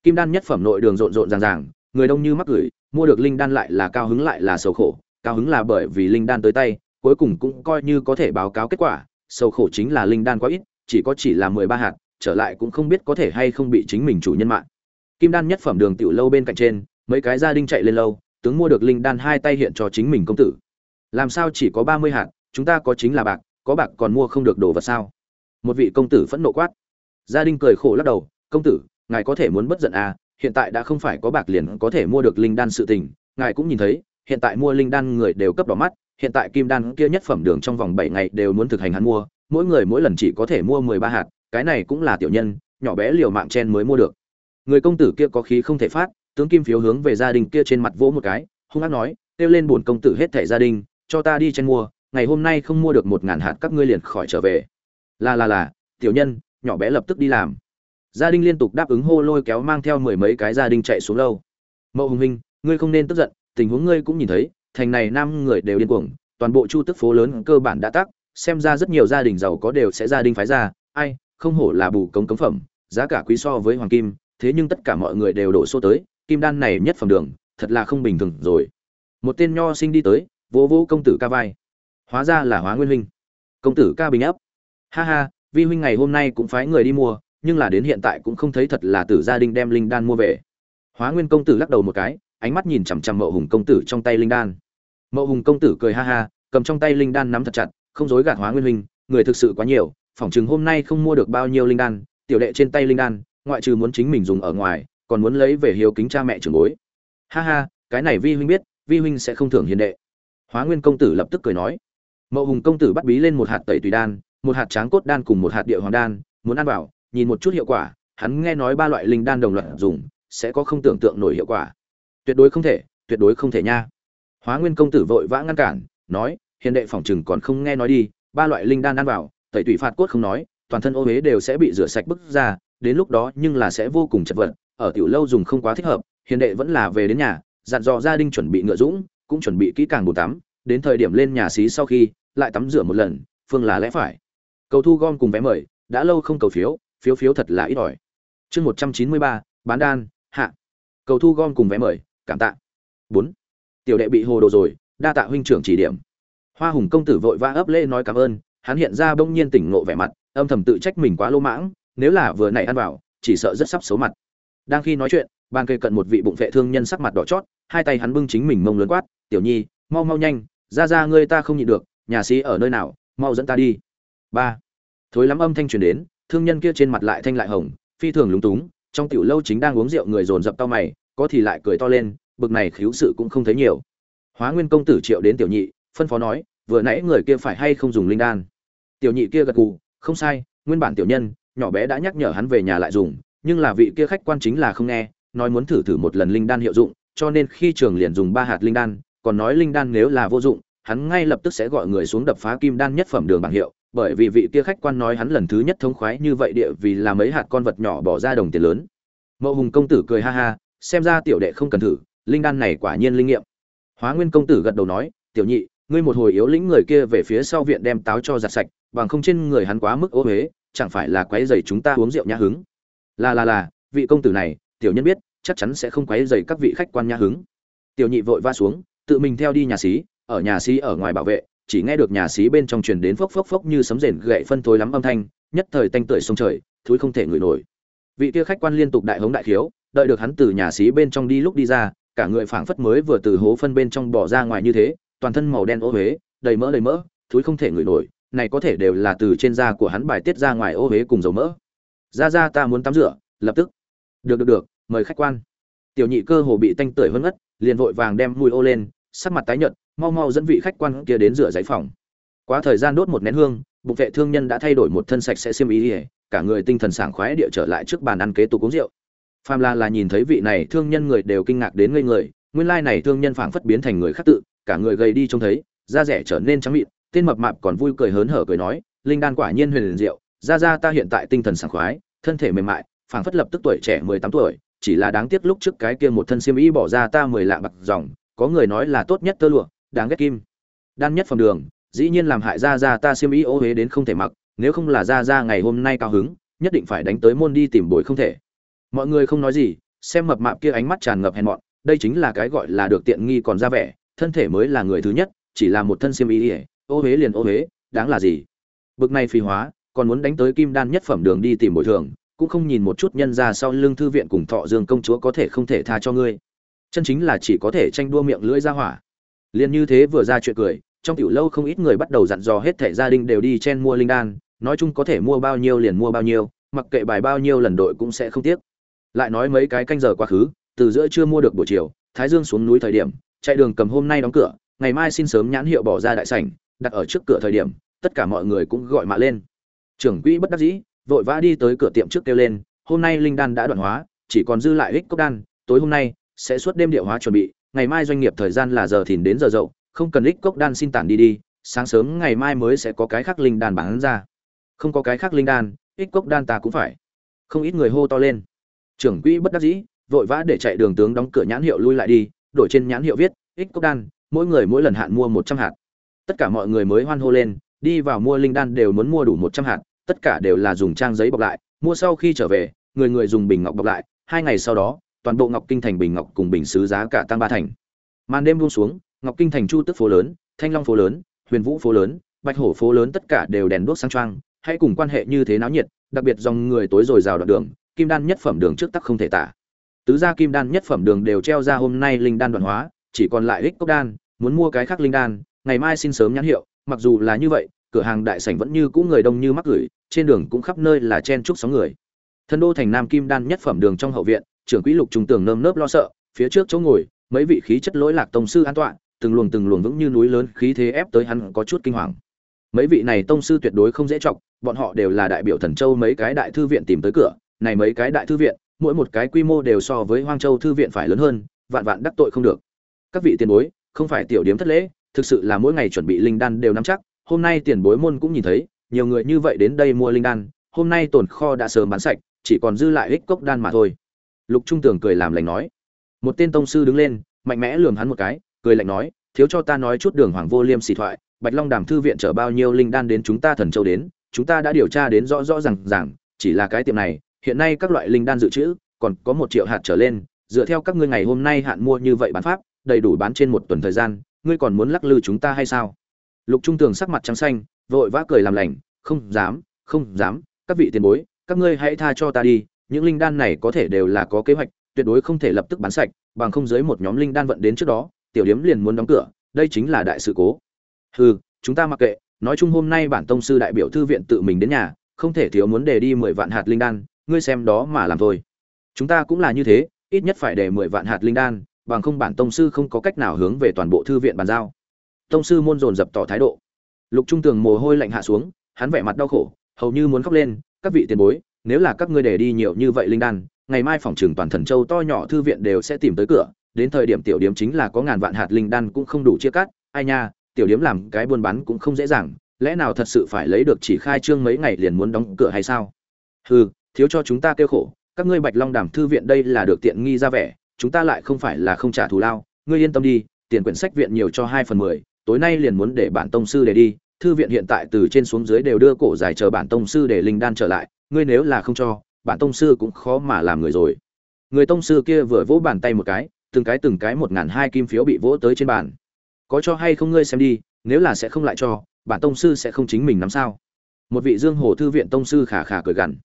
Kim đan nhất phẩm nội đường rộn rộn ràng ràng, người đông như mắc gửi mua được linh đan lại là cao hứng lại là sầu khổ, cao hứng là bởi vì linh đan tới tay, cuối cùng cũng coi như có thể báo cáo kết quả, sầu khổ chính là linh đan quá ít, chỉ có chỉ là mười ba hạt, trở lại cũng không biết có thể hay không bị chính mình chủ nhân mạng. Kim đan nhất phẩm đường tiểu lâu bên cạnh trên, mấy cái gia đình chạy lên lâu, tướng mua được linh đan hai tay hiện cho chính mình công tử. Làm sao chỉ có ba mươi hạt chúng ta có chính là bạc, có bạc còn mua không được đồ vật sao? Một vị công tử phẫn nộ quát. Gia đình cười khổ lắc đầu, công tử, ngài có thể muốn bất giận à hiện tại đã không phải có bạc liền có thể mua được linh đan sự tình. Ngài cũng nhìn thấy, hiện tại mua linh đan người đều cấp đỏ mắt, hiện tại kim đan kia nhất phẩm đường trong vòng bảy ngày đều muốn thực hành hắn mua, mỗi người mỗi lần chỉ có thể mua mười ba hạt, cái này cũng là tiểu nhân, nhỏ bé liều mạng chen mới mua được. Người công tử kia có khí không thể phát, tướng kim phiếu hướng về gia đình kia trên mặt vỗ một cái, hung ác nói, kêu lên buồn công tử hết thẻ gia đình cho ta đi chen mua ngày hôm nay không mua được một ngàn hạt các ngươi liền khỏi trở về. Là là là, tiểu nhân, nhỏ bé lập tức đi làm. Gia đình liên tục đáp ứng hô lôi kéo mang theo mười mấy cái gia đình chạy xuống lâu. Mậu hùng huynh ngươi không nên tức giận, tình huống ngươi cũng nhìn thấy, thành này năm người đều điên cuồng, toàn bộ chu tức phố lớn cơ bản đã tắc, xem ra rất nhiều gia đình giàu có đều sẽ gia đình phái ra, ai, không hổ là bù cống cống phẩm, giá cả quý so với hoàng kim, thế nhưng tất cả mọi người đều đổ xô tới, kim đan này nhất phẩm đường, thật là không bình thường rồi. Một tên nho sinh đi tới vô vô công tử ca vai hóa ra là hóa nguyên huynh. Công tử ca bình ấp ha ha, vi huynh ngày hôm nay cũng phái người đi mua, nhưng là đến hiện tại cũng không thấy thật là tử gia đình đem linh đan mua về. Hóa nguyên công tử lắc đầu một cái, ánh mắt nhìn chằm chằm mậu hùng công tử trong tay linh đan. Mậu hùng công tử cười ha ha, cầm trong tay linh đan nắm thật chặt, không dối gạt hóa nguyên huynh, người thực sự quá nhiều, phỏng chừng hôm nay không mua được bao nhiêu linh đan, tiểu đệ trên tay linh đan, ngoại trừ muốn chính mình dùng ở ngoài, còn muốn lấy về hiếu kính cha mẹ trưởng bối. Ha ha, cái này vi huynh biết, vi huynh sẽ không thưởng hiền đệ. Hóa nguyên công tử lập tức cười nói mậu hùng công tử bắt bí lên một hạt tẩy tùy đan, một hạt tráng cốt đan cùng một hạt địa hoàng đan, muốn ăn vào, nhìn một chút hiệu quả, hắn nghe nói ba loại linh đan đồng loạt dùng, sẽ có không tưởng tượng nổi hiệu quả. Tuyệt đối không thể, tuyệt đối không thể nha. Hóa nguyên công tử vội vã ngăn cản, nói, hiền đệ phòng chừng còn không nghe nói đi, ba loại linh đan ăn vào, tẩy tủy phạt cốt không nói, toàn thân ô huế đều sẽ bị rửa sạch bức ra, đến lúc đó nhưng là sẽ vô cùng chật vật, ở tiểu lâu dùng không quá thích hợp, hiền đệ vẫn là về đến nhà, dặn dò gia đình chuẩn bị ngựa dũng, cũng chuẩn bị kỹ càng bồn tắm, đến thời điểm lên nhà xí sau khi lại tắm rửa một lần, phương là lẽ phải. Cầu thu gom cùng vé mời, đã lâu không cầu phiếu phiếu phiếu thật là ít ỏi. Chương một trăm chín mươi ba, bán đan, hạ. Cầu thu gom cùng vé mời, cảm tạ. Bốn. Tiểu đệ bị hồ đồ rồi, đa tạ huynh trưởng chỉ điểm. Hoa hùng công tử vội vã ấp lễ nói cảm ơn, hắn hiện ra bỗng nhiên tỉnh ngộ vẻ mặt, âm thầm tự trách mình quá lô mãng, nếu là vừa nãy ăn vào, chỉ sợ rất sắp xấu mặt. Đang khi nói chuyện, bàn kề cận một vị bụng vệ thương nhân sắc mặt đỏ chót, hai tay hắn bưng chính mình mông lớn quát, tiểu nhi, mau mau nhanh, ra ra ngươi ta không nhịn được nhà sĩ ở nơi nào, mau dẫn ta đi. Ba. Thối lắm âm thanh truyền đến, thương nhân kia trên mặt lại thanh lại hồng, phi thường lúng túng, trong tiểu lâu chính đang uống rượu người dồn dập tao mày, có thì lại cười to lên, bực này khiếu sự cũng không thấy nhiều. Hóa nguyên công tử triệu đến tiểu nhị, phân phó nói, vừa nãy người kia phải hay không dùng linh đan. Tiểu nhị kia gật gù, không sai, nguyên bản tiểu nhân, nhỏ bé đã nhắc nhở hắn về nhà lại dùng, nhưng là vị kia khách quan chính là không nghe, nói muốn thử thử một lần linh đan hiệu dụng, cho nên khi trường liền dùng ba hạt linh đan, còn nói linh đan nếu là vô dụng hắn ngay lập tức sẽ gọi người xuống đập phá kim đan nhất phẩm đường bảng hiệu, bởi vì vị kia khách quan nói hắn lần thứ nhất thống khoái như vậy địa vì là mấy hạt con vật nhỏ bỏ ra đồng tiền lớn. Mậu hùng công tử cười ha ha, xem ra tiểu đệ không cần thử, linh đan này quả nhiên linh nghiệm. Hóa nguyên công tử gật đầu nói, tiểu nhị, ngươi một hồi yếu lĩnh người kia về phía sau viện đem táo cho giặt sạch, bằng không trên người hắn quá mức ô huế chẳng phải là quấy rầy chúng ta uống rượu nhã hứng? Là là là, vị công tử này, tiểu nhân biết, chắc chắn sẽ không quấy rầy các vị khách quan nhã hứng. Tiểu nhị vội va xuống, tự mình theo đi nhà xí ở nhà xí ở ngoài bảo vệ, chỉ nghe được nhà xí bên trong truyền đến phốc phốc phốc như sấm rền gậy phân tối lắm âm thanh, nhất thời tanh tưởi sông trời, thúi không thể ngửi nổi. Vị kia khách quan liên tục đại hống đại khiếu, đợi được hắn từ nhà xí bên trong đi lúc đi ra, cả người phảng phất mới vừa từ hố phân bên trong bỏ ra ngoài như thế, toàn thân màu đen ô huế, đầy mỡ đầy mỡ, thúi không thể ngửi nổi, này có thể đều là từ trên da của hắn bài tiết ra ngoài ô huế cùng dầu mỡ. Ra ra ta muốn tắm rửa, lập tức. Được được được, mời khách quan. Tiểu nhị cơ hồ bị tanh tưởi hơn ngất, liền vội vàng đem mùi ô lên, sắc mặt tái nhợt mau mau dẫn vị khách quan kia đến rửa giấy phòng. Quá thời gian đốt một nén hương, bụng vệ thương nhân đã thay đổi một thân sạch sẽ xiêm ý ỉa cả người tinh thần sảng khoái địa trở lại trước bàn ăn kế tục uống rượu. Phàm la là nhìn thấy vị này thương nhân người đều kinh ngạc đến ngây người, nguyên lai này thương nhân phảng phất biến thành người khác tự, cả người gầy đi trông thấy, da rẻ trở nên trắng mịn, tên mập mạp còn vui cười hớn hở cười nói, linh đan quả nhiên huyền liền diệu, ra ra ta hiện tại tinh thần sảng khoái, thân thể mềm mại, phảng phất lập tức tuổi trẻ mười tám tuổi, chỉ là đáng tiếc lúc trước cái kia một thân xiêm y bỏ ra ta mười lạng bạc dòng, có người nói là tốt nhất tơ lụa đáng ghét kim. Đan nhất phẩm đường, dĩ nhiên làm hại ra ra ta xiêm y ô huế đến không thể mặc, nếu không là ra ra ngày hôm nay cao hứng, nhất định phải đánh tới môn đi tìm bồi không thể. Mọi người không nói gì, xem mập mạp kia ánh mắt tràn ngập hèn mọn, đây chính là cái gọi là được tiện nghi còn ra vẻ, thân thể mới là người thứ nhất, chỉ là một thân xiêm y ỉa ô huế liền ô huế, đáng là gì? Bực này phi hóa, còn muốn đánh tới kim đan nhất phẩm đường đi tìm bồi thường, cũng không nhìn một chút nhân ra sau lưng thư viện cùng thọ dương công chúa có thể không thể tha cho ngươi. Chân chính là chỉ có thể tranh đua miệng lưỡi ra hỏa liên như thế vừa ra chuyện cười, trong tiểu lâu không ít người bắt đầu dặn dò hết thảy gia đình đều đi chen mua linh đan, nói chung có thể mua bao nhiêu liền mua bao nhiêu, mặc kệ bài bao nhiêu lần đội cũng sẽ không tiếc. Lại nói mấy cái canh giờ quá khứ, từ giữa chưa mua được buổi chiều, thái dương xuống núi thời điểm, chạy đường cầm hôm nay đóng cửa, ngày mai xin sớm nhãn hiệu bỏ ra đại sảnh, đặt ở trước cửa thời điểm, tất cả mọi người cũng gọi mạ lên. Trưởng quỹ bất đắc dĩ, vội vã đi tới cửa tiệm trước kêu lên, hôm nay linh đan đã đoạn hóa, chỉ còn dư lại ích cốc đan, tối hôm nay sẽ suốt đêm điệu hóa chuẩn bị ngày mai doanh nghiệp thời gian là giờ thìn đến giờ dậu, không cần ích cốc đan xin tản đi đi, sáng sớm ngày mai mới sẽ có cái khác linh đan bán ra. Không có cái khác linh đan ích cốc đan ta cũng phải. Không ít người hô to lên. Trưởng quỹ bất đắc dĩ, vội vã để chạy đường tướng đóng cửa nhãn hiệu lui lại đi, đổi trên nhãn hiệu viết ích cốc đan, mỗi người mỗi lần hạn mua một trăm hạt. Tất cả mọi người mới hoan hô lên, đi vào mua linh đan đều muốn mua đủ một trăm hạt, tất cả đều là dùng trang giấy bọc lại, mua sau khi trở về, người người dùng bình ngọc bọc lại, hai ngày sau đó toàn bộ ngọc kinh thành bình ngọc cùng bình sứ giá cả tăng ba thành. Màn đêm buông xuống, ngọc kinh thành chu tức phố lớn, thanh long phố lớn, huyền vũ phố lớn, bạch hổ phố lớn tất cả đều đèn đuốc sang trang hãy cùng quan hệ như thế náo nhiệt, đặc biệt dòng người tối rồi rào đoạn đường, kim đan nhất phẩm đường trước tắc không thể tả. Tứ gia kim đan nhất phẩm đường đều treo ra hôm nay linh đan đoạn hóa, chỉ còn lại ích cốc đan, muốn mua cái khác linh đan, ngày mai xin sớm nhãn hiệu, mặc dù là như vậy, cửa hàng đại sảnh vẫn như cũ người đông như mắc gửi, trên đường cũng khắp nơi là chen chúc sóng người. Thân đô thành nam kim đan nhất phẩm đường trong hậu viện trưởng quỹ lục trung tường nơm nớp lo sợ, phía trước chỗ ngồi, mấy vị khí chất lỗi lạc tông sư an toàn từng luồng từng luồng vững như núi lớn khí thế ép tới hắn có chút kinh hoàng. Mấy vị này tông sư tuyệt đối không dễ chọc, bọn họ đều là đại biểu thần châu mấy cái đại thư viện tìm tới cửa, này mấy cái đại thư viện, mỗi một cái quy mô đều so với hoang châu thư viện phải lớn hơn, vạn vạn đắc tội không được. Các vị tiền bối, không phải tiểu điếm thất lễ, thực sự là mỗi ngày chuẩn bị linh đan đều nắm chắc, hôm nay tiền bối môn cũng nhìn thấy, nhiều người như vậy đến đây mua linh đan, hôm nay tồn kho đã sớm bán sạch, chỉ còn dư lại ích cốc đan mà thôi lục trung tường cười làm lành nói. Một tên tông sư đứng lên, mạnh mẽ lườm hắn một cái, cười lạnh nói, thiếu cho ta nói chút đường hoàng vô liêm xì thoại, bạch long đàm thư viện chở bao nhiêu linh đan đến chúng ta thần châu đến, chúng ta đã điều tra đến rõ rõ rằng rằng chỉ là cái tiệm này, hiện nay các loại linh đan dự trữ, còn có một triệu hạt trở lên, dựa theo các ngươi ngày hôm nay hạn mua như vậy bán pháp, đầy đủ bán trên một tuần thời gian, ngươi còn muốn lắc lư chúng ta hay sao? Lục trung tường sắc mặt trắng xanh, vội vã cười làm lành, không dám không dám, các vị tiền bối, các ngươi hãy tha cho ta đi những linh đan này có thể đều là có kế hoạch, tuyệt đối không thể lập tức bán sạch, bằng không dưới một nhóm linh đan vận đến trước đó, tiểu điếm liền muốn đóng cửa, đây chính là đại sự cố. Hừ, chúng ta mặc kệ, nói chung hôm nay bản tông sư đại biểu thư viện tự mình đến nhà, không thể thiếu muốn đề đi mười vạn hạt linh đan, ngươi xem đó mà làm thôi. Chúng ta cũng là như thế, ít nhất phải để mười vạn hạt linh đan, bằng không bản tông sư không có cách nào hướng về toàn bộ thư viện bàn giao. Tông sư môn dồn dập tỏ thái độ. Lục trung tường mồ hôi lạnh hạ xuống, hắn vẻ mặt đau khổ, hầu như muốn khóc lên, các vị tiền bối nếu là các ngươi để đi nhiều như vậy linh đan, ngày mai phòng trường toàn thần châu to nhỏ thư viện đều sẽ tìm tới cửa, đến thời điểm tiểu điếm chính là có ngàn vạn hạt linh đan cũng không đủ chia cắt, ai nha, tiểu điếm làm cái buôn bán cũng không dễ dàng, lẽ nào thật sự phải lấy được chỉ khai trương mấy ngày liền muốn đóng cửa hay sao? Hừ, thiếu cho chúng ta kêu khổ, các ngươi bạch long đàm thư viện đây là được tiện nghi ra vẻ, chúng ta lại không phải là không trả thù lao, ngươi yên tâm đi, tiền quyển sách viện nhiều cho hai phần mười, tối nay liền muốn để bản tông sư để đi, thư viện hiện tại từ trên xuống dưới đều đưa cổ giải chờ bản tông sư để linh đan trở lại ngươi nếu là không cho, bản tông sư cũng khó mà làm người rồi. Người tông sư kia vừa vỗ bàn tay một cái, từng cái từng cái một ngàn hai kim phiếu bị vỗ tới trên bàn. Có cho hay không ngươi xem đi, nếu là sẽ không lại cho, bản tông sư sẽ không chính mình nắm sao? Một vị dương hồ thư viện tông sư khả khả cười gằn.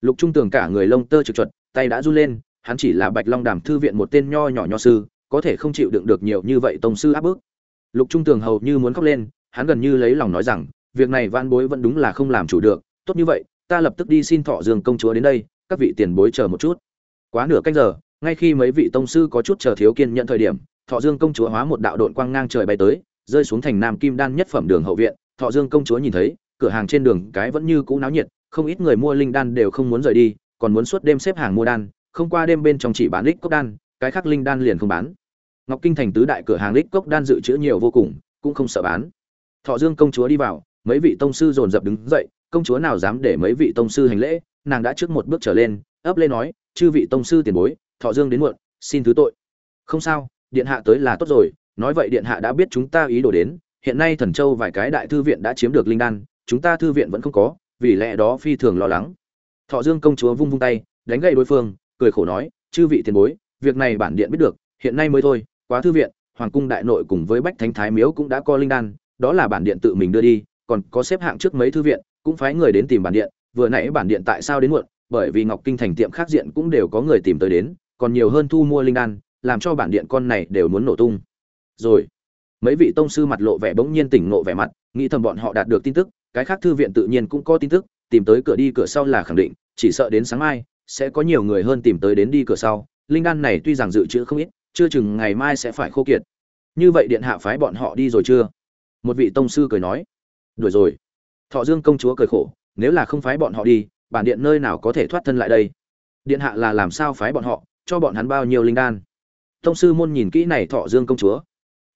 Lục trung tường cả người lông tơ trực chuột, tay đã run lên, hắn chỉ là bạch long đàm thư viện một tên nho nhỏ nho sư, có thể không chịu đựng được nhiều như vậy tông sư áp bức. Lục trung tường hầu như muốn khóc lên, hắn gần như lấy lòng nói rằng, việc này van bối vẫn đúng là không làm chủ được, tốt như vậy ta lập tức đi xin thọ dương công chúa đến đây, các vị tiền bối chờ một chút. Quá nửa canh giờ, ngay khi mấy vị tông sư có chút chờ thiếu kiên nhận thời điểm, thọ dương công chúa hóa một đạo đội quang ngang trời bay tới, rơi xuống thành nam kim đan nhất phẩm đường hậu viện. Thọ dương công chúa nhìn thấy, cửa hàng trên đường cái vẫn như cũ náo nhiệt, không ít người mua linh đan đều không muốn rời đi, còn muốn suốt đêm xếp hàng mua đan, không qua đêm bên trong chỉ bán lích cốc đan, cái khác linh đan liền không bán. Ngọc kinh thành tứ đại cửa hàng lích cốc đan dự trữ nhiều vô cùng, cũng không sợ bán. Thọ dương công chúa đi vào, mấy vị tông sư dồn dập đứng dậy công chúa nào dám để mấy vị tông sư hành lễ, nàng đã trước một bước trở lên, ấp lên nói, chư vị tông sư tiền bối, thọ dương đến muộn, xin thứ tội. Không sao, điện hạ tới là tốt rồi, nói vậy điện hạ đã biết chúng ta ý đồ đến, hiện nay thần châu vài cái đại thư viện đã chiếm được linh đan, chúng ta thư viện vẫn không có, vì lẽ đó phi thường lo lắng. Thọ dương công chúa vung vung tay, đánh gậy đối phương, cười khổ nói, chư vị tiền bối, việc này bản điện biết được, hiện nay mới thôi, quá thư viện, hoàng cung đại nội cùng với bách thánh thái miếu cũng đã có linh đan, đó là bản điện tự mình đưa đi, còn có xếp hạng trước mấy thư viện cũng phái người đến tìm bản điện, vừa nãy bản điện tại sao đến muộn, bởi vì ngọc kinh thành tiệm khác diện cũng đều có người tìm tới đến, còn nhiều hơn thu mua linh đan, làm cho bản điện con này đều muốn nổ tung. Rồi, mấy vị tông sư mặt lộ vẻ bỗng nhiên tỉnh ngộ vẻ mặt, nghĩ thầm bọn họ đạt được tin tức, cái khác thư viện tự nhiên cũng có tin tức, tìm tới cửa đi cửa sau là khẳng định, chỉ sợ đến sáng mai, sẽ có nhiều người hơn tìm tới đến đi cửa sau, linh đan này tuy rằng dự trữ không ít, chưa chừng ngày mai sẽ phải khô kiệt. Như vậy điện hạ phái bọn họ đi rồi chưa? Một vị tông sư cười nói. Đuổi rồi thọ dương công chúa cười khổ, nếu là không phái bọn họ đi, bản điện nơi nào có thể thoát thân lại đây? Điện hạ là làm sao phái bọn họ, cho bọn hắn bao nhiêu linh đan? Tông sư môn nhìn kỹ này thọ dương công chúa.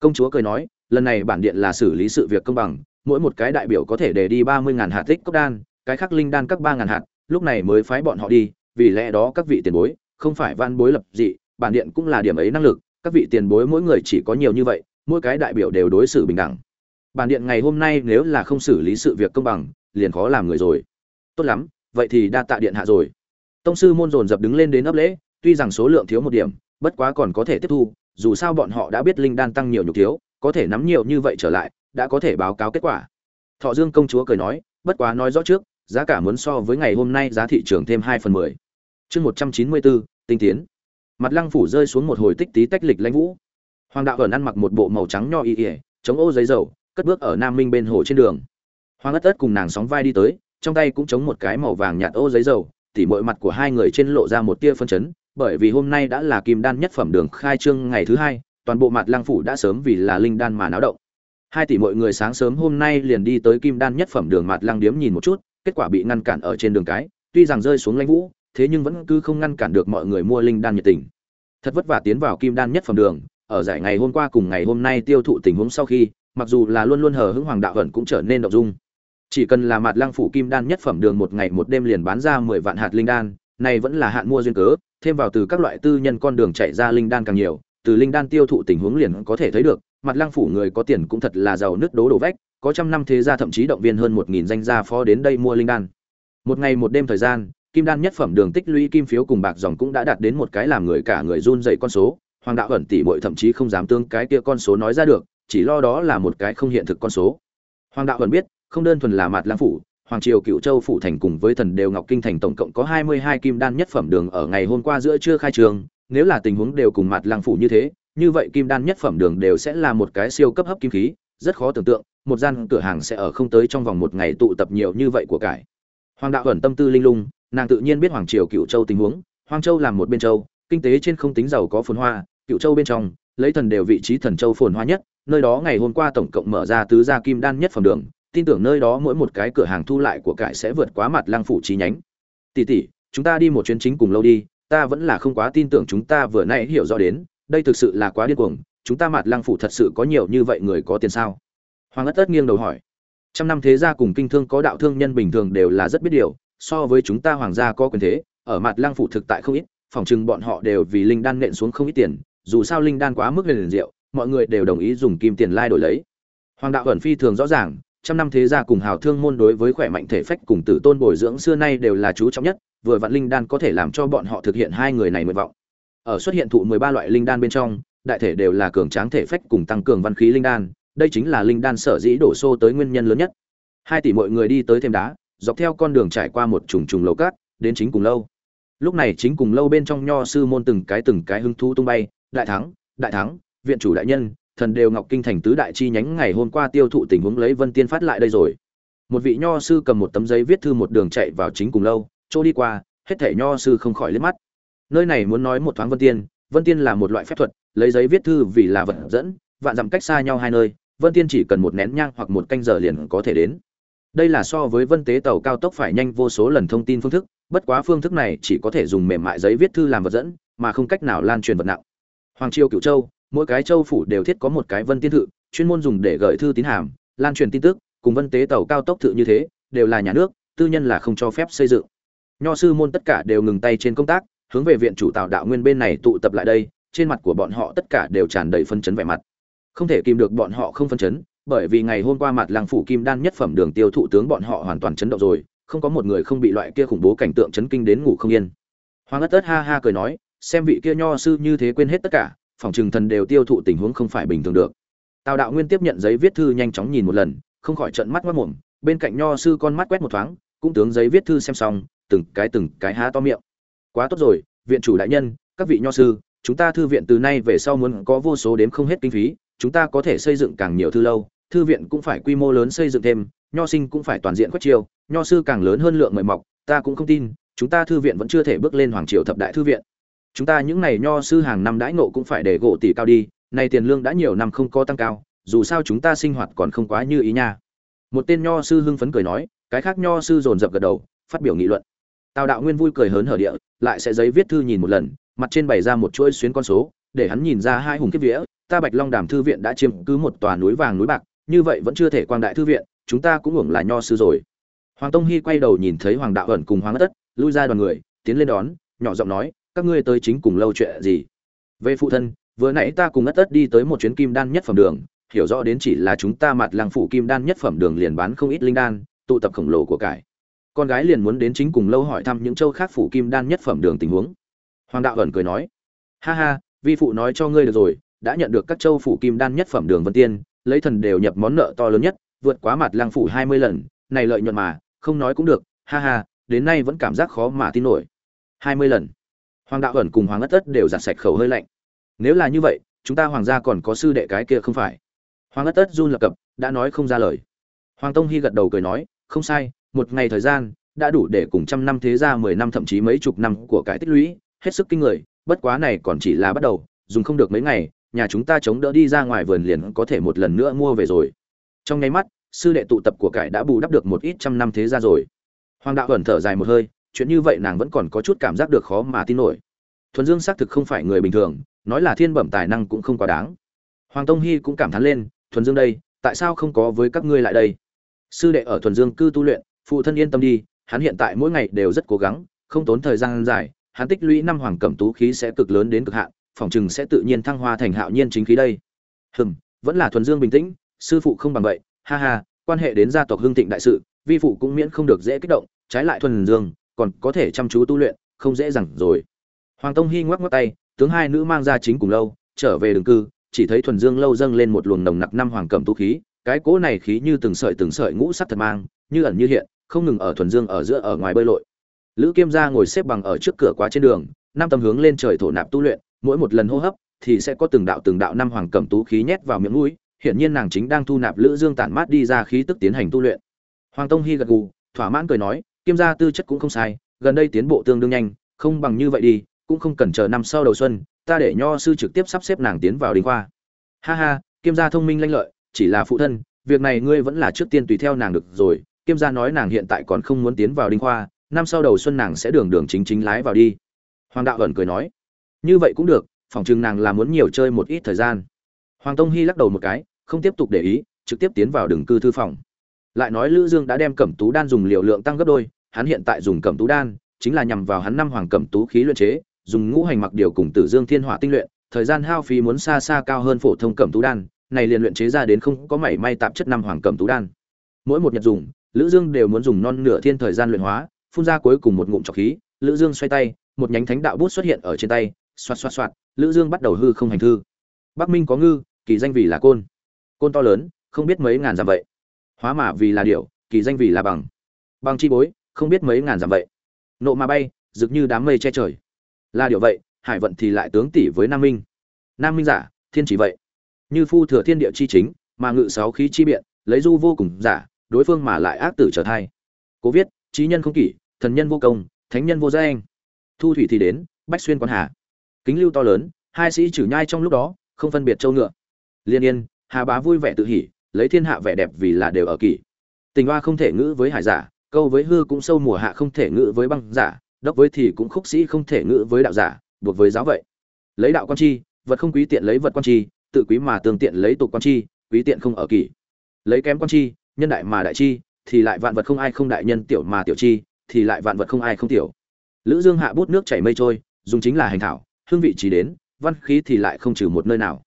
Công chúa cười nói, lần này bản điện là xử lý sự việc công bằng, mỗi một cái đại biểu có thể để đi ba mươi ngàn hạt tích cốc đan, cái khác linh đan các ba ngàn hạt, lúc này mới phái bọn họ đi, vì lẽ đó các vị tiền bối, không phải van bối lập dị, bản điện cũng là điểm ấy năng lực, các vị tiền bối mỗi người chỉ có nhiều như vậy, mỗi cái đại biểu đều đối xử bình đẳng bản điện ngày hôm nay nếu là không xử lý sự việc công bằng, liền khó làm người rồi. Tốt lắm, vậy thì đa tạ điện hạ rồi. Tông sư môn dồn dập đứng lên đến ấp lễ, tuy rằng số lượng thiếu một điểm, bất quá còn có thể tiếp thu, dù sao bọn họ đã biết linh đan tăng nhiều nhục thiếu, có thể nắm nhiều như vậy trở lại, đã có thể báo cáo kết quả. Thọ dương công chúa cười nói, bất quá nói rõ trước, giá cả muốn so với ngày hôm nay giá thị trường thêm hai phần mười. Chương một trăm chín mươi bốn, tinh tiến. Mặt lăng phủ rơi xuống một hồi tích tí tách lịch lãnh vũ. Hoàng đạo ẩn ăn mặc một bộ màu trắng nho y ỉa chống ô giấy dầu cất bước ở nam minh bên hồ trên đường. Hoàng ất ất cùng nàng sóng vai đi tới, trong tay cũng chống một cái màu vàng nhạt ô giấy dầu, tỉ mọi mặt của hai người trên lộ ra một tia phân chấn, bởi vì hôm nay đã là kim đan nhất phẩm đường khai trương ngày thứ hai, toàn bộ mặt Lang phủ đã sớm vì là linh đan mà náo động. Hai tỷ mọi người sáng sớm hôm nay liền đi tới kim đan nhất phẩm đường mặt Lang điếm nhìn một chút, kết quả bị ngăn cản ở trên đường cái, tuy rằng rơi xuống lãnh vũ, thế nhưng vẫn cứ không ngăn cản được mọi người mua linh đan nhiệt tình. Thật vất vả tiến vào kim đan nhất phẩm đường, ở giải ngày hôm qua cùng ngày hôm nay tiêu thụ tình huống sau khi mặc dù là luôn luôn hờ hững hoàng đạo ẩn cũng trở nên động dung. Chỉ cần là mặt lăng phủ kim đan nhất phẩm đường một ngày một đêm liền bán ra mười vạn hạt linh đan, này vẫn là hạn mua duyên cớ, thêm vào từ các loại tư nhân con đường chạy ra linh đan càng nhiều, từ linh đan tiêu thụ tình huống liền có thể thấy được, mặt lăng phủ người có tiền cũng thật là giàu nứt đố đổ vách, có trăm năm thế gia thậm chí động viên hơn một nghìn danh gia phó đến đây mua linh đan. Một ngày một đêm thời gian, kim đan nhất phẩm đường tích lũy kim phiếu cùng bạc dòng cũng đã đạt đến một cái làm người cả người run dậy con số, hoàng đạo ẩn tỷ muội thậm chí không dám tương cái kia con số nói ra được chỉ lo đó là một cái không hiện thực con số. Hoàng đạo vẫn biết, không đơn thuần là mặt lang phủ, hoàng triều cựu châu phủ thành cùng với thần đều ngọc kinh thành tổng cộng có hai mươi hai kim đan nhất phẩm đường ở ngày hôm qua giữa trưa khai trường, nếu là tình huống đều cùng mặt lang phủ như thế, như vậy kim đan nhất phẩm đường đều sẽ là một cái siêu cấp hấp kim khí, rất khó tưởng tượng, một gian cửa hàng sẽ ở không tới trong vòng một ngày tụ tập nhiều như vậy của cải. Hoàng đạo ẩn tâm tư linh lung, nàng tự nhiên biết hoàng triều cựu châu tình huống hoàng châu làm một bên châu, kinh tế trên không tính giàu có phồn hoa, cựu châu bên trong lấy thần đều vị trí thần châu phồn hoa nhất, nơi đó ngày hôm qua tổng cộng mở ra tứ gia kim đan nhất phẩm đường, tin tưởng nơi đó mỗi một cái cửa hàng thu lại của cải sẽ vượt quá mặt lang phủ chi nhánh. Tỷ tỷ, chúng ta đi một chuyến chính cùng lâu đi, ta vẫn là không quá tin tưởng chúng ta vừa nãy hiểu rõ đến, đây thực sự là quá điên cuồng, chúng ta mặt lang phủ thật sự có nhiều như vậy người có tiền sao? Hoàng ất ất nghiêng đầu hỏi. Trăm năm thế gia cùng kinh thương có đạo thương nhân bình thường đều là rất biết điều, so với chúng ta hoàng gia có quyền thế, ở mặt lang phủ thực tại không ít phỏng chừng bọn họ đều vì linh đan nện xuống không ít tiền dù sao linh đan quá mức liền rượu mọi người đều đồng ý dùng kim tiền lai đổi lấy. Hoàng đạo ẩn phi thường rõ ràng, trăm năm thế gia cùng hào thương môn đối với khỏe mạnh thể phách cùng tử tôn bồi dưỡng xưa nay đều là chú trọng nhất, vừa vạn linh đan có thể làm cho bọn họ thực hiện hai người này nguyện vọng. Ở xuất hiện thụ mười ba loại linh đan bên trong, đại thể đều là cường tráng thể phách cùng tăng cường văn khí linh đan, đây chính là linh đan sở dĩ đổ xô tới nguyên nhân lớn nhất. Hai tỷ mọi người đi tới thêm đá, dọc theo con đường trải qua một trùng trùng lầu cát, đến chính cùng lâu. Lúc này chính cùng lâu bên trong nho sư môn từng cái từng cái hứng thú tung bay đại thắng đại thắng, viện chủ đại nhân, thần đều ngọc kinh thành tứ đại chi nhánh ngày hôm qua tiêu thụ tình huống lấy vân tiên phát lại đây rồi. Một vị nho sư cầm một tấm giấy viết thư một đường chạy vào chính cùng lâu, chỗ đi qua, hết thể nho sư không khỏi liếc mắt. Nơi này muốn nói một thoáng vân tiên vân tiên là một loại phép thuật, lấy giấy viết thư vì là vật dẫn, vạn dặm cách xa nhau hai nơi, vân tiên chỉ cần một nén nhang hoặc một canh giờ liền có thể đến. Đây là so với vân tế tàu cao tốc phải nhanh vô số lần thông tin phương thức, bất quá phương thức này chỉ có thể dùng mềm mại giấy viết thư làm vật dẫn, mà không cách nào lan truyền vật nặng hoàng triều cửu châu, mỗi cái châu phủ đều thiết có một cái vân tiên thự, chuyên môn dùng để gửi thư tín hàm, lan truyền tin tức, cùng vân tế tàu cao tốc thự như thế, đều là nhà nước, tư nhân là không cho phép xây dựng. Nho sư môn tất cả đều ngừng tay trên công tác, hướng về viện chủ tạo đạo nguyên bên này tụ tập lại đây, trên mặt của bọn họ tất cả đều tràn đầy phân chấn vẻ mặt. Không thể kìm được bọn họ không phân chấn, bởi vì ngày hôm qua mặt làng phủ kim đan nhất phẩm đường tiêu thụ tướng bọn họ hoàn toàn chấn động rồi, không có một người không bị loại kia khủng bố cảnh tượng chấn kinh đến ngủ không yên. Hoàng ất ất ha ha cười nói xem vị kia nho sư như thế quên hết tất cả, phòng trừng thần đều tiêu thụ tình huống không phải bình thường được. Tào đạo nguyên tiếp nhận giấy viết thư nhanh chóng nhìn một lần, không khỏi trận mắt mất mồm, bên cạnh nho sư con mắt quét một thoáng, cũng tướng giấy viết thư xem xong, từng cái từng cái há to miệng. Quá tốt rồi, viện chủ đại nhân, các vị nho sư, chúng ta thư viện từ nay về sau muốn có vô số đếm không hết kinh phí, chúng ta có thể xây dựng càng nhiều thư lâu, thư viện cũng phải quy mô lớn xây dựng thêm, nho sinh cũng phải toàn diện quét chiêu, nho sư càng lớn hơn lượng mời mọc, ta cũng không tin, chúng ta thư viện vẫn chưa thể bước lên hoàng triều thập đại thư viện chúng ta những này nho sư hàng năm đãi ngộ cũng phải để gỗ tỷ cao đi, nay tiền lương đã nhiều năm không có tăng cao, dù sao chúng ta sinh hoạt còn không quá như ý nha. Một tên nho sư hưng phấn cười nói, cái khác nho sư dồn dập gật đầu, phát biểu nghị luận. Tào đạo nguyên vui cười hớn hở địa, lại sẽ giấy viết thư nhìn một lần, mặt trên bày ra một chuỗi xuyến con số, để hắn nhìn ra hai hùng kiếp vía, ta bạch long đàm thư viện đã chiếm cứ một tòa núi vàng núi bạc, như vậy vẫn chưa thể quang đại thư viện, chúng ta cũng hưởng là nho sư rồi. Hoàng tông hy quay đầu nhìn thấy hoàng đạo ẩn cùng hoàng tất, lui ra đoàn người, tiến lên đón, nhỏ giọng nói các ngươi tới chính cùng lâu chuyện gì? Về phụ thân, vừa nãy ta cùng ất tất đi tới một chuyến kim đan nhất phẩm đường, hiểu rõ đến chỉ là chúng ta mặt làng phủ kim đan nhất phẩm đường liền bán không ít linh đan, tụ tập khổng lồ của cải. Con gái liền muốn đến chính cùng lâu hỏi thăm những châu khác phủ kim đan nhất phẩm đường tình huống. Hoàng đạo ẩn cười nói, ha ha, vi phụ nói cho ngươi được rồi, đã nhận được các châu phủ kim đan nhất phẩm đường vân tiên, lấy thần đều nhập món nợ to lớn nhất, vượt quá mặt làng phủ hai mươi lần, này lợi nhuận mà, không nói cũng được, ha ha, đến nay vẫn cảm giác khó mà tin nổi. Hai mươi lần hoàng đạo ẩn cùng hoàng ất tất đều giặt sạch khẩu hơi lạnh. Nếu là như vậy, chúng ta hoàng gia còn có sư đệ cái kia không phải? Hoàng ất tất run lập cập, đã nói không ra lời. Hoàng tông hy gật đầu cười nói, không sai, một ngày thời gian, đã đủ để cùng trăm năm thế gia, mười năm thậm chí mấy chục năm của cái tích lũy, hết sức kinh người, bất quá này còn chỉ là bắt đầu, dùng không được mấy ngày, nhà chúng ta chống đỡ đi ra ngoài vườn liền có thể một lần nữa mua về rồi. Trong nháy mắt, sư đệ tụ tập của cải đã bù đắp được một ít trăm năm thế gia rồi. Hoàng đạo ẩn thở dài một hơi chuyện như vậy nàng vẫn còn có chút cảm giác được khó mà tin nổi. Thuần dương xác thực không phải người bình thường, nói là thiên bẩm tài năng cũng không quá đáng. Hoàng tông hy cũng cảm thán lên, thuần dương đây, tại sao không có với các ngươi lại đây? Sư đệ ở thuần dương cư tu luyện, phụ thân yên tâm đi, hắn hiện tại mỗi ngày đều rất cố gắng, không tốn thời gian dài, hắn tích lũy năm hoàng cẩm tú khí sẽ cực lớn đến cực hạn, phòng chừng sẽ tự nhiên thăng hoa thành hạo nhiên chính khí đây. Hừm, vẫn là thuần dương bình tĩnh, sư phụ không bằng vậy, ha ha, quan hệ đến gia tộc hưng thịnh đại sự, vi phụ cũng miễn không được dễ kích động, trái lại thuần dương còn có thể chăm chú tu luyện, không dễ dàng rồi. Hoàng tông hy ngoắc ngoắc tay, tướng hai nữ mang ra chính cùng lâu, trở về đường cư, chỉ thấy thuần dương lâu dâng lên một luồng nồng nặc năm hoàng cẩm tu khí, cái cỗ này khí như từng sợi từng sợi ngũ sắc thật mang, như ẩn như hiện, không ngừng ở thuần dương ở giữa ở ngoài bơi lội. Lữ kiêm gia ngồi xếp bằng ở trước cửa quá trên đường, năm tầm hướng lên trời thổ nạp tu luyện, mỗi một lần hô hấp thì sẽ có từng đạo từng đạo năm hoàng cẩm tú khí nhét vào miệng mũi, hiển nhiên nàng chính đang thu nạp lữ dương tản mát đi ra khí tức tiến hành tu luyện. Hoàng tông hy gật gù, thỏa mãn cười nói kiêm gia tư chất cũng không sai, gần đây tiến bộ tương đương nhanh, không bằng như vậy đi, cũng không cần chờ năm sau đầu xuân, ta để nho sư trực tiếp sắp xếp nàng tiến vào đình khoa. Ha ha, kiêm gia thông minh lanh lợi, chỉ là phụ thân, việc này ngươi vẫn là trước tiên tùy theo nàng được rồi, kiêm gia nói nàng hiện tại còn không muốn tiến vào đinh khoa, năm sau đầu xuân nàng sẽ đường đường chính chính lái vào đi. Hoàng đạo ẩn cười nói, như vậy cũng được, phòng chừng nàng là muốn nhiều chơi một ít thời gian. Hoàng tông hy lắc đầu một cái, không tiếp tục để ý, trực tiếp tiến vào đường cư thư phòng lại nói lữ dương đã đem cẩm tú đan dùng liều lượng tăng gấp đôi, hắn hiện tại dùng cẩm tú đan, chính là nhằm vào hắn năm hoàng cẩm tú khí luyện chế, dùng ngũ hành mặc điều cùng tử dương thiên hỏa tinh luyện, thời gian hao phí muốn xa xa cao hơn phổ thông cẩm tú đan, này liền luyện chế ra đến không có mảy may tạp chất năm hoàng cẩm tú đan. Mỗi một nhật dùng, lữ dương đều muốn dùng non nửa thiên thời gian luyện hóa, phun ra cuối cùng một ngụm trọc khí, lữ dương xoay tay, một nhánh thánh đạo bút xuất hiện ở trên tay xoát xoát xoát lữ dương bắt đầu hư không hành thư. Bắc minh có ngư, kỳ danh vì là côn. Côn to lớn, không biết mấy ngàn dặm vậy hóa mà vì là điểu, kỳ danh vì là bằng. Bằng chi bối, không biết mấy ngàn dặm vậy. Nộ mà bay, rực như đám mây che trời. Là điều vậy, hải vận thì lại tướng tỷ với nam minh. Nam minh giả, thiên chỉ vậy. Như phu thừa thiên địa chi chính, mà ngự sáu khí chi biện, lấy du vô cùng giả, đối phương mà lại ác tử trở thai. Cố viết, trí nhân không kỷ, thần nhân vô công, thánh nhân vô danh. Thu thủy thì đến, bách xuyên quan hà. Kính lưu to lớn, hai sĩ chử nhai trong lúc đó, không phân biệt châu ngựa. Liên yên, hà bá vui vẻ tự hỉ lấy thiên hạ vẻ đẹp vì là đều ở kỷ. Tình hoa không thể ngữ với hải giả, câu với hư cũng sâu mùa hạ không thể ngữ với băng giả, đốc với thì cũng khúc sĩ không thể ngữ với đạo giả, buộc với giáo vậy. Lấy đạo quan chi, vật không quý tiện lấy vật quan chi, tự quý mà tương tiện lấy tục quan chi, quý tiện không ở kỷ. Lấy kém quan chi, nhân đại mà đại chi, thì lại vạn vật không ai không đại nhân tiểu mà tiểu chi, thì lại vạn vật không ai không tiểu. Lữ dương hạ bút nước chảy mây trôi, dùng chính là hành thảo, hương vị chỉ đến, văn khí thì lại không trừ một nơi nào.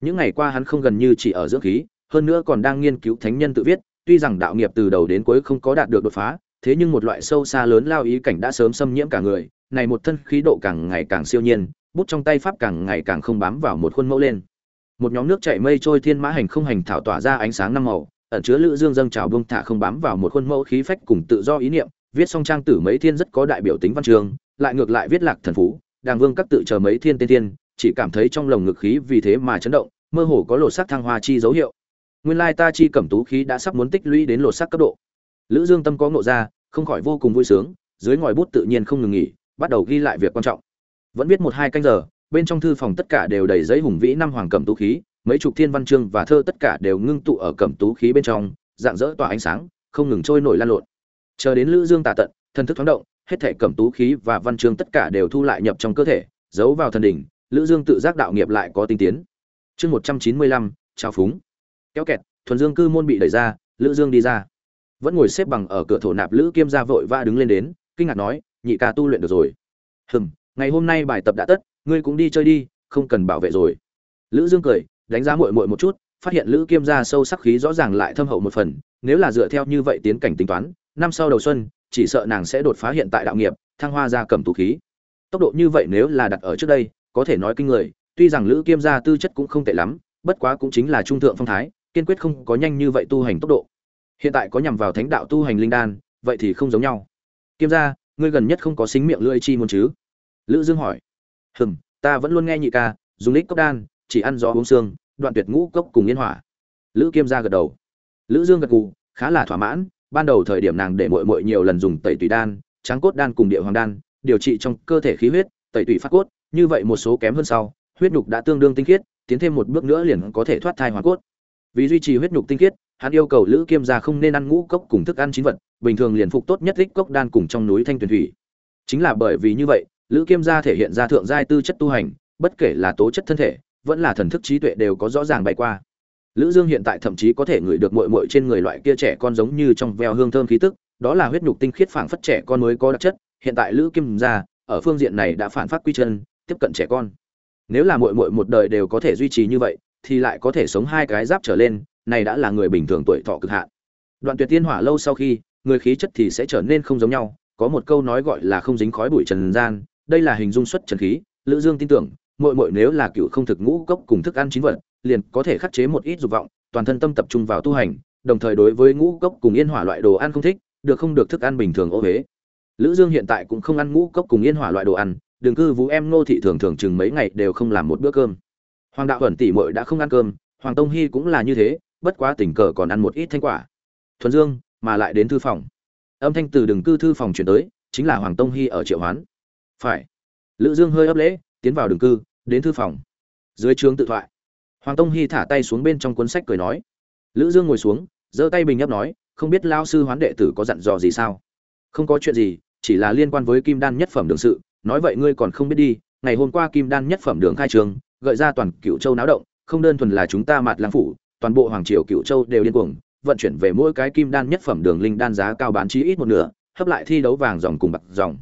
Những ngày qua hắn không gần như chỉ ở dưỡng khí hơn nữa còn đang nghiên cứu thánh nhân tự viết, tuy rằng đạo nghiệp từ đầu đến cuối không có đạt được đột phá, thế nhưng một loại sâu xa lớn lao ý cảnh đã sớm xâm nhiễm cả người, này một thân khí độ càng ngày càng siêu nhiên, bút trong tay pháp càng ngày càng không bám vào một khuôn mẫu lên. Một nhóm nước chảy mây trôi thiên mã hành không hành thảo tỏa ra ánh sáng năm màu, ẩn chứa lữ dương dâng trào bông thả không bám vào một khuôn mẫu khí phách cùng tự do ý niệm, viết song trang tử mấy thiên rất có đại biểu tính văn chương lại ngược lại viết lạc thần phú, đàng vương các tự chờ mấy thiên tiên tiên, chỉ cảm thấy trong lồng ngực khí vì thế mà chấn động, mơ hồ có lột sắc thăng hoa chi dấu hiệu nguyên lai ta chi cẩm tú khí đã sắp muốn tích lũy đến lột sắc cấp độ. Lữ dương tâm có ngộ ra, không khỏi vô cùng vui sướng, dưới ngòi bút tự nhiên không ngừng nghỉ, bắt đầu ghi lại việc quan trọng. Vẫn biết một hai canh giờ, bên trong thư phòng tất cả đều đầy giấy hùng vĩ năm hoàng cẩm tú khí, mấy chục thiên văn chương và thơ tất cả đều ngưng tụ ở cẩm tú khí bên trong, dạng dỡ tỏa ánh sáng, không ngừng trôi nổi lan lộn. Chờ đến lữ dương tà tận thân thức thoáng động, hết thể cẩm tú khí và văn chương tất cả đều thu lại nhập trong cơ thể, giấu vào thần đỉnh, lữ dương tự giác đạo nghiệp lại có tinh tiến. Chương một trăm chín mươi lăm, trao phúng kéo kẹt, thuần dương cư môn bị đẩy ra, lữ dương đi ra. Vẫn ngồi xếp bằng ở cửa thổ nạp lữ kiêm gia vội vã đứng lên đến, kinh ngạc nói, nhị ca tu luyện được rồi. Hừm, ngày hôm nay bài tập đã tất, ngươi cũng đi chơi đi, không cần bảo vệ rồi. Lữ dương cười, đánh giá muội muội một chút, phát hiện lữ kiêm gia sâu sắc khí rõ ràng lại thâm hậu một phần, nếu là dựa theo như vậy tiến cảnh tính toán, năm sau đầu xuân, chỉ sợ nàng sẽ đột phá hiện tại đạo nghiệp, thăng hoa ra cầm tù khí. Tốc độ như vậy nếu là đặt ở trước đây, có thể nói kinh người, tuy rằng lữ kiêm gia tư chất cũng không tệ lắm, bất quá cũng chính là trung thượng phong thái kiên quyết không có nhanh như vậy tu hành tốc độ. Hiện tại có nhằm vào thánh đạo tu hành linh đan, vậy thì không giống nhau. Kiêm gia, ngươi gần nhất không có xính miệng lưỡi chi muốn chứ? Lữ dương hỏi. Hừm, ta vẫn luôn nghe nhị ca, dùng lít cốc đan, chỉ ăn gió uống xương đoạn tuyệt ngũ cốc cùng yên hỏa. Lữ kiêm gia gật đầu. Lữ dương gật gù, khá là thỏa mãn, ban đầu thời điểm nàng để muội muội nhiều lần dùng tẩy tùy đan, tráng cốt đan cùng địa hoàng đan, điều trị trong cơ thể khí huyết, tẩy tùy phát cốt, như vậy một số kém hơn sau, huyết nhục đã tương đương tinh khiết, tiến thêm một bước nữa liền có thể thoát thai hoàn cốt vì duy trì huyết nhục tinh khiết, hắn yêu cầu lữ kiêm gia không nên ăn ngũ cốc cùng thức ăn chín vật, bình thường liền phục tốt nhất đích cốc đan cùng trong núi thanh tuyền thủy. Chính là bởi vì như vậy, lữ kiêm gia thể hiện ra thượng giai tư chất tu hành, bất kể là tố chất thân thể, vẫn là thần thức trí tuệ đều có rõ ràng bay qua. Lữ dương hiện tại thậm chí có thể ngửi được muội muội trên người loại kia trẻ con giống như trong veo hương thơm khí tức, đó là huyết nhục tinh khiết phảng phất trẻ con mới có đặc chất, hiện tại lữ kiêm gia, ở phương diện này đã phản phát quy chân, tiếp cận trẻ con. Nếu là muội muội một đời đều có thể duy trì như vậy thì lại có thể sống hai cái giáp trở lên, này đã là người bình thường tuổi thọ cực hạn. Đoạn tuyệt tiên hỏa lâu sau khi, người khí chất thì sẽ trở nên không giống nhau, có một câu nói gọi là không dính khói bụi trần gian, đây là hình dung xuất trần khí, lữ dương tin tưởng, muội muội nếu là cựu không thực ngũ cốc cùng thức ăn chín vật, liền có thể khắc chế một ít dục vọng, toàn thân tâm tập trung vào tu hành, đồng thời đối với ngũ cốc cùng yên hỏa loại đồ ăn không thích, được không được thức ăn bình thường ô huế lữ dương hiện tại cũng không ăn ngũ cốc cùng yên hỏa loại đồ ăn đường cư vũ em ngô thị thường thường chừng mấy ngày đều không làm một bữa cơm hoàng đạo ẩn tỷ muội đã không ăn cơm, hoàng tông hy cũng là như thế, bất quá tình cờ còn ăn một ít thanh quả. Thuần dương, mà lại đến thư phòng. Âm thanh từ đường cư thư phòng chuyển tới, chính là hoàng tông hy ở triệu hoán. Phải. Lữ dương hơi ấp lễ, tiến vào đường cư, đến thư phòng. Dưới trướng tự thoại. Hoàng tông hy thả tay xuống bên trong cuốn sách cười nói. Lữ dương ngồi xuống, giơ tay bình nhấp nói, không biết lao sư hoán đệ tử có dặn dò gì sao? Không có chuyện gì, chỉ là liên quan với kim đan nhất phẩm đường sự, nói vậy ngươi còn không biết đi, ngày hôm qua kim đan nhất phẩm đường khai trường gợi ra toàn cựu châu náo động, không đơn thuần là chúng ta mạt lang phủ, toàn bộ hoàng triều cựu châu đều điên cuồng, vận chuyển về mỗi cái kim đan nhất phẩm đường linh đan giá cao bán chí ít một nửa, hấp lại thi đấu vàng dòng cùng bạc dòng.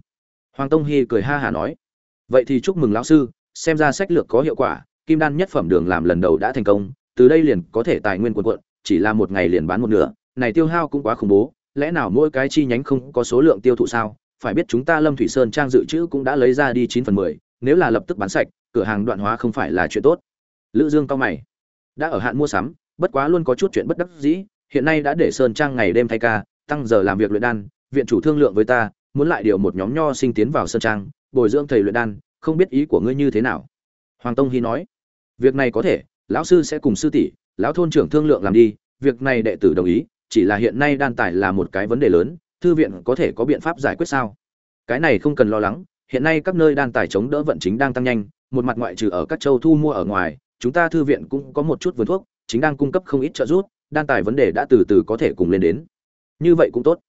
Hoàng tông hy cười ha hà nói, vậy thì chúc mừng lão sư, xem ra sách lược có hiệu quả, kim đan nhất phẩm đường làm lần đầu đã thành công, từ đây liền có thể tài nguyên quần quận chỉ là một ngày liền bán một nửa, này tiêu hao cũng quá khủng bố, lẽ nào mỗi cái chi nhánh không có số lượng tiêu thụ sao? Phải biết chúng ta lâm thủy sơn trang dự trữ cũng đã lấy ra đi chín phần mười, nếu là lập tức bán sạch cửa hàng đoạn hóa không phải là chuyện tốt. Lữ dương cao mày. Đã ở hạn mua sắm, bất quá luôn có chút chuyện bất đắc dĩ, hiện nay đã để sơn trang ngày đêm thay ca, tăng giờ làm việc luyện đan, viện chủ thương lượng với ta, muốn lại điều một nhóm nho sinh tiến vào sơn trang, bồi dưỡng thầy luyện đan, không biết ý của ngươi như thế nào? Hoàng tông hy nói. Việc này có thể, lão sư sẽ cùng sư tỷ, lão thôn trưởng thương lượng làm đi, việc này đệ tử đồng ý, chỉ là hiện nay đan tải là một cái vấn đề lớn, thư viện có thể có biện pháp giải quyết sao? Cái này không cần lo lắng hiện nay các nơi đan tài chống đỡ vận chính đang tăng nhanh, một mặt ngoại trừ ở các châu thu mua ở ngoài, chúng ta thư viện cũng có một chút vườn thuốc, chính đang cung cấp không ít trợ giúp, đan tài vấn đề đã từ từ có thể cùng lên đến. Như vậy cũng tốt.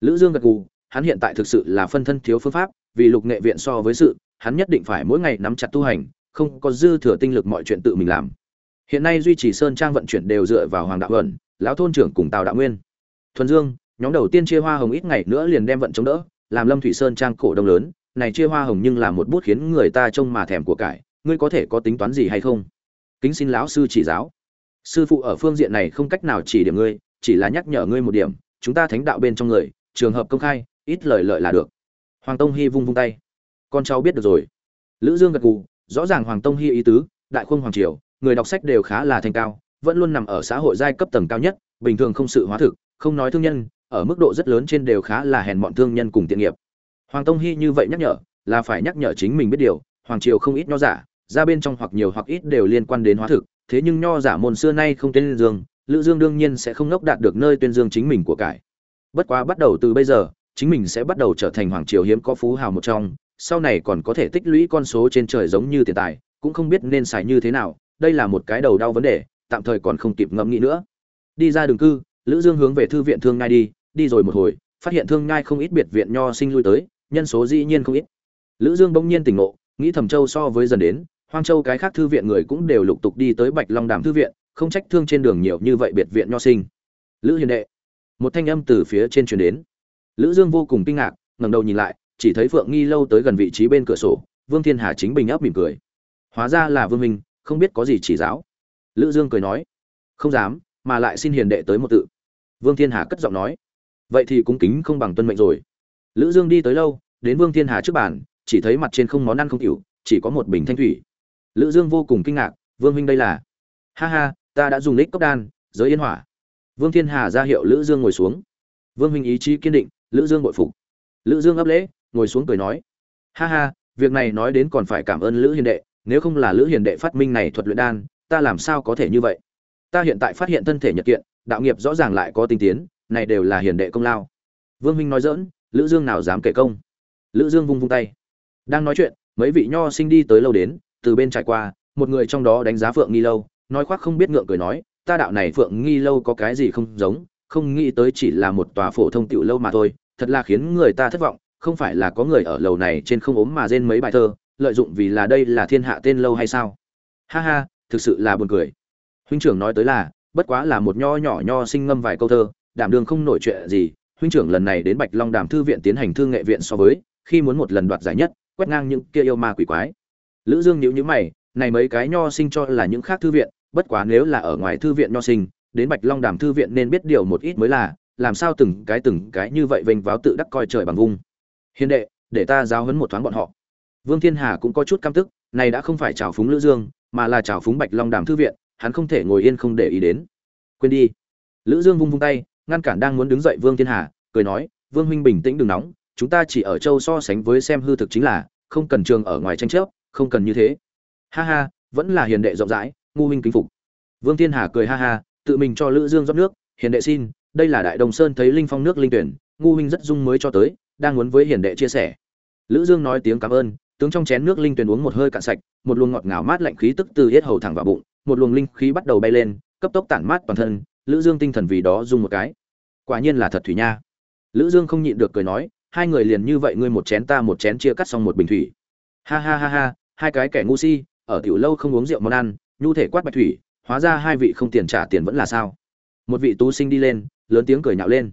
Lữ dương gật gù, hắn hiện tại thực sự là phân thân thiếu phương pháp, vì lục nghệ viện so với sự, hắn nhất định phải mỗi ngày nắm chặt tu hành, không có dư thừa tinh lực mọi chuyện tự mình làm. Hiện nay duy trì sơn trang vận chuyển đều dựa vào hoàng đạo ẩn lão thôn trưởng cùng tào đạo nguyên. Thuần dương, nhóm đầu tiên chia hoa hồng ít ngày nữa liền đem vận chống đỡ, làm lâm thủy sơn trang cổ đông lớn này chia hoa hồng nhưng là một bút khiến người ta trông mà thèm của cải, ngươi có thể có tính toán gì hay không? Kính xin lão sư chỉ giáo. Sư phụ ở phương diện này không cách nào chỉ điểm ngươi, chỉ là nhắc nhở ngươi một điểm, chúng ta thánh đạo bên trong người, trường hợp công khai, ít lời lợi là được. Hoàng tông hy vung vung tay. Con cháu biết được rồi. Lữ dương gật gù, rõ ràng hoàng tông hy ý tứ, đại khung hoàng triều, người đọc sách đều khá là thành cao, vẫn luôn nằm ở xã hội giai cấp tầng cao nhất, bình thường không sự hóa thực, không nói thương nhân, ở mức độ rất lớn trên đều khá là hèn mọn thương nhân cùng tiện nghiệp hoàng tông hy như vậy nhắc nhở, là phải nhắc nhở chính mình biết điều, hoàng triều không ít nho giả, ra bên trong hoặc nhiều hoặc ít đều liên quan đến hóa thực, thế nhưng nho giả môn xưa nay không tên dương, lữ dương đương nhiên sẽ không nốc đạt được nơi tuyên dương chính mình của cải. Bất quá bắt đầu từ bây giờ, chính mình sẽ bắt đầu trở thành hoàng triều hiếm có phú hào một trong, sau này còn có thể tích lũy con số trên trời giống như tiền tài, cũng không biết nên xài như thế nào, đây là một cái đầu đau vấn đề, tạm thời còn không kịp ngẫm nghĩ nữa. Đi ra đường cư, lữ dương hướng về thư viện thương ngai đi đi rồi một hồi, phát hiện thương ngai không ít biệt viện nho sinh lui tới nhân số dĩ nhiên không ít. Lữ dương bỗng nhiên tỉnh ngộ, nghĩ thẩm châu so với dần đến, hoang châu cái khác thư viện người cũng đều lục tục đi tới bạch long đàm thư viện, không trách thương trên đường nhiều như vậy biệt viện nho sinh. Lữ hiền đệ, một thanh âm từ phía trên truyền đến. Lữ dương vô cùng kinh ngạc, ngẩng đầu nhìn lại, chỉ thấy phượng nghi lâu tới gần vị trí bên cửa sổ, vương thiên hà chính bình ấp mỉm cười. Hóa ra là vương minh, không biết có gì chỉ giáo. Lữ dương cười nói, không dám, mà lại xin hiền đệ tới một tự. Vương thiên hà cất giọng nói, vậy thì cũng kính không bằng tuân mệnh rồi. Lữ dương đi tới lâu đến vương thiên hà trước bàn, chỉ thấy mặt trên không món ăn không chịu chỉ có một bình thanh thủy. Lữ dương vô cùng kinh ngạc, vương huynh đây là? Ha ha, ta đã dùng lích cốc đan, giới yên hỏa. Vương thiên hà ra hiệu lữ dương ngồi xuống. Vương huynh ý chí kiên định, lữ dương bội phục. Lữ dương ấp lễ, ngồi xuống cười nói, ha ha, việc này nói đến còn phải cảm ơn lữ hiền đệ, nếu không là lữ hiền đệ phát minh này thuật luyện đan, ta làm sao có thể như vậy? Ta hiện tại phát hiện thân thể nhật kiện, đạo nghiệp rõ ràng lại có tinh tiến, này đều là hiền đệ công lao. Vương huynh nói dỡn lữ dương nào dám kể công? Lữ dương vung vung tay. Đang nói chuyện, mấy vị nho sinh đi tới lâu đến, từ bên trải qua, một người trong đó đánh giá phượng nghi lâu, nói khoác không biết ngượng cười nói, ta đạo này phượng nghi lâu có cái gì không giống, không nghĩ tới chỉ là một tòa phổ thông tiểu lâu mà thôi, thật là khiến người ta thất vọng, không phải là có người ở lầu này trên không ốm mà rên mấy bài thơ, lợi dụng vì là đây là thiên hạ tên lâu hay sao? Ha ha, thực sự là buồn cười. Huynh trưởng nói tới là, bất quá là một nho nhỏ nho sinh ngâm vài câu thơ, đảm đương không nổi chuyện gì. Huynh trưởng lần này đến bạch long đàm thư viện tiến hành thư nghệ viện so với khi muốn một lần đoạt giải nhất, quét ngang những kia yêu ma quỷ quái. Lữ dương nhíu nhíu mày, này mấy cái nho sinh cho là những khác thư viện, bất quá nếu là ở ngoài thư viện nho sinh, đến bạch long đàm thư viện nên biết điều một ít mới là, làm sao từng cái từng cái như vậy vênh váo tự đắc coi trời bằng vung. Hiền đệ, để ta giáo huấn một thoáng bọn họ. Vương thiên hà cũng có chút căm tức, này đã không phải chào phúng lữ dương, mà là chào phúng bạch long đàm thư viện, hắn không thể ngồi yên không để ý đến. Quên đi. Lữ dương vung vung tay, ngăn cản đang muốn đứng dậy vương thiên hà, cười nói, vương huynh bình tĩnh đừng nóng chúng ta chỉ ở châu so sánh với xem hư thực chính là, không cần trường ở ngoài tranh chấp, không cần như thế. Ha ha, vẫn là hiền đệ rộng rãi, ngu huynh kính phục. Vương thiên hà cười ha ha, tự mình cho lữ dương rót nước, hiền đệ xin, đây là đại đồng sơn thấy linh phong nước linh tuyển, ngu huynh rất dung mới cho tới, đang muốn với hiền đệ chia sẻ. Lữ dương nói tiếng cảm ơn, tướng trong chén nước linh tuyển uống một hơi cạn sạch, một luồng ngọt ngào mát lạnh khí tức từ hết hầu thẳng vào bụng, một luồng linh khí bắt đầu bay lên, cấp tốc tản mát toàn thân, lữ dương tinh thần vì đó dung một cái. Quả nhiên là thật thủy nha. Lữ dương không nhịn được cười nói hai người liền như vậy ngươi một chén ta một chén chia cắt xong một bình thủy. Ha ha ha ha, hai cái kẻ ngu si, ở tiểu lâu không uống rượu món ăn, nhu thể quát bạch thủy, hóa ra hai vị không tiền trả tiền vẫn là sao? Một vị tú sinh đi lên, lớn tiếng cười nhạo lên.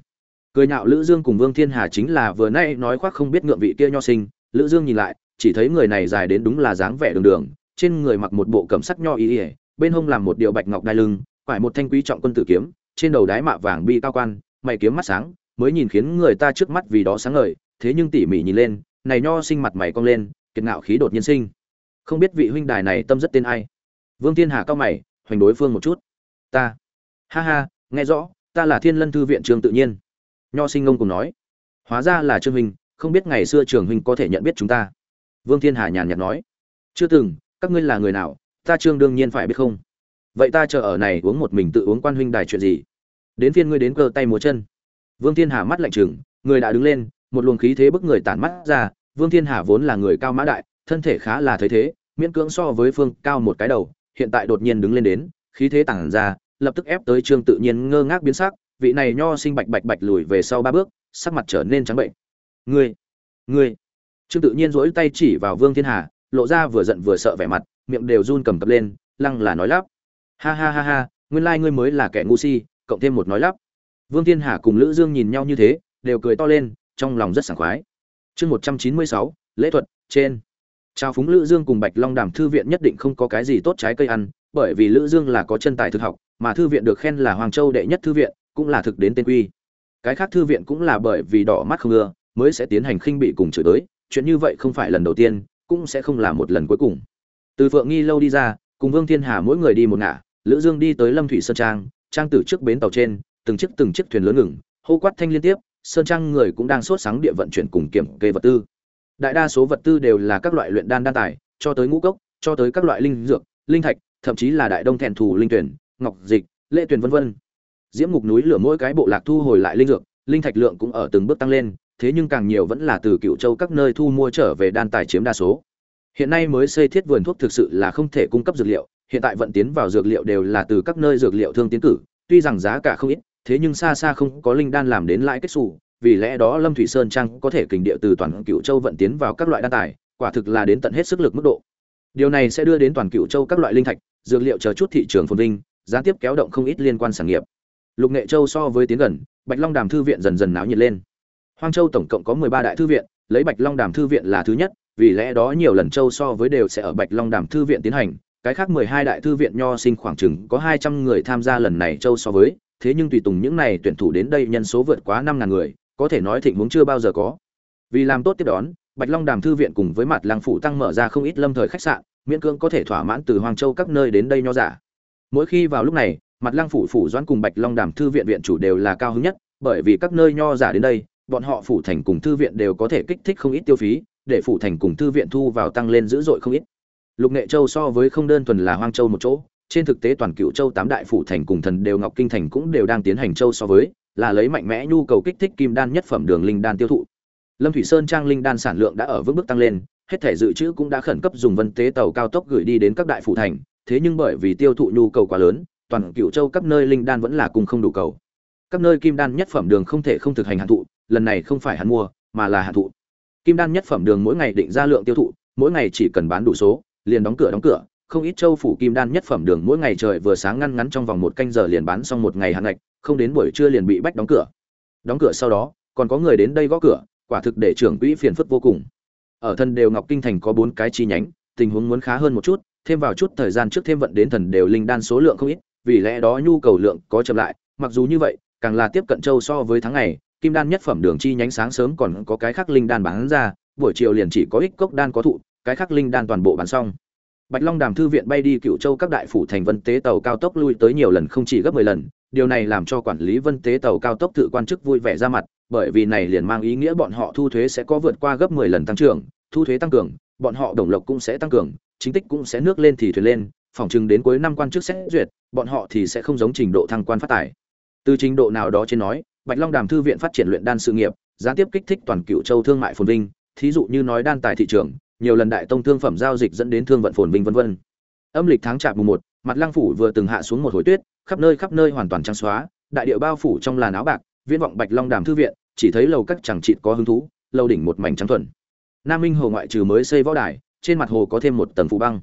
Cười nhạo lữ dương cùng vương thiên hà chính là vừa nay nói khoác không biết ngượng vị kia nho sinh. Lữ dương nhìn lại, chỉ thấy người này dài đến đúng là dáng vẻ đường đường, trên người mặc một bộ cẩm sắc nho ý ỉa bên hông làm một điều bạch ngọc đai lưng, quải một thanh quý trọng quân tử kiếm, trên đầu đái mạ vàng bi cao quan, mày kiếm mắt sáng mới nhìn khiến người ta trước mắt vì đó sáng ngời, thế nhưng tỉ mỉ nhìn lên, này nho sinh mặt mày cong lên, kiệt ngạo khí đột nhiên sinh. Không biết vị huynh đài này tâm rất tên ai. Vương thiên hà cao mày, hoành đối phương một chút. Ta. Ha ha, nghe rõ, ta là thiên lân thư viện trường tự nhiên. Nho sinh ngông cùng nói. Hóa ra là trương huynh, không biết ngày xưa trường huynh có thể nhận biết chúng ta. Vương thiên hà nhàn nhạt nói. Chưa từng, các ngươi là người nào, ta trương đương nhiên phải biết không? Vậy ta chờ ở này uống một mình tự uống quan huynh đài chuyện gì? Đến phiên ngươi đến cơ tay múa chân vương thiên hà mắt lạnh chừng người đã đứng lên, một luồng khí thế bức người tản mắt ra, vương thiên hà vốn là người cao mã đại, thân thể khá là thấy thế, miễn cưỡng so với phương cao một cái đầu, hiện tại đột nhiên đứng lên đến, khí thế tản ra, lập tức ép tới trương tự nhiên ngơ ngác biến sắc, vị này nho sinh bạch bạch bạch lùi về sau ba bước, sắc mặt trở nên trắng bệnh. Ngươi ngươi. Trương tự nhiên giơ tay chỉ vào vương thiên hà, lộ ra vừa giận vừa sợ vẻ mặt, miệng đều run cầm cập lên, lăng là nói lắp. Ha ha ha ha, nguyên lai ngươi mới là kẻ ngu si, cộng thêm một nói lắp vương thiên hà cùng lữ dương nhìn nhau như thế đều cười to lên trong lòng rất sảng khoái chương một trăm chín mươi sáu lễ thuật trên Trao phúng Lữ Dương cùng Bạch Long Đàm thư viện nhất định không có cái gì tốt trái cây ăn, bởi vì Lữ Dương là có chân tài thực học, mà thư viện được khen là Hoàng Châu đệ nhất thư viện, cũng là thực đến tên quy. Cái khác thư viện cũng là bởi vì đỏ mắt không ưa, mới sẽ tiến hành khinh bị cùng chửi đối, chuyện như vậy không phải lần đầu tiên, cũng sẽ không là một lần cuối cùng. Từ Phượng Nghi lâu đi ra, cùng Vương Thiên Hà mỗi người đi một ngả, Lữ Dương đi tới Lâm Thủy Sơn Trang, trang tử trước bến tàu trên, từng chiếc từng chiếc thuyền lớn ngừng, hô quát thanh liên tiếp, sơn trang người cũng đang sốt sáng địa vận chuyển cùng kiểm kê vật tư. Đại đa số vật tư đều là các loại luyện đan đan tài cho tới ngũ cốc cho tới các loại linh dược linh thạch thậm chí là đại đông thẹn thủ linh tuyển ngọc dịch lệ tuyển vân vân. Diễm ngục núi lửa mỗi cái bộ lạc thu hồi lại linh dược linh thạch lượng cũng ở từng bước tăng lên thế nhưng càng nhiều vẫn là từ cựu châu các nơi thu mua trở về đan tài chiếm đa số. Hiện nay mới xây thiết vườn thuốc thực sự là không thể cung cấp dược liệu hiện tại vận tiến vào dược liệu đều là từ các nơi dược liệu thương tiến cử tuy rằng giá cả không ít thế nhưng xa xa không có linh đan làm đến lãi kết xù vì lẽ đó Lâm Thủy Sơn Trang có thể kình địa từ toàn Cửu Châu vận tiến vào các loại đan tài, quả thực là đến tận hết sức lực mức độ. điều này sẽ đưa đến toàn cựu châu các loại linh thạch dược liệu chờ chút thị trường phồn vinh gián tiếp kéo động không ít liên quan sản nghiệp lục nghệ châu so với tiến gần bạch long đàm thư viện dần dần náo nhiệt lên hoang châu tổng cộng có mười ba đại thư viện lấy bạch long đàm thư viện là thứ nhất vì lẽ đó nhiều lần châu so với đều sẽ ở bạch long đàm thư viện tiến hành cái khác mười hai đại thư viện nho sinh khoảng chừng có hai trăm người tham gia lần này châu so với thế nhưng tùy tùng những này tuyển thủ đến đây nhân số vượt quá năm ngàn người, có thể nói thịnh huống chưa bao giờ có. Vì làm tốt tiếp đón, bạch long đàm thư viện cùng với mặt Lăng phủ tăng mở ra không ít lâm thời khách sạn, miễn cưỡng có thể thỏa mãn từ hoàng châu các nơi đến đây nho giả. Mỗi khi vào lúc này, mặt lăng phủ phủ doãn cùng bạch long đàm thư viện viện chủ đều là cao hứng nhất, bởi vì các nơi nho giả đến đây, bọn họ phủ thành cùng thư viện đều có thể kích thích không ít tiêu phí, để phủ thành cùng thư viện thu vào tăng lên dữ dội không ít. Lục nghệ châu so với không đơn thuần là hoang châu một chỗ trên thực tế toàn cựu châu tám đại phủ thành cùng thần đều ngọc kinh thành cũng đều đang tiến hành châu so với, là lấy mạnh mẽ nhu cầu kích thích kim đan nhất phẩm đường linh đan tiêu thụ. Lâm thủy sơn trang linh đan sản lượng đã ở vững bước tăng lên, hết thể dự trữ cũng đã khẩn cấp dùng vân tế tàu cao tốc gửi đi đến các đại phủ thành, thế nhưng bởi vì tiêu thụ nhu cầu quá lớn, toàn cựu châu các nơi linh đan vẫn là cùng không đủ cầu. Các nơi kim đan nhất phẩm đường không thể không thực hành hạn thụ, lần này không phải hạn mua, mà là hạn thụ. Kim đan nhất phẩm đường mỗi ngày định ra lượng tiêu thụ, mỗi ngày chỉ cần bán đủ số, liền đóng cửa đóng cửa không ít châu phủ kim đan nhất phẩm đường mỗi ngày trời vừa sáng ngăn ngắn trong vòng một canh giờ liền bán xong một ngày hạn ngạch, không đến buổi trưa liền bị bách đóng cửa. Đóng cửa sau đó, còn có người đến đây gõ cửa, quả thực để trưởng quỹ phiền phức vô cùng. Ở thần đều ngọc kinh thành có bốn cái chi nhánh, tình huống muốn khá hơn một chút, thêm vào chút thời gian trước thêm vận đến thần đều linh đan số lượng không ít, vì lẽ đó nhu cầu lượng có chậm lại, mặc dù như vậy, càng là tiếp cận châu so với tháng ngày, kim đan nhất phẩm đường chi nhánh sáng sớm còn có cái khác linh đan bán ra, buổi chiều liền chỉ có ích cốc đan có thụ, cái khác linh đan toàn bộ bán xong bạch long đàm thư viện bay đi cựu châu các đại phủ thành vân tế tàu cao tốc lui tới nhiều lần không chỉ gấp mười lần, điều này làm cho quản lý vân tế tàu cao tốc tự quan chức vui vẻ ra mặt, bởi vì này liền mang ý nghĩa bọn họ thu thuế sẽ có vượt qua gấp mười lần tăng trưởng, thu thuế tăng cường, bọn họ đồng lộc cũng sẽ tăng cường, chính tích cũng sẽ nước lên thì thuyền lên, phòng chừng đến cuối năm quan chức sẽ duyệt, bọn họ thì sẽ không giống trình độ thăng quan phát tài từ trình độ nào đó trên nói, bạch long đàm thư viện phát triển luyện đan sự nghiệp, gián tiếp kích thích toàn cựu châu thương mại phồn vinh, thí dụ như nói đan tài thị trường nhiều lần đại tông thương phẩm giao dịch dẫn đến thương vận phồn vinh vân vân. Âm lịch tháng chạp mùng một, mặt lăng phủ vừa từng hạ xuống một hồi tuyết, khắp nơi khắp nơi hoàn toàn trắng xóa, đại địa bao phủ trong làn áo bạc, viễn vọng bạch long đàm thư viện, chỉ thấy lầu các chẳng chịt có hứng thú, lầu đỉnh một mảnh trắng thuần. Nam minh hồ ngoại trừ mới xây võ đài, trên mặt hồ có thêm một tầng phủ băng.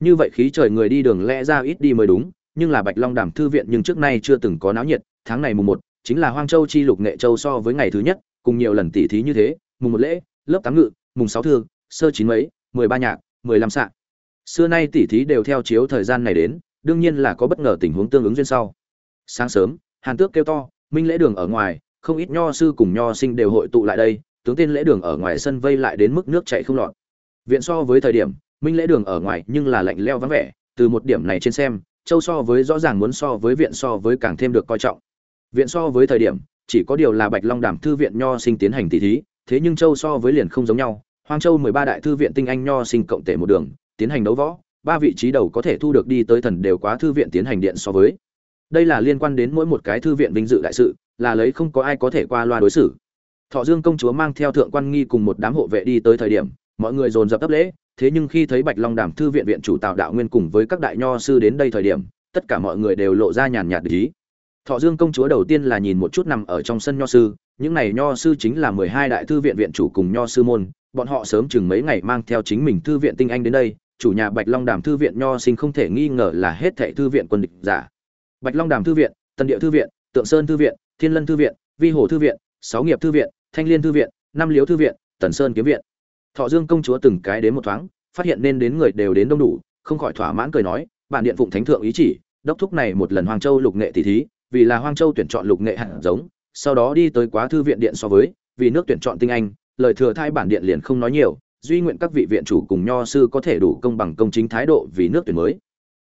Như vậy khí trời người đi đường lẽ ra ít đi mới đúng, nhưng là bạch long đàm thư viện nhưng trước nay chưa từng có náo nhiệt, tháng này mùng một, chính là hoang châu chi lục nghệ châu so với ngày thứ nhất, cùng nhiều lần tỉ thí như thế, mùng một lễ, lớp tám ngự, mùng sáu thương sơ chín mấy, mười ba nhạc, mười lăm sạn xưa nay tỉ thí đều theo chiếu thời gian này đến, đương nhiên là có bất ngờ tình huống tương ứng duyên sau. Sáng sớm, hàn tước kêu to, minh lễ đường ở ngoài, không ít nho sư cùng nho sinh đều hội tụ lại đây, tướng tên lễ đường ở ngoài sân vây lại đến mức nước chảy không lọt. Viện so với thời điểm, minh lễ đường ở ngoài nhưng là lạnh leo vắng vẻ, từ một điểm này trên xem, châu so với rõ ràng muốn so với viện so với càng thêm được coi trọng. Viện so với thời điểm, chỉ có điều là bạch long đàm thư viện nho sinh tiến hành tỷ thí, thế nhưng châu so với liền không giống nhau hoang châu mười ba đại thư viện tinh anh nho sinh cộng tệ một đường, tiến hành đấu võ, ba vị trí đầu có thể thu được đi tới thần đều quá thư viện tiến hành điện so với. Đây là liên quan đến mỗi một cái thư viện vinh dự đại sự, là lấy không có ai có thể qua loa đối xử. Thọ dương công chúa mang theo thượng quan nghi cùng một đám hộ vệ đi tới thời điểm, mọi người dồn dập đáp lễ, thế nhưng khi thấy bạch long đàm thư viện viện chủ tạo đạo nguyên cùng với các đại nho sư đến đây thời điểm, tất cả mọi người đều lộ ra nhàn nhạt ý. Thọ dương công chúa đầu tiên là nhìn một chút nằm ở trong sân nho sư, những này nho sư chính là mười hai đại thư viện viện chủ cùng nho sư môn bọn họ sớm chừng mấy ngày mang theo chính mình thư viện tinh anh đến đây, chủ nhà bạch long đàm thư viện nho sinh không thể nghi ngờ là hết thệ thư viện quân địch giả. Bạch long đàm thư viện, tân địa thư viện, tượng sơn thư viện, thiên lân thư viện, vi hồ thư viện, sáu nghiệp thư viện, thanh liên thư viện, năm liếu thư viện, tần sơn kiếm viện. Thọ dương công chúa từng cái đến một thoáng, phát hiện nên đến người đều đến đông đủ, không khỏi thỏa mãn cười nói, bản điện phụng thánh thượng ý chỉ, đốc thúc này một lần hoàng châu lục nghệ tỷ thí, vì là hoang châu tuyển chọn lục nghệ hạt giống, sau đó đi tới quá thư viện điện so với, vì nước tuyển chọn tinh anh lời thừa thai bản điện liền không nói nhiều, duy nguyện các vị viện chủ cùng nho sư có thể đủ công bằng công chính thái độ vì nước tuyển mới.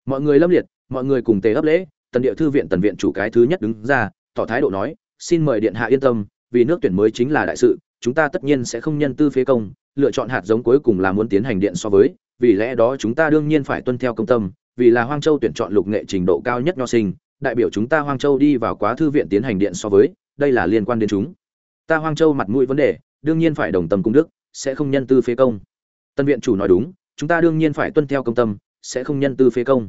Mọi người lâm liệt, mọi người cùng tề ấp lễ, tần địa thư viện tần viện chủ cái thứ nhất đứng ra, tỏ thái độ nói, xin mời điện hạ yên tâm, vì nước tuyển mới chính là đại sự, chúng ta tất nhiên sẽ không nhân tư phế công, lựa chọn hạt giống cuối cùng là muốn tiến hành điện so với, vì lẽ đó chúng ta đương nhiên phải tuân theo công tâm, vì là hoang châu tuyển chọn lục nghệ trình độ cao nhất nho sinh, đại biểu chúng ta hoang châu đi vào quá thư viện tiến hành điện so với, đây là liên quan đến chúng. Ta hoang châu mặt mũi vấn đề đương nhiên phải đồng tâm cung đức, sẽ không nhân tư phế công. Tân viện chủ nói đúng, chúng ta đương nhiên phải tuân theo công tâm, sẽ không nhân tư phế công.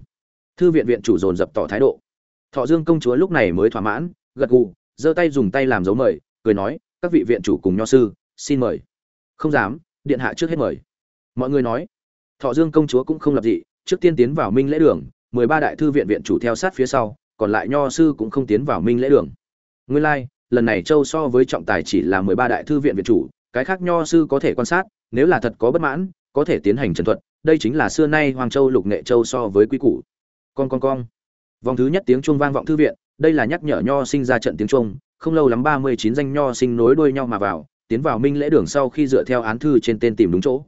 Thư viện viện chủ dồn dập tỏ thái độ. Thọ dương công chúa lúc này mới thỏa mãn, gật gù, giơ tay dùng tay làm dấu mời, cười nói, các vị viện chủ cùng nho sư, xin mời. Không dám, điện hạ trước hết mời. Mọi người nói, thọ dương công chúa cũng không lập dị, trước tiên tiến vào minh lễ đường, mười ba đại thư viện viện chủ theo sát phía sau, còn lại nho sư cũng không tiến vào minh lễ đường. Nguyên lai lần này châu so với trọng tài chỉ là mười ba đại thư viện viện chủ, cái khác nho sư có thể quan sát, nếu là thật có bất mãn, có thể tiến hành trần thuật, đây chính là xưa nay hoàng châu lục nghệ châu so với quý củ. Con con con vòng thứ nhất tiếng chuông vang vọng thư viện, đây là nhắc nhở nho sinh ra trận tiếng chuông, không lâu lắm ba mươi chín danh nho sinh nối đuôi nhau mà vào, tiến vào minh lễ đường sau khi dựa theo án thư trên tên tìm đúng chỗ.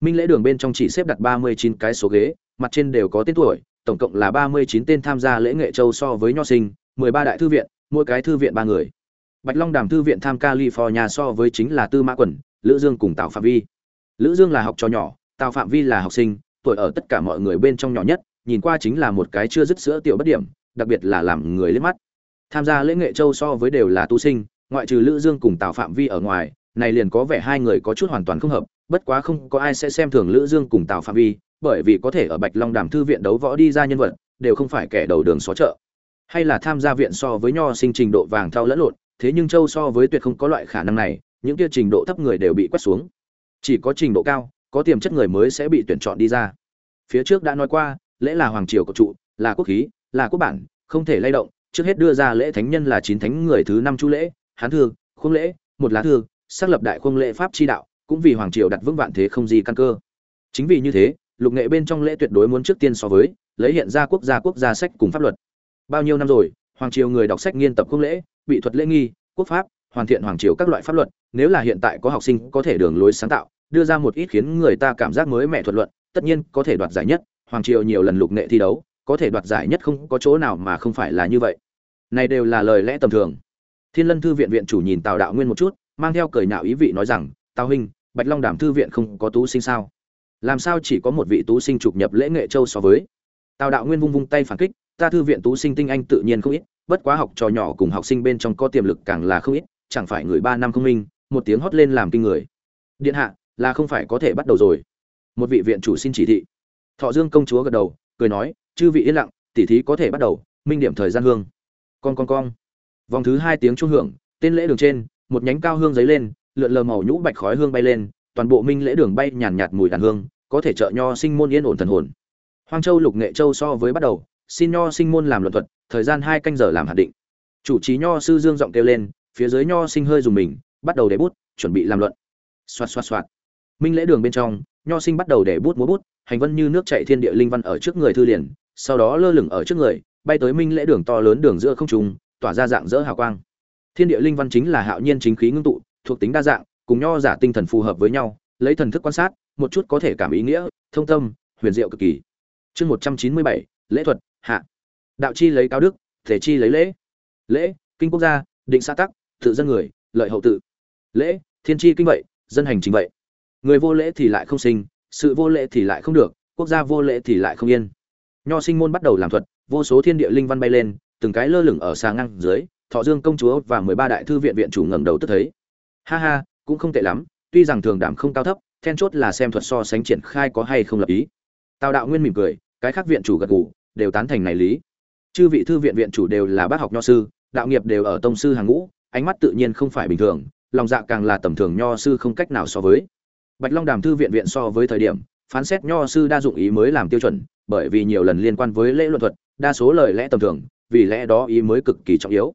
Minh lễ đường bên trong chỉ xếp đặt ba mươi chín cái số ghế, mặt trên đều có tên tuổi, tổng cộng là ba mươi chín tên tham gia lễ nghệ châu so với nho sinh, mười ba đại thư viện, mỗi cái thư viện ba người bạch long đàm thư viện tham california so với chính là tư mã Quẩn, lữ dương cùng tào phạm vi. Lữ dương là học trò nhỏ tào phạm vi là học sinh tuổi ở tất cả mọi người bên trong nhỏ nhất nhìn qua chính là một cái chưa dứt sữa tiểu bất điểm đặc biệt là làm người liếc mắt. Tham gia lễ nghệ châu so với đều là tu sinh ngoại trừ lữ dương cùng tào phạm vi ở ngoài này liền có vẻ hai người có chút hoàn toàn không hợp bất quá không có ai sẽ xem thường lữ dương cùng tào phạm vi bởi vì có thể ở bạch long đàm thư viện đấu võ đi ra nhân vật đều không phải kẻ đầu đường xó chợ. Hay là tham gia viện so với nho sinh trình độ vàng thao lẫn lộn thế nhưng châu so với tuyệt không có loại khả năng này, những kia trình độ thấp người đều bị quét xuống. Chỉ có trình độ cao, có tiềm chất người mới sẽ bị tuyển chọn đi ra. Phía trước đã nói qua, lễ là hoàng triều cột trụ, là quốc khí, là quốc bản, không thể lay động, trước hết đưa ra lễ thánh nhân là chín thánh người thứ năm chu lễ, hán thư, khuôn lễ, một lá thư, xác lập đại khuôn lễ pháp chi đạo, cũng vì hoàng triều đặt vững vạn thế không gì căn cơ. Chính vì như thế, lục nghệ bên trong lễ tuyệt đối muốn trước tiên so với, lấy hiện ra quốc gia quốc gia sách cùng pháp luật. Bao nhiêu năm rồi, hoàng triều người đọc sách nghiên tập khuôn lễ bị thuật lễ nghi, quốc pháp, hoàn thiện hoàng triều các loại pháp luật, nếu là hiện tại có học sinh có thể đường lối sáng tạo, đưa ra một ít khiến người ta cảm giác mới mẻ thuật luận, tất nhiên có thể đoạt giải nhất, hoàng triều nhiều lần lục nghệ thi đấu, có thể đoạt giải nhất không có chỗ nào mà không phải là như vậy. Này đều là lời lẽ tầm thường. Thiên lân thư viện viện chủ nhìn tào đạo nguyên một chút, mang theo cười nhạo ý vị nói rằng, tào huynh, bạch long đàm thư viện không có tú sinh sao? Làm sao chỉ có một vị tú sinh trục nhập lễ nghệ châu so với? Tào đạo nguyên vung vung tay phản kích, ta thư viện tú sinh tinh anh tự nhiên không ít bất quá học trò nhỏ cùng học sinh bên trong có tiềm lực càng là không ít, chẳng phải người ba năm không minh, một tiếng hót lên làm kinh người. Điện hạ, là không phải có thể bắt đầu rồi. Một vị viện chủ xin chỉ thị. Thọ dương công chúa gật đầu, cười nói, chư vị yên lặng tỉ thí có thể bắt đầu, minh điểm thời gian hương. Con con con vòng thứ hai tiếng trung hưởng, tên lễ đường trên, một nhánh cao hương giấy lên, lượn lờ màu nhũ bạch khói hương bay lên, toàn bộ minh lễ đường bay nhàn nhạt mùi đàn hương, có thể trợ nho sinh môn yên ổn thần hồn. Hoang châu lục nghệ châu so với bắt đầu, xin nho sinh môn làm luận thuật thời gian hai canh giờ làm hạt định. Chủ trí nho sư dương giọng kêu lên, phía dưới nho sinh hơi dùng mình, bắt đầu để bút, chuẩn bị làm luận. Xoạt xoạt xoạt. Minh lễ đường bên trong, nho sinh bắt đầu để bút múa bút, hành vân như nước chảy thiên địa linh văn ở trước người thư liền, sau đó lơ lửng ở trước người, bay tới minh lễ đường to lớn đường giữa không trung, tỏa ra dạng dỡ hào quang. Thiên địa linh văn chính là hạo nhiên chính khí ngưng tụ, thuộc tính đa dạng, cùng nho giả tinh thần phù hợp với nhau, lấy thần thức quan sát, một chút có thể cảm ý nghĩa, thông tâm, huyền diệu cực kỳ. Chương một trăm chín mươi bảy, lễ thuật, hạ đạo chi lấy cao đức, thể chi lấy lễ. Lễ, kinh quốc gia, định xã tắc, tự dân người, lợi hậu tự. Lễ, thiên chi kinh vậy, dân hành chính vậy. Người vô lễ thì lại không sinh, sự vô lễ thì lại không được, quốc gia vô lễ thì lại không yên. Nho sinh môn bắt đầu làm thuật, vô số thiên địa linh văn bay lên, từng cái lơ lửng ở xa ngang dưới, thọ dương công chúa và mười ba đại thư viện viện chủ ngẩng đầu tức thấy. Ha ha, cũng không tệ lắm, tuy rằng thường đảm không cao thấp, then chốt là xem thuật so sánh triển khai có hay không lập ý. Tào đạo nguyên mỉm cười, cái khác viện chủ gật gù, đều tán thành này lý chư vị thư viện viện chủ đều là bác học nho sư, đạo nghiệp đều ở tông sư hàng ngũ, ánh mắt tự nhiên không phải bình thường, lòng dạ càng là tầm thường nho sư không cách nào so với. Bạch long đàm thư viện viện so với thời điểm, phán xét nho sư đa dụng ý mới làm tiêu chuẩn, bởi vì nhiều lần liên quan với lễ luận thuật, đa số lời lẽ tầm thường, vì lẽ đó ý mới cực kỳ trọng yếu.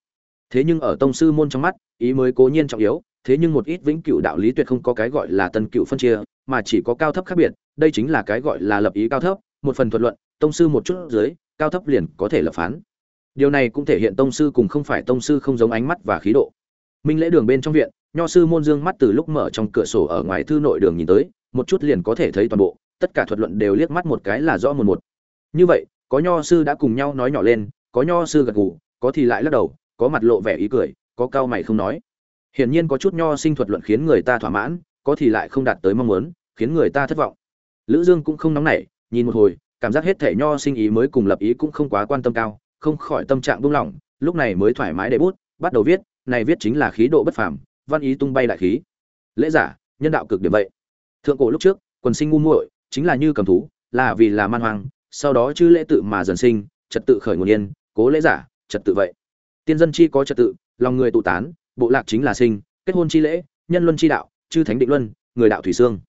Thế nhưng ở tông sư môn trong mắt, ý mới cố nhiên trọng yếu, thế nhưng một ít vĩnh cửu đạo lý tuyệt không có cái gọi là tân cựu phân chia, mà chỉ có cao thấp khác biệt, đây chính là cái gọi là lập ý cao thấp, một phần thuật luận, tông sư một chút dưới cao thấp liền có thể lập phán. Điều này cũng thể hiện tông sư cùng không phải tông sư không giống ánh mắt và khí độ. Minh lễ đường bên trong viện, nho sư môn dương mắt từ lúc mở trong cửa sổ ở ngoài thư nội đường nhìn tới, một chút liền có thể thấy toàn bộ, tất cả thuật luận đều liếc mắt một cái là rõ một một. Như vậy, có nho sư đã cùng nhau nói nhỏ lên, có nho sư gật gù, có thì lại lắc đầu, có mặt lộ vẻ ý cười, có cao mày không nói. Hiển nhiên có chút nho sinh thuật luận khiến người ta thỏa mãn, có thì lại không đạt tới mong muốn, khiến người ta thất vọng. Lữ dương cũng không nóng nảy, nhìn một hồi cảm giác hết thể nho sinh ý mới cùng lập ý cũng không quá quan tâm cao, không khỏi tâm trạng buông lỏng, lúc này mới thoải mái để bút, bắt đầu viết, này viết chính là khí độ bất phàm, văn ý tung bay đại khí. Lễ giả, nhân đạo cực điểm vậy. Thượng cổ lúc trước, quần sinh ngu muội, chính là như cầm thú, là vì là man hoang, sau đó chư lễ tự mà dần sinh, trật tự khởi nguồn yên, cố lễ giả, trật tự vậy. Tiên dân chi có trật tự, lòng người tụ tán, bộ lạc chính là sinh, kết hôn chi lễ, nhân luân chi đạo, chư thánh định luân, người đạo thủy sương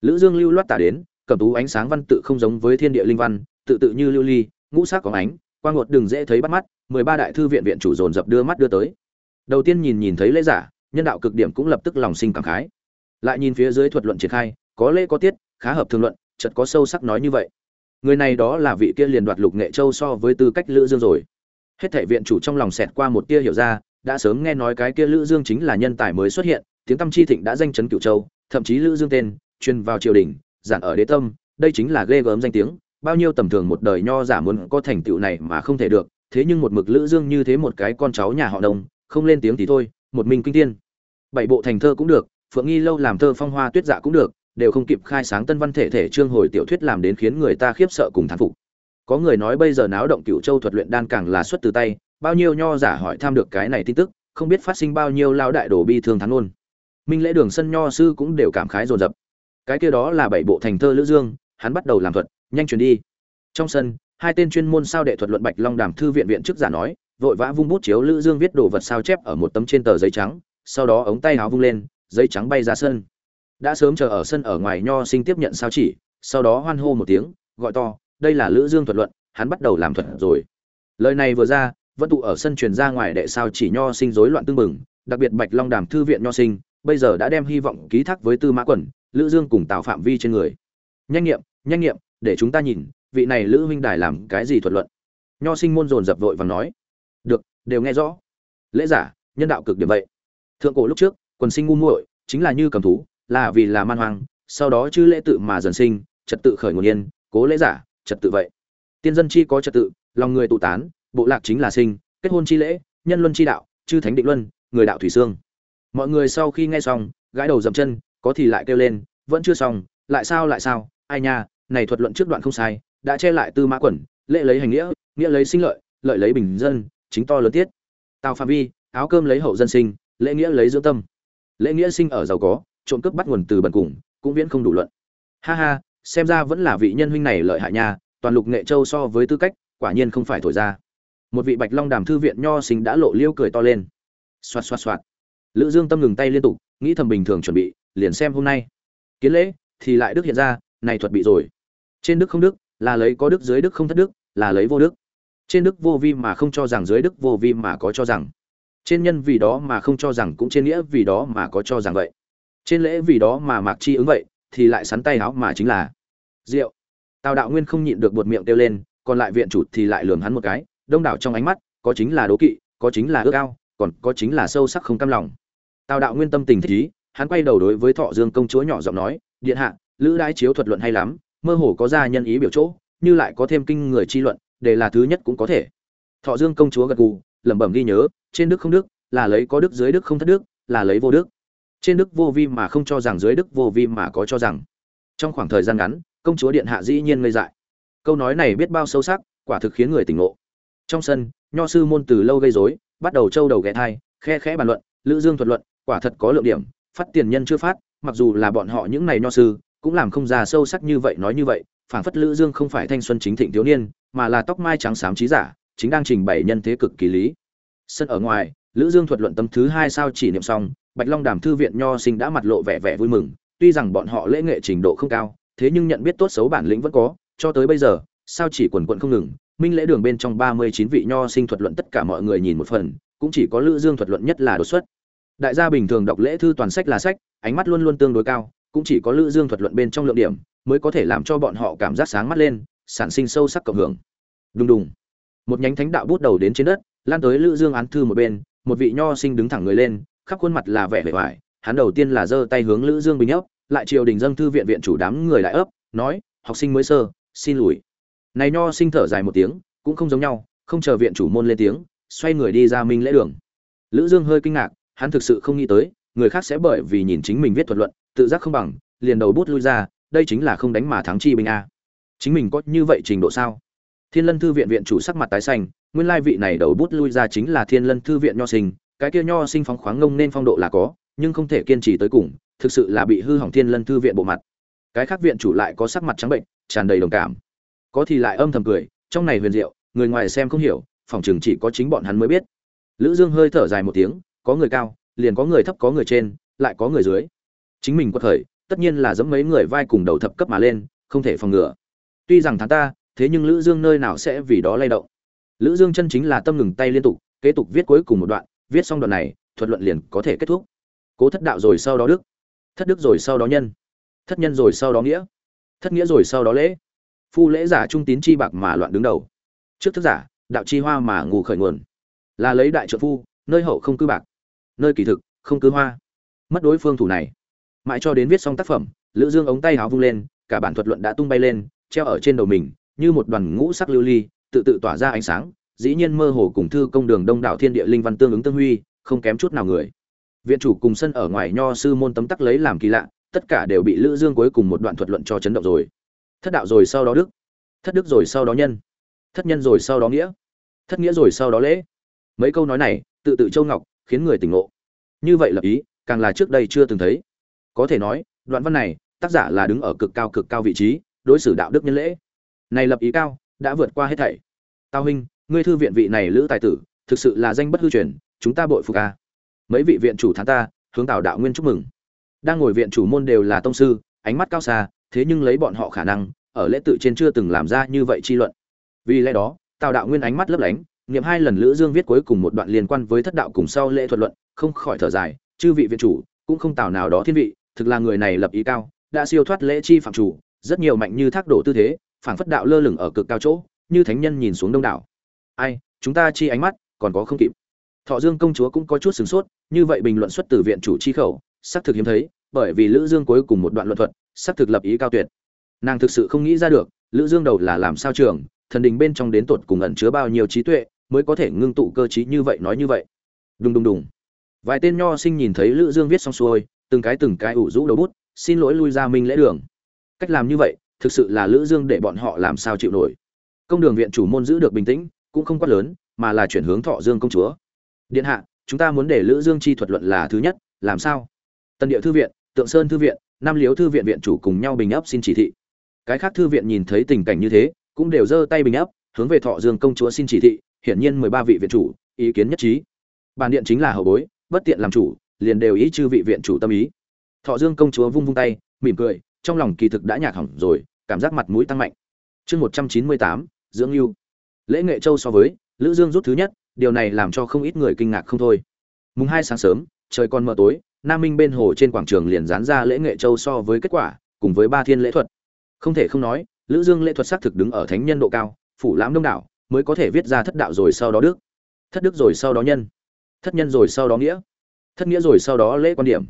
lữ dương lưu loát tả đến cẩm tú ánh sáng văn tự không giống với thiên địa linh văn, tự tự như lưu ly, ngũ sắc có ánh, quang ngột đừng dễ thấy bắt mắt, mười ba đại thư viện viện chủ dồn dập đưa mắt đưa tới. Đầu tiên nhìn nhìn thấy lễ giả, nhân đạo cực điểm cũng lập tức lòng sinh cảm khái. Lại nhìn phía dưới thuật luận triển khai, có lễ có tiết, khá hợp thương luận, chợt có sâu sắc nói như vậy. Người này đó là vị kia liền đoạt lục nghệ châu so với tư cách lữ dương rồi. Hết thảy viện chủ trong lòng xẹt qua một tia hiểu ra, đã sớm nghe nói cái kia lữ dương chính là nhân tài mới xuất hiện, tiếng tâm chi thịnh đã danh chấn cửu châu, thậm chí lữ dương tên, truyền vào triều đình giản ở đế tâm đây chính là ghê gớm danh tiếng bao nhiêu tầm thường một đời nho giả muốn có thành tựu này mà không thể được thế nhưng một mực lữ dương như thế một cái con cháu nhà họ đồng, không lên tiếng thì thôi một mình kinh tiên bảy bộ thành thơ cũng được phượng nghi lâu làm thơ phong hoa tuyết dạ cũng được đều không kịp khai sáng tân văn thể thể trương hồi tiểu thuyết làm đến khiến người ta khiếp sợ cùng thán phục. Có người nói bây giờ náo động cựu châu thuật luyện đan càng là xuất từ tay bao nhiêu nho giả hỏi tham được cái này tin tức không biết phát sinh bao nhiêu lao đại đổ bi thương thắng luôn minh lễ đường sân nho sư cũng đều cảm khái dồn dập cái kia đó là bảy bộ thành thơ lữ dương, hắn bắt đầu làm thuật, nhanh chuyển đi. Trong sân, hai tên chuyên môn sao đệ thuật luận bạch long đàm thư viện viện chức giả nói, vội vã vung bút chiếu lữ dương viết đồ vật sao chép ở một tấm trên tờ giấy trắng, sau đó ống tay áo vung lên, giấy trắng bay ra sân. Đã sớm chờ ở sân ở ngoài nho sinh tiếp nhận sao chỉ, sau đó hoan hô một tiếng, gọi to, đây là lữ dương thuật luận, hắn bắt đầu làm thuật rồi. Lời này vừa ra, vẫn tụ ở sân truyền ra ngoài đệ sao chỉ nho sinh rối loạn tương mừng đặc biệt bạch long đàm thư viện nho sinh, bây giờ đã đem hy vọng ký thác với tư mã quẩn lữ dương cùng tạo phạm vi trên người. Nhanh nghiệm nhanh nghiệm, để chúng ta nhìn, vị này lữ huynh đài làm cái gì thuật luận. Nho sinh môn dồn dập vội và nói. Được, đều nghe rõ. Lễ giả, nhân đạo cực điểm vậy. Thượng cổ lúc trước, quần sinh ngu muội, chính là như cầm thú, là vì là man hoang, sau đó chư lễ tự mà dần sinh, trật tự khởi nguồn yên, cố lễ giả, trật tự vậy. Tiên dân chi có trật tự, lòng người tụ tán, bộ lạc chính là sinh, kết hôn chi lễ, nhân luân chi đạo, chư thánh định luân, người đạo thủy xương. Mọi người sau khi nghe xong, gãi đầu dậm chân có thì lại kêu lên, vẫn chưa xong, lại sao lại sao? Ai nha, này thuật luận trước đoạn không sai, đã che lại tư mã quẩn, lễ lấy hành nghĩa nghĩa lấy sinh lợi lợi lấy bình dân, chính to lớn tiết. Tào phạm vi, áo cơm lấy hậu dân sinh, lễ nghĩa lấy dưỡng tâm. Lễ nghĩa sinh ở giàu có, trộm cướp bắt nguồn từ bần cùng, cũng viễn không đủ luận. Ha ha, xem ra vẫn là vị nhân huynh này lợi hại nha, toàn lục nghệ châu so với tư cách, quả nhiên không phải thổi ra. Một vị bạch long đàm thư viện nho sinh đã lộ liêu cười to lên. Xoạt xoạt xoạt. Lữ dương tâm ngừng tay liên tục nghĩ thầm bình thường chuẩn bị, liền xem hôm nay. Kiến lễ, thì lại đức hiện ra, này thuật bị rồi. Trên đức không đức, là lấy có đức, dưới đức không thất đức, là lấy vô đức. Trên đức vô vi mà không cho rằng dưới đức vô vi mà có cho rằng. Trên nhân vì đó mà không cho rằng cũng trên nghĩa vì đó mà có cho rằng vậy. Trên lễ vì đó mà mạc chi ứng vậy, thì lại sắn tay áo mà chính là rượu. Tào đạo nguyên không nhịn được buột miệng kêu lên, còn lại viện chủ thì lại lườm hắn một cái, đông đảo trong ánh mắt, có chính là đố kỵ, có chính là ước ao, còn có chính là sâu sắc không cam lòng tào đạo nguyên tâm tình thích ý, hắn quay đầu đối với thọ dương công chúa nhỏ giọng nói, điện hạ, lữ đái chiếu thuật luận hay lắm, mơ hồ có ra nhân ý biểu chỗ, như lại có thêm kinh người chi luận, để là thứ nhất cũng có thể. Thọ dương công chúa gật gù, lẩm bẩm ghi nhớ, trên đức không đức, là lấy có đức dưới đức không thất đức, là lấy vô đức. Trên đức vô vi mà không cho rằng dưới đức vô vi mà có cho rằng. Trong khoảng thời gian ngắn, công chúa điện hạ dĩ nhiên ngây dại. Câu nói này biết bao sâu sắc, quả thực khiến người tỉnh ngộ. Trong sân, nho sư môn từ lâu gây rối, bắt đầu trâu đầu ghé thai, khe khẽ bàn luận, lữ dương thuật luận quả thật có lượng điểm, phát tiền nhân chưa phát, mặc dù là bọn họ những này nho sư, cũng làm không ra sâu sắc như vậy nói như vậy, phảng phất lữ dương không phải thanh xuân chính thịnh thiếu niên, mà là tóc mai trắng xám trí giả, chính đang trình bày nhân thế cực kỳ lý. Sân ở ngoài, lữ dương thuật luận tâm thứ hai sao chỉ niệm xong, bạch long đàm thư viện nho sinh đã mặt lộ vẻ vẻ vui mừng, tuy rằng bọn họ lễ nghệ trình độ không cao, thế nhưng nhận biết tốt xấu bản lĩnh vẫn có, cho tới bây giờ, sao chỉ quần quận không ngừng, minh lễ đường bên trong ba mươi chín vị nho sinh thuật luận tất cả mọi người nhìn một phần, cũng chỉ có lữ dương thuật luận nhất là đột xuất đại gia bình thường đọc lễ thư toàn sách là sách, ánh mắt luôn luôn tương đối cao, cũng chỉ có lữ dương thuật luận bên trong lượng điểm, mới có thể làm cho bọn họ cảm giác sáng mắt lên, sản sinh sâu sắc cộng hưởng. Đùng đùng. Một nhánh thánh đạo bút đầu đến trên đất, lan tới lữ dương án thư một bên, một vị nho sinh đứng thẳng người lên, khắp khuôn mặt là vẻ vẻ vải, hắn đầu tiên là giơ tay hướng lữ dương bình ấp, lại triều đình dâng thư viện viện chủ đám người lại ấp, nói, học sinh mới sơ, xin lùi. Này nho sinh thở dài một tiếng, cũng không giống nhau, không chờ viện chủ môn lên tiếng, xoay người đi ra minh lễ đường. Lữ dương hơi kinh ngạc hắn thực sự không nghĩ tới, người khác sẽ bởi vì nhìn chính mình viết thuật luận, tự giác không bằng, liền đầu bút lui ra, đây chính là không đánh mà thắng chi binh a. Chính mình có như vậy trình độ sao? Thiên lân thư viện viện chủ sắc mặt tái xanh, nguyên lai vị này đầu bút lui ra chính là thiên lân thư viện nho sinh, cái kia nho sinh phóng khoáng ngông nên phong độ là có, nhưng không thể kiên trì tới cùng, thực sự là bị hư hỏng thiên lân thư viện bộ mặt. Cái khác viện chủ lại có sắc mặt trắng bệnh, tràn đầy đồng cảm. Có thì lại âm thầm cười, trong này huyền diệu, người ngoài xem không hiểu, phòng chừng chỉ có chính bọn hắn mới biết. Lữ dương hơi thở dài một tiếng có người cao, liền có người thấp, có người trên, lại có người dưới. Chính mình quật khởi, tất nhiên là giẫm mấy người vai cùng đầu thập cấp mà lên, không thể phòng ngừa. Tuy rằng thắng ta, thế nhưng lữ dương nơi nào sẽ vì đó lay động. Lữ dương chân chính là tâm ngừng tay liên tục, kế tục viết cuối cùng một đoạn, viết xong đoạn này, thuật luận liền có thể kết thúc. Cố thất đạo rồi sau đó đức. Thất đức rồi sau đó nhân. Thất nhân rồi sau đó nghĩa. Thất nghĩa rồi sau đó lễ. Phu lễ giả trung tín chi bạc mà loạn đứng đầu. Trước thức giả, đạo chi hoa mà ngủ khởi nguồn. Là lấy đại trợ phu, nơi hậu không cư bạc nơi kỳ thực, không cứ hoa. Mất đối phương thủ này. Mãi cho đến viết xong tác phẩm, lữ dương ống tay háo vung lên, cả bản thuật luận đã tung bay lên, treo ở trên đầu mình, như một đoàn ngũ sắc lưu ly, tự tự tỏa ra ánh sáng, dĩ nhiên mơ hồ cùng thư công đường đông đảo thiên địa linh văn tương ứng tương huy, không kém chút nào người. Viện chủ cùng sân ở ngoài nho sư môn tấm tắc lấy làm kỳ lạ, tất cả đều bị lữ dương cuối cùng một đoạn thuật luận cho chấn động rồi. Thất đạo rồi sau đó đức. Thất đức rồi sau đó nhân. Thất nhân rồi sau đó nghĩa. Thất nghĩa rồi sau đó lễ. Mấy câu nói này, tự tự châu ngọc khiến người tỉnh ngộ. Như vậy lập ý, càng là trước đây chưa từng thấy. Có thể nói, đoạn văn này, tác giả là đứng ở cực cao cực cao vị trí, đối xử đạo đức nhân lễ. Này lập ý cao, đã vượt qua hết thảy. Tao huynh ngươi thư viện vị này lữ tài tử, thực sự là danh bất hư truyền, chúng ta bội phục a mấy vị viện chủ thán ta, hướng tào đạo nguyên chúc mừng. Đang ngồi viện chủ môn đều là tông sư, ánh mắt cao xa, thế nhưng lấy bọn họ khả năng, ở lễ tự trên chưa từng làm ra như vậy chi luận. Vì lẽ đó, tào đạo nguyên ánh mắt lấp lánh nghiệm hai lần lữ dương viết cuối cùng một đoạn liên quan với thất đạo cùng sau lễ thuật luận, không khỏi thở dài, chư vị viện chủ, cũng không tào nào đó thiên vị, thực là người này lập ý cao, đã siêu thoát lễ chi phạm chủ, rất nhiều mạnh như thác đổ tư thế, phảng phất đạo lơ lửng ở cực cao chỗ, như thánh nhân nhìn xuống đông đảo. Ai, chúng ta chi ánh mắt, còn có không kịp. Thọ dương công chúa cũng có chút sửng sốt, như vậy bình luận xuất từ viện chủ chi khẩu, xác thực hiếm thấy, bởi vì lữ dương cuối cùng một đoạn luận thuật, xác thực lập ý cao tuyệt. Nàng thực sự không nghĩ ra được, lữ dương đầu là làm sao trường, thần đình bên trong đến tột cùng ẩn chứa bao nhiêu trí tuệ mới có thể ngưng tụ cơ trí như vậy nói như vậy. Đùng đùng đùng. Vài tên nho sinh nhìn thấy lữ dương viết xong xuôi, từng cái từng cái ủ rũ đầu bút, xin lỗi lui ra minh lễ đường. Cách làm như vậy, thực sự là lữ dương để bọn họ làm sao chịu nổi. Công đường viện chủ môn giữ được bình tĩnh, cũng không quá lớn, mà là chuyển hướng thọ dương công chúa. Điện hạ, chúng ta muốn để lữ dương chi thuật luận là thứ nhất, làm sao? Tân địa thư viện, tượng sơn thư viện, nam liếu thư viện viện chủ cùng nhau bình ấp xin chỉ thị. Cái khác thư viện nhìn thấy tình cảnh như thế, cũng đều giơ tay bình ấp hướng về thọ dương công chúa xin chỉ thị hiển nhiên mười ba vị viện chủ, ý kiến nhất trí. Bản điện chính là hậu bối, bất tiện làm chủ, liền đều ý chư vị viện chủ tâm ý. Thọ dương công chúa vung vung tay, mỉm cười, trong lòng kỳ thực đã nhạc hỏng rồi, cảm giác mặt mũi tăng mạnh. Chương một trăm chín mươi tám, dưỡng lưu lễ nghệ châu so với, lữ dương rút thứ nhất, điều này làm cho không ít người kinh ngạc không thôi. Mùng hai sáng sớm, trời còn mờ tối, nam minh bên hồ trên quảng trường liền dán ra lễ nghệ châu so với kết quả, cùng với ba thiên lễ thuật. Không thể không nói, lữ dương lễ thuật xác thực đứng ở thánh nhân độ cao, phủ lãm đông đảo mới có thể viết ra thất đạo rồi sau đó đức thất đức rồi sau đó nhân thất nhân rồi sau đó nghĩa thất nghĩa rồi sau đó lễ quan điểm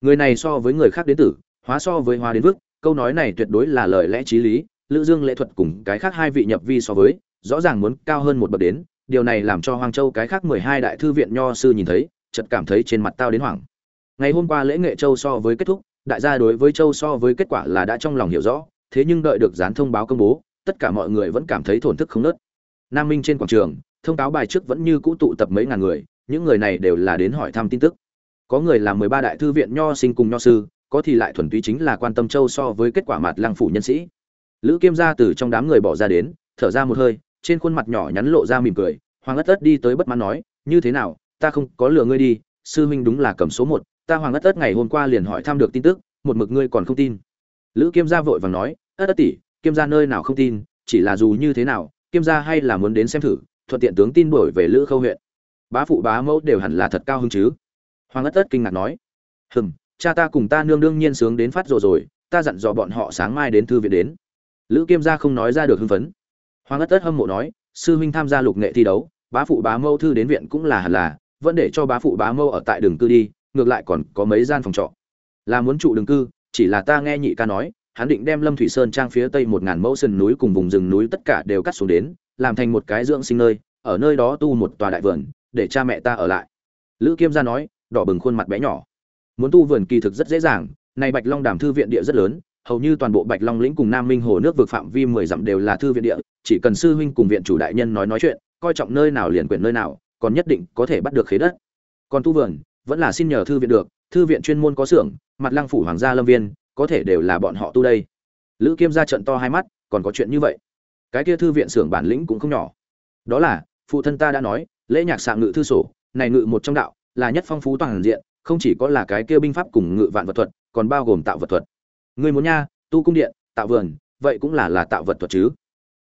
người này so với người khác đến tử hóa so với hóa đến vức. câu nói này tuyệt đối là lời lẽ trí lý lữ dương lễ thuật cùng cái khác hai vị nhập vi so với rõ ràng muốn cao hơn một bậc đến điều này làm cho Hoàng Châu cái khác 12 đại thư viện nho sư nhìn thấy, chợt cảm thấy trên mặt tao đến hoảng. Ngày hôm qua lễ nghệ Châu so với kết thúc, đại gia đối với Châu so với kết quả là đã trong lòng hiểu rõ, thế nhưng đợi được dán thông báo công bố, tất cả mọi người vẫn cảm thấy thổn thức không nớt. Nam Minh trên quảng trường, thông cáo bài trước vẫn như cũ tụ tập mấy ngàn người, những người này đều là đến hỏi thăm tin tức. Có người là 13 đại thư viện nho sinh cùng nho sư, có thì lại thuần túy chính là quan tâm Châu so với kết quả mặt lăng phủ nhân sĩ. Lữ Kiêm gia từ trong đám người bỏ ra đến, thở ra một hơi, trên khuôn mặt nhỏ nhắn lộ ra mỉm cười hoàng ất ất đi tới bất mãn nói như thế nào ta không có lừa ngươi đi sư huynh đúng là cầm số một ta hoàng ất ất ngày hôm qua liền hỏi thăm được tin tức một mực ngươi còn không tin lữ kiêm gia vội vàng nói ất ất tỷ kiêm gia nơi nào không tin chỉ là dù như thế nào kiêm gia hay là muốn đến xem thử, thuận tiện tướng tin đổi về lữ khâu huyện. Bá phụ bá mẫu đều hẳn là thật cao hứng chứ? Hoàng ất ất kinh ngạc nói. Hừm, cha ta cùng ta nương đương nhiên sướng đến phát rồi rồi, ta dặn dò bọn họ sáng mai đến thư viện đến. Lữ kiêm gia không nói ra được hưng phấn. Hoàng ất ất hâm mộ nói, sư huynh tham gia lục nghệ thi đấu, bá phụ bá Mẫu thư đến viện cũng là hẳn là, vẫn để cho bá phụ bá Mẫu ở tại đường cư đi, ngược lại còn có mấy gian phòng trọ. Là muốn trụ đường cư, chỉ là ta nghe nhị ca nói hắn định đem lâm thủy sơn trang phía tây một ngàn mẫu sườn núi cùng vùng rừng núi tất cả đều cắt xuống đến làm thành một cái dưỡng sinh nơi ở nơi đó tu một tòa đại vườn để cha mẹ ta ở lại lữ kiêm gia nói đỏ bừng khuôn mặt bé nhỏ muốn tu vườn kỳ thực rất dễ dàng này bạch long đàm thư viện địa rất lớn hầu như toàn bộ Bạch Long lĩnh cùng Nam Minh hồ nước vực phạm vi 10 dặm đều là thư viện địa, chỉ cần sư huynh cùng viện chủ đại nhân nói nói chuyện, coi trọng nơi nào liền quyển nơi nào, còn nhất định có thể bắt được khế đất. Còn tu vườn, vẫn là xin nhờ thư viện được, thư viện chuyên môn có xưởng, mặt lăng phủ hoàng gia lâm viên, có thể đều là bọn họ tu đây. Lữ Kiêm ra trận to hai mắt, còn có chuyện như vậy. Cái kia thư viện xưởng bản lĩnh cũng không nhỏ. Đó là, phụ thân ta đã nói, lễ nhạc xạ ngự thư sổ, này ngự một trong đạo, là nhất phong phú toàn diện, không chỉ có là cái kia binh pháp cùng ngự vạn vật thuật, còn bao gồm tạo vật thuật ngươi muốn nha tu cung điện tạo vườn vậy cũng là là tạo vật thuật chứ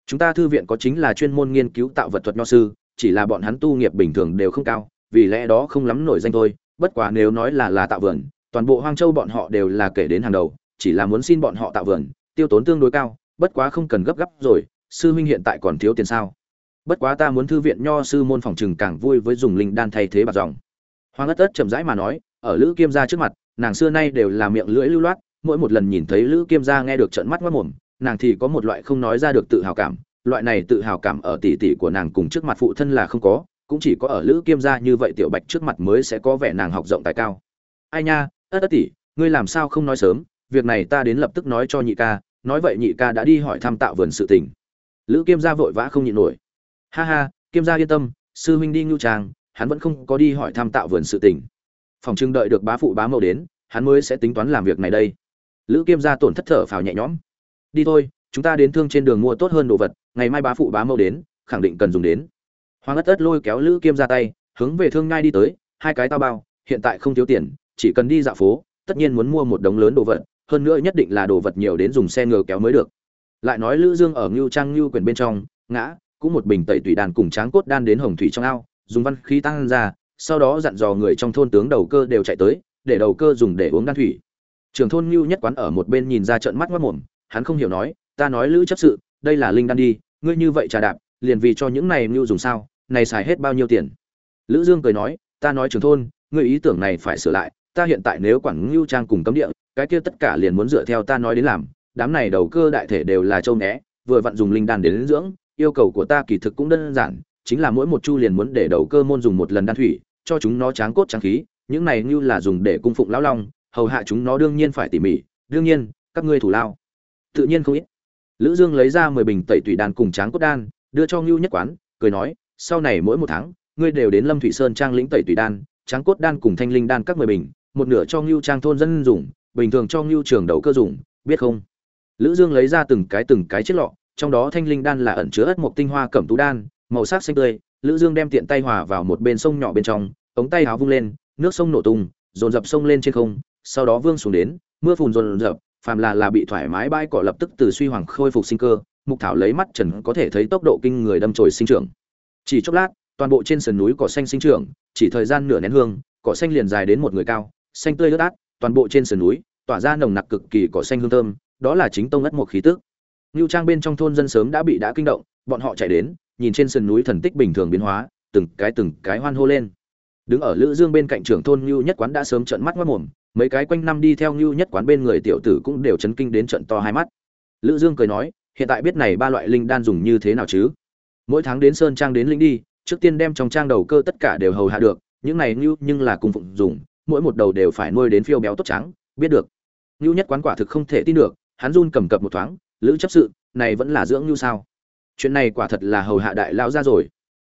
chúng ta thư viện có chính là chuyên môn nghiên cứu tạo vật thuật nho sư chỉ là bọn hắn tu nghiệp bình thường đều không cao vì lẽ đó không lắm nổi danh thôi bất quá nếu nói là là tạo vườn toàn bộ hoang châu bọn họ đều là kể đến hàng đầu chỉ là muốn xin bọn họ tạo vườn, tiêu tốn tương đối cao, bất quá không cần gấp gáp rồi, sư huynh hiện tại còn thiếu tiền sao? Bất quá ta muốn thư viện nho sư môn phòng trừng càng vui với dùng linh đan thay thế bạc dòng. Hoàng ất ất chậm rãi mà nói, ở lữ kiêm gia trước mặt, nàng xưa nay đều là miệng lưỡi lưu loát, mỗi một lần nhìn thấy lữ kiêm gia nghe được trận mắt ngất mồm, nàng thì có một loại không nói ra được tự hào cảm, loại này tự hào cảm ở tỷ tỷ của nàng cùng trước mặt phụ thân là không có, cũng chỉ có ở lữ kiêm gia như vậy tiểu bạch trước mặt mới sẽ có vẻ nàng học rộng tài cao. Ai nha, ất ất tỷ, ngươi làm sao không nói sớm? Việc này ta đến lập tức nói cho nhị ca, nói vậy nhị ca đã đi hỏi thăm tạo vườn sự tình. Lữ kiêm gia vội vã không nhịn nổi. Ha ha, kiêm gia yên tâm, sư huynh đi ngưu trang, hắn vẫn không có đi hỏi thăm tạo vườn sự tình. Phòng trưng đợi được bá phụ bá mẫu đến, hắn mới sẽ tính toán làm việc này đây. Lữ kiêm gia tổn thất thở phào nhẹ nhõm. Đi thôi, chúng ta đến thương trên đường mua tốt hơn đồ vật, ngày mai bá phụ bá mẫu đến, khẳng định cần dùng đến. Hoàng ất ất lôi kéo lữ kiêm ra tay, hướng về thương ngai đi tới, hai cái tao bao, hiện tại không thiếu tiền, chỉ cần đi dạo phố, tất nhiên muốn mua một đống lớn đồ vật hơn nữa nhất định là đồ vật nhiều đến dùng xe ngựa kéo mới được. Lại nói lữ dương ở ngưu trang ngưu quyền bên trong, ngã, cũng một bình tẩy tùy đàn cùng tráng cốt đan đến hồng thủy trong ao, dùng văn khí tăng ra, sau đó dặn dò người trong thôn tướng đầu cơ đều chạy tới, để đầu cơ dùng để uống đan thủy. Trưởng thôn ngưu nhất quán ở một bên nhìn ra trận mắt mất mồm, hắn không hiểu nói, ta nói lữ chấp sự, đây là linh đan đi, ngươi như vậy trà đạp, liền vì cho những này ngưu dùng sao, này xài hết bao nhiêu tiền? Lữ dương cười nói, ta nói trưởng thôn, ngươi ý tưởng này phải sửa lại, ta hiện tại nếu quản ngưu trang cùng cấm địa cái kia tất cả liền muốn dựa theo ta nói đến làm đám này đầu cơ đại thể đều là châu né vừa vặn dùng linh đan đến, đến dưỡng yêu cầu của ta kỳ thực cũng đơn giản chính là mỗi một chu liền muốn để đầu cơ môn dùng một lần đan thủy cho chúng nó tráng cốt tráng khí những này như là dùng để cung phụng lão long hầu hạ chúng nó đương nhiên phải tỉ mỉ đương nhiên các ngươi thủ lao. Tự nhiên không ít. Lữ dương lấy ra mười bình tẩy tủy đan cùng tráng cốt đan đưa cho ngưu nhất quán cười nói sau này mỗi một tháng ngươi đều đến lâm thủy sơn trang lĩnh tẩy tủy đan tráng cốt đan cùng thanh linh đan các mười bình một nửa cho ngưu trang thôn dân dùng bình thường cho ngưu trường đầu cơ dùng, biết không? Lữ dương lấy ra từng cái từng cái chiếc lọ, trong đó thanh linh đan là ẩn chứa ất mộc tinh hoa cẩm tú đan, màu sắc xanh tươi. Lữ dương đem tiện tay hòa vào một bên sông nhỏ bên trong, ống tay áo vung lên, nước sông nổ tung, dồn dập sông lên trên không, sau đó vương xuống đến, mưa phùn dồn dập, phàm là là bị thoải mái bãi cỏ lập tức từ suy hoàng khôi phục sinh cơ, mục thảo lấy mắt trần có thể thấy tốc độ kinh người đâm chồi sinh trưởng. Chỉ chốc lát, toàn bộ trên sườn núi cỏ xanh sinh trưởng, chỉ thời gian nửa nén hương, cỏ xanh liền dài đến một người cao, xanh tươi lướt át toàn bộ trên sườn núi tỏa ra nồng nặc cực kỳ cỏ xanh hương thơm đó là chính tông ất một khí tức Nưu Trang bên trong thôn dân sớm đã bị đã kinh động, bọn họ chạy đến, nhìn trên sườn núi thần tích bình thường biến hóa, từng cái từng cái hoan hô lên. Đứng ở Lữ Dương bên cạnh trưởng thôn Nưu Nhất quán đã sớm trợn mắt ngoát mồm, mấy cái quanh năm đi theo Nưu Nhất quán bên người tiểu tử cũng đều chấn kinh đến trận to hai mắt. Lữ Dương cười nói, hiện tại biết này ba loại linh đan dùng như thế nào chứ? Mỗi tháng đến sơn trang đến linh đi, trước tiên đem trong trang đầu cơ tất cả đều hầu hạ được, những này Nưu nhưng là cùng phụng dùng, mỗi một đầu đều phải nuôi đến phiêu béo tốt trắng, biết được. ngưu Nhất quán quả thực không thể tin được, hắn run cầm cập một thoáng, lữ chấp sự này vẫn là dưỡng ngưu sao? Chuyện này quả thật là hầu hạ đại lao ra rồi.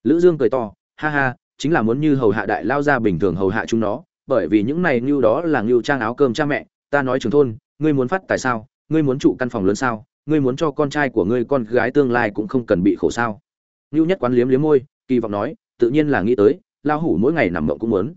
Lữ dương cười to ha ha chính là muốn như hầu hạ đại lao ra bình thường hầu hạ chúng nó bởi vì những này ngưu đó là ngưu trang áo cơm cha mẹ ta nói trường thôn ngươi muốn phát tại sao? Ngươi muốn trụ căn phòng lớn sao? Ngươi muốn cho con trai của ngươi con gái tương lai cũng không cần bị khổ sao? Ngưu nhất quán liếm liếm môi kỳ vọng nói tự nhiên là nghĩ tới lao hủ mỗi ngày nằm mộng cũng muốn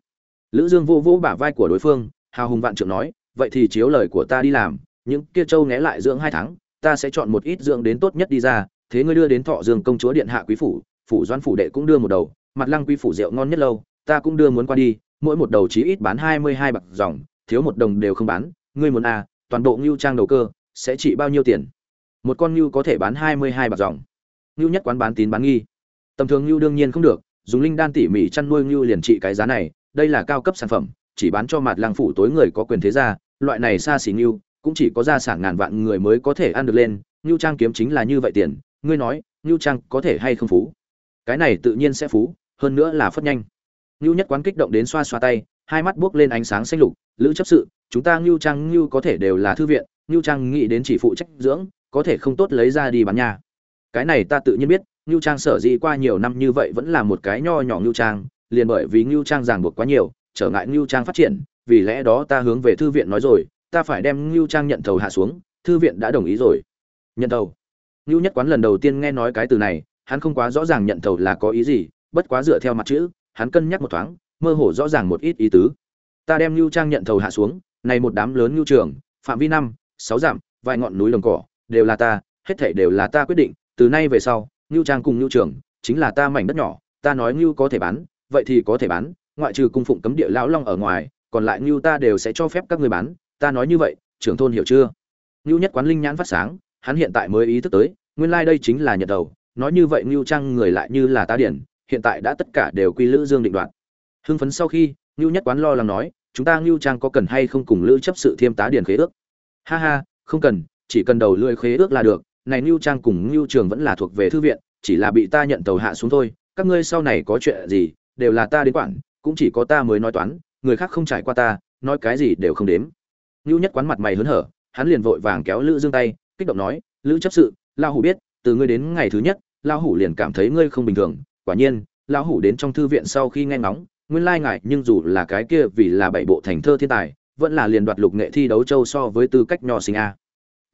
lữ dương vô vô bả vai của đối phương, hào hùng vạn trượng nói, vậy thì chiếu lời của ta đi làm, những kia châu né lại dưỡng hai tháng, ta sẽ chọn một ít dưỡng đến tốt nhất đi ra, thế ngươi đưa đến thọ dương công chúa điện hạ quý phủ phủ doan phủ đệ cũng đưa một đầu, mặt lăng quý phủ rượu ngon nhất lâu, ta cũng đưa muốn qua đi, mỗi một đầu chí ít bán hai mươi hai bạc dòng, thiếu một đồng đều không bán, ngươi muốn à toàn bộ ngưu trang đầu cơ, sẽ trị bao nhiêu tiền? Một con ngưu có thể bán hai mươi hai bạc dòng. Ngưu nhất quán bán tín bán nghi. Tầm thường ngưu đương nhiên không được, dùng linh đan tỉ mỉ chăn nuôi ngưu liền trị cái giá này đây là cao cấp sản phẩm, chỉ bán cho mặt lang phủ tối người có quyền thế gia, loại này xa xỉ ngưu cũng chỉ có gia sản ngàn vạn người mới có thể ăn được lên ngưu trang kiếm chính là như vậy tiền, ngươi nói ngưu trang có thể hay không phú? Cái này tự nhiên sẽ phú, hơn nữa là phất nhanh. Ngưu nhất quán kích động đến xoa xoa tay, hai mắt buốc lên ánh sáng xanh lục, lữ chấp sự, chúng ta ngưu trang ngưu có thể đều là thư viện ngưu trang nghĩ đến chỉ phụ trách dưỡng, có thể không tốt lấy ra đi bán nhà. Cái này ta tự nhiên biết ngưu trang sở dĩ qua nhiều năm như vậy vẫn là một cái nho nhỏ ngưu trang liền bởi vì ngưu trang ràng buộc quá nhiều trở ngại ngưu trang phát triển vì lẽ đó ta hướng về thư viện nói rồi ta phải đem Ngưu Trang nhận thầu hạ xuống, thư viện đã đồng ý rồi. Nhận thầu. Ngưu Nhất Quán lần đầu tiên nghe nói cái từ này, hắn không quá rõ ràng nhận thầu là có ý gì, bất quá dựa theo mặt chữ, hắn cân nhắc một thoáng, mơ hồ rõ ràng một ít ý tứ. Ta đem Ngưu Trang nhận thầu hạ xuống, này một đám lớn ngưu trường, phạm vi năm, sáu dặm, vài ngọn núi lồng cỏ, đều là ta, hết thảy đều là ta quyết định từ nay về sau ngưu trang cùng ngưu trường chính là ta mảnh đất nhỏ ta nói ngưu có thể bán vậy thì có thể bán, ngoại trừ cung phụng cấm địa lão long ở ngoài, còn lại ngưu ta đều sẽ cho phép các người bán. Ta nói như vậy, trưởng thôn hiểu chưa? Ngưu nhất quán linh nhãn phát sáng, hắn hiện tại mới ý thức tới, nguyên lai đây chính là nhật đầu. Nói như vậy ngưu trang người lại như là ta điển, hiện tại đã tất cả đều quy lữ dương định đoạt. Hưng phấn sau khi, ngưu nhất quán lo lắng nói, chúng ta ngưu trang có cần hay không cùng lữ chấp sự thiêm tá điển khế ước? Ha ha, không cần, chỉ cần đầu lưỡi khế ước là được. Này ngưu trang cùng ngưu trường vẫn là thuộc về thư viện, chỉ là bị ta nhận tàu hạ xuống thôi. Các ngươi sau này có chuyện gì đều là ta đến quản, cũng chỉ có ta mới nói toán, người khác không trải qua ta, nói cái gì đều không đếm. Ngưu nhất quán mặt mày hớn hở, hắn liền vội vàng kéo lữ dương tay, kích động nói, lữ chấp sự lao hủ biết, từ ngươi đến ngày thứ nhất lao hủ liền cảm thấy ngươi không bình thường. Quả nhiên lao hủ đến trong thư viện sau khi nghe ngóng, nguyên lai ngại nhưng dù là cái kia vì là bảy bộ thành thơ thiên tài, vẫn là liền đoạt lục nghệ thi đấu châu so với tư cách nho sinh a.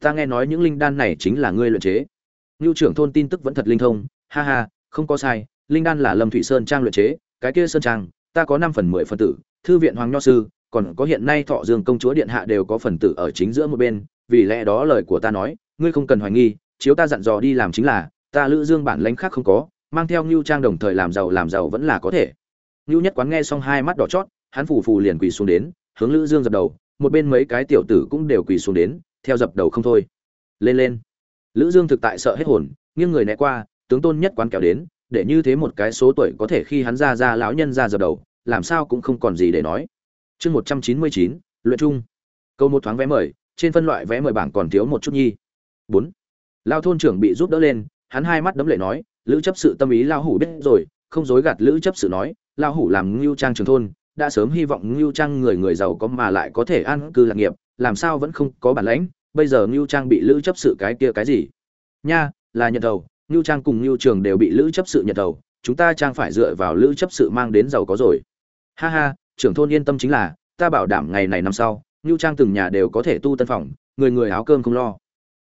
Ta nghe nói những linh đan này chính là ngươi luyện chế. Ngưu trưởng thôn tin tức vẫn thật linh thông, ha ha, không có sai, linh đan là lâm thủy sơn trang luyện chế cái kia sơn trang, ta có năm phần mười phần tử, thư viện hoàng nho sư, còn có hiện nay thọ dương công chúa điện hạ đều có phần tử ở chính giữa một bên, vì lẽ đó lời của ta nói, ngươi không cần hoài nghi, chiếu ta dặn dò đi làm chính là, ta lữ dương bản lãnh khác không có, mang theo ngưu trang đồng thời làm giàu làm giàu vẫn là có thể. Ngưu nhất quán nghe xong hai mắt đỏ chót, hắn phù phù liền quỳ xuống đến, hướng lữ dương dập đầu, một bên mấy cái tiểu tử cũng đều quỳ xuống đến, theo dập đầu không thôi. Lên lên. Lữ dương thực tại sợ hết hồn, nghiêng người né qua, tướng tôn nhất quán kéo đến để như thế một cái số tuổi có thể khi hắn ra ra lão nhân ra dập đầu, làm sao cũng không còn gì để nói. Chương một trăm chín mươi chín, luyện trung. Câu một thoáng vé mời, trên phân loại vé mời bảng còn thiếu một chút nhi. Bốn. Lao thôn trưởng bị giúp đỡ lên, hắn hai mắt đấm lệ nói, lữ chấp sự tâm ý lao hủ biết rồi, không dối gạt lữ chấp sự nói lao hủ làm ngưu trang trường thôn, đã sớm hy vọng ngưu trang người người giàu có mà lại có thể an cư lạc nghiệp, làm sao vẫn không có bản lãnh, bây giờ ngưu trang bị lữ chấp sự cái kia cái gì? Nha, là nhận đầu Nưu trang cùng Nưu trường đều bị lữ chấp sự nhận đầu chúng ta trang phải dựa vào lữ chấp sự mang đến giàu có rồi. Ha ha trưởng thôn yên tâm chính là ta bảo đảm ngày này năm sau Nưu trang từng nhà đều có thể tu tân phòng người người áo cơm không lo.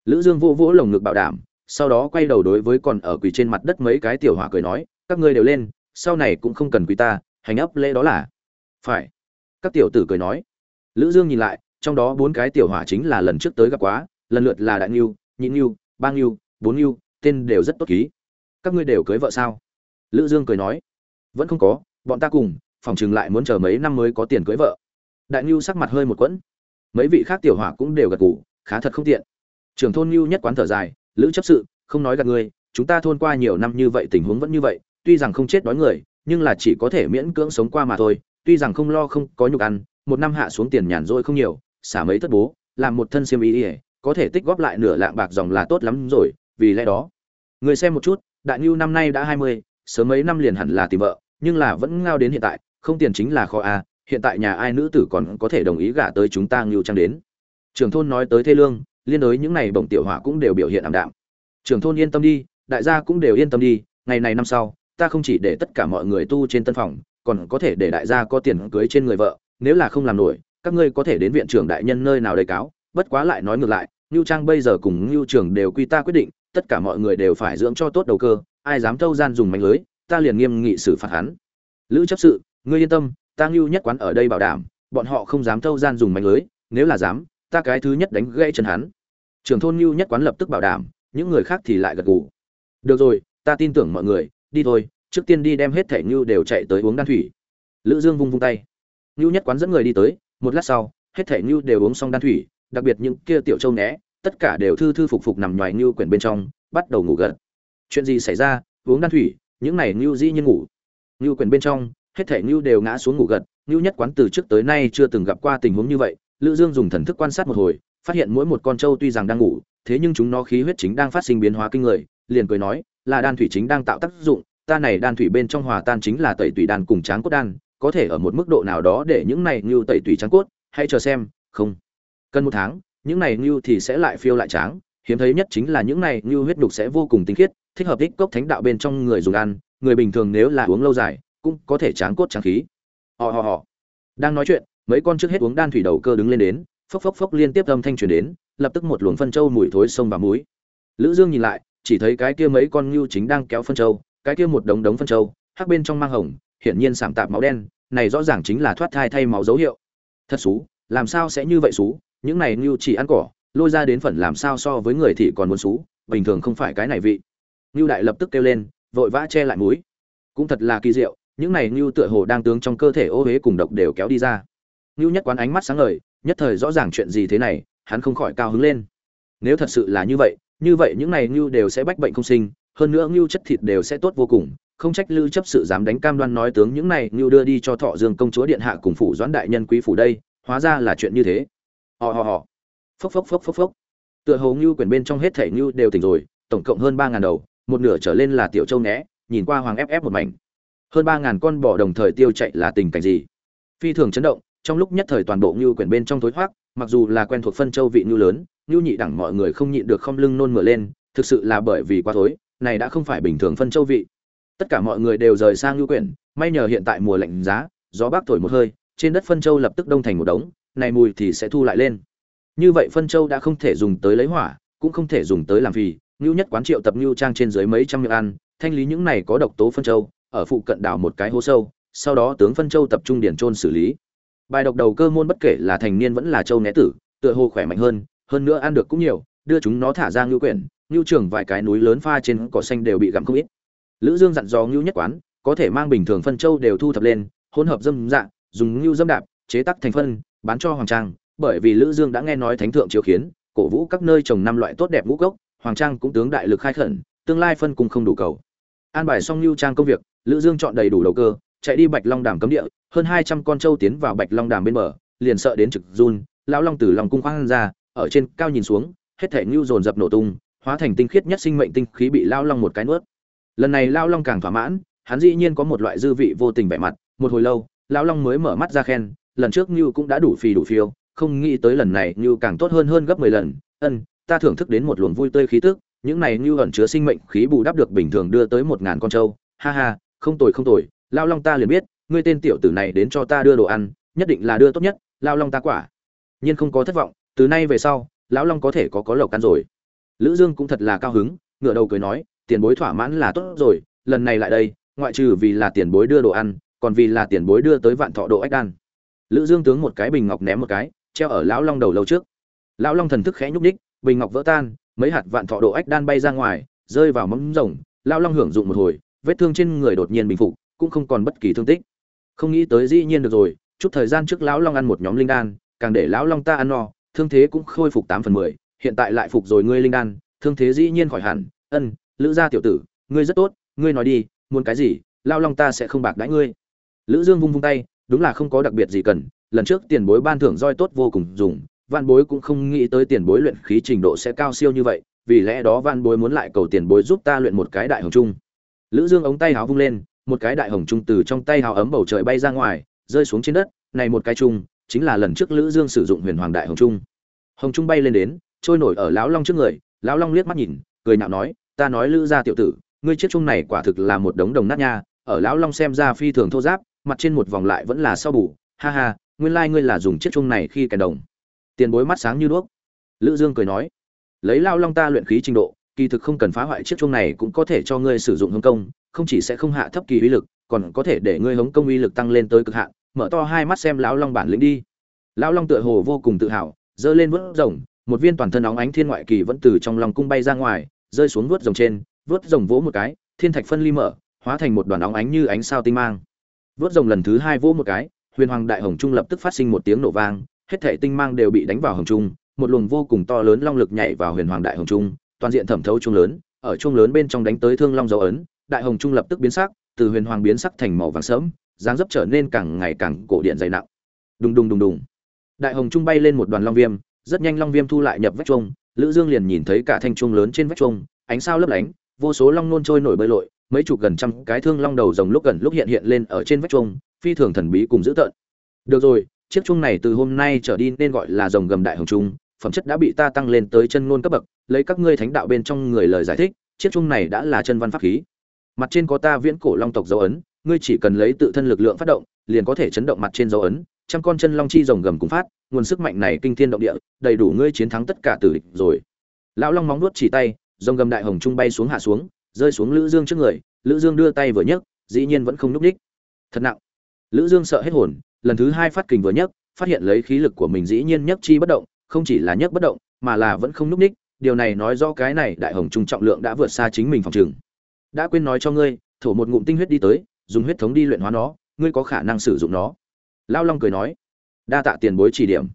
Lữ dương vô vỗ lồng ngực bảo đảm sau đó quay đầu đối với còn ở quỳ trên mặt đất mấy cái tiểu hỏa cười nói các ngươi đều lên sau này cũng không cần quỳ ta hành ấp lễ đó là. Phải. Các tiểu tử cười nói. Lữ dương nhìn lại trong đó bốn cái tiểu hỏa chính là lần trước tới gặp quá lần lượt là đại Nưu, nhị Nưu, ba Nưu, bốn Nưu, tên đều rất tốt ký. Các ngươi đều cưới vợ sao? Lữ dương cười nói. Vẫn không có, bọn ta cùng, phòng chừng lại muốn chờ mấy năm mới có tiền cưới vợ. Đại ngưu sắc mặt hơi một quẫn. Mấy vị khác tiểu hỏa cũng đều gật gù, khá thật không tiện. Trưởng thôn ngưu nhất quán thở dài, lữ chấp sự, không nói gạt ngươi, chúng ta thôn qua nhiều năm như vậy tình huống vẫn như vậy, tuy rằng không chết đói người, nhưng là chỉ có thể miễn cưỡng sống qua mà thôi, tuy rằng không lo không có nhục ăn, một năm hạ xuống tiền nhàn rỗi không nhiều, xả mấy thất bố, làm một thân xiêm y ỉa có thể tích góp lại nửa lạng bạc dòng là tốt lắm rồi vì lẽ đó. Người xem một chút, đại ngưu năm nay đã hai mươi, sớm mấy năm liền hẳn là tìm vợ, nhưng là vẫn ngao đến hiện tại, không tiền chính là kho a à, hiện tại nhà ai nữ tử còn có thể đồng ý gả tới chúng ta ngưu trang đến. Trưởng thôn nói tới thê lương, liên đối những này bổng tiểu hỏa cũng đều biểu hiện ảm đạm. Trưởng thôn yên tâm đi, đại gia cũng đều yên tâm đi, ngày này năm sau, ta không chỉ để tất cả mọi người tu trên tân phòng, còn có thể để đại gia có tiền cưới trên người vợ, nếu là không làm nổi, các ngươi có thể đến viện trưởng đại nhân nơi nào đầy cáo, bất quá lại nói ngược lại, ngưu trang bây giờ cùng ngưu trưởng đều quy ta quyết định tất cả mọi người đều phải dưỡng cho tốt đầu cơ, ai dám thâu gian dùng mánh lưới, ta liền nghiêm nghị xử phạt hắn. Lữ chấp sự, ngươi yên tâm, ta ngưu nhất quán ở đây bảo đảm, bọn họ không dám thâu gian dùng mánh lưới, nếu là dám, ta cái thứ nhất đánh gãy chân hắn. Trưởng thôn ngưu nhất quán lập tức bảo đảm, những người khác thì lại gật gù. Được rồi, ta tin tưởng mọi người, đi thôi, trước tiên đi đem hết thẻ ngưu đều chạy tới uống đan thủy. Lữ dương vung vung tay. Ngưu nhất quán dẫn người đi tới, một lát sau, hết thẻ ngưu đều uống xong đan thủy, đặc biệt những kia tiểu châu né tất cả đều thư thư phục phục nằm ngoài như quyển bên trong, bắt đầu ngủ gật. Chuyện gì xảy ra? Uống đan thủy, những này ngưu dĩ nhiên ngủ. Ngưu quyển bên trong, hết thảy ngưu đều ngã xuống ngủ gật. Ngưu nhất quán từ trước tới nay chưa từng gặp qua tình huống như vậy. Lữ dương dùng thần thức quan sát một hồi, phát hiện mỗi một con trâu tuy rằng đang ngủ, thế nhưng chúng nó khí huyết chính đang phát sinh biến hóa kinh người, liền cười nói, là đan thủy chính đang tạo tác dụng, ta này đan thủy bên trong hòa tan chính là tẩy tủy đan cùng tráng cốt đan, có thể ở một mức độ nào đó để những này như tẩy tủy tráng cốt? Hãy chờ xem, không. Cần một tháng những này như thì sẽ lại phiêu lại tráng. Hiếm thấy nhất chính là những này như huyết đục sẽ vô cùng tinh khiết, thích hợp ích cốc thánh đạo bên trong người dùng ăn. Người bình thường nếu là uống lâu dài, cũng có thể tráng cốt tráng khí. Họ họ họ. Đang nói chuyện, mấy con trước hết uống đan thủy đầu cơ đứng lên đến, phốc phốc phốc liên tiếp âm thanh truyền đến, lập tức một luồng phân châu mùi thối sông và muối lữ dương nhìn lại, chỉ thấy cái kia mấy con ngưu chính đang kéo phân châu, cái kia một đống đống phân châu, hắc bên trong mang hồng, hiển nhiên sảm tạp máu đen, này rõ ràng chính là thoát thai thay máu dấu hiệu. Thật xú, làm sao sẽ như vậy xú? Những này ngưu chỉ ăn cỏ, lôi ra đến phần làm sao so với người thì còn muốn xú, bình thường không phải cái này vị. Ngưu đại lập tức kêu lên, vội vã che lại mũi. Cũng thật là kỳ diệu, những này ngưu tựa hồ đang tướng trong cơ thể ô huế cùng độc đều kéo đi ra. Ngưu nhất quán ánh mắt sáng ngời, nhất thời rõ ràng chuyện gì thế này, hắn không khỏi cao hứng lên. Nếu thật sự là như vậy như vậy những này ngưu đều sẽ bách bệnh không sinh, hơn nữa ngưu chất thịt đều sẽ tốt vô cùng, không trách lưu chấp sự dám đánh cam đoan nói tướng những này ngưu đưa đi cho thọ dương công chúa điện hạ cùng phủ doãn đại nhân quý phủ đây, hóa ra là chuyện như thế họ họ họ phốc phốc phốc phốc phốc. Tựa hồ ngưu quyển bên trong hết thể ngưu đều tỉnh rồi, tổng cộng hơn ba ngàn đầu, một nửa trở lên là tiểu châu né nhìn qua hoàng ép ép một mảnh. Hơn ba ngàn con bò đồng thời tiêu chạy là tình cảnh gì? Phi thường chấn động, trong lúc nhất thời toàn bộ ngưu quyển bên trong thối thoát mặc dù là quen thuộc phân châu vị ngưu lớn, ngưu nhị đẳng mọi người không nhịn được không lưng nôn mửa lên, thực sự là bởi vì quá thối, này đã không phải bình thường phân châu vị. Tất cả mọi người đều rời sang ngưu quyển may nhờ hiện tại mùa lạnh giá, gió bắc thổi một hơi, trên đất phân châu lập tức đông thành một đống này mùi thì sẽ thu lại lên. Như vậy phân châu đã không thể dùng tới lấy hỏa, cũng không thể dùng tới làm phì. Ngưu nhất quán triệu tập ngưu trang trên dưới mấy trăm miệng ăn, thanh lý những này có độc tố phân châu, ở phụ cận đảo một cái hố sâu, sau đó tướng phân châu tập trung điển trôn xử lý. Bài độc đầu cơ môn bất kể là thành niên vẫn là châu né tử, tựa hồ khỏe mạnh hơn hơn nữa ăn được cũng nhiều, đưa chúng nó thả ra ngưu quyển, ngưu trường vài cái núi lớn pha trên cỏ xanh đều bị gặm không ít. Lữ dương dặn dò ngưu nhất quán, có thể mang bình thường phân châu đều thu thập lên, hỗn hợp dâm dạng dùng ngưu dâm đạp, chế tác thành phân bán cho hoàng trang, bởi vì lữ dương đã nghe nói thánh thượng chiếu khiến cổ vũ các nơi trồng năm loại tốt đẹp ngũ cốc, hoàng trang cũng tướng đại lực khai khẩn, tương lai phân cùng không đủ cầu. An bài xong lưu trang công việc, lữ dương chọn đầy đủ đầu cơ, chạy đi bạch long đàm cấm địa, hơn 200 con trâu tiến vào bạch long đàm bên bờ, liền sợ đến trực run, lão long từ lòng cung khoang ra, ở trên cao nhìn xuống, hết thể lưu dồn dập nổ tung, hóa thành tinh khiết nhất sinh mệnh tinh khí bị lão long một cái nuốt. Lần này lão long càng thỏa mãn, hắn dĩ nhiên có một loại dư vị vô tình vẻ mặt, một hồi lâu, lão long mới mở mắt ra khen lần trước ngưu cũng đã đủ phì đủ phiêu, không nghĩ tới lần này ngưu càng tốt hơn hơn gấp 10 lần. Ân, ta thưởng thức đến một luồng vui tươi khí tức, những này ngưu ẩn chứa sinh mệnh khí bù đắp được bình thường đưa tới một ngàn con trâu. Ha ha, không tồi không tồi, lao long ta liền biết, ngươi tên tiểu tử này đến cho ta đưa đồ ăn, nhất định là đưa tốt nhất, lao long ta quả. Nhiên không có thất vọng, từ nay về sau, lão long có thể có có lộc ăn rồi. Lữ dương cũng thật là cao hứng, ngửa đầu cười nói, tiền bối thỏa mãn là tốt rồi, lần này lại đây, ngoại trừ vì là tiền bối đưa đồ ăn, còn vì là tiền bối đưa tới vạn thọ độ ách đan lữ dương tướng một cái bình ngọc ném một cái, treo ở lão long đầu lâu trước. Lão long thần thức khẽ nhúc ních bình ngọc vỡ tan, mấy hạt vạn thọ độ ách đan bay ra ngoài, rơi vào móng rồng. Lão long hưởng dụng một hồi, vết thương trên người đột nhiên bình phục, cũng không còn bất kỳ thương tích. Không nghĩ tới dĩ nhiên được rồi, chút thời gian trước lão long ăn một nhóm linh đan, càng để lão long ta ăn no, thương thế cũng khôi phục tám phần mười, hiện tại lại phục rồi ngươi linh đan, thương thế dĩ nhiên khỏi hẳn. Ân, lữ gia tiểu tử, ngươi rất tốt, ngươi nói đi, muốn cái gì, lão long ta sẽ không bạc đãi ngươi. Lữ dương vung vung tay đúng là không có đặc biệt gì cần, lần trước tiền bối ban thưởng roi tốt vô cùng dùng, văn bối cũng không nghĩ tới tiền bối luyện khí trình độ sẽ cao siêu như vậy, vì lẽ đó văn bối muốn lại cầu tiền bối giúp ta luyện một cái đại hồng trung. Lữ dương ống tay háo vung lên, một cái đại hồng trung từ trong tay hào ấm bầu trời bay ra ngoài, rơi xuống trên đất, này một cái trung, chính là lần trước lữ dương sử dụng huyền hoàng đại hồng trung. Hồng trung bay lên đến, trôi nổi ở lão long trước người, lão long liếc mắt nhìn, cười nhạo nói, ta nói lữ gia tiểu tử, ngươi chiếc trung này quả thực là một đống đồng nát nha, ở lão long xem ra phi thường thô giáp mặt trên một vòng lại vẫn là sau bù ha ha nguyên lai ngươi là dùng chiếc chung này khi kèn đồng tiền bối mắt sáng như đuốc lữ dương cười nói lấy lão long ta luyện khí trình độ kỳ thực không cần phá hoại chiếc chuông này cũng có thể cho ngươi sử dụng hống công, không chỉ sẽ không hạ thấp kỳ uy lực, còn có thể để ngươi hống công uy lực tăng lên tới cực hạn. Mở to hai mắt xem lão long bản lĩnh đi. Lão long tựa hồ vô cùng tự hào, giơ lên vớt rồng, một viên toàn thân óng ánh thiên ngoại kỳ vẫn từ trong lòng cung bay ra ngoài, rơi xuống vớt rồng trên, vớt rồng vỗ một cái, thiên thạch phân ly mở, hóa thành một đoàn óng ánh như ánh sao tinh mang. Vớt rồng lần thứ hai vỗ một cái, huyền hoàng đại hồng trung lập tức phát sinh một tiếng nổ vang, hết thảy tinh mang đều bị đánh vào hồng trung, một luồng vô cùng to lớn long lực nhảy vào huyền hoàng đại hồng trung, toàn diện thẩm thấu trung lớn, ở trung lớn bên trong đánh tới thương long dấu ấn, đại hồng trung lập tức biến sắc, từ huyền hoàng biến sắc thành màu vàng sẫm, dáng dấp trở nên càng ngày càng cổ điện dày nặng. Đùng đùng đùng đùng. Đại hồng trung bay lên một đoàn long viêm, rất nhanh long viêm thu lại nhập vách trung, Lữ Dương liền nhìn thấy cả thanh trung lớn trên vách trung, ánh sao lấp lánh, vô số long nôn trôi nổi bơi lội, mấy chục gần trăm cái thương long đầu rồng lúc gần lúc hiện hiện lên ở trên vách chuông phi thường thần bí cùng dữ tợn. Được rồi, chiếc chuông này từ hôm nay trở đi nên gọi là rồng gầm đại hồng trung, phẩm chất đã bị ta tăng lên tới chân ngôn cấp bậc, lấy các ngươi thánh đạo bên trong người lời giải thích, chiếc chuông này đã là chân văn pháp khí. Mặt trên có ta viễn cổ long tộc dấu ấn, ngươi chỉ cần lấy tự thân lực lượng phát động, liền có thể chấn động mặt trên dấu ấn, trăm con chân long chi rồng gầm cùng phát, nguồn sức mạnh này kinh thiên động địa, đầy đủ ngươi chiến thắng tất cả tử địch rồi. Lão long móng nuốt chỉ tay, rồng gầm đại hồng trung bay xuống hạ xuống, rơi xuống Lữ Dương trước người, Lữ Dương đưa tay vừa nhấc, dĩ nhiên vẫn không núp đích Thật nặng. Lữ Dương sợ hết hồn, lần thứ hai phát kình vừa nhấc, phát hiện lấy khí lực của mình dĩ nhiên nhấc chi bất động, không chỉ là nhấc bất động, mà là vẫn không núp đích điều này nói rõ cái này đại hồng trung trọng lượng đã vượt xa chính mình phòng trường. Đã quên nói cho ngươi thổ một ngụm tinh huyết đi tới dùng huyết thống đi luyện hóa nó ngươi có khả năng sử dụng nó. Lao long cười nói đa tạ tiền bối chỉ điểm.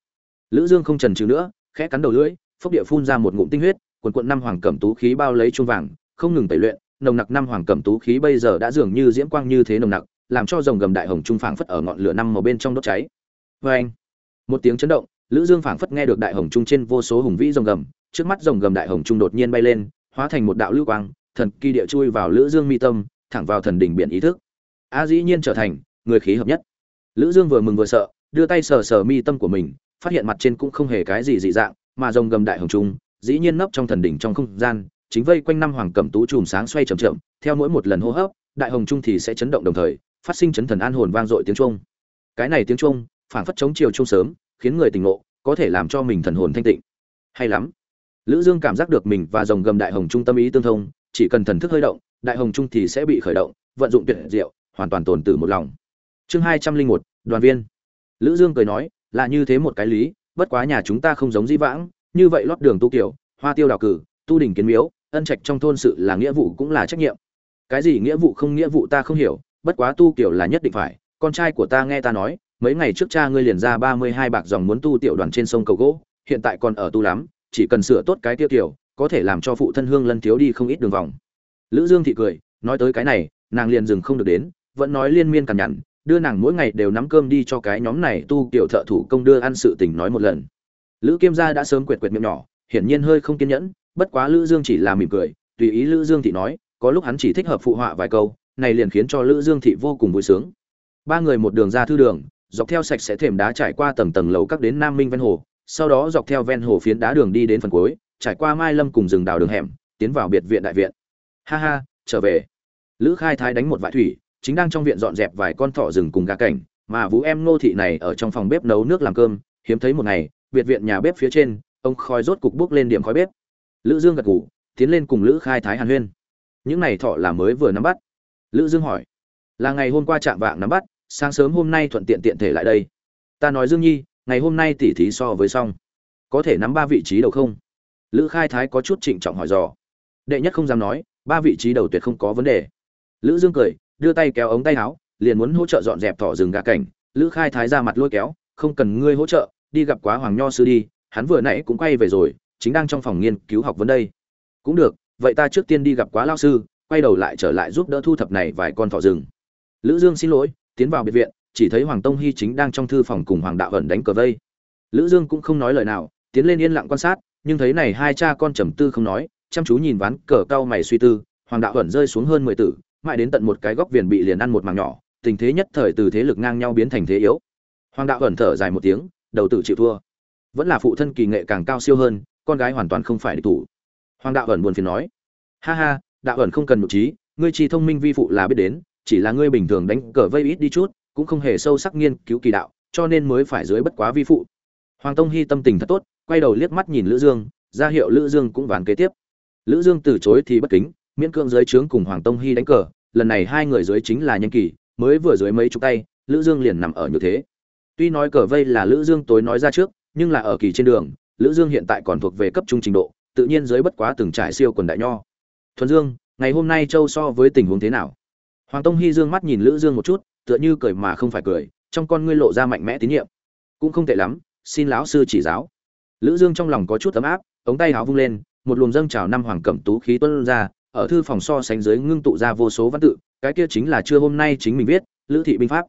Lữ dương không chần chừ nữa khẽ cắn đầu lưỡi phốc địa phun ra một ngụm tinh huyết quần quận năm hoàng cẩm tú khí bao lấy chuông vàng không ngừng tẩy luyện, nồng nặc năm hoàng cẩm tú khí bây giờ đã dường như diễm quang như thế nồng nặc, làm cho dòng gầm đại hồng trung phảng phất ở ngọn lửa năm màu bên trong đốt cháy. Vê anh, một tiếng chấn động, lữ dương phảng phất nghe được đại hồng trung trên vô số hùng vĩ dòng gầm, trước mắt dòng gầm đại hồng trung đột nhiên bay lên, hóa thành một đạo lưu quang, thần kỳ địa chui vào lữ dương mi tâm, thẳng vào thần đỉnh biển ý thức. A dĩ nhiên trở thành người khí hợp nhất. Lữ dương vừa mừng vừa sợ, đưa tay sờ sờ mi tâm của mình, phát hiện mặt trên cũng không hề cái gì dị dạng, mà dòng gầm đại hồng trung dĩ nhiên nấp trong thần đỉnh trong không gian chính vây quanh năm hoàng cẩm tú chùm sáng xoay chậm chậm, theo mỗi một lần hô hấp, đại hồng trung thì sẽ chấn động đồng thời, phát sinh chấn thần an hồn vang dội tiếng chuông. Cái này tiếng chuông phản phất chống chiều trung sớm, khiến người tỉnh ngộ, có thể làm cho mình thần hồn thanh tịnh. Hay lắm. Lữ dương cảm giác được mình và rồng gầm đại hồng trung tâm ý tương thông, chỉ cần thần thức hơi động, đại hồng trung thì sẽ bị khởi động, vận dụng tuyệt diệu, hoàn toàn tồn tử một lòng. Chương hai trăm linh một, đoàn viên. Lữ dương cười nói, là như thế một cái lý, bất quá nhà chúng ta không giống di vãng, như vậy lót đường tu kiểu, hoa tiêu đào cử, tu đỉnh kiến miếu ân trạch trong thôn sự là nghĩa vụ cũng là trách nhiệm. Cái gì nghĩa vụ không nghĩa vụ ta không hiểu, bất quá tu kiểu là nhất định phải. Con trai của ta nghe ta nói, mấy ngày trước cha ngươi liền ra ba mươi hai bạc dòng muốn tu tiểu đoàn trên sông cầu gỗ, hiện tại còn ở tu lắm, chỉ cần sửa tốt cái tiêu kiểu, có thể làm cho phụ thân hương lân thiếu đi không ít đường vòng. Lữ dương thị cười, nói tới cái này, nàng liền dừng không được đến, vẫn nói liên miên cằn nhằn, đưa nàng mỗi ngày đều nắm cơm đi cho cái nhóm này tu tiểu thợ thủ công đưa ăn sự tình nói một lần. Lữ kiêm gia đã sớm quệt quệt miệng nhỏ, hiển nhiên hơi không kiên nhẫn bất quá lữ dương chỉ là mỉm cười, tùy ý lữ dương thị nói, có lúc hắn chỉ thích hợp phụ họa vài câu, này liền khiến cho lữ dương thị vô cùng vui sướng. Ba người một đường ra thư đường, dọc theo sạch sẽ thềm đá trải qua tầng tầng lầu các đến nam minh ven hồ, sau đó dọc theo ven hồ phiến đá đường đi đến phần cuối, trải qua mai lâm cùng rừng đào đường hẻm, tiến vào biệt viện đại viện. Ha ha, trở về. Lữ khai thái đánh một vại thủy, chính đang trong viện dọn dẹp vài con thỏ rừng cùng gà cảnh, mà vũ em nô thị này ở trong phòng bếp nấu nước làm cơm, hiếm thấy một ngày, biệt viện nhà bếp phía trên, ông khói rốt cục bước lên điểm khói bếp lữ dương gật gù, tiến lên cùng lữ khai thái hàn huyên. Những này thọ là mới vừa nắm bắt. Lữ dương hỏi, là ngày hôm qua chạm vạng nắm bắt, sáng sớm hôm nay thuận tiện tiện thể lại đây. Ta nói dương nhi, ngày hôm nay tỉ thí so với xong. Có thể nắm ba vị trí đầu không? Lữ khai thái có chút trịnh trọng hỏi dò. Đệ nhất không dám nói, ba vị trí đầu tuyệt không có vấn đề. Lữ dương cười, đưa tay kéo ống tay áo, liền muốn hỗ trợ dọn dẹp thỏ rừng gà cảnh. Lữ khai thái ra mặt lôi kéo, không cần ngươi hỗ trợ, đi gặp quá hoàng nho sư đi, hắn vừa nãy cũng quay về rồi chính đang trong phòng nghiên cứu học vấn đây. Cũng được, vậy ta trước tiên đi gặp quá lao sư, quay đầu lại trở lại giúp đỡ thu thập này vài con thỏ rừng. Lữ dương xin lỗi, tiến vào biệt viện, chỉ thấy hoàng tông hy chính đang trong thư phòng cùng hoàng đạo ẩn đánh cờ vây. Lữ dương cũng không nói lời nào, tiến lên yên lặng quan sát, nhưng thấy này hai cha con trầm tư không nói, chăm chú nhìn ván cờ cao mày suy tư, hoàng đạo ẩn rơi xuống hơn mười tử, mãi đến tận một cái góc viền bị liền ăn một mảng nhỏ, tình thế nhất thời từ thế lực ngang nhau biến thành thế yếu. Hoàng đạo ẩn thở dài một tiếng, đầu tử chịu thua. Vẫn là phụ thân kỳ nghệ càng cao siêu hơn con gái hoàn toàn không phải địch thủ. Hoàng đạo ẩn buồn phiền nói, ha ha, đạo ẩn không cần một trí, ngươi chi thông minh vi phụ là biết đến, chỉ là ngươi bình thường đánh cờ vây ít đi chút, cũng không hề sâu sắc nghiên cứu kỳ đạo, cho nên mới phải dưới bất quá vi phụ. Hoàng tông hy tâm tình thật tốt, quay đầu liếc mắt nhìn lữ dương, ra hiệu lữ dương cũng ván kế tiếp. Lữ dương từ chối thì bất kính, miễn cưỡng dưới trướng cùng hoàng tông hy đánh cờ, lần này hai người dưới chính là nhân kỳ, mới vừa dưới mấy chục tay, lữ dương liền nằm ở như thế. Tuy nói cờ vây là lữ dương tối nói ra trước, nhưng là ở kỳ trên đường lữ dương hiện tại còn thuộc về cấp trung trình độ, tự nhiên dưới bất quá từng trải siêu quần đại nho. Thuần dương, ngày hôm nay châu so với tình huống thế nào? Hoàng tông Hi dương mắt nhìn lữ dương một chút, tựa như cười mà không phải cười, trong con ngươi lộ ra mạnh mẽ tín nhiệm. Cũng không tệ lắm, xin lão sư chỉ giáo. Lữ dương trong lòng có chút ấm áp, ống tay áo vung lên, một luồng dâng trào năm hoàng cẩm tú khí tuôn ra, ở thư phòng so sánh dưới ngưng tụ ra vô số văn tự, cái kia chính là trưa hôm nay chính mình viết, lữ thị binh pháp.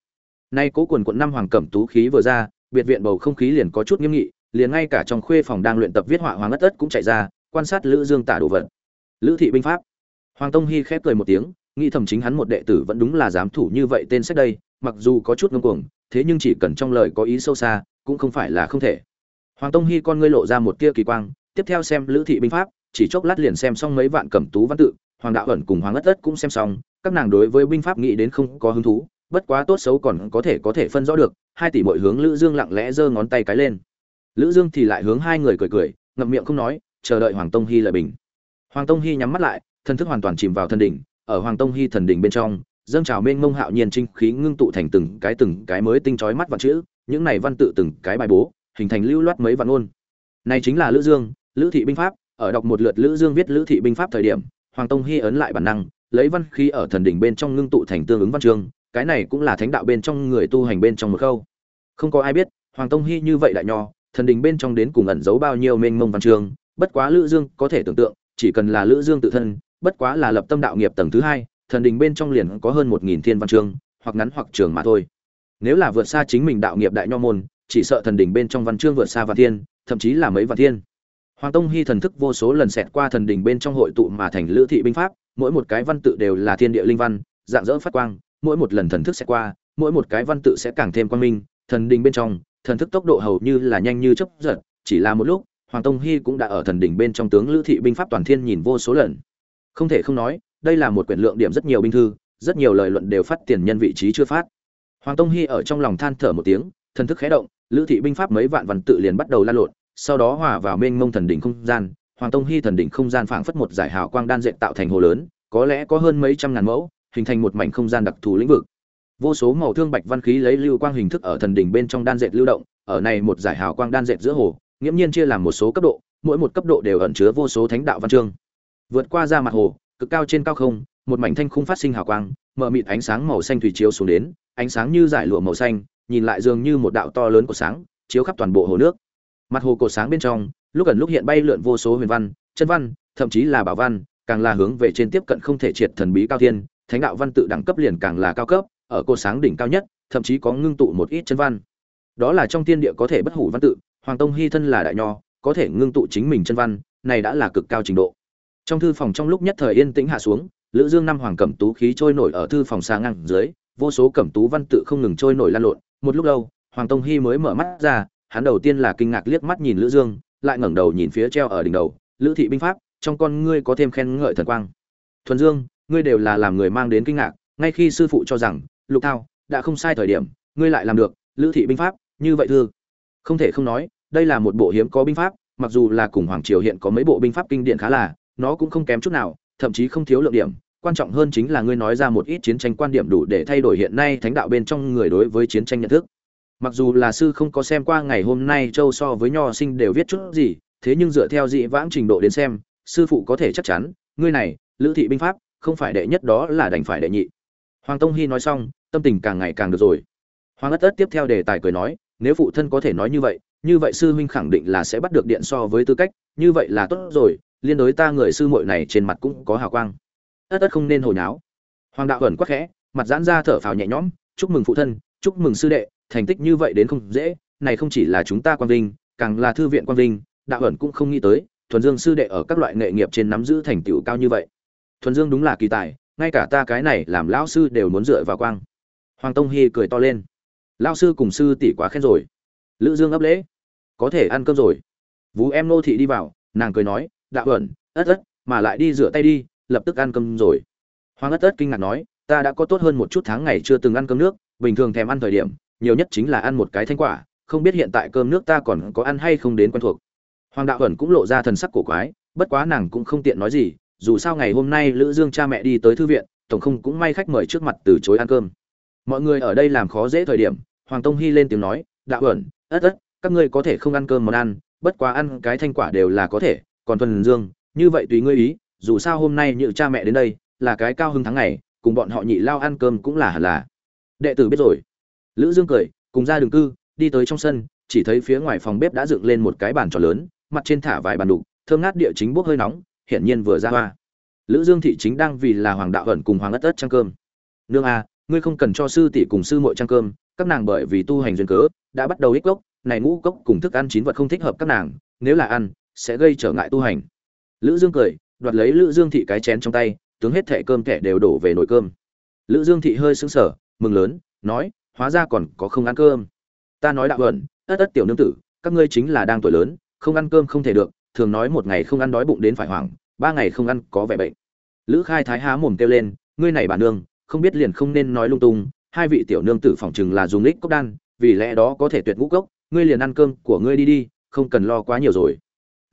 Nay cố quần quận năm hoàng cẩm tú khí vừa ra, biệt viện bầu không khí liền có chút nghiêm nghị liền ngay cả trong khuê phòng đang luyện tập viết họa hoàng ất ất cũng chạy ra, quan sát lữ dương tả đồ vật. Lữ thị binh pháp. Hoàng tông hy khép cười một tiếng, nghĩ thầm chính hắn một đệ tử vẫn đúng là dám thủ như vậy tên sách đây, mặc dù có chút ngông cuồng, thế nhưng chỉ cần trong lời có ý sâu xa, cũng không phải là không thể. Hoàng tông hy con ngươi lộ ra một tia kỳ quang, tiếp theo xem lữ thị binh pháp, chỉ chốc lát liền xem xong mấy vạn cẩm tú văn tự, hoàng đạo ẩn cùng hoàng ất ất cũng xem xong, các nàng đối với binh pháp nghĩ đến không có hứng thú, bất quá tốt xấu còn có thể có thể phân rõ được, hai tỷ mọi hướng lữ dương lặng lẽ giơ ngón tay cái lên lữ dương thì lại hướng hai người cười cười, ngậm miệng không nói, chờ đợi hoàng tông hy lời bình. Hoàng tông hy nhắm mắt lại thân thức hoàn toàn chìm vào thân đỉnh, ở hoàng tông hy thần đỉnh bên trong, dâng trào mênh mông hạo nhiên trinh khí ngưng tụ thành từng cái từng cái mới tinh chói mắt văn chữ, những này văn tự từng cái bài bố, hình thành lưu loát mấy văn ngôn. Này chính là lữ dương, lữ thị binh pháp, ở đọc một lượt lữ dương viết lữ thị binh pháp thời điểm, hoàng tông hy ấn lại bản năng, lấy văn khí ở thần đỉnh bên trong ngưng tụ thành tương ứng văn chương, cái này cũng là thánh đạo bên trong người tu hành bên trong một khâu. Không có ai biết, hoàng tông hy như vậy đại nho thần đình bên trong đến cùng ẩn giấu bao nhiêu mênh mông văn chương, bất quá lữ dương có thể tưởng tượng, chỉ cần là lữ dương tự thân, bất quá là lập tâm đạo nghiệp tầng thứ hai, thần đình bên trong liền có hơn một nghìn thiên văn chương, hoặc ngắn hoặc trường mà thôi. Nếu là vượt xa chính mình đạo nghiệp đại nho môn, chỉ sợ thần đình bên trong văn chương vượt xa và thiên, thậm chí là mấy vạn thiên. Hoàng tông hy thần thức vô số lần xẹt qua thần đình bên trong hội tụ mà thành lữ thị binh pháp, mỗi một cái văn tự đều là thiên địa linh văn, dạng dỡ phát quang, mỗi một lần thần thức xẹt qua, mỗi một cái văn tự sẽ càng thêm quang minh, thần đình bên trong thần thức tốc độ hầu như là nhanh như chớp giật, chỉ là một lúc, hoàng tông hi cũng đã ở thần đỉnh bên trong tướng lữ thị binh pháp toàn thiên nhìn vô số lần. Không thể không nói, đây là một quyển lượng điểm rất nhiều binh thư, rất nhiều lời luận đều phát tiền nhân vị trí chưa phát. Hoàng tông hi ở trong lòng than thở một tiếng, thần thức khẽ động, lữ thị binh pháp mấy vạn văn tự liền bắt đầu lan lộn, sau đó hòa vào mênh mông thần đỉnh không gian, hoàng tông hi thần đỉnh không gian phảng phất một giải hào quang đan dệt tạo thành hồ lớn, có lẽ có hơn mấy trăm ngàn mẫu, hình thành một mảnh không gian đặc thù lĩnh vực vô số màu thương bạch văn khí lấy lưu quang hình thức ở thần đỉnh bên trong đan dệt lưu động, ở này một giải hào quang đan dệt giữa hồ, nghiễm nhiên chia làm một số cấp độ, mỗi một cấp độ đều ẩn chứa vô số thánh đạo văn chương. Vượt qua ra mặt hồ, cực cao trên cao không, một mảnh thanh khung phát sinh hào quang mở mịt ánh sáng màu xanh thủy chiếu xuống đến, ánh sáng như giải lụa màu xanh, nhìn lại dường như một đạo to lớn của sáng, chiếu khắp toàn bộ hồ nước. Mặt hồ cột sáng bên trong, lúc gần lúc hiện bay lượn vô số huyền văn, chân văn, thậm chí là bảo văn, càng là hướng về trên tiếp cận không thể triệt thần bí cao thiên, thánh đạo văn tự đẳng cấp liền càng là cao cấp ở cột sáng đỉnh cao nhất, thậm chí có ngưng tụ một ít chân văn. Đó là trong thiên địa có thể bất hủ văn tự, hoàng tông hy thân là đại nho, có thể ngưng tụ chính mình chân văn, này đã là cực cao trình độ. Trong thư phòng trong lúc nhất thời yên tĩnh hạ xuống, lữ dương năm hoàng cẩm tú khí trôi nổi ở thư phòng xa ngang dưới, vô số cẩm tú văn tự không ngừng trôi nổi lan lộn. Một lúc lâu, hoàng tông hy mới mở mắt ra, hắn đầu tiên là kinh ngạc liếc mắt nhìn lữ dương, lại ngẩng đầu nhìn phía treo ở đỉnh đầu, lữ thị binh pháp, trong con ngươi có thêm khen ngợi thần quang. Thuần dương, ngươi đều là làm người mang đến kinh ngạc, ngay khi sư phụ cho rằng lục thao, đã không sai thời điểm, ngươi lại làm được, lữ thị binh pháp, như vậy thưa. Không thể không nói, đây là một bộ hiếm có binh pháp, mặc dù là cùng hoàng triều hiện có mấy bộ binh pháp kinh điển khá là, nó cũng không kém chút nào, thậm chí không thiếu lượng điểm. Quan trọng hơn chính là ngươi nói ra một ít chiến tranh quan điểm đủ để thay đổi hiện nay thánh đạo bên trong người đối với chiến tranh nhận thức. Mặc dù là sư không có xem qua ngày hôm nay châu so với nho sinh đều viết chút gì, thế nhưng dựa theo dị vãng trình độ đến xem, sư phụ có thể chắc chắn, ngươi này, lữ thị binh pháp, không phải đệ nhất đó là đành phải đệ nhị. Hoàng tông hy nói xong tâm tình càng ngày càng được rồi. Hoàng ất ất tiếp theo đề tài cười nói, nếu phụ thân có thể nói như vậy như vậy sư huynh khẳng định là sẽ bắt được điện so với tư cách, như vậy là tốt rồi, liên đối ta người sư muội này trên mặt cũng có hào quang. Ất ất không nên hồi nháo hoàng đạo ẩn quắc khẽ, mặt giãn ra thở phào nhẹ nhõm, chúc mừng phụ thân, chúc mừng sư đệ, thành tích như vậy đến không dễ, này không chỉ là chúng ta quan vinh, càng là thư viện quan vinh, đạo ẩn cũng không nghĩ tới, thuần dương sư đệ ở các loại nghệ nghiệp trên nắm giữ thành tựu cao như vậy. Thuần dương đúng là kỳ tài, ngay cả ta cái này làm lão sư đều muốn dựa vào quang hoàng tông hy cười to lên. Lão sư cùng sư tỷ quá khen rồi. Lữ dương ấp lễ. Có thể ăn cơm rồi. Vú em nô thị đi vào, nàng cười nói, đạo ẩn, ất ất, mà lại đi rửa tay đi, lập tức ăn cơm rồi. Hoàng ất ất kinh ngạc nói, ta đã có tốt hơn một chút tháng ngày chưa từng ăn cơm nước, bình thường thèm ăn thời điểm, nhiều nhất chính là ăn một cái thanh quả, không biết hiện tại cơm nước ta còn có ăn hay không đến quen thuộc. Hoàng đạo ẩn cũng lộ ra thần sắc cổ quái, bất quá nàng cũng không tiện nói gì, dù sao ngày hôm nay lữ dương cha mẹ đi tới thư viện, tổng không cũng may khách mời trước mặt từ chối ăn cơm mọi người ở đây làm khó dễ thời điểm, hoàng tông hy lên tiếng nói, đạo ẩn, ất ất, các ngươi có thể không ăn cơm món ăn, bất quá ăn cái thanh quả đều là có thể, còn thuần dương, như vậy tùy ngươi ý, dù sao hôm nay như cha mẹ đến đây, là cái cao hứng tháng ngày, cùng bọn họ nhị lao ăn cơm cũng là hẳn là. Đệ tử biết rồi. Lữ dương cười, cùng ra đường cư, đi tới trong sân, chỉ thấy phía ngoài phòng bếp đã dựng lên một cái bàn tròn lớn, mặt trên thả vài bàn đục, thơm ngát địa chính bốc hơi nóng, hiển nhiên vừa ra hoa. Lữ dương thị chính đang vì là hoàng đạo ẩn cùng hoàng ất ất trang cơm. Nương a ngươi không cần cho sư tỷ cùng sư muội trang cơm, các nàng bởi vì tu hành duyên cớ, đã bắt đầu ích gốc, này ngũ cốc cùng thức ăn chín vật không thích hợp các nàng, nếu là ăn, sẽ gây trở ngại tu hành. Lữ dương cười, đoạt lấy lữ dương thị cái chén trong tay, tướng hết thẻ cơm thẻ đều đổ về nồi cơm. Lữ dương thị hơi sững sờ, mừng lớn, nói, hóa ra còn có không ăn cơm. Ta nói đạo ẩn, tất tất tiểu nương tử, các ngươi chính là đang tuổi lớn, không ăn cơm không thể được, thường nói một ngày không ăn đói bụng đến phải hoảng, ba ngày không ăn có vẻ bệnh. Lữ khai thái há mồm kêu lên, ngươi này bà nương không biết liền không nên nói lung tung, hai vị tiểu nương tử phỏng chừng là dùng lích cốc đan, vì lẽ đó có thể tuyệt ngũ cốc, ngươi liền ăn cơm của ngươi đi đi, không cần lo quá nhiều rồi.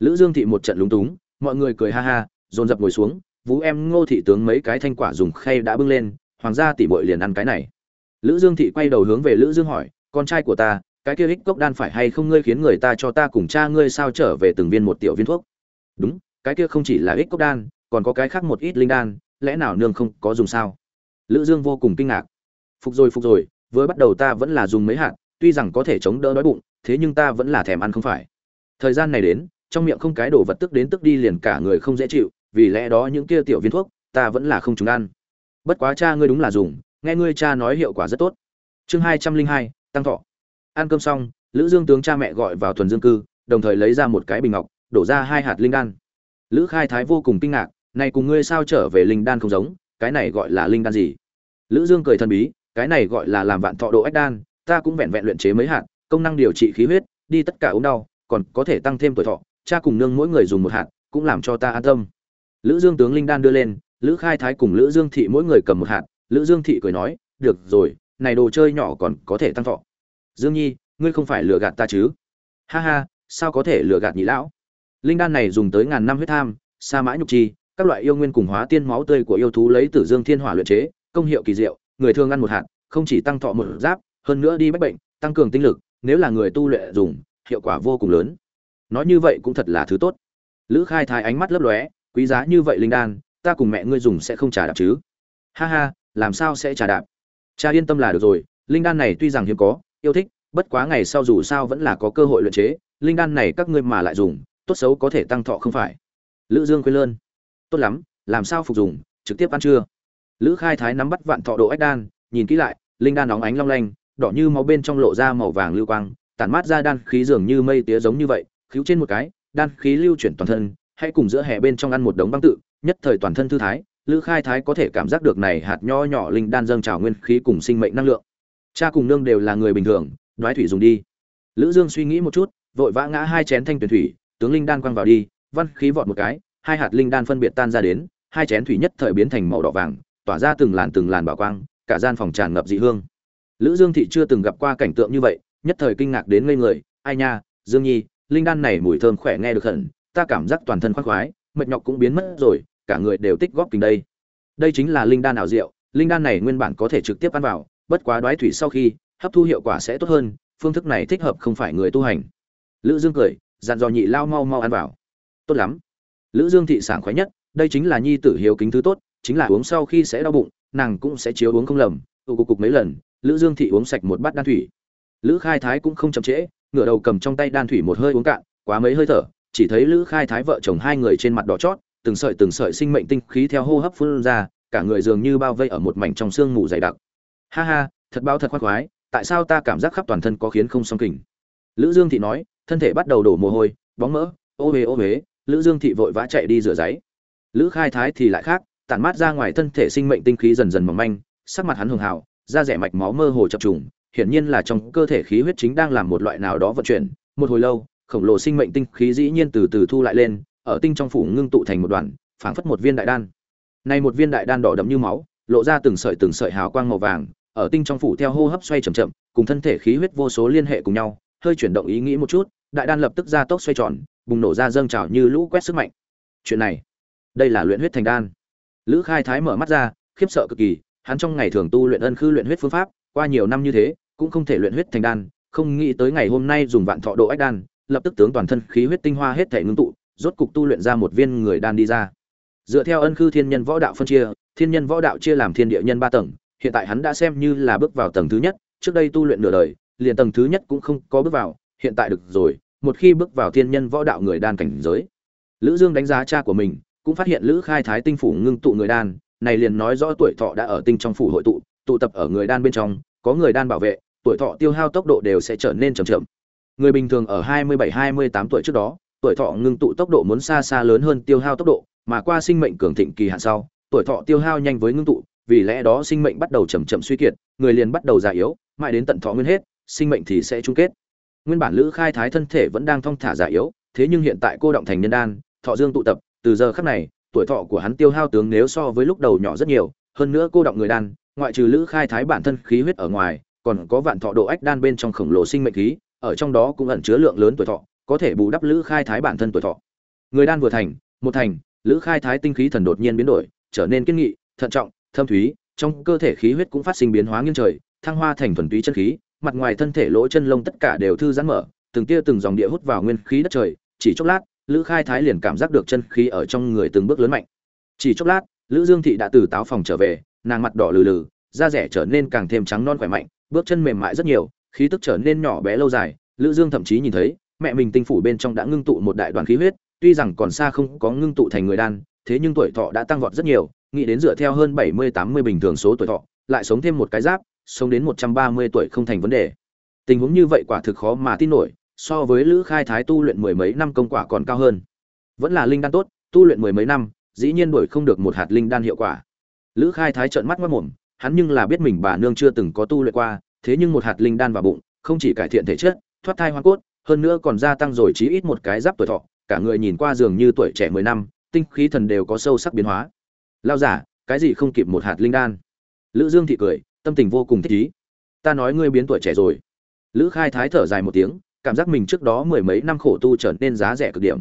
Lữ dương thị một trận lúng túng, mọi người cười ha ha, dồn dập ngồi xuống, vũ em ngô thị tướng mấy cái thanh quả dùng khay đã bưng lên, hoàng gia tỷ muội liền ăn cái này. Lữ dương thị quay đầu hướng về lữ dương hỏi, con trai của ta, cái kia ích cốc đan phải hay không ngươi khiến người ta cho ta cùng cha ngươi sao trở về từng viên một tiểu viên thuốc? Đúng, cái kia không chỉ là ích cốc đan, còn có cái khác một ít linh đan, lẽ nào nương không có dùng sao? Lữ dương vô cùng kinh ngạc. Phục rồi phục rồi với bắt đầu ta vẫn là dùng mấy hạt, tuy rằng có thể chống đỡ đói bụng, thế nhưng ta vẫn là thèm ăn không phải. Thời gian này đến, trong miệng không cái đồ vật tức đến tức đi liền cả người không dễ chịu, vì lẽ đó những kia tiểu viên thuốc, ta vẫn là không chúng ăn. Bất quá cha ngươi đúng là dùng, nghe ngươi cha nói hiệu quả rất tốt. Chương hai trăm linh hai, tăng thọ. Ăn cơm xong, lữ dương tướng cha mẹ gọi vào thuần dương cư, đồng thời lấy ra một cái bình ngọc, đổ ra hai hạt linh đan. Lữ khai thái vô cùng kinh ngạc, này cùng ngươi sao trở về linh đan không giống? Cái này gọi là linh đan gì? Lữ dương cười thần bí, cái này gọi là làm vạn thọ độ ách đan, ta cũng vẹn vẹn luyện chế mấy hạt, công năng điều trị khí huyết, đi tất cả ốm đau, còn có thể tăng thêm tuổi thọ, cha cùng nương mỗi người dùng một hạt, cũng làm cho ta an tâm. Lữ dương tướng linh đan đưa lên, lữ khai thái cùng lữ dương thị mỗi người cầm một hạt, lữ dương thị cười nói, được rồi, này đồ chơi nhỏ còn có thể tăng thọ. Dương nhi, ngươi không phải lừa gạt ta chứ? Ha ha, sao có thể lừa gạt nhị lão? Linh đan này dùng tới ngàn năm huyết tham, sa mã nhục chi các loại yêu nguyên cùng hóa tiên máu tươi của yêu thú lấy tử dương thiên hỏa luyện chế, công hiệu kỳ diệu, người thường ăn một hạt, không chỉ tăng thọ một giáp, hơn nữa đi bách bệnh, tăng cường tinh lực, nếu là người tu luyện dùng, hiệu quả vô cùng lớn. Nói như vậy cũng thật là thứ tốt. Lữ khai thái ánh mắt lấp lóe, quý giá như vậy linh đan, ta cùng mẹ ngươi dùng sẽ không trả đạp chứ? Ha ha, làm sao sẽ trả đạp? Cha yên tâm là được rồi, linh đan này tuy rằng hiếm có, yêu thích, bất quá ngày sau dù sao vẫn là có cơ hội luyện chế, linh đan này các ngươi mà lại dùng, tốt xấu có thể tăng thọ không phải. Lữ dương quên lơn tốt lắm, làm sao phục dùng, trực tiếp ăn trưa. Lữ khai thái nắm bắt vạn thọ độ ách đan, nhìn kỹ lại, linh đan nóng ánh long lanh, đỏ như máu bên trong lộ ra màu vàng lưu quang, tản mát ra đan khí dường như mây tía giống như vậy, khíu trên một cái, đan khí lưu chuyển toàn thân hay cùng giữa hè bên trong ăn một đống băng tự, nhất thời toàn thân thư thái, lữ khai thái có thể cảm giác được này hạt nho nhỏ linh đan dâng trào nguyên khí cùng sinh mệnh năng lượng. Cha cùng nương đều là người bình thường, đoái thủy dùng đi. Lữ dương suy nghĩ một chút, vội vã ngã hai chén thanh tuyển thủy, tướng linh đan quăng vào đi, văn khí vọt một cái hai hạt linh đan phân biệt tan ra đến, hai chén thủy nhất thời biến thành màu đỏ vàng, tỏa ra từng làn từng làn bảo quang, cả gian phòng tràn ngập dị hương. Lữ dương thị chưa từng gặp qua cảnh tượng như vậy, nhất thời kinh ngạc đến ngây người, ai nha, dương nhi, linh đan này mùi thơm khỏe nghe được hẳn, ta cảm giác toàn thân khoan khoái, mệt nhọc cũng biến mất rồi, cả người đều tích góp kinh đây. Đây chính là linh đan ảo diệu, linh đan này nguyên bản có thể trực tiếp ăn vào, bất quá đoái thủy sau khi, hấp thu hiệu quả sẽ tốt hơn, phương thức này thích hợp không phải người tu hành. Lữ dương cười, dặn dò nhị lao mau mau ăn vào. Tốt lắm lữ dương thị sảng khoái nhất, đây chính là nhi tử hiếu kính thứ tốt, chính là uống sau khi sẽ đau bụng, nàng cũng sẽ chiếu uống không lầm, tụ cục cục mấy lần, lữ dương thị uống sạch một bát đan thủy. Lữ khai thái cũng không chậm trễ, ngửa đầu cầm trong tay đan thủy một hơi uống cạn, quá mấy hơi thở, chỉ thấy lữ khai thái vợ chồng hai người trên mặt đỏ chót, từng sợi từng sợi sinh mệnh tinh khí theo hô hấp phun ra, cả người dường như bao vây ở một mảnh trong xương mù dày đặc. Ha ha, thật bao thật khoác khoái, tại sao ta cảm giác khắp toàn thân có khiến không song kình? Lữ dương thị nói, thân thể bắt đầu đổ mồ hôi, bóng mỡ, ô huế ô huế lữ dương thị vội vã chạy đi rửa giấy. Lữ khai thái thì lại khác, tản mát ra ngoài thân thể sinh mệnh tinh khí dần dần mỏng manh, sắc mặt hắn hường hào, da rẻ mạch máu mơ hồ chập trùng, hiển nhiên là trong cơ thể khí huyết chính đang làm một loại nào đó vận chuyển. Một hồi lâu, khổng lồ sinh mệnh tinh khí dĩ nhiên từ từ thu lại lên, ở tinh trong phủ ngưng tụ thành một đoàn, phảng phất một viên đại đan. Này một viên đại đan đỏ đậm như máu, lộ ra từng sợi từng sợi hào quang màu vàng, ở tinh trong phủ theo hô hấp xoay chậm chậm, cùng thân thể khí huyết vô số liên hệ cùng nhau, hơi chuyển động ý nghĩ một chút, đại đan lập tức ra tốc xoay tròn bùng nổ ra dâng trào như lũ quét sức mạnh. Chuyện này, đây là luyện huyết thành đan. Lữ khai thái mở mắt ra, khiếp sợ cực kỳ, hắn trong ngày thường tu luyện ân khư luyện huyết phương pháp, qua nhiều năm như thế, cũng không thể luyện huyết thành đan, không nghĩ tới ngày hôm nay dùng vạn thọ độ ách đan, lập tức tướng toàn thân khí huyết tinh hoa hết thể ngưng tụ, rốt cục tu luyện ra một viên người đan đi ra. Dựa theo ân khư thiên nhân võ đạo phân chia, thiên nhân võ đạo chia làm thiên địa nhân ba tầng, hiện tại hắn đã xem như là bước vào tầng thứ nhất, trước đây tu luyện nửa đời, liền tầng thứ nhất cũng không có bước vào, hiện tại được rồi một khi bước vào thiên nhân võ đạo người đan cảnh giới. Lữ dương đánh giá cha của mình, cũng phát hiện lữ khai thái tinh phủ ngưng tụ người đan, này liền nói rõ tuổi thọ đã ở tinh trong phủ hội tụ tụ tập ở người đan bên trong, có người đan bảo vệ, tuổi thọ tiêu hao tốc độ đều sẽ trở nên chậm chậm. Người bình thường ở 27-28 tuổi trước đó, tuổi thọ ngưng tụ tốc độ muốn xa xa lớn hơn tiêu hao tốc độ, mà qua sinh mệnh cường thịnh kỳ hạn sau, tuổi thọ tiêu hao nhanh với ngưng tụ, vì lẽ đó sinh mệnh bắt đầu chậm chậm suy kiệt, người liền bắt đầu già yếu, mãi đến tận thọ nguyên hết, sinh mệnh thì sẽ chung kết nguyên bản lữ khai thái thân thể vẫn đang thong thả giả yếu, thế nhưng hiện tại cô động thành nhân đan, thọ dương tụ tập, từ giờ khắc này, tuổi thọ của hắn tiêu hao tướng nếu so với lúc đầu nhỏ rất nhiều, hơn nữa cô động người đan, ngoại trừ lữ khai thái bản thân khí huyết ở ngoài, còn có vạn thọ độ ách đan bên trong khổng lồ sinh mệnh khí, ở trong đó cũng ẩn chứa lượng lớn tuổi thọ, có thể bù đắp lữ khai thái bản thân tuổi thọ. Người đan vừa thành, một thành, lữ khai thái tinh khí thần đột nhiên biến đổi, trở nên kiên nghị, thận trọng, thâm thúy, trong cơ thể khí huyết cũng phát sinh biến hóa nghiêng trời, thăng hoa thành thuần túy chân khí mặt ngoài thân thể lỗ chân lông tất cả đều thư giãn mở, từng tia từng dòng địa hút vào nguyên khí đất trời, chỉ chốc lát, lữ khai thái liền cảm giác được chân khí ở trong người từng bước lớn mạnh. Chỉ chốc lát, lữ dương thị đã từ táo phòng trở về, nàng mặt đỏ lừ lừ, da rẻ trở nên càng thêm trắng non khỏe mạnh, bước chân mềm mại rất nhiều, khí tức trở nên nhỏ bé lâu dài. Lữ dương thậm chí nhìn thấy, mẹ mình tinh phủ bên trong đã ngưng tụ một đại đoàn khí huyết, tuy rằng còn xa không có ngưng tụ thành người đan, thế nhưng tuổi thọ đã tăng vọt rất nhiều, nghĩ đến dựa theo hơn 70-80 bình thường số tuổi thọ, lại sống thêm một cái giáp sống đến 130 tuổi không thành vấn đề. Tình huống như vậy quả thực khó mà tin nổi, so với lữ khai thái tu luyện mười mấy năm công quả còn cao hơn. Vẫn là linh đan tốt, tu luyện mười mấy năm, dĩ nhiên đổi không được một hạt linh đan hiệu quả. Lữ khai thái trợn mắt ngất mồm, hắn nhưng là biết mình bà nương chưa từng có tu luyện qua, thế nhưng một hạt linh đan vào bụng, không chỉ cải thiện thể chất, thoát thai hoa cốt, hơn nữa còn gia tăng rồi chí ít một cái giáp tuổi thọ, cả người nhìn qua dường như tuổi trẻ mười năm, tinh khí thần đều có sâu sắc biến hóa. Lao giả cái gì không kịp một hạt linh đan? Lữ dương thị cười tâm tình vô cùng thích ý. Ta nói ngươi biến tuổi trẻ rồi. Lữ khai thái thở dài một tiếng, cảm giác mình trước đó mười mấy năm khổ tu trở nên giá rẻ cực điểm.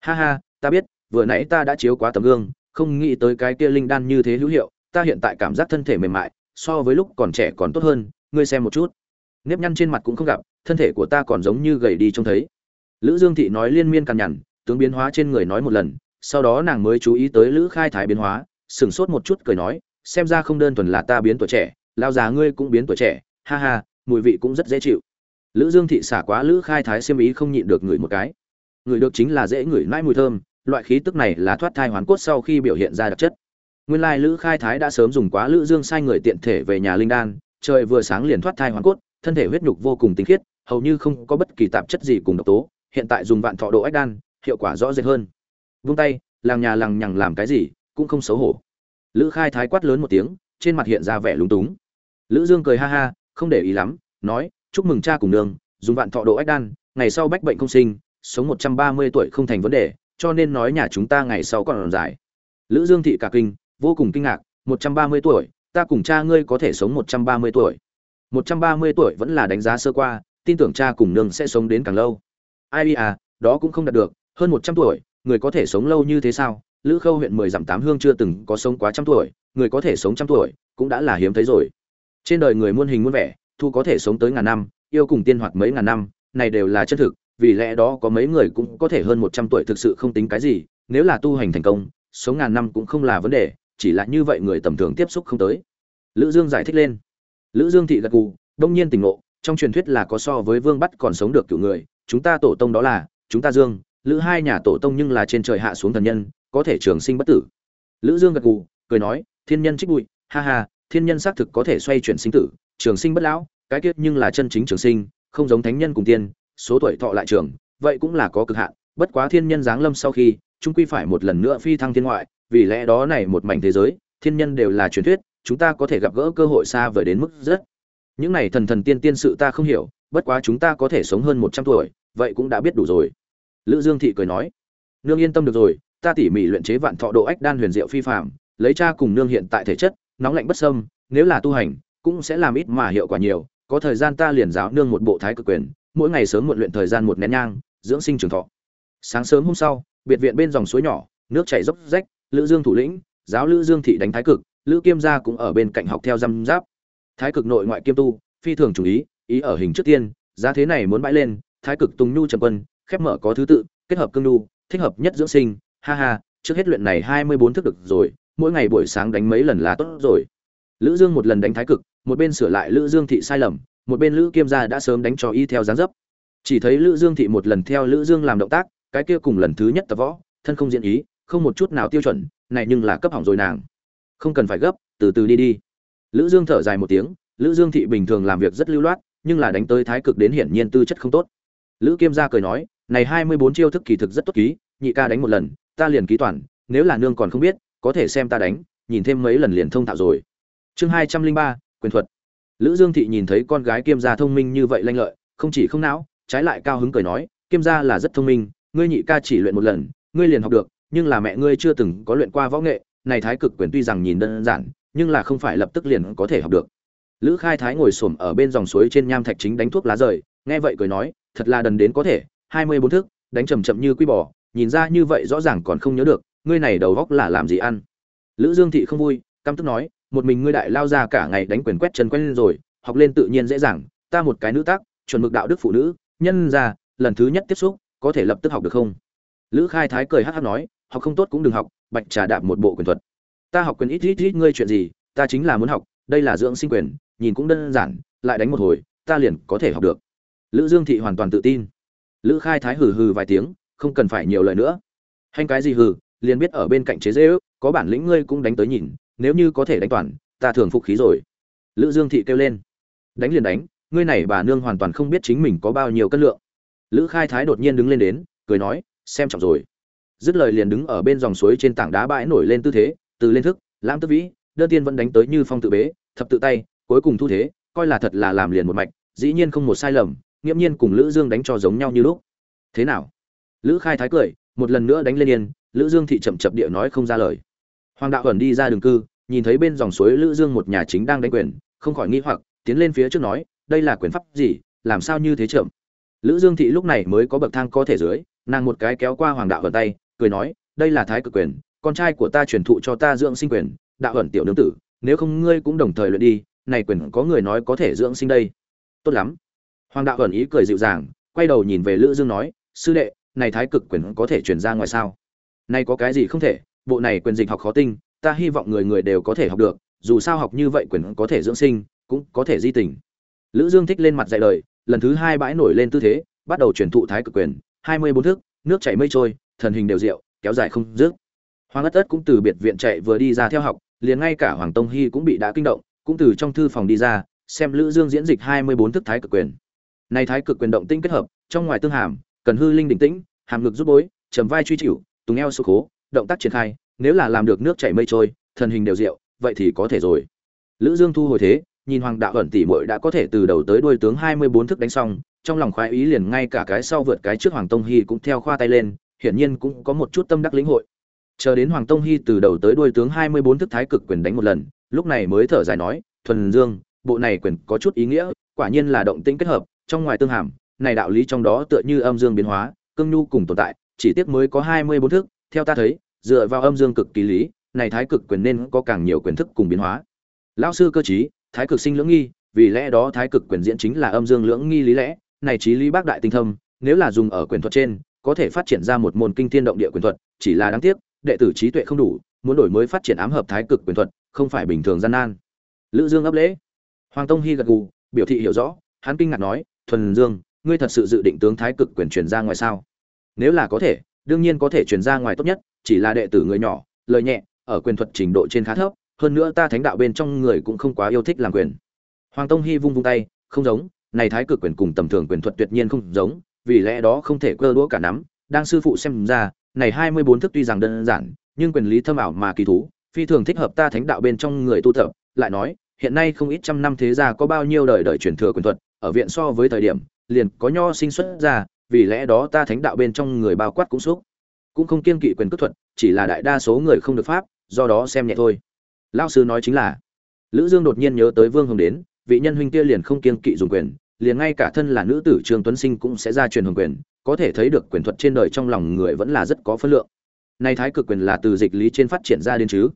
Ha ha, ta biết, vừa nãy ta đã chiếu quá tấm gương, không nghĩ tới cái kia linh đan như thế hữu hiệu, ta hiện tại cảm giác thân thể mềm mại, so với lúc còn trẻ còn tốt hơn, ngươi xem một chút. Nếp nhăn trên mặt cũng không gặp, thân thể của ta còn giống như gầy đi trông thấy. Lữ dương thị nói liên miên cằn nhằn, tướng biến hóa trên người nói một lần, sau đó nàng mới chú ý tới lữ khai thái biến hóa, sửng sốt một chút cười nói, xem ra không đơn thuần là ta biến tuổi trẻ lao già ngươi cũng biến tuổi trẻ, ha ha, mùi vị cũng rất dễ chịu. Lữ dương thị xả quá lữ khai thái xiêm ý không nhịn được ngửi một cái. Ngửi được chính là dễ ngửi mãi mùi thơm, loại khí tức này là thoát thai hoàn cốt sau khi biểu hiện ra đặc chất. Nguyên lai lữ khai thái đã sớm dùng quá lữ dương sai người tiện thể về nhà linh đan, trời vừa sáng liền thoát thai hoàn cốt, thân thể huyết nhục vô cùng tinh khiết, hầu như không có bất kỳ tạp chất gì cùng độc tố, hiện tại dùng vạn thọ độ ách đan, hiệu quả rõ rệt hơn. Vung tay làng nhà lằng nhằng làm cái gì, cũng không xấu hổ. Lữ khai thái quát lớn một tiếng, trên mặt hiện ra vẻ lúng túng lữ dương cười ha ha, không để ý lắm, nói, chúc mừng cha cùng nương, dùng vạn thọ độ ách đan, ngày sau bách bệnh không sinh, sống 130 tuổi không thành vấn đề, cho nên nói nhà chúng ta ngày sau còn dài. Lữ dương thị cả kinh, vô cùng kinh ngạc 130 tuổi, ta cùng cha ngươi có thể sống 130 tuổi? 130 tuổi vẫn là đánh giá sơ qua, tin tưởng cha cùng nương sẽ sống đến càng lâu. Ai à đó cũng không đạt được, hơn 100 tuổi, người có thể sống lâu như thế sao? Lữ khâu huyện mười dặm tám hương chưa từng có sống quá trăm tuổi, người có thể sống trăm tuổi, cũng đã là hiếm thấy rồi trên đời người muôn hình muôn vẻ, thu có thể sống tới ngàn năm, yêu cùng tiên hoạt mấy ngàn năm, này đều là chân thực, vì lẽ đó có mấy người cũng có thể hơn một trăm tuổi thực sự không tính cái gì, nếu là tu hành thành công, sống ngàn năm cũng không là vấn đề, chỉ là như vậy người tầm thường tiếp xúc không tới. Lữ dương giải thích lên. Lữ dương thị gật gù, đông nhiên tỉnh ngộ, trong truyền thuyết là có so với vương bắt còn sống được cựu người, chúng ta tổ tông đó là, chúng ta dương, lữ hai nhà tổ tông nhưng là trên trời hạ xuống thần nhân, có thể trường sinh bất tử. Lữ dương gật gù, cười nói, thiên nhân trích bụi, ha ha thiên nhân xác thực có thể xoay chuyển sinh tử trường sinh bất lão cái kiếp nhưng là chân chính trường sinh không giống thánh nhân cùng tiên số tuổi thọ lại trường vậy cũng là có cực hạn bất quá thiên nhân giáng lâm sau khi chúng quy phải một lần nữa phi thăng thiên ngoại vì lẽ đó này một mảnh thế giới thiên nhân đều là truyền thuyết chúng ta có thể gặp gỡ cơ hội xa vời đến mức rất. Những này thần thần tiên tiên sự ta không hiểu bất quá chúng ta có thể sống hơn một trăm tuổi vậy cũng đã biết đủ rồi. Lữ dương thị cười nói nương yên tâm được rồi ta tỉ mỉ luyện chế vạn thọ độ ách đan huyền diệu phi phàm, lấy cha cùng nương hiện tại thể chất, nóng lạnh bất xâm, nếu là tu hành, cũng sẽ làm ít mà hiệu quả nhiều, có thời gian ta liền giáo nương một bộ thái cực quyền, mỗi ngày sớm muộn luyện thời gian một nén nhang, dưỡng sinh trường thọ. Sáng sớm hôm sau, biệt viện bên dòng suối nhỏ, nước chảy dốc rách, Lữ Dương thủ lĩnh, giáo Lữ Dương thị đánh thái cực, Lữ Kiêm gia cũng ở bên cạnh học theo răm giáp. Thái cực nội ngoại kiêm tu, phi thường chủ ý, ý ở hình trước tiên, giá thế này muốn bãi lên, thái cực tung nhu trầm quân, khép mở có thứ tự, kết hợp cương nhu, thích hợp nhất dưỡng sinh, ha ha trước hết luyện này hai mươi bốn thức được rồi mỗi ngày buổi sáng đánh mấy lần là tốt rồi. Lữ dương một lần đánh thái cực, một bên sửa lại lữ dương thị sai lầm, một bên lữ kiêm gia đã sớm đánh cho y theo dáng dấp. Chỉ thấy lữ dương thị một lần theo lữ dương làm động tác, cái kia cùng lần thứ nhất tập võ, thân không diễn ý, không một chút nào tiêu chuẩn, này nhưng là cấp hỏng rồi nàng. Không cần phải gấp, từ từ đi đi. Lữ dương thở dài một tiếng, lữ dương thị bình thường làm việc rất lưu loát, nhưng là đánh tới thái cực đến hiển nhiên tư chất không tốt. Lữ kiêm gia cười nói, này hai mươi bốn chiêu thức kỳ thực rất tốt ký, nhị ca đánh một lần, ta liền ký toàn, nếu là nương còn không biết có thể xem ta đánh, nhìn thêm mấy lần liền thông thạo rồi. Chương hai trăm linh ba, quyền thuật. Lữ dương thị nhìn thấy con gái kiêm gia thông minh như vậy lanh lợi, không chỉ không não, trái lại cao hứng cười nói, kiêm gia là rất thông minh, ngươi nhị ca chỉ luyện một lần, ngươi liền học được, nhưng là mẹ ngươi chưa từng có luyện qua võ nghệ, này thái cực quyền tuy rằng nhìn đơn giản, nhưng là không phải lập tức liền có thể học được. Lữ khai thái ngồi xổm ở bên dòng suối trên nham thạch chính đánh thuốc lá rời, nghe vậy cười nói, thật là đần đến có thể, hai mươi bốn thức, đánh chầm chậm như quy bò, nhìn ra như vậy rõ ràng còn không nhớ được ngươi này đầu góc là làm gì ăn? Lữ dương thị không vui, căm tức nói, một mình ngươi đại lao ra cả ngày đánh quyền quét chân quen lên rồi, học lên tự nhiên dễ dàng, ta một cái nữ tác, chuẩn mực đạo đức phụ nữ, nhân ra, lần thứ nhất tiếp xúc, có thể lập tức học được không? Lữ khai thái cười hát hát nói, học không tốt cũng đừng học, bạch trà đạp một bộ quyền thuật. Ta học quyền ít ít ít, ngươi chuyện gì, ta chính là muốn học, đây là dưỡng sinh quyền, nhìn cũng đơn giản, lại đánh một hồi, ta liền có thể học được. Lữ dương thị hoàn toàn tự tin. Lữ khai thái hừ hừ vài tiếng, không cần phải nhiều lời nữa. Hành cái gì hừ liền biết ở bên cạnh chế dễ ước, có bản lĩnh ngươi cũng đánh tới nhìn, nếu như có thể đánh toàn, ta thường phục khí rồi. Lữ dương thị kêu lên. Đánh liền đánh, ngươi này bà nương hoàn toàn không biết chính mình có bao nhiêu cân lượng. Lữ khai thái đột nhiên đứng lên đến, cười nói, xem trọng rồi. Dứt lời liền đứng ở bên dòng suối trên tảng đá bãi nổi lên tư thế, từ lên thức, lãm tức vĩ, đơn tiên vẫn đánh tới như phong tự bế, thập tự tay, cuối cùng thu thế, coi là thật là làm liền một mạch, dĩ nhiên không một sai lầm, nghiễm nhiên cùng lữ dương đánh cho giống nhau như lúc. Thế nào? Lữ khai thái cười, một lần nữa đánh lên yên lữ dương thị chậm chậm địa nói không ra lời. Hoàng đạo ẩn đi ra đường cư, nhìn thấy bên dòng suối lữ dương một nhà chính đang đánh quyền, không khỏi nghi hoặc, tiến lên phía trước nói, đây là quyền pháp gì? Làm sao như thế chậm? Lữ dương thị lúc này mới có bậc thang có thể dưới, nàng một cái kéo qua hoàng đạo ẩn tay, cười nói, đây là thái cực quyền, con trai của ta truyền thụ cho ta dưỡng sinh quyền, đạo ẩn tiểu nương tử, nếu không ngươi cũng đồng thời luyện đi, này quyền có người nói có thể dưỡng sinh đây. Tốt lắm. Hoàng đạo ẩn ý cười dịu dàng, quay đầu nhìn về lữ dương nói, sư đệ, này thái cực quyền có thể truyền ra ngoài sao? Này có cái gì không thể bộ này quyền dịch học khó tinh ta hy vọng người người đều có thể học được dù sao học như vậy quyền có thể dưỡng sinh cũng có thể di tình. Lữ dương thích lên mặt dạy lời, lần thứ hai bãi nổi lên tư thế bắt đầu truyền thụ thái cực quyền hai mươi bốn thước nước chảy mây trôi thần hình đều diệu kéo dài không dứt. Hoàng ất ất cũng từ biệt viện chạy vừa đi ra theo học liền ngay cả hoàng tông hy cũng bị đã kinh động cũng từ trong thư phòng đi ra xem lữ dương diễn dịch hai mươi bốn thức thái cực quyền. Này thái cực quyền động tinh kết hợp trong ngoài tương hàm cần hư linh đỉnh tĩnh hàm lực giúp bối trầm vai truy chịu tùng eo sụp khố, động tác triển khai, nếu là làm được nước chảy mây trôi, thần hình đều diệu vậy thì có thể rồi. Lữ dương thu hồi thế, nhìn hoàng đạo ẩn tỷ muội đã có thể từ đầu tới đuôi tướng 24 thức đánh xong, trong lòng khoái ý liền ngay cả cái sau vượt cái trước hoàng tông hy cũng theo khoa tay lên, hiển nhiên cũng có một chút tâm đắc lĩnh hội. Chờ đến hoàng tông hy từ đầu tới đuôi tướng 24 thức thái cực quyền đánh một lần, lúc này mới thở dài nói, thuần dương, bộ này quyền có chút ý nghĩa, quả nhiên là động tĩnh kết hợp, trong ngoài tương hàm, này đạo lý trong đó tựa như âm dương biến hóa, cương nhu cùng tồn tại chỉ tiếc mới có 24 thức theo ta thấy dựa vào âm dương cực kỳ lý này thái cực quyền nên có càng nhiều quyền thức cùng biến hóa. Lão sư cơ trí, thái cực sinh lưỡng nghi vì lẽ đó thái cực quyền diễn chính là âm dương lưỡng nghi lý lẽ này trí lý bác đại tinh thâm nếu là dùng ở quyền thuật trên có thể phát triển ra một môn kinh thiên động địa quyền thuật chỉ là đáng tiếc đệ tử trí tuệ không đủ muốn đổi mới phát triển ám hợp thái cực quyền thuật không phải bình thường gian nan. Lữ dương ấp lễ. Hoàng tông hi gật gù biểu thị hiểu rõ hắn kinh ngạc nói thuần dương ngươi thật sự dự định tướng thái cực quyền truyền ra ngoài sao? Nếu là có thể, đương nhiên có thể truyền ra ngoài tốt nhất, chỉ là đệ tử người nhỏ, lời nhẹ, ở quyền thuật trình độ trên khá thấp, hơn nữa ta thánh đạo bên trong người cũng không quá yêu thích làm quyền. Hoàng tông hy vung vung tay, không giống, này thái cực quyền cùng tầm thường quyền thuật tuyệt nhiên không giống, vì lẽ đó không thể cơ đũa cả nắm. Đang sư phụ xem ra, này hai mươi bốn thức tuy rằng đơn giản, nhưng quyền lý thâm ảo mà kỳ thú, phi thường thích hợp ta thánh đạo bên trong người tu tập. Lại nói, hiện nay không ít trăm năm thế gia có bao nhiêu đời đời truyền thừa quyền thuật, ở viện so với thời điểm, liền có nho sinh xuất ra vì lẽ đó ta thánh đạo bên trong người bao quát cũng xúc. Cũng không kiên kỵ quyền cước thuật, chỉ là đại đa số người không được pháp, do đó xem nhẹ thôi. Lao sư nói chính là, lữ dương đột nhiên nhớ tới vương hồng đến, vị nhân huynh kia liền không kiên kỵ dùng quyền, liền ngay cả thân là nữ tử trương tuấn sinh cũng sẽ ra truyền hồng quyền, có thể thấy được quyền thuật trên đời trong lòng người vẫn là rất có phân lượng. Nay thái cực quyền là từ dịch lý trên phát triển ra đến chứ.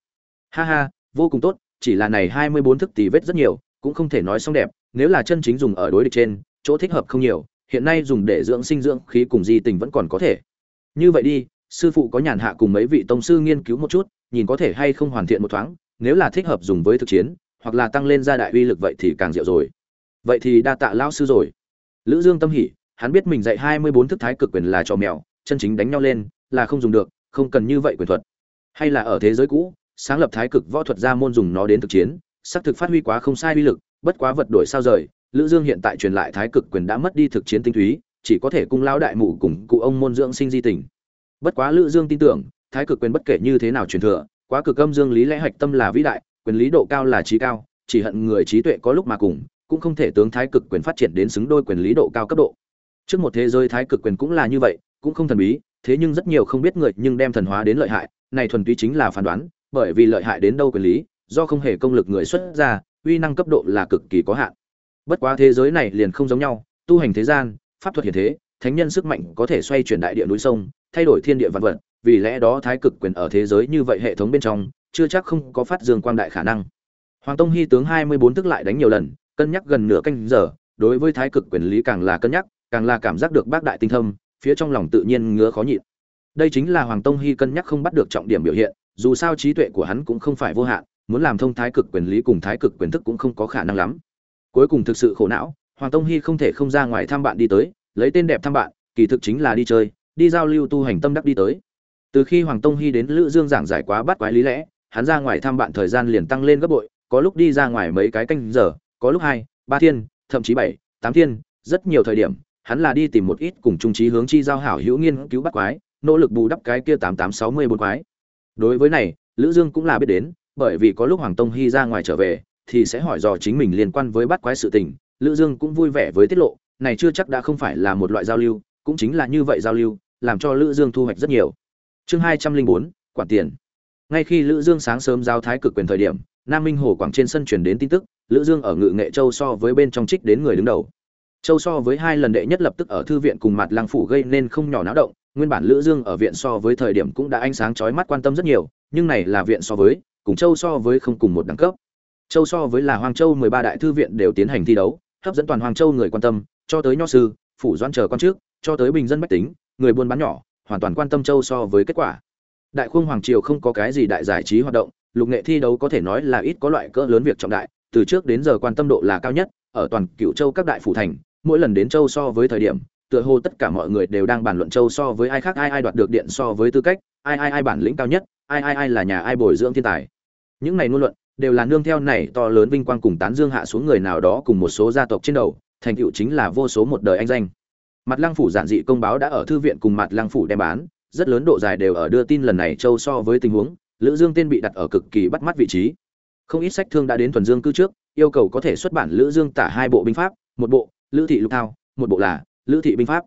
Ha ha, vô cùng tốt, chỉ là này 24 thức tỷ vết rất nhiều, cũng không thể nói xong đẹp, nếu là chân chính dùng ở đối địch trên, chỗ thích hợp không nhiều hiện nay dùng để dưỡng sinh dưỡng khí cùng di tình vẫn còn có thể. Như vậy đi, sư phụ có nhàn hạ cùng mấy vị tông sư nghiên cứu một chút, nhìn có thể hay không hoàn thiện một thoáng, nếu là thích hợp dùng với thực chiến, hoặc là tăng lên gia đại uy lực vậy thì càng diệu rồi. Vậy thì đa tạ lao sư rồi. Lữ dương tâm hỉ, hắn biết mình dạy 24 thức thái cực quyền là trò mèo, chân chính đánh nhau lên, là không dùng được, không cần như vậy quyền thuật. Hay là ở thế giới cũ, sáng lập thái cực võ thuật ra môn dùng nó đến thực chiến, xác thực phát huy quá không sai uy lực, bất quá vật đổi sao rời lữ dương hiện tại truyền lại thái cực quyền đã mất đi thực chiến tinh túy, chỉ có thể cung Lão đại mụ cùng cụ ông môn dưỡng sinh di tình. Bất quá lữ dương tin tưởng, thái cực quyền bất kể như thế nào truyền thừa, quá cực âm dương lý lẽ hạch tâm là vĩ đại, quyền lý độ cao là trí cao, chỉ hận người trí tuệ có lúc mà cùng, cũng không thể tướng thái cực quyền phát triển đến xứng đôi quyền lý độ cao cấp độ. Trước một thế giới thái cực quyền cũng là như vậy, cũng không thần bí, thế nhưng rất nhiều không biết người nhưng đem thần hóa đến lợi hại, này thuần túy chính là phán đoán, bởi vì lợi hại đến đâu quyền lý, do không hề công lực người xuất ra, uy năng cấp độ là cực kỳ có hạn bất quá thế giới này liền không giống nhau, tu hành thế gian, pháp thuật hiện thế, thánh nhân sức mạnh có thể xoay chuyển đại địa núi sông, thay đổi thiên địa vạn vật, vì lẽ đó thái cực quyền ở thế giới như vậy hệ thống bên trong, chưa chắc không có phát dương quang đại khả năng. Hoàng tông hy tướng hai mươi bốn thức lại đánh nhiều lần, cân nhắc gần nửa canh giờ, đối với thái cực quyền lý càng là cân nhắc, càng là cảm giác được bác đại tinh thâm, phía trong lòng tự nhiên ngứa khó nhịn. Đây chính là hoàng tông hy cân nhắc không bắt được trọng điểm biểu hiện, dù sao trí tuệ của hắn cũng không phải vô hạn, muốn làm thông thái cực quyền lý cùng thái cực quyền thức cũng không có khả năng lắm cuối cùng thực sự khổ não, hoàng tông hy không thể không ra ngoài thăm bạn đi tới, lấy tên đẹp thăm bạn, kỳ thực chính là đi chơi, đi giao lưu tu hành tâm đắc đi tới. Từ khi hoàng tông hy đến lữ dương giảng giải quá bắt quái lý lẽ, hắn ra ngoài thăm bạn thời gian liền tăng lên gấp bội, có lúc đi ra ngoài mấy cái canh giờ, có lúc hai, ba thiên, thậm chí bảy, tám thiên, rất nhiều thời điểm, hắn là đi tìm một ít cùng trung trí hướng chi giao hảo hữu nghiên cứu bắt quái, nỗ lực bù đắp cái kia tám tám sáu mươi bốn quái. Đối với này, lữ dương cũng là biết đến, bởi vì có lúc hoàng tông hy ra ngoài trở về thì sẽ hỏi dò chính mình liên quan với bắt quái sự tình. Lữ dương cũng vui vẻ với tiết lộ, này chưa chắc đã không phải là một loại giao lưu, cũng chính là như vậy giao lưu, làm cho lữ dương thu hoạch rất nhiều. Chương hai trăm linh bốn, quản tiền. Ngay khi lữ dương sáng sớm giao thái cực quyền thời điểm, nam minh hồ quảng trên sân truyền đến tin tức, lữ dương ở ngự nghệ châu so với bên trong trích đến người đứng đầu. Châu so với hai lần đệ nhất lập tức ở thư viện cùng mặt lang phủ gây nên không nhỏ náo động, nguyên bản lữ dương ở viện so với thời điểm cũng đã ánh sáng chói mắt quan tâm rất nhiều, nhưng này là viện so với, cùng châu so với không cùng một đẳng cấp châu so với là hoàng châu 13 đại thư viện đều tiến hành thi đấu, hấp dẫn toàn hoàng châu người quan tâm, cho tới nho sư, phủ doãn chờ quan trước, cho tới bình dân bách tính, người buôn bán nhỏ, hoàn toàn quan tâm châu so với kết quả. Đại khung hoàng triều không có cái gì đại giải trí hoạt động, lục nghệ thi đấu có thể nói là ít có loại cỡ lớn việc trọng đại, từ trước đến giờ quan tâm độ là cao nhất, ở toàn cựu châu các đại phủ thành, mỗi lần đến châu so với thời điểm, tựa hồ tất cả mọi người đều đang bàn luận châu so với ai khác, ai ai đoạt được điện so với tư cách, ai ai ai bản lĩnh cao nhất, ai ai ai là nhà ai bồi dưỡng thiên tài. Những này ngôn luận đều là nương theo này to lớn vinh quang cùng tán dương hạ xuống người nào đó cùng một số gia tộc trên đầu, thành tựu chính là vô số một đời anh danh. Mặt lăng phủ giản dị công báo đã ở thư viện cùng mặt lăng phủ đem bán, rất lớn độ dài đều ở đưa tin lần này châu so với tình huống, lữ dương tên bị đặt ở cực kỳ bắt mắt vị trí. Không ít sách thương đã đến thuần dương cư trước, yêu cầu có thể xuất bản lữ dương tả hai bộ binh pháp, một bộ, lữ thị lục thao, một bộ là lữ thị binh pháp.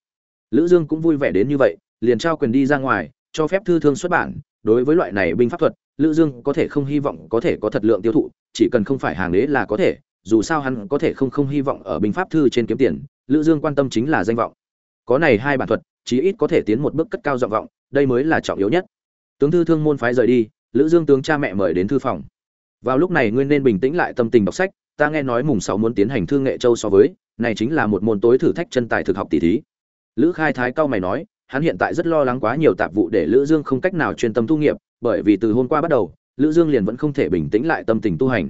Lữ dương cũng vui vẻ đến như vậy, liền trao quyền đi ra ngoài, cho phép thư thương xuất bản, đối với loại này binh pháp thuật lữ dương có thể không hy vọng có thể có thật lượng tiêu thụ, chỉ cần không phải hàng đế là có thể, dù sao hắn có thể không không hy vọng ở binh pháp thư trên kiếm tiền, lữ dương quan tâm chính là danh vọng. Có này hai bản thuật, chí ít có thể tiến một bước cất cao giọng vọng, đây mới là trọng yếu nhất. Tướng thư thương môn phái rời đi, lữ dương tướng cha mẹ mời đến thư phòng. Vào lúc này nguyên nên bình tĩnh lại tâm tình đọc sách, ta nghe nói mùng sáu muốn tiến hành thương nghệ châu so với, này chính là một môn tối thử thách chân tài thực học tỷ thí. Lữ khai thái cao mày nói hắn hiện tại rất lo lắng quá nhiều tạp vụ để lữ dương không cách nào chuyên tâm tu nghiệp, bởi vì từ hôm qua bắt đầu, lữ dương liền vẫn không thể bình tĩnh lại tâm tình tu hành.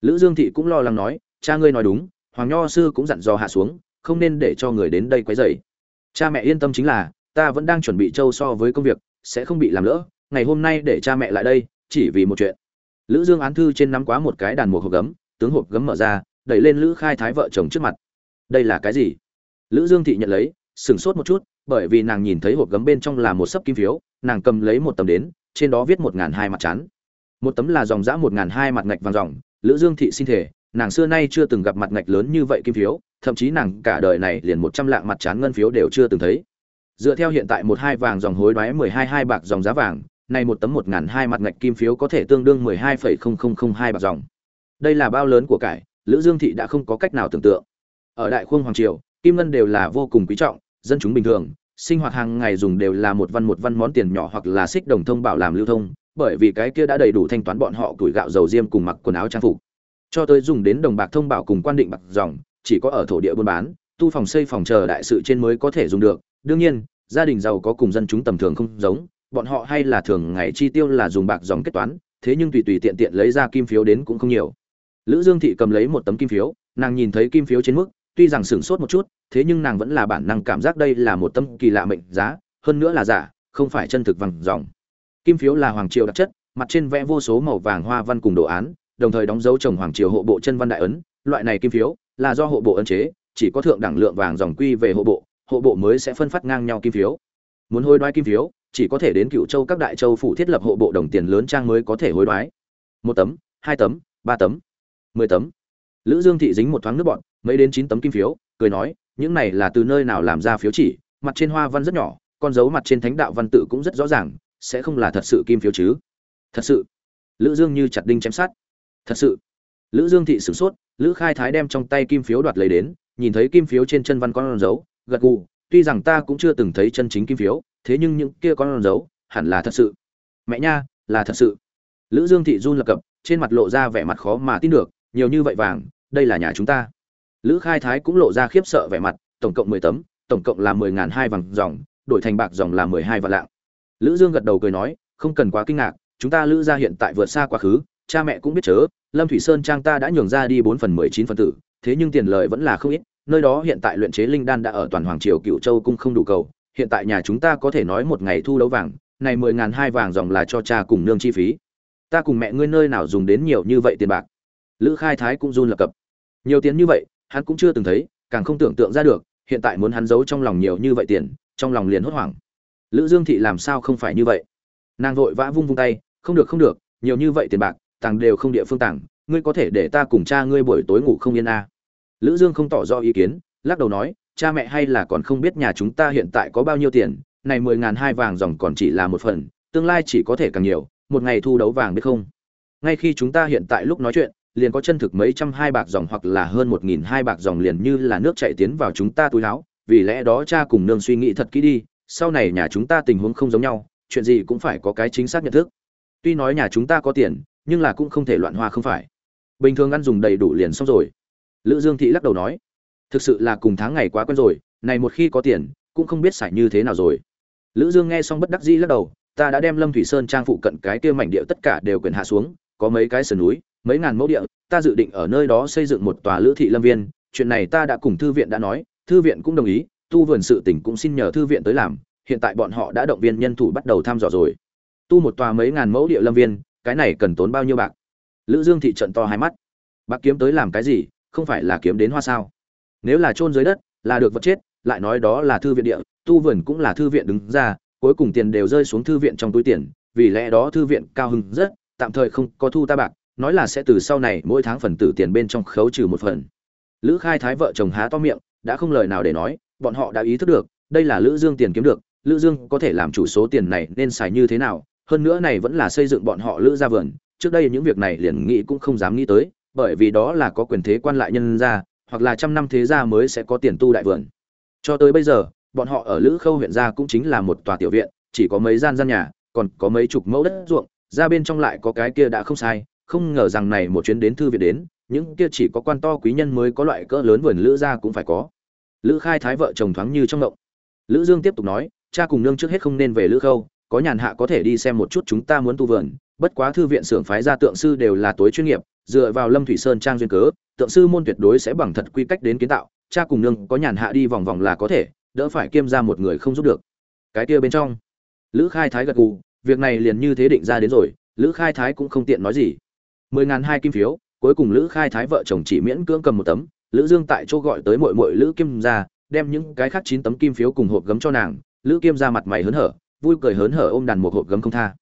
Lữ dương thị cũng lo lắng nói, cha ngươi nói đúng, hoàng nho sư cũng dặn dò hạ xuống, không nên để cho người đến đây quấy rầy. Cha mẹ yên tâm chính là, ta vẫn đang chuẩn bị châu so với công việc, sẽ không bị làm lỡ, ngày hôm nay để cha mẹ lại đây, chỉ vì một chuyện. Lữ dương án thư trên nắm quá một cái đàn một hộp gấm, tướng hộp gấm mở ra, đẩy lên lữ khai thái vợ chồng trước mặt. Đây là cái gì? Lữ dương thị nhận lấy sững sốt một chút bởi vì nàng nhìn thấy hộp gấm bên trong là một sấp kim phiếu, nàng cầm lấy một tấm đến, trên đó viết một ngàn hai mặt chán một tấm là dòng dã một ngàn hai mặt ngạch vàng dòng, lữ dương thị xin thể nàng xưa nay chưa từng gặp mặt ngạch lớn như vậy kim phiếu, thậm chí nàng cả đời này liền một trăm lạng mặt chán ngân phiếu đều chưa từng thấy. Dựa theo hiện tại một hai vàng dòng hối đoái mười hai hai bạc dòng giá vàng này một tấm một ngàn hai mặt ngạch kim phiếu có thể tương đương mười hai phẩy không không không hai bạc dòng. Đây là bao lớn của cải, lữ dương thị đã không có cách nào tưởng tượng. Ở đại khuông hoàng triều, kim ngân đều là vô cùng quý trọng dân chúng bình thường, sinh hoạt hàng ngày dùng đều là một văn một văn món tiền nhỏ hoặc là xích đồng thông bảo làm lưu thông, bởi vì cái kia đã đầy đủ thanh toán bọn họ tuổi gạo dầu diêm cùng mặc quần áo trang phục. Cho tới dùng đến đồng bạc thông bảo cùng quan định bạc dòng, chỉ có ở thổ địa buôn bán, tu phòng xây phòng chờ đại sự trên mới có thể dùng được. Đương nhiên, gia đình giàu có cùng dân chúng tầm thường không giống, bọn họ hay là thường ngày chi tiêu là dùng bạc dòng kết toán, thế nhưng tùy tùy tiện tiện lấy ra kim phiếu đến cũng không nhiều. Lữ dương thị cầm lấy một tấm kim phiếu, nàng nhìn thấy kim phiếu trên mức tuy rằng sửng sốt một chút, thế nhưng nàng vẫn là bản năng cảm giác đây là một tấm kỳ lạ mệnh giá, hơn nữa là giả, không phải chân thực vàng dòng. Kim phiếu là hoàng triều đặc chất, mặt trên vẽ vô số màu vàng hoa văn cùng đồ án, đồng thời đóng dấu trồng hoàng triều hộ bộ chân văn đại ấn. Loại này kim phiếu là do hộ bộ ấn chế, chỉ có thượng đẳng lượng vàng dòng quy về hộ bộ hộ bộ mới sẽ phân phát ngang nhau kim phiếu. Muốn hối đoái kim phiếu, chỉ có thể đến cựu châu các đại châu phủ thiết lập hộ bộ đồng tiền lớn trang mới có thể hối đoái. Một tấm, hai tấm, ba tấm, mười tấm lữ dương thị dính một thoáng nước bọn mấy đến chín tấm kim phiếu, cười nói, những này là từ nơi nào làm ra phiếu chỉ, mặt trên hoa văn rất nhỏ, con dấu mặt trên thánh đạo văn tự cũng rất rõ ràng, sẽ không là thật sự kim phiếu chứ? Thật sự. Lữ dương như chặt đinh chém sát thật sự. Lữ dương thị sửng sốt, lữ khai thái đem trong tay kim phiếu đoạt lấy đến, nhìn thấy kim phiếu trên chân văn con dấu, gật gù, tuy rằng ta cũng chưa từng thấy chân chính kim phiếu, thế nhưng những kia con dấu, hẳn là thật sự. Mẹ nha, là thật sự. Lữ dương thị run lập cập, trên mặt lộ ra vẻ mặt khó mà tin được, nhiều như vậy vàng đây là nhà chúng ta. Lữ khai thái cũng lộ ra khiếp sợ vẻ mặt, tổng cộng mười tấm, tổng cộng là mười ngàn hai vàng dòng, đổi thành bạc dòng là mười hai vạn lạng. Lữ dương gật đầu cười nói, không cần quá kinh ngạc, chúng ta lữ gia hiện tại vượt xa quá khứ, cha mẹ cũng biết chớ, lâm thủy sơn trang ta đã nhường ra đi bốn phần mười chín phần tử, thế nhưng tiền lợi vẫn là không ít, nơi đó hiện tại luyện chế linh đan đã ở toàn hoàng triều cựu châu cung không đủ cầu, hiện tại nhà chúng ta có thể nói một ngày thu đấu vàng, này mười ngàn hai vàng dòng là cho cha cùng nương chi phí. Ta cùng mẹ ngươi nơi nào dùng đến nhiều như vậy tiền bạc? Lữ khai thái cũng run lập cập nhiều tiền như vậy, hắn cũng chưa từng thấy, càng không tưởng tượng ra được, hiện tại muốn hắn giấu trong lòng nhiều như vậy tiền, trong lòng liền hốt hoảng. Lữ dương thị làm sao không phải như vậy? Nàng vội vã vung vung tay, không được không được, nhiều như vậy tiền bạc, tàng đều không địa phương tàng, ngươi có thể để ta cùng cha ngươi buổi tối ngủ không yên à. lữ dương không tỏ rõ ý kiến, lắc đầu nói, cha mẹ hay là còn không biết nhà chúng ta hiện tại có bao nhiêu tiền, này mười ngàn hai vàng dòng còn chỉ là một phần, tương lai chỉ có thể càng nhiều, một ngày thu đấu vàng biết không? Ngay khi chúng ta hiện tại lúc nói chuyện liền có chân thực mấy trăm hai bạc dòng hoặc là hơn một nghìn hai bạc dòng liền như là nước chảy tiến vào chúng ta túi láo. Vì lẽ đó cha cùng nương suy nghĩ thật kỹ đi, sau này nhà chúng ta tình huống không giống nhau, chuyện gì cũng phải có cái chính xác nhận thức. Tuy nói nhà chúng ta có tiền, nhưng là cũng không thể loạn hoa không phải. Bình thường ăn dùng đầy đủ liền xong rồi. Lữ dương thị lắc đầu nói, thực sự là cùng tháng ngày quá quen rồi, này một khi có tiền, cũng không biết xài như thế nào rồi. Lữ dương nghe xong bất đắc dĩ lắc đầu, ta đã đem lâm thủy sơn trang phụ cận cái kia mảnh địa tất cả đều quyền hạ xuống, có mấy cái sườn núi mấy ngàn mẫu địa, ta dự định ở nơi đó xây dựng một tòa lữ thị lâm viên. Chuyện này ta đã cùng thư viện đã nói, thư viện cũng đồng ý, tu vườn sự tỉnh cũng xin nhờ thư viện tới làm. Hiện tại bọn họ đã động viên nhân thủ bắt đầu thăm dò rồi. Tu một tòa mấy ngàn mẫu địa lâm viên, cái này cần tốn bao nhiêu bạc? Lữ dương thị trận to hai mắt. Bạc kiếm tới làm cái gì? Không phải là kiếm đến hoa sao? Nếu là chôn dưới đất, là được vật chết, lại nói đó là thư viện địa, tu vườn cũng là thư viện đứng ra, cuối cùng tiền đều rơi xuống thư viện trong túi tiền. Vì lẽ đó thư viện cao hứng rất, tạm thời không có thu ta bạc nói là sẽ từ sau này mỗi tháng phần tử tiền bên trong khấu trừ một phần. Lữ khai thái vợ chồng há to miệng, đã không lời nào để nói, bọn họ đã ý thức được, đây là lữ dương tiền kiếm được, lữ dương có thể làm chủ số tiền này nên xài như thế nào, hơn nữa này vẫn là xây dựng bọn họ lữ gia vườn, trước đây những việc này liền nghĩ cũng không dám nghĩ tới, bởi vì đó là có quyền thế quan lại nhân gia, hoặc là trăm năm thế gia mới sẽ có tiền tu đại vườn. Cho tới bây giờ, bọn họ ở lữ khâu huyện gia cũng chính là một tòa tiểu viện, chỉ có mấy gian gian nhà, còn có mấy chục mẫu đất ruộng, ra bên trong lại có cái kia đã không sai không ngờ rằng này một chuyến đến thư viện đến, những kia chỉ có quan to quý nhân mới có loại cỡ lớn vườn lữ gia cũng phải có. Lữ khai thái vợ chồng thoáng như trong động lữ dương tiếp tục nói, cha cùng nương trước hết không nên về lữ khâu, có nhàn hạ có thể đi xem một chút chúng ta muốn tu vườn, bất quá thư viện xưởng phái ra tượng sư đều là tối chuyên nghiệp, dựa vào lâm thủy sơn trang duyên cớ, tượng sư môn tuyệt đối sẽ bằng thật quy cách đến kiến tạo, cha cùng nương có nhàn hạ đi vòng vòng là có thể, đỡ phải kiêm ra một người không giúp được. Cái kia bên trong, lữ khai thái gật gù, việc này liền như thế định ra đến rồi, lữ khai thái cũng không tiện nói gì mười ngàn hai kim phiếu, cuối cùng lữ khai thái vợ chồng chỉ miễn cưỡng cầm một tấm. Lữ dương tại chỗ gọi tới mội mội lữ kim ra, đem những cái khác chín tấm kim phiếu cùng hộp gấm cho nàng. Lữ kim ra mặt mày hớn hở, vui cười hớn hở ôm đàn một hộp gấm không tha.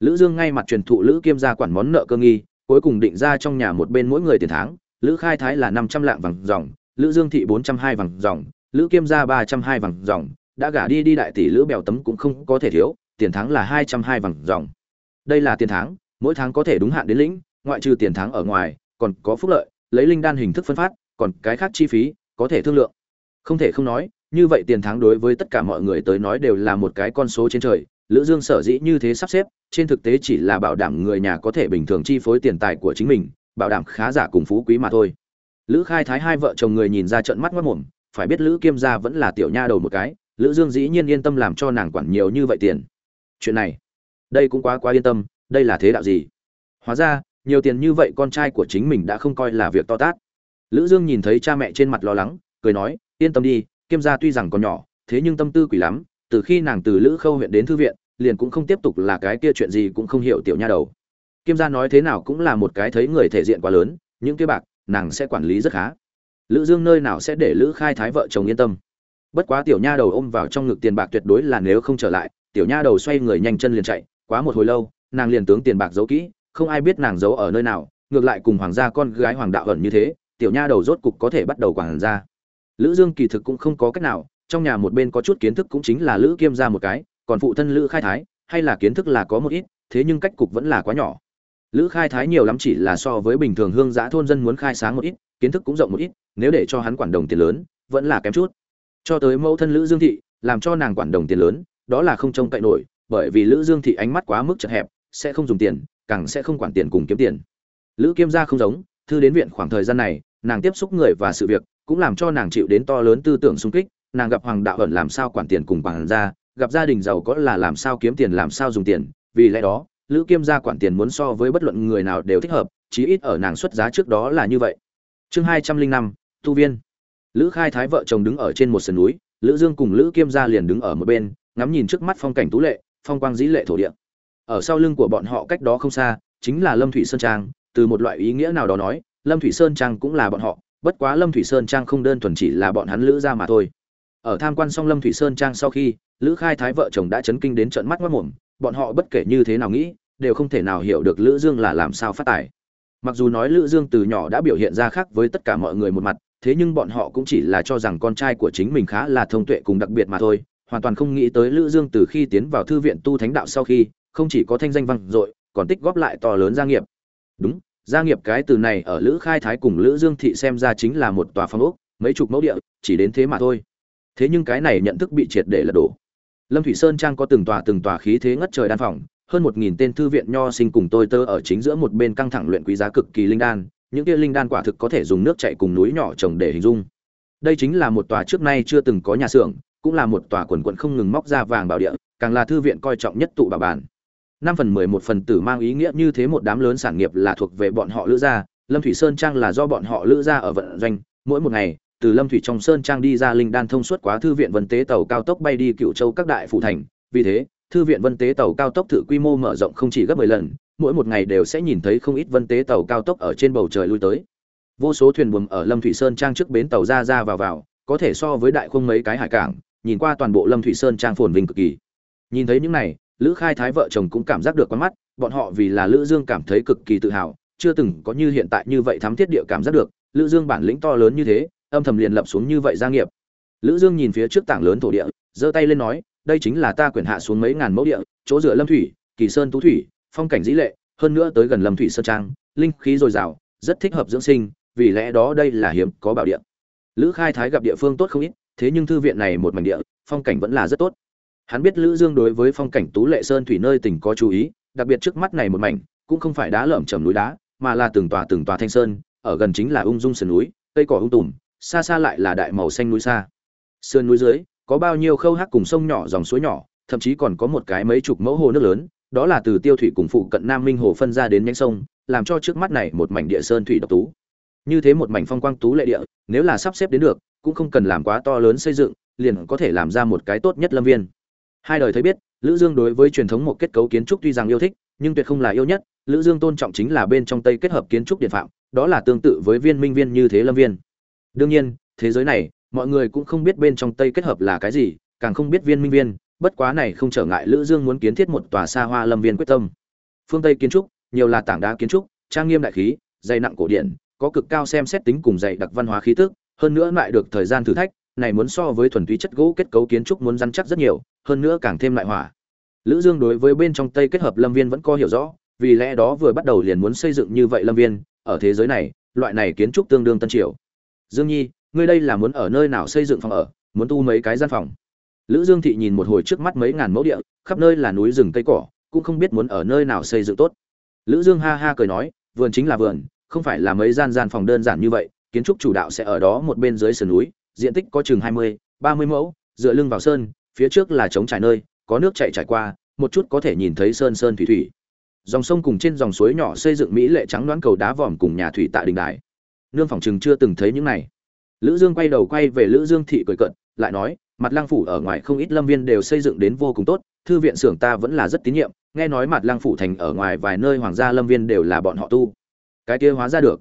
Lữ dương ngay mặt truyền thụ lữ kim ra quản món nợ cơ nghi, cuối cùng định ra trong nhà một bên mỗi người tiền tháng. Lữ khai thái là năm trăm lạng vàng dòng, lữ dương thị bốn trăm hai vàng dòng, lữ kim ra ba trăm hai vàng dòng. Đã gả đi đi đại tỷ lữ bèo tấm cũng không có thể thiếu, tiền tháng là hai trăm hai vàng dòng. Đây là tiền tháng, mỗi tháng có thể đúng hạn đến lĩnh ngoại trừ tiền tháng ở ngoài, còn có phúc lợi, lấy linh đan hình thức phân phát, còn cái khác chi phí, có thể thương lượng. Không thể không nói, như vậy tiền tháng đối với tất cả mọi người tới nói đều là một cái con số trên trời. Lữ dương sở dĩ như thế sắp xếp, trên thực tế chỉ là bảo đảm người nhà có thể bình thường chi phối tiền tài của chính mình, bảo đảm khá giả cùng phú quý mà thôi. Lữ khai thái hai vợ chồng người nhìn ra trận mắt mất mồm phải biết lữ kiêm gia vẫn là tiểu nha đầu một cái, lữ dương dĩ nhiên yên tâm làm cho nàng quản nhiều như vậy tiền. Chuyện này, đây cũng quá quá yên tâm, đây là thế đạo gì? Hóa ra nhiều tiền như vậy con trai của chính mình đã không coi là việc to tát. Lữ dương nhìn thấy cha mẹ trên mặt lo lắng, cười nói, yên tâm đi, kiêm gia tuy rằng còn nhỏ, thế nhưng tâm tư quỷ lắm, từ khi nàng từ lữ khâu huyện đến thư viện, liền cũng không tiếp tục là cái kia chuyện gì cũng không hiểu tiểu nha đầu. Kiêm gia nói thế nào cũng là một cái thấy người thể diện quá lớn, những cái bạc, nàng sẽ quản lý rất khá. Lữ dương nơi nào sẽ để lữ khai thái vợ chồng yên tâm. Bất quá tiểu nha đầu ôm vào trong ngực tiền bạc tuyệt đối là nếu không trở lại, tiểu nha đầu xoay người nhanh chân liền chạy, quá một hồi lâu, nàng liền tướng tiền bạc giấu kỹ không ai biết nàng giấu ở nơi nào, ngược lại cùng hoàng gia con gái hoàng đạo ẩn như thế, tiểu nha đầu rốt cục có thể bắt đầu quản ra. Lữ dương kỳ thực cũng không có cách nào, trong nhà một bên có chút kiến thức cũng chính là lữ kiêm ra một cái, còn phụ thân lữ khai thái, hay là kiến thức là có một ít, thế nhưng cách cục vẫn là quá nhỏ. Lữ khai thái nhiều lắm chỉ là so với bình thường hương giã thôn dân muốn khai sáng một ít, kiến thức cũng rộng một ít, nếu để cho hắn quản đồng tiền lớn, vẫn là kém chút. Cho tới mẫu thân lữ dương thị, làm cho nàng quản đồng tiền lớn, đó là không trông cậy nổi, bởi vì lữ dương thị ánh mắt quá mức chật hẹp, sẽ không dùng tiền càng sẽ không quản tiền cùng kiếm tiền. Lữ kiêm gia không giống, thư đến viện khoảng thời gian này, nàng tiếp xúc người và sự việc, cũng làm cho nàng chịu đến to lớn tư tưởng xung kích, nàng gặp hoàng đạo ẩn làm sao quản tiền cùng quản gia, gặp gia đình giàu có là làm sao kiếm tiền làm sao dùng tiền, vì lẽ đó, lữ kiêm gia quản tiền muốn so với bất luận người nào đều thích hợp, chí ít ở nàng xuất giá trước đó là như vậy. Chương hai trăm linh năm, tu viên. Lữ khai thái vợ chồng đứng ở trên một sườn núi, lữ dương cùng lữ kiêm gia liền đứng ở một bên, ngắm nhìn trước mắt phong cảnh tú lệ, phong quang dĩ lệ thổ địa ở sau lưng của bọn họ cách đó không xa, chính là lâm thủy sơn trang, từ một loại ý nghĩa nào đó nói, lâm thủy sơn trang cũng là bọn họ, bất quá lâm thủy sơn trang không đơn thuần chỉ là bọn hắn lữ gia mà thôi. Ở tham quan xong lâm thủy sơn trang sau khi, lữ khai thái vợ chồng đã chấn kinh đến trận mắt mất mồm bọn họ bất kể như thế nào nghĩ, đều không thể nào hiểu được lữ dương là làm sao phát tài. Mặc dù nói lữ dương từ nhỏ đã biểu hiện ra khác với tất cả mọi người một mặt, thế nhưng bọn họ cũng chỉ là cho rằng con trai của chính mình khá là thông tuệ cùng đặc biệt mà thôi, hoàn toàn không nghĩ tới lữ dương từ khi tiến vào thư viện tu thánh đạo sau khi không chỉ có thanh danh vang dội, còn tích góp lại to lớn gia nghiệp. Đúng, gia nghiệp cái từ này ở lữ khai thái cùng lữ dương thị xem ra chính là một tòa phong ốc, mấy chục mẫu địa, chỉ đến thế mà thôi. Thế nhưng cái này nhận thức bị triệt để là đổ. Lâm thủy sơn trang có từng tòa từng tòa khí thế ngất trời đan phòng, hơn một nghìn tên thư viện nho sinh cùng tôi tơ ở chính giữa một bên căng thẳng luyện quý giá cực kỳ linh đan, những kia linh đan quả thực có thể dùng nước chảy cùng núi nhỏ trồng để hình dung. Đây chính là một tòa trước nay chưa từng có nhà xưởng, cũng là một tòa quần quần không ngừng móc ra vàng bảo địa, càng là thư viện coi trọng nhất tụ bảo bản năm phần mười một phần tử mang ý nghĩa như thế một đám lớn sản nghiệp là thuộc về bọn họ lữ gia, lâm thủy sơn trang là do bọn họ lữ gia ở vận doanh. Mỗi một ngày, từ lâm thủy trong sơn trang đi ra linh đan thông suốt quá thư viện vân tế tàu cao tốc bay đi cựu châu các đại phủ thành. Vì thế, thư viện vân tế tàu cao tốc thử quy mô mở rộng không chỉ gấp 10 lần, mỗi một ngày đều sẽ nhìn thấy không ít vân tế tàu cao tốc ở trên bầu trời lui tới. Vô số thuyền buồm ở lâm thủy sơn trang trước bến tàu ra ra vào vào, có thể so với đại khung mấy cái hải cảng, nhìn qua toàn bộ lâm thủy sơn trang phồn vinh cực kỳ. Nhìn thấy những này lữ khai thái vợ chồng cũng cảm giác được quan mắt, bọn họ vì là lữ dương cảm thấy cực kỳ tự hào, chưa từng có như hiện tại như vậy thắm thiết địa cảm giác được, lữ dương bản lĩnh to lớn như thế, âm thầm liền lập xuống như vậy gia nghiệp. Lữ dương nhìn phía trước tảng lớn thổ địa, giơ tay lên nói, đây chính là ta quyền hạ xuống mấy ngàn mẫu địa, chỗ dựa lâm thủy, kỳ sơn tú thủy, phong cảnh dĩ lệ, hơn nữa tới gần lâm thủy sơn trang, linh khí dồi dào, rất thích hợp dưỡng sinh, vì lẽ đó đây là hiếm có bảo địa. Lữ khai thái gặp địa phương tốt không ít, thế nhưng thư viện này một mảnh địa, phong cảnh vẫn là rất tốt hắn biết lữ dương đối với phong cảnh tú lệ sơn thủy nơi tỉnh có chú ý, đặc biệt trước mắt này một mảnh, cũng không phải đá lởm chầm núi đá, mà là từng tòa từng tòa thanh sơn, ở gần chính là ung dung sườn núi, cây cỏ ung tùm, xa xa lại là đại màu xanh núi xa. Sườn núi dưới, có bao nhiêu khâu hắc cùng sông nhỏ dòng suối nhỏ, thậm chí còn có một cái mấy chục mẫu hồ nước lớn, đó là từ tiêu thủy cùng phụ cận nam minh hồ phân ra đến nhánh sông, làm cho trước mắt này một mảnh địa sơn thủy độc tú. Như thế một mảnh phong quang tú lệ địa, nếu là sắp xếp đến được, cũng không cần làm quá to lớn xây dựng, liền có thể làm ra một cái tốt nhất lâm viên hai đời thấy biết, lữ dương đối với truyền thống một kết cấu kiến trúc tuy rằng yêu thích, nhưng tuyệt không là yêu nhất. Lữ dương tôn trọng chính là bên trong tây kết hợp kiến trúc điện phạm, đó là tương tự với viên minh viên như thế lâm viên. Đương nhiên, thế giới này, mọi người cũng không biết bên trong tây kết hợp là cái gì, càng không biết viên minh viên, bất quá này không trở ngại lữ dương muốn kiến thiết một tòa xa hoa lâm viên quyết tâm. Phương tây kiến trúc, nhiều là tảng đá kiến trúc, trang nghiêm đại khí, dày nặng cổ điển, có cực cao xem xét tính cùng dày đặc văn hóa khí tức, hơn nữa lại được thời gian thử thách này muốn so với thuần túy chất gỗ kết cấu kiến trúc muốn rắn chắc rất nhiều, hơn nữa càng thêm lại hỏa. Lữ dương đối với bên trong tây kết hợp lâm viên vẫn có hiểu rõ, vì lẽ đó vừa bắt đầu liền muốn xây dựng như vậy lâm viên, ở thế giới này, loại này kiến trúc tương đương tân triều. Dương nhi, ngươi đây là muốn ở nơi nào xây dựng phòng ở, muốn tu mấy cái gian phòng? Lữ dương thị nhìn một hồi trước mắt mấy ngàn mẫu địa, khắp nơi là núi rừng cây cỏ, cũng không biết muốn ở nơi nào xây dựng tốt. Lữ dương ha ha cười nói, vườn chính là vườn, không phải là mấy gian gian phòng đơn giản như vậy, kiến trúc chủ đạo sẽ ở đó một bên dưới sườn núi diện tích có chừng 20, 30 mẫu dựa lưng vào sơn phía trước là trống trải nơi có nước chảy trải qua một chút có thể nhìn thấy sơn sơn thủy thủy. Dòng sông cùng trên dòng suối nhỏ xây dựng mỹ lệ trắng loãng cầu đá vòm cùng nhà thủy tại đình đài. Nương phòng chừng chưa từng thấy những này. Lữ dương quay đầu quay về lữ dương thị cười cận lại nói mặt lang phủ ở ngoài không ít lâm viên đều xây dựng đến vô cùng tốt thư viện xưởng ta vẫn là rất tín nhiệm nghe nói mặt lang phủ thành ở ngoài vài nơi hoàng gia lâm viên đều là bọn họ tu. Cái kia hóa ra được.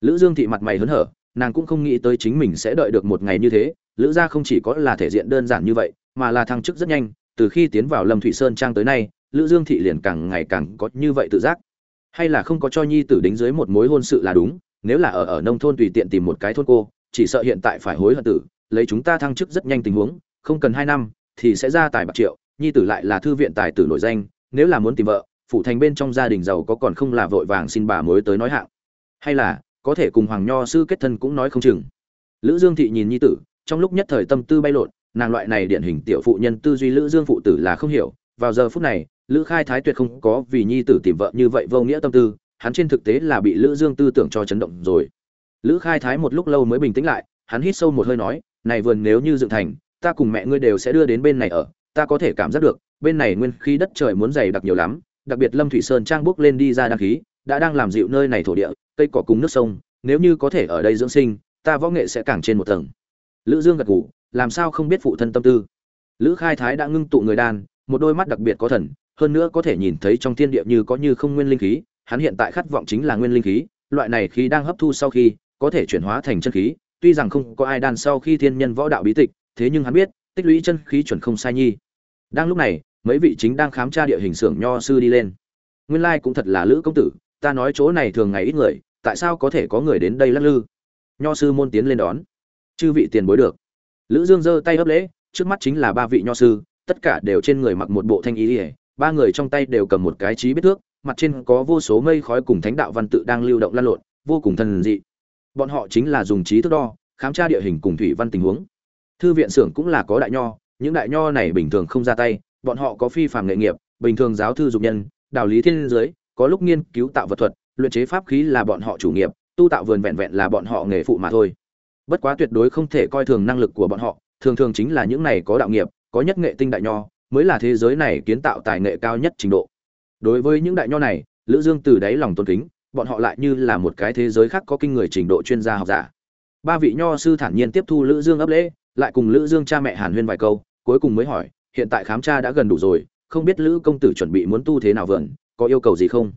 Lữ dương thị mặt mày hớn hở nàng cũng không nghĩ tới chính mình sẽ đợi được một ngày như thế, lữ gia không chỉ có là thể diện đơn giản như vậy, mà là thăng chức rất nhanh, từ khi tiến vào lâm thủy sơn trang tới nay, lữ dương thị liền càng ngày càng có như vậy tự giác. Hay là không có cho nhi tử đính dưới một mối hôn sự là đúng, nếu là ở ở nông thôn tùy tiện tìm một cái thôn cô, chỉ sợ hiện tại phải hối hận tử, lấy chúng ta thăng chức rất nhanh tình huống, không cần hai năm, thì sẽ ra tài bạc triệu, nhi tử lại là thư viện tài tử nổi danh, nếu là muốn tìm vợ phụ thành bên trong gia đình giàu có còn không là vội vàng xin bà mối tới nói hạng. Hay là có thể cùng hoàng nho sư kết thân cũng nói không chừng. Lữ dương thị nhìn nhi tử, trong lúc nhất thời tâm tư bay lộn, nàng loại này điển hình tiểu phụ nhân tư duy lữ dương phụ tử là không hiểu. Vào giờ phút này, lữ khai thái tuyệt không có vì nhi tử tìm vợ như vậy vô nghĩa tâm tư, hắn trên thực tế là bị lữ dương tư tưởng cho chấn động rồi. Lữ khai thái một lúc lâu mới bình tĩnh lại, hắn hít sâu một hơi nói, này vườn nếu như dựng thành, ta cùng mẹ ngươi đều sẽ đưa đến bên này ở, ta có thể cảm giác được, bên này nguyên khí đất trời muốn dày đặc nhiều lắm, đặc biệt lâm thủy sơn trang bước lên đi ra đăng khí đã đang làm dịu nơi này thổ địa, cây cỏ cùng nước sông, nếu như có thể ở đây dưỡng sinh, ta võ nghệ sẽ càng trên một tầng. Lữ dương gật gù, làm sao không biết phụ thân tâm tư? Lữ khai thái đã ngưng tụ người đan, một đôi mắt đặc biệt có thần, hơn nữa có thể nhìn thấy trong thiên địa như có như không nguyên linh khí, hắn hiện tại khát vọng chính là nguyên linh khí, loại này khí đang hấp thu sau khi, có thể chuyển hóa thành chân khí, tuy rằng không có ai đan sau khi thiên nhân võ đạo bí tịch, thế nhưng hắn biết, tích lũy chân khí chuẩn không sai nhi. Đang lúc này, mấy vị chính đang khám tra địa hình xưởng nho sư đi lên. Nguyên lai cũng thật là lữ công tử ta nói chỗ này thường ngày ít người, tại sao có thể có người đến đây lắc lư? Nho sư môn tiến lên đón. Chư vị tiền bối được. Lữ dương giơ tay ấp lễ, trước mắt chính là ba vị nho sư, tất cả đều trên người mặc một bộ thanh ý ỉa ba người trong tay đều cầm một cái trí biết thước, mặt trên có vô số mây khói cùng thánh đạo văn tự đang lưu động lan lộn, vô cùng thần dị. Bọn họ chính là dùng trí thước đo, khám tra địa hình cùng thủy văn tình huống. Thư viện xưởng cũng là có đại nho, những đại nho này bình thường không ra tay, bọn họ có phi phàm nghệ nghiệp, bình thường giáo thư dục nhân, đạo lý thiên giới có lúc nghiên cứu tạo vật thuật, luyện chế pháp khí là bọn họ chủ nghiệp, tu tạo vườn vẹn vẹn là bọn họ nghề phụ mà thôi. Bất quá tuyệt đối không thể coi thường năng lực của bọn họ, thường thường chính là những này có đạo nghiệp, có nhất nghệ tinh đại nho, mới là thế giới này kiến tạo tài nghệ cao nhất trình độ. Đối với những đại nho này, lữ dương từ đáy lòng tôn kính, bọn họ lại như là một cái thế giới khác có kinh người trình độ chuyên gia học giả. Ba vị nho sư thản nhiên tiếp thu lữ dương ấp lễ, lại cùng lữ dương cha mẹ hàn huyên vài câu, cuối cùng mới hỏi, hiện tại khám tra đã gần đủ rồi, không biết lữ công tử chuẩn bị muốn tu thế nào vườn có yêu cầu gì không?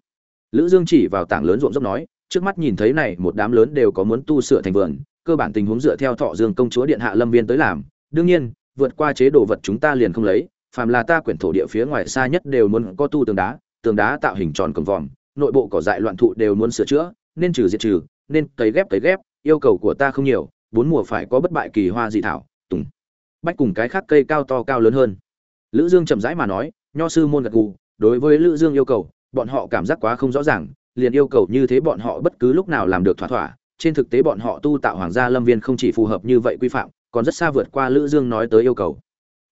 Lữ dương chỉ vào tảng lớn ruộng dốc nói, trước mắt nhìn thấy này, một đám lớn đều có muốn tu sửa thành vườn, cơ bản tình huống dựa theo thọ dương công chúa điện hạ lâm viên tới làm. Đương nhiên, vượt qua chế độ vật chúng ta liền không lấy, phàm là ta quyển thổ địa phía ngoài xa nhất đều muốn có tu tường đá tường đá tạo hình tròn cầm vòm, nội bộ cỏ dại loạn thụ đều muốn sửa chữa, nên trừ diệt trừ, nên cấy ghép cấy ghép, yêu cầu của ta không nhiều, bốn mùa phải có bất bại kỳ hoa dị thảo, tùng. Bách cùng cái khác cây cao to cao lớn hơn. Lữ dương chậm rãi mà nói, nho sư môn gật gù đối với lữ dương yêu cầu, bọn họ cảm giác quá không rõ ràng, liền yêu cầu như thế bọn họ bất cứ lúc nào làm được thỏa thỏa. Trên thực tế bọn họ tu tạo hoàng gia lâm viên không chỉ phù hợp như vậy quy phạm, còn rất xa vượt qua lữ dương nói tới yêu cầu.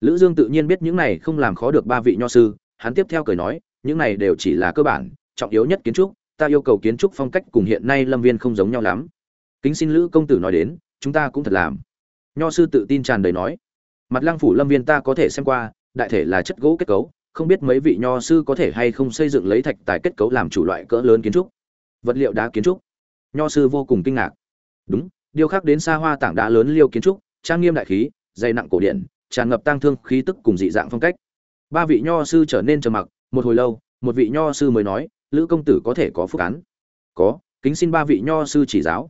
Lữ dương tự nhiên biết những này không làm khó được ba vị nho sư, hắn tiếp theo cười nói, những này đều chỉ là cơ bản, trọng yếu nhất kiến trúc, ta yêu cầu kiến trúc phong cách cùng hiện nay lâm viên không giống nhau lắm. Kính xin lữ công tử nói đến, chúng ta cũng thật làm. Nho sư tự tin tràn đầy nói, mặt lăng phủ lâm viên ta có thể xem qua, đại thể là chất gỗ kết cấu không biết mấy vị nho sư có thể hay không xây dựng lấy thạch tài kết cấu làm chủ loại cỡ lớn kiến trúc. Vật liệu đá kiến trúc. Nho sư vô cùng kinh ngạc. Đúng điêu khắc đến xa hoa tảng đá lớn liêu kiến trúc, trang nghiêm đại khí, dày nặng cổ điển, tràn ngập tang thương, khí tức cùng dị dạng phong cách. Ba vị nho sư trở nên trầm mặc, một hồi lâu, một vị nho sư mới nói, lữ công tử có thể có phúc án. Có, kính xin ba vị nho sư chỉ giáo.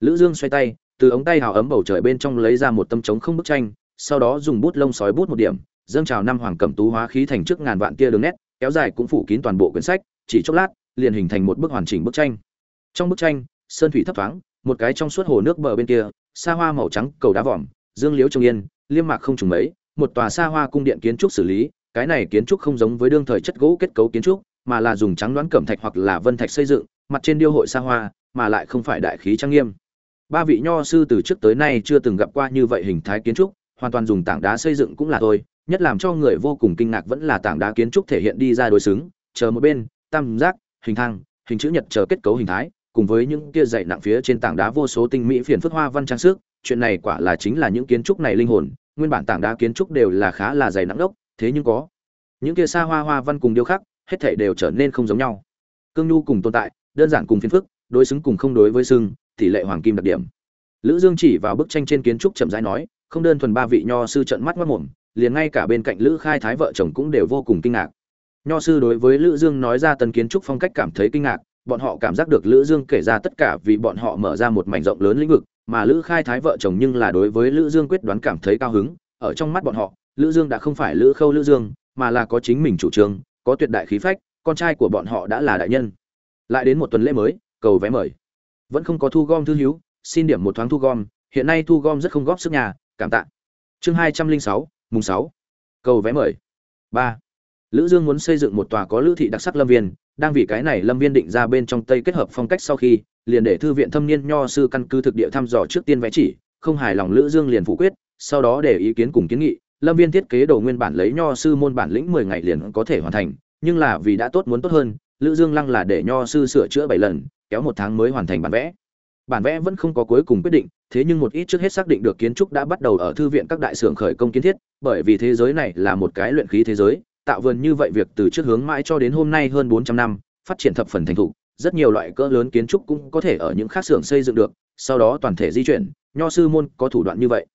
Lữ dương xoay tay, từ ống tay hào ấm bầu trời bên trong lấy ra một tâm trống không bức tranh, sau đó dùng bút lông sói bút một điểm dâng trào năm hoàng cẩm tú hóa khí thành trước ngàn vạn tia đường nét, kéo dài cũng phủ kín toàn bộ quyển sách, chỉ chốc lát, liền hình thành một bức hoàn chỉnh bức tranh. Trong bức tranh, sơn thủy thấp thoáng, một cái trong suốt hồ nước bờ bên kia xa hoa màu trắng, cầu đá vòm, dương liễu trông yên, liêm mạc không trùng mấy, một tòa xa hoa cung điện kiến trúc xử lý, cái này kiến trúc không giống với đương thời chất gỗ kết cấu kiến trúc, mà là dùng trắng đoán cẩm thạch hoặc là vân thạch xây dựng, mặt trên điêu hội xa hoa, mà lại không phải đại khí trang nghiêm. Ba vị nho sư từ trước tới nay chưa từng gặp qua như vậy hình thái kiến trúc, hoàn toàn dùng tảng đá xây dựng cũng là thôi nhất làm cho người vô cùng kinh ngạc vẫn là tảng đá kiến trúc thể hiện đi ra đối xứng, chờ một bên, tam giác, hình thang, hình chữ nhật chờ kết cấu hình thái, cùng với những kia dày nặng phía trên tảng đá vô số tinh mỹ phiền phức hoa văn trang sức, chuyện này quả là chính là những kiến trúc này linh hồn, nguyên bản tảng đá kiến trúc đều là khá là dày nặng đốc, thế nhưng có những kia xa hoa hoa văn cùng điêu khắc, hết thảy đều trở nên không giống nhau. Cương nhu cùng tồn tại, đơn giản cùng phiền phức, đối xứng cùng không đối với xưng, tỷ lệ hoàng kim đặc điểm. Lữ dương chỉ vào bức tranh trên kiến trúc chậm rãi nói, không đơn thuần ba vị nho sư trận mắt mắt mồm liền ngay cả bên cạnh lữ khai thái vợ chồng cũng đều vô cùng kinh ngạc. Nho sư đối với lữ dương nói ra tân kiến trúc phong cách cảm thấy kinh ngạc, bọn họ cảm giác được lữ dương kể ra tất cả vì bọn họ mở ra một mảnh rộng lớn lĩnh vực, mà lữ khai thái vợ chồng nhưng là đối với lữ dương quyết đoán cảm thấy cao hứng, ở trong mắt bọn họ, lữ dương đã không phải lữ khâu lữ dương, mà là có chính mình chủ trương, có tuyệt đại khí phách, con trai của bọn họ đã là đại nhân. Lại đến một tuần lễ mới, cầu vé mời. Vẫn không có thu gom thư hiếu xin điểm một thoáng thu gom, hiện nay thu gom rất không góp sức nhà, cảm tạ. Chương hai trăm linh sáu mùng sáu. Cầu vé mời. Ba. Lữ dương muốn xây dựng một tòa có lữ thị đặc sắc lâm viên, đang vì cái này lâm viên định ra bên trong tây kết hợp phong cách sau khi, liền để thư viện thâm niên nho sư căn cứ thực địa thăm dò trước tiên vẽ chỉ, không hài lòng lữ dương liền phủ quyết, sau đó để ý kiến cùng kiến nghị, lâm viên thiết kế đồ nguyên bản lấy nho sư môn bản lĩnh 10 ngày liền có thể hoàn thành, nhưng là vì đã tốt muốn tốt hơn, lữ dương lăng là để nho sư sửa chữa 7 lần, kéo một tháng mới hoàn thành bản vẽ. Bản vẽ vẫn không có cuối cùng quyết định thế nhưng một ít trước hết xác định được kiến trúc đã bắt đầu ở thư viện các đại xưởng khởi công kiến thiết, bởi vì thế giới này là một cái luyện khí thế giới, tạo vườn như vậy việc từ trước hướng mãi cho đến hôm nay hơn 400 năm, phát triển thập phần thành thục, rất nhiều loại cỡ lớn kiến trúc cũng có thể ở những khác xưởng xây dựng được, sau đó toàn thể di chuyển, nho sư môn có thủ đoạn như vậy.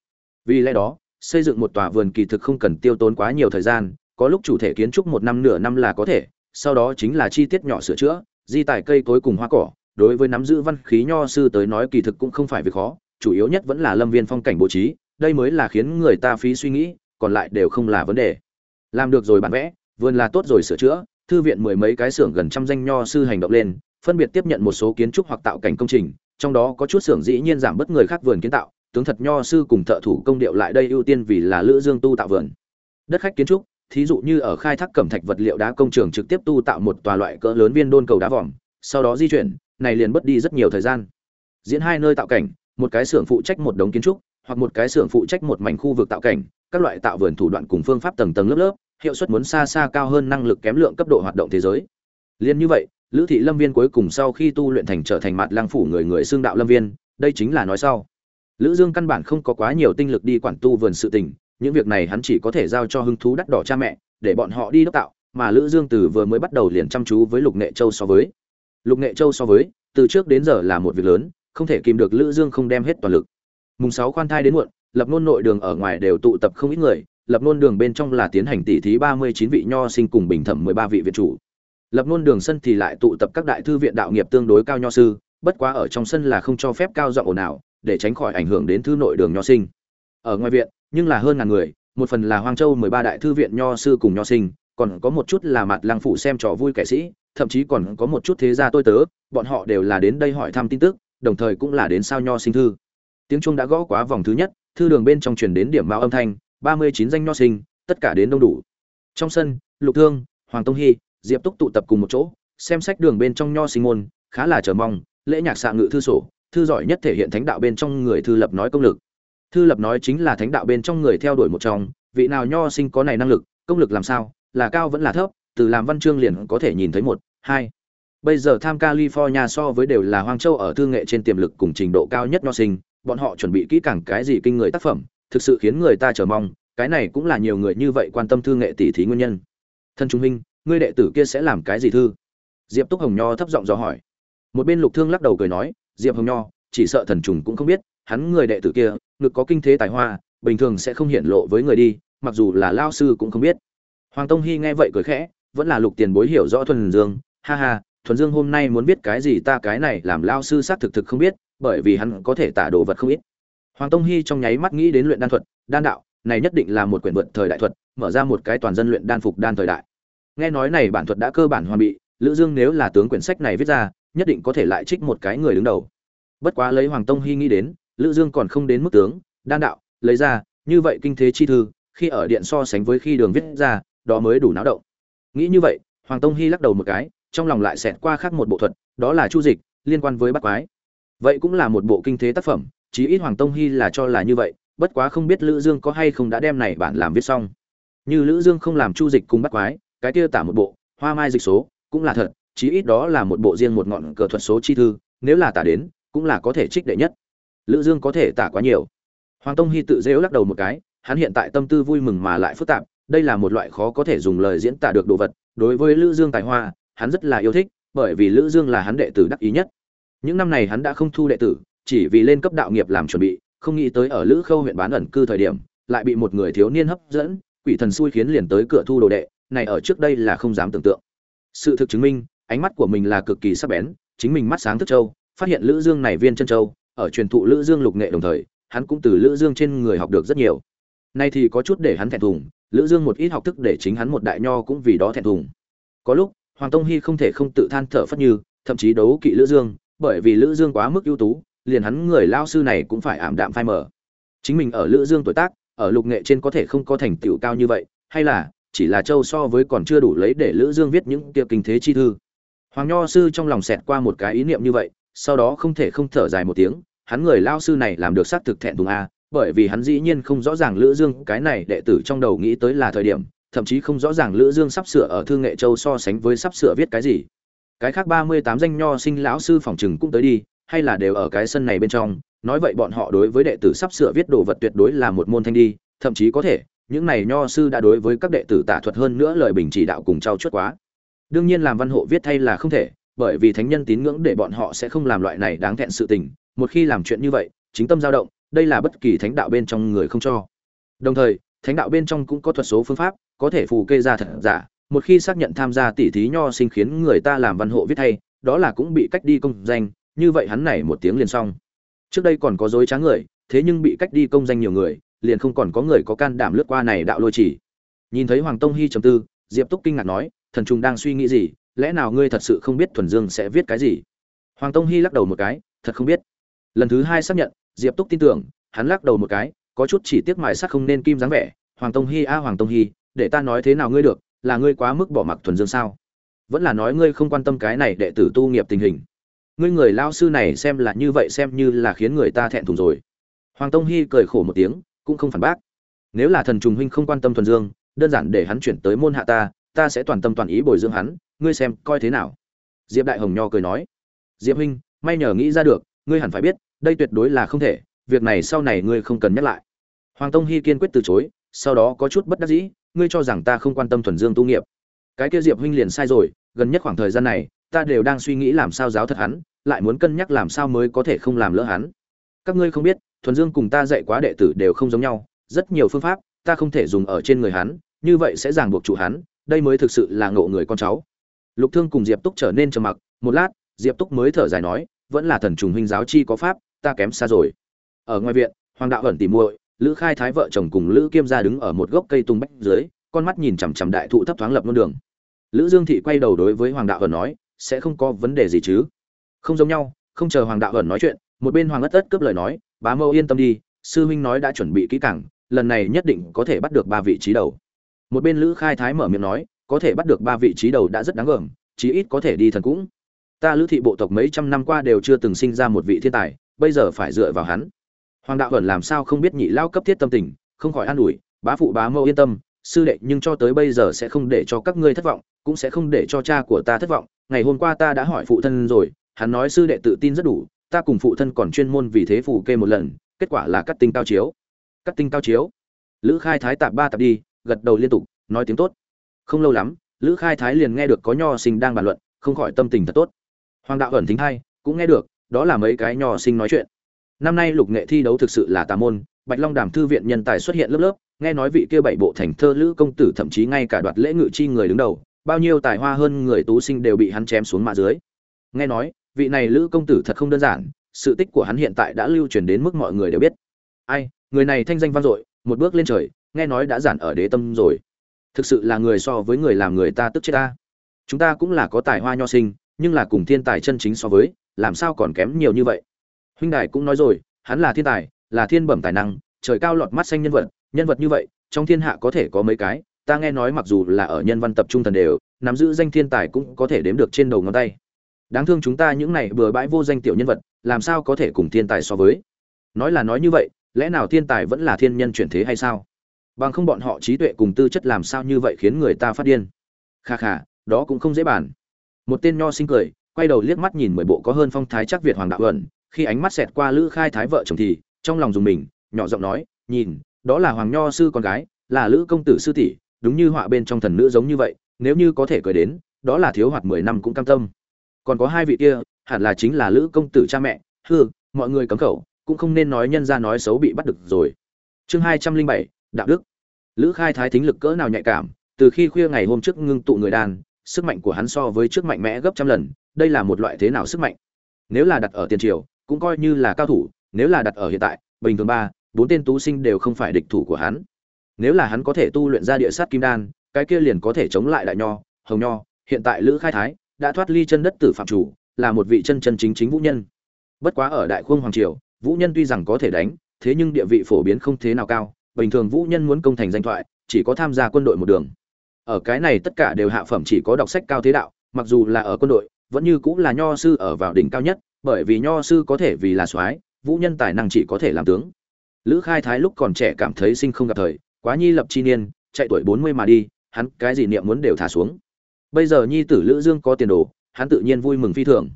Vì lẽ đó, xây dựng một tòa vườn kỳ thực không cần tiêu tốn quá nhiều thời gian, có lúc chủ thể kiến trúc một năm nửa năm là có thể, sau đó chính là chi tiết nhỏ sửa chữa, di tài cây cối cùng hoa cỏ, đối với nắm giữ văn khí nho sư tới nói kỳ thực cũng không phải việc khó, chủ yếu nhất vẫn là lâm viên phong cảnh bố trí, đây mới là khiến người ta phí suy nghĩ, còn lại đều không là vấn đề. Làm được rồi bản vẽ, vườn là tốt rồi sửa chữa, thư viện mười mấy cái xưởng gần trăm danh nho sư hành động lên, phân biệt tiếp nhận một số kiến trúc hoặc tạo cảnh công trình, trong đó có chút xưởng dĩ nhiên giảm bớt người khác vườn kiến tạo, tướng thật nho sư cùng thợ thủ công điệu lại đây ưu tiên vì là lữ dương tu tạo vườn. Đất khách kiến trúc, thí dụ như ở khai thác cẩm thạch vật liệu đá công trường trực tiếp tu tạo một tòa loại cỡ lớn viên đôn cầu đá vòm, sau đó di chuyển, này liền mất đi rất nhiều thời gian. Diễn hai nơi tạo cảnh, một cái xưởng phụ trách một đống kiến trúc, hoặc một cái xưởng phụ trách một mảnh khu vực tạo cảnh, các loại tạo vườn thủ đoạn cùng phương pháp tầng tầng lớp lớp, hiệu suất muốn xa xa cao hơn năng lực kém lượng cấp độ hoạt động thế giới. Liên như vậy, Lữ thị Lâm Viên cuối cùng sau khi tu luyện thành trở thành mặt lang phủ người người xương đạo Lâm Viên, đây chính là nói sau. Lữ Dương căn bản không có quá nhiều tinh lực đi quản tu vườn sự tình, những việc này hắn chỉ có thể giao cho hứng thú đắt đỏ cha mẹ, để bọn họ đi đốc tạo, mà Lữ Dương từ vừa mới bắt đầu liền chăm chú với Lục Nghệ Châu so với. Lục Nghệ Châu so với, từ trước đến giờ là một việc lớn, không thể kìm được Lữ Dương không đem hết toàn lực. Mùng 6 khoan thai đến muộn, lập nôn nội đường ở ngoài đều tụ tập không ít người, lập nôn đường bên trong là tiến hành tỷ thí 39 vị nho sinh cùng bình thẩm 13 vị viện chủ. Lập nôn đường sân thì lại tụ tập các đại thư viện đạo nghiệp tương đối cao nho sư, bất quá ở trong sân là không cho phép cao giọng ồn ào, để tránh khỏi ảnh hưởng đến thư nội đường nho sinh. Ở ngoài viện, nhưng là hơn ngàn người, một phần là Hoang Châu 13 đại thư viện nho sư cùng nho sinh, còn có một chút là mặt lăng phụ xem trò vui kẻ sĩ, thậm chí còn có một chút thế gia tôi tớ, bọn họ đều là đến đây hỏi thăm tin tức, đồng thời cũng là đến sao nho sinh thư. Tiếng chuông đã gõ quá vòng thứ nhất, thư đường bên trong truyền đến điểm mạo âm thanh, 39 danh nho sinh, tất cả đến đông đủ. Trong sân, Lục Thương, Hoàng Tông hy, Diệp Túc tụ tập cùng một chỗ, xem sách đường bên trong nho sinh môn, khá là chờ mong, lễ nhạc xạ ngự thư sổ, thư giỏi nhất thể hiện thánh đạo bên trong người thư lập nói công lực. Thư lập nói chính là thánh đạo bên trong người theo đuổi một trong, vị nào nho sinh có này năng lực, công lực làm sao, là cao vẫn là thấp, từ làm văn chương liền có thể nhìn thấy một, hai. Bây giờ tham California so với đều là Hoang Châu ở thương nghệ trên tiềm lực cùng trình độ cao nhất nho sinh, bọn họ chuẩn bị kỹ càng cái gì kinh người tác phẩm, thực sự khiến người ta chờ mong, cái này cũng là nhiều người như vậy quan tâm thương nghệ tỷ thí nguyên nhân. Thân Trung huynh, ngươi đệ tử kia sẽ làm cái gì thư? Diệp Túc Hồng Nho thấp giọng dò hỏi. Một bên Lục Thương lắc đầu cười nói, Diệp Hồng Nho, chỉ sợ thần trùng cũng không biết, hắn người đệ tử kia, ngực có kinh thế tài hoa, bình thường sẽ không hiển lộ với người đi, mặc dù là lao sư cũng không biết. Hoàng Tông Hi nghe vậy cười khẽ, vẫn là Lục Tiền Bối hiểu rõ Thuần Dương, ha ha, Thuần Dương hôm nay muốn biết cái gì ta cái này làm lao sư xác thực thực không biết, bởi vì hắn có thể tả đồ vật không ít. Hoàng Tông Hi trong nháy mắt nghĩ đến luyện đan thuật, đan đạo, này nhất định là một quyển vượt thời đại thuật, mở ra một cái toàn dân luyện đan phục đan thời đại. Nghe nói này bản thuật đã cơ bản hoàn bị, Lữ Dương nếu là tướng quyển sách này viết ra, nhất định có thể lại trích một cái người đứng đầu. Bất quá lấy Hoàng Tông Hi nghĩ đến, Lữ Dương còn không đến mức tướng, đan đạo, lấy ra, như vậy kinh thế chi thư, khi ở điện so sánh với khi đường viết ra, đó mới đủ náo động. Nghĩ như vậy, Hoàng Tông Hi lắc đầu một cái, trong lòng lại xẹt qua khác một bộ thuật, đó là chu dịch, liên quan với bắt quái. Vậy cũng là một bộ kinh thế tác phẩm, chí ít Hoàng Tông Hi là cho là như vậy, bất quá không biết Lữ Dương có hay không đã đem này bản làm viết xong. Như Lữ Dương không làm chu dịch cùng bắt quái, cái kia tả một bộ, hoa mai dịch số, cũng là thật, chí ít đó là một bộ riêng một ngọn cờ thuật số chi thư, nếu là tả đến, cũng là có thể trích đệ nhất. Lữ Dương có thể tả quá nhiều. Hoàng Tông Hi tự giễu lắc đầu một cái, hắn hiện tại tâm tư vui mừng mà lại phức tạp, đây là một loại khó có thể dùng lời diễn tả được đồ vật, đối với Lữ Dương tài hoa, hắn rất là yêu thích, bởi vì Lữ Dương là hắn đệ tử đắc ý nhất. Những năm này hắn đã không thu đệ tử, chỉ vì lên cấp đạo nghiệp làm chuẩn bị, không nghĩ tới ở Lữ Khâu huyện bán ẩn cư thời điểm, lại bị một người thiếu niên hấp dẫn, quỷ thần xui khiến liền tới cửa thu đồ đệ, này ở trước đây là không dám tưởng tượng. Sự thực chứng minh, ánh mắt của mình là cực kỳ sắc bén, chính mình mắt sáng thức châu, phát hiện Lữ Dương này viên chân châu, ở truyền thụ Lữ Dương lục nghệ đồng thời, hắn cũng từ Lữ Dương trên người học được rất nhiều. Nay thì có chút để hắn thẹn thùng, Lữ Dương một ít học thức để chính hắn một đại nho cũng vì đó thẹn thùng. Có lúc, Hoàng Tông Hi không thể không tự than thở phất như, thậm chí đấu kỵ Lữ Dương, bởi vì Lữ Dương quá mức ưu tú, liền hắn người lao sư này cũng phải ảm đạm phai mờ. Chính mình ở Lữ Dương tuổi tác, ở lục nghệ trên có thể không có thành tựu cao như vậy, hay là chỉ là châu so với còn chưa đủ lấy để Lữ Dương viết những tiệp kinh thế chi thư. Hoàng Nho sư trong lòng xẹt qua một cái ý niệm như vậy, sau đó không thể không thở dài một tiếng, hắn người lao sư này làm được xác thực thẹn thùng a, bởi vì hắn dĩ nhiên không rõ ràng Lữ Dương cái này đệ tử trong đầu nghĩ tới là thời điểm, thậm chí không rõ ràng Lữ Dương sắp sửa ở Thương Nghệ Châu so sánh với sắp sửa viết cái gì. Cái khác 38 danh nho sinh lão sư phòng trừng cũng tới đi, hay là đều ở cái sân này bên trong, nói vậy bọn họ đối với đệ tử sắp sửa viết đồ vật tuyệt đối là một môn thanh đi thậm chí có thể những này nho sư đã đối với các đệ tử tả thuật hơn nữa lời bình chỉ đạo cùng trao chuốt quá. Đương nhiên làm văn hộ viết thay là không thể bởi vì thánh nhân tín ngưỡng để bọn họ sẽ không làm loại này đáng thẹn sự tình. Một khi làm chuyện như vậy chính tâm dao động đây là bất kỳ thánh đạo bên trong người không cho. Đồng thời thánh đạo bên trong cũng có thuật số phương pháp, có thể phù kê ra thật giả. Một khi xác nhận tham gia tỷ thí nho sinh khiến người ta làm văn hộ viết thay đó là cũng bị cách đi công danh. Như vậy hắn này một tiếng liền xong. Trước đây còn có dối trá người, thế nhưng bị cách đi công danh nhiều người, liền không còn có người có can đảm lướt qua này đạo lôi chỉ. Nhìn thấy hoàng tông hy trầm tư, diệp túc kinh ngạc nói, thần trùng đang suy nghĩ gì? Lẽ nào ngươi thật sự không biết thuần dương sẽ viết cái gì? Hoàng tông hy lắc đầu một cái, thật không biết. Lần thứ hai xác nhận, diệp túc tin tưởng, hắn lắc đầu một cái có chút chỉ tiếc mài sắc không nên kim dáng vẻ, hoàng tông hy a hoàng tông hy để ta nói thế nào ngươi được, là ngươi quá mức bỏ mặc thuần dương sao? Vẫn là nói ngươi không quan tâm cái này đệ tử tu nghiệp tình hình. Ngươi người lao sư này xem là như vậy xem như là khiến người ta thẹn thùng rồi. Hoàng tông hy cười khổ một tiếng, cũng không phản bác. Nếu là thần trùng huynh không quan tâm thuần dương, đơn giản để hắn chuyển tới môn hạ ta ta sẽ toàn tâm toàn ý bồi dưỡng hắn, ngươi xem coi thế nào? Diệp đại hồng nho cười nói. Diệp huynh, may nhờ nghĩ ra được, ngươi hẳn phải biết, đây tuyệt đối là không thể, việc này sau này ngươi không cần nhắc lại hoàng tông hy kiên quyết từ chối, sau đó có chút bất đắc dĩ, ngươi cho rằng ta không quan tâm thuần dương tu nghiệp. Cái kia diệp huynh liền sai rồi, gần nhất khoảng thời gian này, ta đều đang suy nghĩ làm sao giáo thật hắn, lại muốn cân nhắc làm sao mới có thể không làm lỡ hắn. Các ngươi không biết, thuần dương cùng ta dạy quá đệ tử đều không giống nhau, rất nhiều phương pháp, ta không thể dùng ở trên người hắn, như vậy sẽ ràng buộc chủ hắn, đây mới thực sự là ngộ người con cháu. Lục thương cùng diệp túc trở nên trầm mặc, một lát, diệp túc mới thở dài nói, vẫn là thần trùng huynh giáo chi có pháp, ta kém xa rồi. Ở ngoài viện, hoàng đạo ẩn tỉ muội lữ khai thái vợ chồng cùng lữ kiêm gia đứng ở một gốc cây tung bách dưới, con mắt nhìn chằm chằm đại thụ thấp thoáng lập luôn đường. Lữ dương thị quay đầu đối với hoàng đạo ẩn nói, sẽ không có vấn đề gì chứ? Không giống nhau, không chờ hoàng đạo ẩn nói chuyện, một bên hoàng ất ất cướp lời nói, bá mẫu yên tâm đi, sư huynh nói đã chuẩn bị kỹ càng, lần này nhất định có thể bắt được ba vị trí đầu. Một bên lữ khai thái mở miệng nói, có thể bắt được ba vị trí đầu đã rất đáng gờm chí ít có thể đi thần cũng. Ta lữ thị bộ tộc mấy trăm năm qua đều chưa từng sinh ra một vị thiên tài, bây giờ phải dựa vào hắn hoàng đạo hẩn làm sao không biết nhị lao cấp thiết tâm tình, không khỏi an ủi, bá phụ bá mẫu yên tâm, sư đệ nhưng cho tới bây giờ sẽ không để cho các ngươi thất vọng, cũng sẽ không để cho cha của ta thất vọng. Ngày hôm qua ta đã hỏi phụ thân rồi, hắn nói sư đệ tự tin rất đủ, ta cùng phụ thân còn chuyên môn vì thế phủ kê một lần, kết quả là cắt tinh cao chiếu. Cắt tinh cao chiếu. Lữ khai thái tạp ba tạp đi, gật đầu liên tục, nói tiếng tốt. Không lâu lắm, lữ khai thái liền nghe được có nho sinh đang bàn luận, không khỏi tâm tình thật tốt. Hoàng đạo ẩn thính hai cũng nghe được, đó là mấy cái nho sinh nói chuyện năm nay lục nghệ thi đấu thực sự là tà môn, bạch long đàm thư viện nhân tài xuất hiện lớp lớp, nghe nói vị kia bảy bộ thành thơ lữ công tử thậm chí ngay cả đoạt lễ ngự chi người đứng đầu, bao nhiêu tài hoa hơn người tú sinh đều bị hắn chém xuống mạ dưới. Nghe nói, vị này lữ công tử thật không đơn giản, sự tích của hắn hiện tại đã lưu truyền đến mức mọi người đều biết. Ai, người này thanh danh vang dội, một bước lên trời, nghe nói đã giản ở đế tâm rồi. Thực sự là người so với người làm người ta tức chết ta. Chúng ta cũng là có tài hoa nho sinh, nhưng là cùng thiên tài chân chính so với, làm sao còn kém nhiều như vậy? Huynh đài cũng nói rồi, hắn là thiên tài, là thiên bẩm tài năng, trời cao lọt mắt xanh nhân vật nhân vật như vậy, trong thiên hạ có thể có mấy cái, ta nghe nói mặc dù là ở nhân văn tập trung thần đều, nắm giữ danh thiên tài cũng có thể đếm được trên đầu ngón tay. Đáng thương chúng ta những này bừa bãi vô danh tiểu nhân vật, làm sao có thể cùng thiên tài so với? Nói là nói như vậy, lẽ nào thiên tài vẫn là thiên nhân chuyển thế hay sao? Bằng không bọn họ trí tuệ cùng tư chất làm sao như vậy khiến người ta phát điên? Kha kha, đó cũng không dễ bàn. Một tên nho sinh cười, quay đầu liếc mắt nhìn mười bộ có hơn phong thái chắc việt hoàng đạo ẩn khi ánh mắt xẹt qua lữ khai thái vợ chồng thì, trong lòng dùng mình, nhỏ giọng nói, nhìn, đó là hoàng nho sư con gái, là lữ công tử sư tỷ, đúng như họa bên trong thần nữ giống như vậy, nếu như có thể cười đến, đó là thiếu hoạt mười năm cũng cam tâm. Còn có hai vị kia, hẳn là chính là lữ công tử cha mẹ hư mọi người cấm khẩu, cũng không nên nói nhân ra nói xấu bị bắt được rồi. Chương hai trăm linh bảy, đạo đức. Lữ khai thái thính lực cỡ nào nhạy cảm, từ khi khuya ngày hôm trước ngưng tụ người đàn, sức mạnh của hắn so với trước mạnh mẽ gấp trăm lần, đây là một loại thế nào sức mạnh? Nếu là đặt ở tiền triều cũng coi như là cao thủ, nếu là đặt ở hiện tại, bình thường ba, bốn tên tú sinh đều không phải địch thủ của hắn. Nếu là hắn có thể tu luyện ra địa sát kim đan, cái kia liền có thể chống lại đại nho, hồng nho, hiện tại lữ khai thái, đã thoát ly chân đất tử phạm chủ, là một vị chân chân chính chính vũ nhân. Bất quá ở đại khung hoàng triều, vũ nhân tuy rằng có thể đánh, thế nhưng địa vị phổ biến không thế nào cao, bình thường vũ nhân muốn công thành danh thoại, chỉ có tham gia quân đội một đường. Ở cái này tất cả đều hạ phẩm chỉ có đọc sách cao thế đạo, mặc dù là ở quân đội, vẫn như cũng là nho sư ở vào đỉnh cao nhất bởi vì nho sư có thể vì là soái, vũ nhân tài năng chỉ có thể làm tướng. Lữ khai thái lúc còn trẻ cảm thấy sinh không gặp thời, quá nhi lập chi niên, chạy tuổi bốn mươi mà đi, hắn cái gì niệm muốn đều thả xuống. Bây giờ nhi tử lữ dương có tiền đồ, hắn tự nhiên vui mừng phi thường.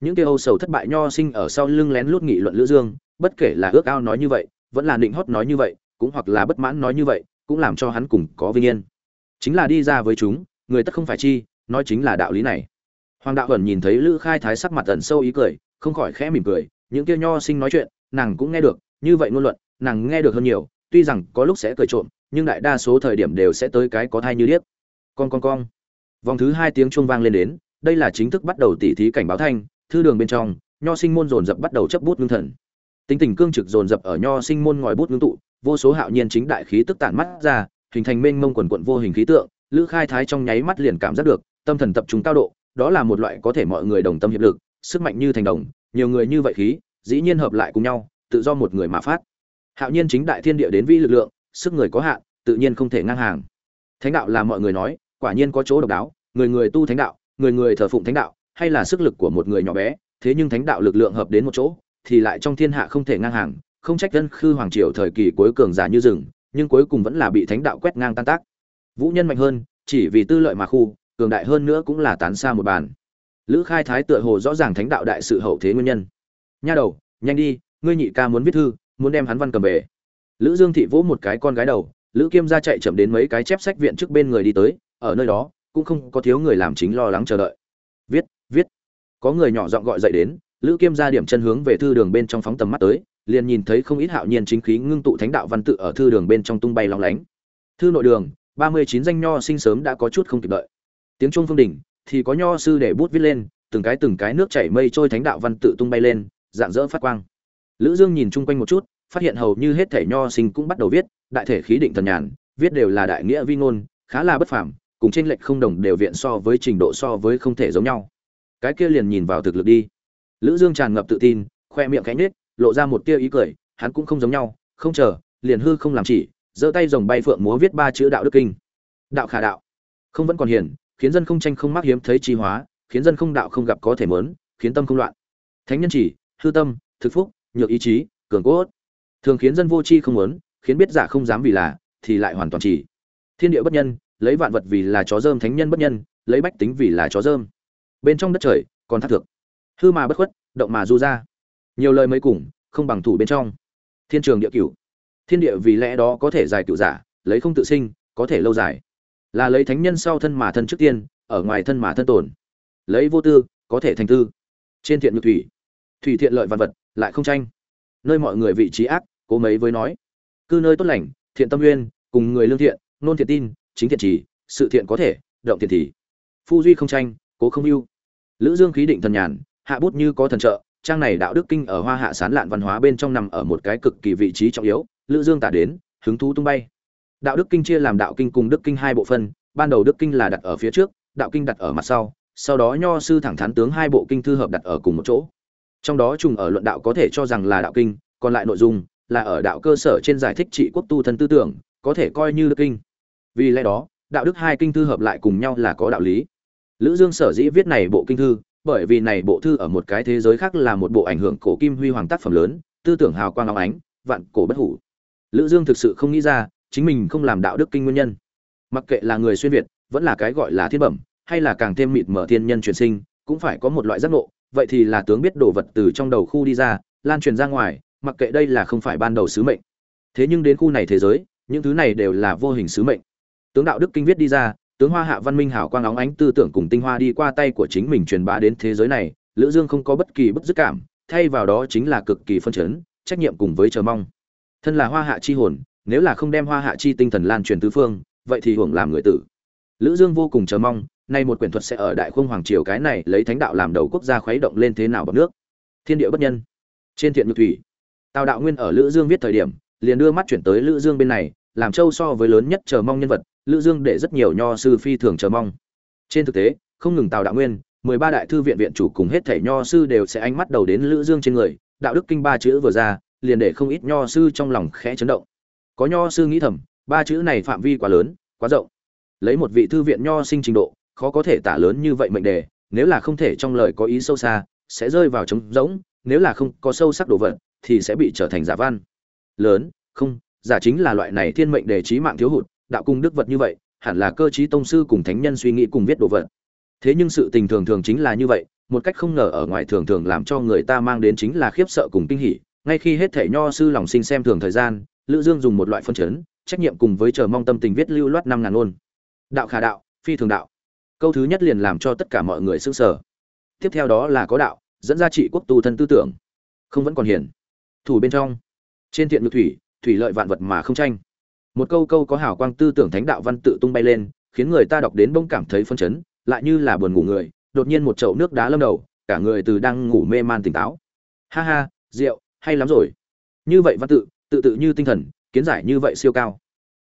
Những kêu âu sầu thất bại nho sinh ở sau lưng lén lút nghị luận lữ dương, bất kể là ước ao nói như vậy, vẫn là định hót nói như vậy, cũng hoặc là bất mãn nói như vậy, cũng làm cho hắn cùng có vinh yên. Chính là đi ra với chúng, người tất không phải chi, nói chính là đạo lý này. Hoàng đạo ẩn nhìn thấy lữ khai thái sắc mặt ẩn sâu ý cười không khỏi khẽ mỉm cười, những kia nho sinh nói chuyện, nàng cũng nghe được, như vậy ngôn luận, nàng nghe được hơn nhiều, tuy rằng có lúc sẽ cười trộm, nhưng đại đa số thời điểm đều sẽ tới cái có thai như điếc. Con con con vòng thứ hai tiếng chuông vang lên đến, đây là chính thức bắt đầu tỉ thí cảnh báo thanh, thư đường bên trong, nho sinh môn dồn dập bắt đầu chấp bút ngưng thần. Tính tình cương trực dồn dập ở nho sinh môn ngòi bút ngưng tụ, vô số hạo nhiên chính đại khí tức tản mắt ra, hình thành mênh mông quần quận vô hình khí tượng, lữ khai thái trong nháy mắt liền cảm giác được, tâm thần tập trung cao độ, đó là một loại có thể mọi người đồng tâm hiệp lực sức mạnh như thành đồng, nhiều người như vậy khí, dĩ nhiên hợp lại cùng nhau, tự do một người mà phát. Hạo nhiên chính đại thiên địa đến vi lực lượng, sức người có hạn, tự nhiên không thể ngang hàng. Thánh đạo là mọi người nói, quả nhiên có chỗ độc đáo, người người tu thánh đạo, người người thờ phụng thánh đạo, hay là sức lực của một người nhỏ bé, thế nhưng thánh đạo lực lượng hợp đến một chỗ, thì lại trong thiên hạ không thể ngang hàng, không trách dân khư hoàng triều thời kỳ cuối cường giả như rừng, nhưng cuối cùng vẫn là bị thánh đạo quét ngang tan tác. Vũ nhân mạnh hơn, chỉ vì tư lợi mà khu, cường đại hơn nữa cũng là tán xa một bàn lữ khai thái tựa hồ rõ ràng thánh đạo đại sự hậu thế nguyên nhân. Nha đầu, nhanh đi, ngươi nhị ca muốn viết thư, muốn đem hắn văn cầm về. Lữ dương thị vỗ một cái con gái đầu, lữ kiêm ra chạy chậm đến mấy cái chép sách viện trước bên người đi tới, ở nơi đó, cũng không có thiếu người làm chính lo lắng chờ đợi. Viết viết. Có người nhỏ giọng gọi dậy đến, lữ kiêm ra điểm chân hướng về thư đường bên trong phóng tầm mắt tới, liền nhìn thấy không ít hạo nhiên chính khí ngưng tụ thánh đạo văn tự ở thư đường bên trong tung bay lóng lánh. Thư nội đường, ba mươi chín danh nho sinh sớm đã có chút không kịp đợi. Tiếng chuông phương đỉnh thì có nho sư để bút viết lên, từng cái từng cái nước chảy mây trôi thánh đạo văn tự tung bay lên dạng dỡ phát quang. Lữ dương nhìn chung quanh một chút, phát hiện hầu như hết thể nho sinh cũng bắt đầu viết, đại thể khí định thần nhàn, viết đều là đại nghĩa vi ngôn, khá là bất phàm, cùng trên lệch không đồng đều viện so với trình độ so với không thể giống nhau. Cái kia liền nhìn vào thực lực đi. Lữ dương tràn ngập tự tin, khoe miệng khẽ nết lộ ra một tia ý cười, hắn cũng không giống nhau, không chờ, liền hư không làm chỉ, giơ tay rồng bay phượng múa viết ba chữ đạo đức kinh. Đạo khả đạo, không vẫn còn hiền khiến dân không tranh không mắc hiếm thấy chi hóa, khiến dân không đạo không gặp có thể mớn, khiến tâm không loạn. Thánh nhân chỉ, hư tâm, thực phúc, nhược ý chí, cường cốt thường khiến dân vô chi không muốn, khiến biết giả không dám vì là, thì lại hoàn toàn chỉ. Thiên địa bất nhân, lấy vạn vật vì là chó dơm, thánh nhân bất nhân, lấy bách tính vì là chó dơm. Bên trong đất trời, còn thác thực hư mà bất khuất, động mà du ra. Nhiều lời mấy cùng, không bằng thủ bên trong. Thiên trường địa cửu. Thiên địa vì lẽ đó có thể giải cửu giả, lấy không tự sinh, có thể lâu dài là lấy thánh nhân sau thân mà thân trước tiên, ở ngoài thân mà thân tồn. Lấy vô tư, có thể thành tư. Trên thiện nhược thủy thủy thiện lợi vật vật, lại không tranh. Nơi mọi người vị trí ác, cố mấy với nói. Cư nơi tốt lành, thiện tâm nguyên cùng người lương thiện, nôn thiện tin, chính thiện chỉ, sự thiện có thể, động thiện thì. Phu duy không tranh, cố không ưu. Lữ dương khí định thần nhàn, hạ bút như có thần trợ, trang này đạo đức kinh ở hoa hạ sán lạn văn hóa bên trong nằm ở một cái cực kỳ vị trí trọng yếu. Lữ dương tả đến, hứng thú tung bay đạo đức kinh chia làm đạo kinh cùng đức kinh hai bộ phân, ban đầu đức kinh là đặt ở phía trước, đạo kinh đặt ở mặt sau sau đó nho sư thẳng thắn tướng hai bộ kinh thư hợp đặt ở cùng một chỗ. Trong đó trùng ở luận đạo có thể cho rằng là đạo kinh, còn lại nội dung là ở đạo cơ sở trên giải thích trị quốc tu thân tư tưởng, có thể coi như đức kinh. Vì lẽ đó, đạo đức hai kinh thư hợp lại cùng nhau là có đạo lý. Lữ dương sở dĩ viết này bộ kinh thư, bởi vì này bộ thư ở một cái thế giới khác là một bộ ảnh hưởng cổ kim huy hoàng tác phẩm lớn, tư tưởng hào quang long ánh, vạn cổ bất hủ. Lữ dương thực sự không nghĩ ra chính mình không làm đạo đức kinh nguyên nhân. Mặc kệ là người xuyên việt, vẫn là cái gọi là thiên bẩm, hay là càng thêm mịt mở thiên nhân truyền sinh, cũng phải có một loại giác ngộ. Vậy thì là tướng biết đồ vật từ trong đầu khu đi ra, lan truyền ra ngoài, mặc kệ đây là không phải ban đầu sứ mệnh. Thế nhưng đến khu này thế giới, những thứ này đều là vô hình sứ mệnh. Tướng đạo đức kinh viết đi ra, tướng hoa hạ văn minh hảo quang óng ánh tư tưởng cùng tinh hoa đi qua tay của chính mình truyền bá đến thế giới này, lữ dương không có bất kỳ bức dứt cảm, thay vào đó chính là cực kỳ phân chấn, trách nhiệm cùng với chờ mong. Thân là hoa hạ chi hồn nếu là không đem hoa hạ chi tinh thần lan truyền tứ phương, vậy thì hưởng làm người tử. Lữ dương vô cùng chờ mong, nay một quyển thuật sẽ ở đại khung hoàng triều cái này lấy thánh đạo làm đầu quốc gia khuấy động lên thế nào bằng nước. Thiên địa bất nhân. Trên thiện nhược thủy. Tào đạo nguyên ở lữ dương viết thời điểm, liền đưa mắt chuyển tới lữ dương bên này, làm châu so với lớn nhất chờ mong nhân vật, lữ dương để rất nhiều nho sư phi thường chờ mong. Trên thực tế, không ngừng tào đạo nguyên 13 đại thư viện viện chủ cùng hết thể nho sư đều sẽ ánh mắt đầu đến lữ dương trên người, đạo đức kinh ba chữ vừa ra, liền để không ít nho sư trong lòng khẽ chấn động có nho sư nghĩ thầm, ba chữ này phạm vi quá lớn, quá rộng. Lấy một vị thư viện nho sinh trình độ, khó có thể tả lớn như vậy mệnh đề, nếu là không thể trong lời có ý sâu xa, sẽ rơi vào trống rỗng, nếu là không có sâu sắc đồ vật, thì sẽ bị trở thành giả văn. Lớn, không, giả chính là loại này thiên mệnh đề trí mạng thiếu hụt, đạo cung đức vật như vậy, hẳn là cơ trí tông sư cùng thánh nhân suy nghĩ cùng viết đồ vật. Thế nhưng sự tình thường thường chính là như vậy, một cách không ngờ ở ngoài thường thường làm cho người ta mang đến chính là khiếp sợ cùng kinh hỉ, ngay khi hết thể nho sư lòng sinh xem thường thời gian lữ dương dùng một loại phân chấn, trách nhiệm cùng với chờ mong tâm tình viết lưu loát năm ngàn ôn đạo khả đạo, phi thường đạo. Câu thứ nhất liền làm cho tất cả mọi người sững sờ. Tiếp theo đó là có đạo, dẫn ra trị quốc tu thân tư tưởng. Không vẫn còn hiển. Thủ bên trong. Trên thiện ngự thủy thủy lợi vạn vật mà không tranh. Một câu câu có hào quang tư tưởng thánh đạo văn tự tung bay lên, khiến người ta đọc đến bông cảm thấy phân chấn, lại như là buồn ngủ người, đột nhiên một chậu nước đá lâm đầu, cả người từ đang ngủ mê man tỉnh táo. Ha ha, rượu, hay lắm rồi. Như vậy văn tự tự tự như tinh thần, kiến giải như vậy siêu cao.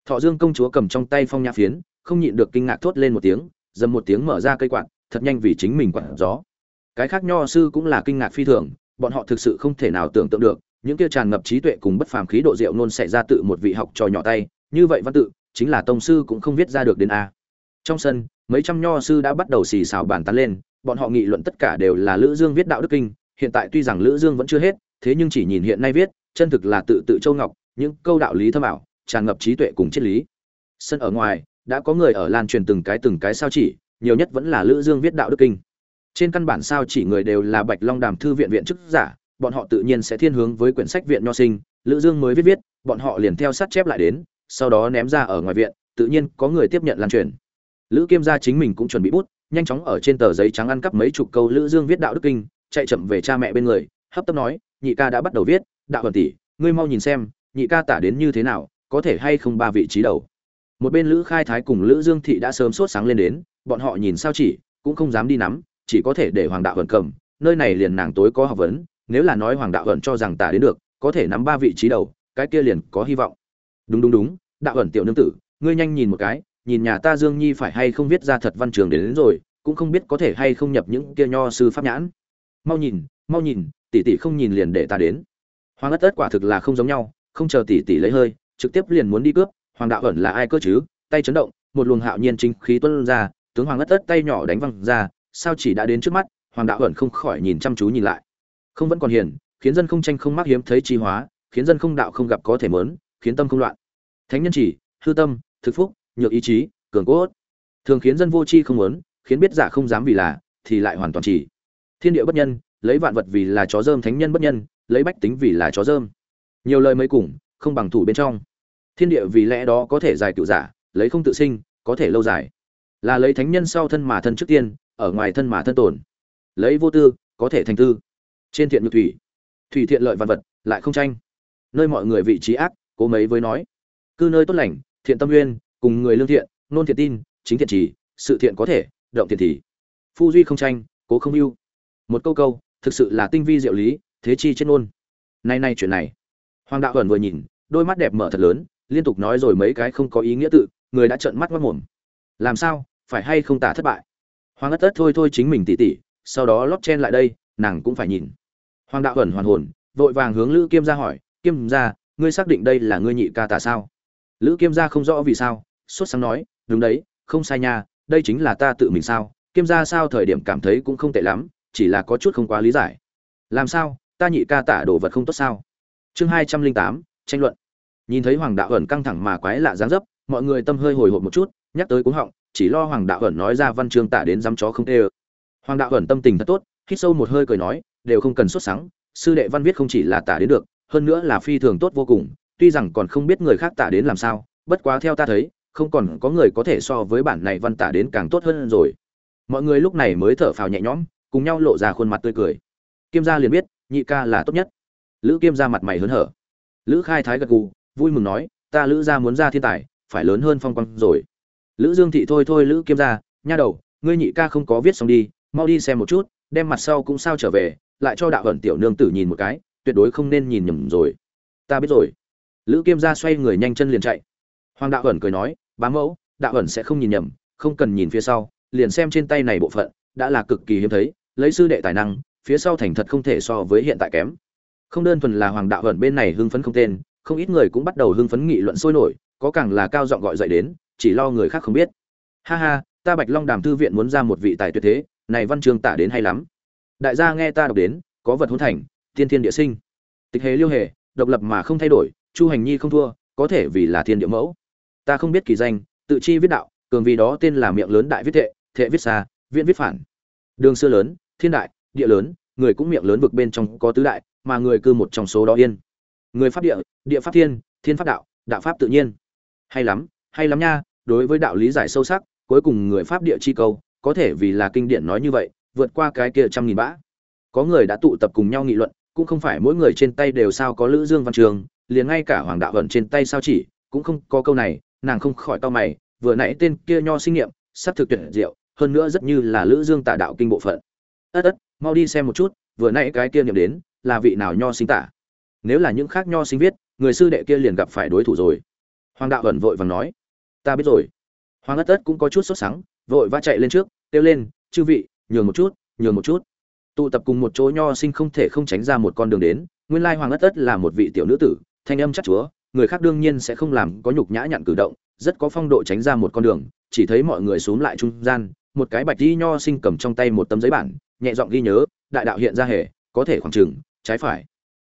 Thọ dương công chúa cầm trong tay phong nhã phiến, không nhịn được kinh ngạc thốt lên một tiếng, dầm một tiếng mở ra cây quạt, thật nhanh vì chính mình quạt gió. Cái khác nho sư cũng là kinh ngạc phi thường, bọn họ thực sự không thể nào tưởng tượng được, những kia tràn ngập trí tuệ cùng bất phàm khí độ rượu nôn xảy ra tự một vị học trò nhỏ tay, như vậy văn tự, chính là tông sư cũng không viết ra được đến a. Trong sân, mấy trăm nho sư đã bắt đầu xì xào bàn tán lên, bọn họ nghị luận tất cả đều là lữ dương viết đạo đức kinh, hiện tại tuy rằng lữ dương vẫn chưa hết, thế nhưng chỉ nhìn hiện nay viết chân thực là tự tự châu ngọc, những câu đạo lý thâm ảo, tràn ngập trí tuệ cùng triết lý. Sân ở ngoài, đã có người ở lan truyền từng cái từng cái sao chỉ, nhiều nhất vẫn là lữ dương viết đạo đức kinh. Trên căn bản sao chỉ người đều là bạch long đàm thư viện viện chức giả, bọn họ tự nhiên sẽ thiên hướng với quyển sách viện nho sinh, lữ dương mới viết viết, bọn họ liền theo sát chép lại đến, sau đó ném ra ở ngoài viện, tự nhiên có người tiếp nhận lan truyền. Lữ kiêm gia chính mình cũng chuẩn bị bút, nhanh chóng ở trên tờ giấy trắng ăn cắp mấy chục câu lữ dương viết đạo đức kinh, chạy chậm về cha mẹ bên người, hấp tấp nói, nhị ca đã bắt đầu viết đạo vận tỷ ngươi mau nhìn xem nhị ca tả đến như thế nào có thể hay không ba vị trí đầu. Một bên lữ khai thái cùng lữ dương thị đã sớm sốt sáng lên đến bọn họ nhìn sao chỉ cũng không dám đi nắm chỉ có thể để hoàng đạo ẩn cầm nơi này liền nàng tối có học vấn nếu là nói hoàng đạo ẩn cho rằng tả đến được có thể nắm ba vị trí đầu cái kia liền có hy vọng. Đúng đúng đúng đạo ẩn tiểu nương tử ngươi nhanh nhìn một cái nhìn nhà ta dương nhi phải hay không viết ra thật văn trường đến, đến rồi cũng không biết có thể hay không nhập những kia nho sư pháp nhãn. Mau nhìn mau nhìn tỷ tỷ không nhìn liền để ta đến hoàng ất ất quả thực là không giống nhau, không chờ tỷ tỷ lấy hơi, trực tiếp liền muốn đi cướp, hoàng đạo ẩn là ai cơ chứ? Tay chấn động, một luồng hạo nhiên chính khí tuôn ra, tướng hoàng ất ất tay nhỏ đánh văng ra, sao chỉ đã đến trước mắt, hoàng đạo ẩn không khỏi nhìn chăm chú nhìn lại. Không vẫn còn hiền, khiến dân không tranh không mắc hiếm thấy trí hóa, khiến dân không đạo không gặp có thể mớn, khiến tâm không loạn. Thánh nhân chỉ, hư tâm, thực phúc, nhược ý chí, cường cốt thường khiến dân vô tri không muốn khiến biết giả không dám vì là, thì lại hoàn toàn chỉ. Thiên địa bất nhân, lấy vạn vật vì là chó dơm thánh nhân bất nhân lấy bách tính vì là chó dơm. Nhiều lời mới cùng, không bằng thủ bên trong. Thiên địa vì lẽ đó có thể dài cựu giả, lấy không tự sinh, có thể lâu dài. Là lấy thánh nhân sau thân mà thân trước tiên, ở ngoài thân mà thân tồn. lấy vô tư, có thể thành tư. Trên thiện nhược thủy thủy thiện lợi vạn vật, lại không tranh. Nơi mọi người vị trí ác, cố mấy với nói. Cư nơi tốt lành, thiện tâm nguyên cùng người lương thiện, nôn thiện tin, chính thiện trì, sự thiện có thể, động thiện thì. Phu duy không tranh, cố không ưu. Một câu câu, thực sự là tinh vi diệu lý thế chi chết ngôn nay nay chuyện này. Hoàng đạo ẩn vừa nhìn, đôi mắt đẹp mở thật lớn, liên tục nói rồi mấy cái không có ý nghĩa tự, người đã trợn mắt mất mồm làm sao, phải hay không tả thất bại? Hoàng ất tất thôi thôi chính mình tỉ tỉ, sau đó lóp chen lại đây, nàng cũng phải nhìn. Hoàng đạo ẩn hoàn hồn, vội vàng hướng lữ kiêm ra hỏi, kiêm ra ngươi xác định đây là ngươi nhị ca tả sao? Lữ kiêm ra không rõ vì sao, suốt sáng nói, đúng đấy, không sai nha, đây chính là ta tự mình sao? Kiêm ra sao thời điểm cảm thấy cũng không tệ lắm, chỉ là có chút không quá lý giải. Làm sao ta nhị ca tả đồ vật không tốt sao? Chương hai trăm linh tám, tranh luận. Nhìn thấy hoàng đạo ẩn căng thẳng mà quái lạ dáng dấp, mọi người tâm hơi hồi hộp một chút, nhắc tới cúng họng, chỉ lo hoàng đạo ẩn nói ra văn chương tả đến dăm chó không tê ơ. Hoàng đạo ẩn tâm tình thật tốt, hít sâu một hơi cười nói, đều không cần xuất sáng sư đệ văn viết không chỉ là tả đến được, hơn nữa là phi thường tốt vô cùng, tuy rằng còn không biết người khác tả đến làm sao, bất quá theo ta thấy, không còn có người có thể so với bản này văn tả đến càng tốt hơn rồi. Mọi người lúc này mới thở phào nhẹ nhõm, cùng nhau lộ ra khuôn mặt tươi cười. Kim gia liền biết nhị ca là tốt nhất. Lữ kiêm gia mặt mày hớn hở. Lữ khai thái gật gù, vui mừng nói, ta lữ gia muốn ra thiên tài, phải lớn hơn phong quang rồi. Lữ dương thị thôi thôi lữ kiêm gia nha đầu, ngươi nhị ca không có viết xong đi, mau đi xem một chút, đem mặt sau cũng sao trở về, lại cho đạo ẩn tiểu nương tử nhìn một cái, tuyệt đối không nên nhìn nhầm rồi. Ta biết rồi. Lữ kiêm gia xoay người nhanh chân liền chạy. Hoàng đạo ẩn cười nói, bá mẫu, đạo ẩn sẽ không nhìn nhầm, không cần nhìn phía sau, liền xem trên tay này bộ phận, đã là cực kỳ hiếm thấy, lấy sư đệ tài năng phía sau thành thật không thể so với hiện tại kém. Không đơn thuần là hoàng đạo ẩn bên này hưng phấn không tên, không ít người cũng bắt đầu hưng phấn nghị luận sôi nổi, có càng là cao giọng gọi dậy đến, chỉ lo người khác không biết. Ha ha, ta bạch long đàm thư viện muốn ra một vị tài tuyệt thế, này văn chương tả đến hay lắm. Đại gia nghe ta đọc đến, có vật hôn thành, tiên thiên địa sinh. Tịch hề liêu hề, độc lập mà không thay đổi, chu hành nhi không thua, có thể vì là thiên địa mẫu. Ta không biết kỳ danh, tự chi viết đạo, cường vì đó tên là miệng lớn đại viết thệ thệ viết xa viện viết phản. Đường xưa lớn, thiên đại địa lớn, người cũng miệng lớn vực bên trong có tứ đại, mà người cư một trong số đó yên. Người pháp địa địa pháp thiên thiên pháp đạo đạo pháp tự nhiên. Hay lắm hay lắm nha, đối với đạo lý giải sâu sắc, cuối cùng người pháp địa chi câu, có thể vì là kinh điển nói như vậy, vượt qua cái kia trăm nghìn bã. Có người đã tụ tập cùng nhau nghị luận, cũng không phải mỗi người trên tay đều sao có lữ dương văn trường, liền ngay cả hoàng đạo ẩn trên tay sao chỉ, cũng không có câu này, nàng không khỏi to mày, vừa nãy tên kia nho sinh nghiệm, sắp thực tuyển diệu, hơn nữa rất như là lữ dương tả đạo kinh bộ phận. Ất ất mau đi xem một chút, vừa nãy cái kia niệm đến, là vị nào nho sinh tả? Nếu là những khác nho sinh viết, người sư đệ kia liền gặp phải đối thủ rồi. Hoàng đạo ẩn vội vàng nói. Ta biết rồi. Hoàng ất ất cũng có chút sốt sắng, vội va chạy lên trước, kêu lên, chư vị, nhường một chút, nhường một chút. Tụ tập cùng một chỗ nho sinh không thể không tránh ra một con đường đến, nguyên lai hoàng ất ất là một vị tiểu nữ tử, thanh âm chắc chúa, người khác đương nhiên sẽ không làm có nhục nhã nhặn cử động, rất có phong độ tránh ra một con đường, chỉ thấy mọi người xuống lại trung gian, một cái bạch đi nho sinh cầm trong tay một tấm giấy bản nhẹ giọng ghi nhớ, đại đạo hiện ra hề, có thể khoảng trừng trái phải.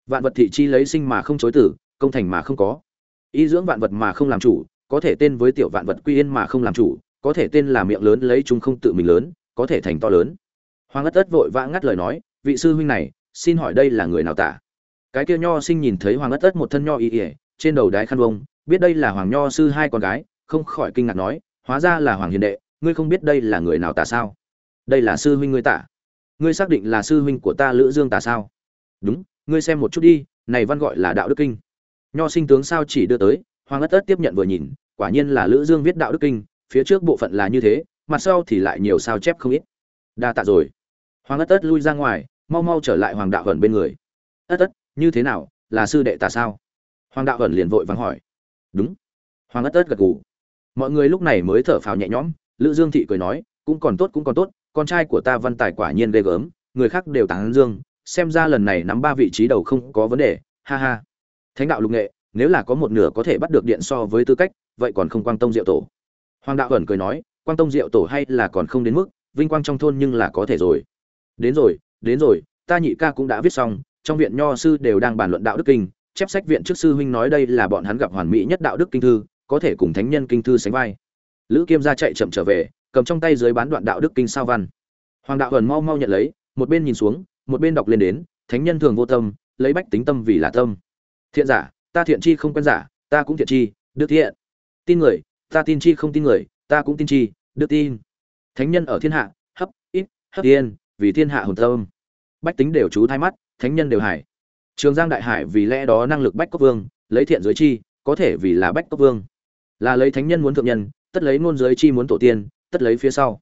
Vạn vật thị chi lấy sinh mà không chối tử, công thành mà không có. Ý dưỡng vạn vật mà không làm chủ, có thể tên với tiểu vạn vật quy yên mà không làm chủ, có thể tên là miệng lớn lấy chúng không tự mình lớn, có thể thành to lớn. Hoàng ất ất vội vã ngắt lời nói, vị sư huynh này, xin hỏi đây là người nào tả? Cái kia nho sinh nhìn thấy hoàng ất ất một thân nho y ỉa trên đầu đái khăn vông biết đây là hoàng nho sư hai con gái, không khỏi kinh ngạc nói, hóa ra là hoàng hiền đệ, ngươi không biết đây là người nào tả sao? Đây là sư huynh ngươi tả ngươi xác định là sư huynh của ta lữ dương tà sao? Đúng, ngươi xem một chút đi, này văn gọi là đạo đức kinh. Nho sinh tướng sao chỉ đưa tới, hoàng ất ất tiếp nhận vừa nhìn, quả nhiên là lữ dương viết đạo đức kinh, phía trước bộ phận là như thế, mặt sau thì lại nhiều sao chép không ít. Đa tạ rồi. Hoàng ất ất lui ra ngoài, mau mau trở lại hoàng đạo hẩn bên người. Ất ất như thế nào, là sư đệ ta sao? Hoàng đạo hẩn liền vội vắng hỏi. Đúng. Hoàng ất ất gật gù. Mọi người lúc này mới thở phào nhẹ nhõm, lữ dương thị cười nói, cũng còn tốt, cũng còn tốt con trai của ta văn tài quả nhiên ghê gớm, người khác đều tán dương, xem ra lần này nắm ba vị trí đầu không có vấn đề, ha ha. Thánh đạo lục nghệ, nếu là có một nửa có thể bắt được điện so với tư cách, vậy còn không quang tông diệu tổ. Hoàng đạo ẩn cười nói, quang tông diệu tổ hay là còn không đến mức, vinh quang trong thôn nhưng là có thể rồi. Đến rồi đến rồi, ta nhị ca cũng đã viết xong, trong viện nho sư đều đang bàn luận đạo đức kinh, chép sách viện trước sư huynh nói đây là bọn hắn gặp hoàn mỹ nhất đạo đức kinh thư, có thể cùng thánh nhân kinh thư sánh vai. Lữ kiêm ra chạy chậm trở về cầm trong tay dưới bán đoạn đạo đức kinh sao văn. Hoàng đạo ẩn mau mau nhận lấy, một bên nhìn xuống, một bên đọc lên đến, thánh nhân thường vô tâm, lấy bách tính tâm vì là tâm. Thiện giả, ta thiện chi không quen giả, ta cũng thiện chi, đức thiện. Tin người, ta tin chi không tin người, ta cũng tin chi, đức tin. Thánh nhân ở thiên hạ, hấp, ít, hấp tiên vì thiên hạ hồn tâm. Bách tính đều chú thai mắt, thánh nhân đều hải trường giang đại hải vì lẽ đó năng lực bách cốc vương, lấy thiện giới chi, có thể vì là bách cốc vương. Là lấy thánh nhân muốn thượng nhân, tất lấy ngôn giới chi muốn tổ tiên tất lấy phía sau.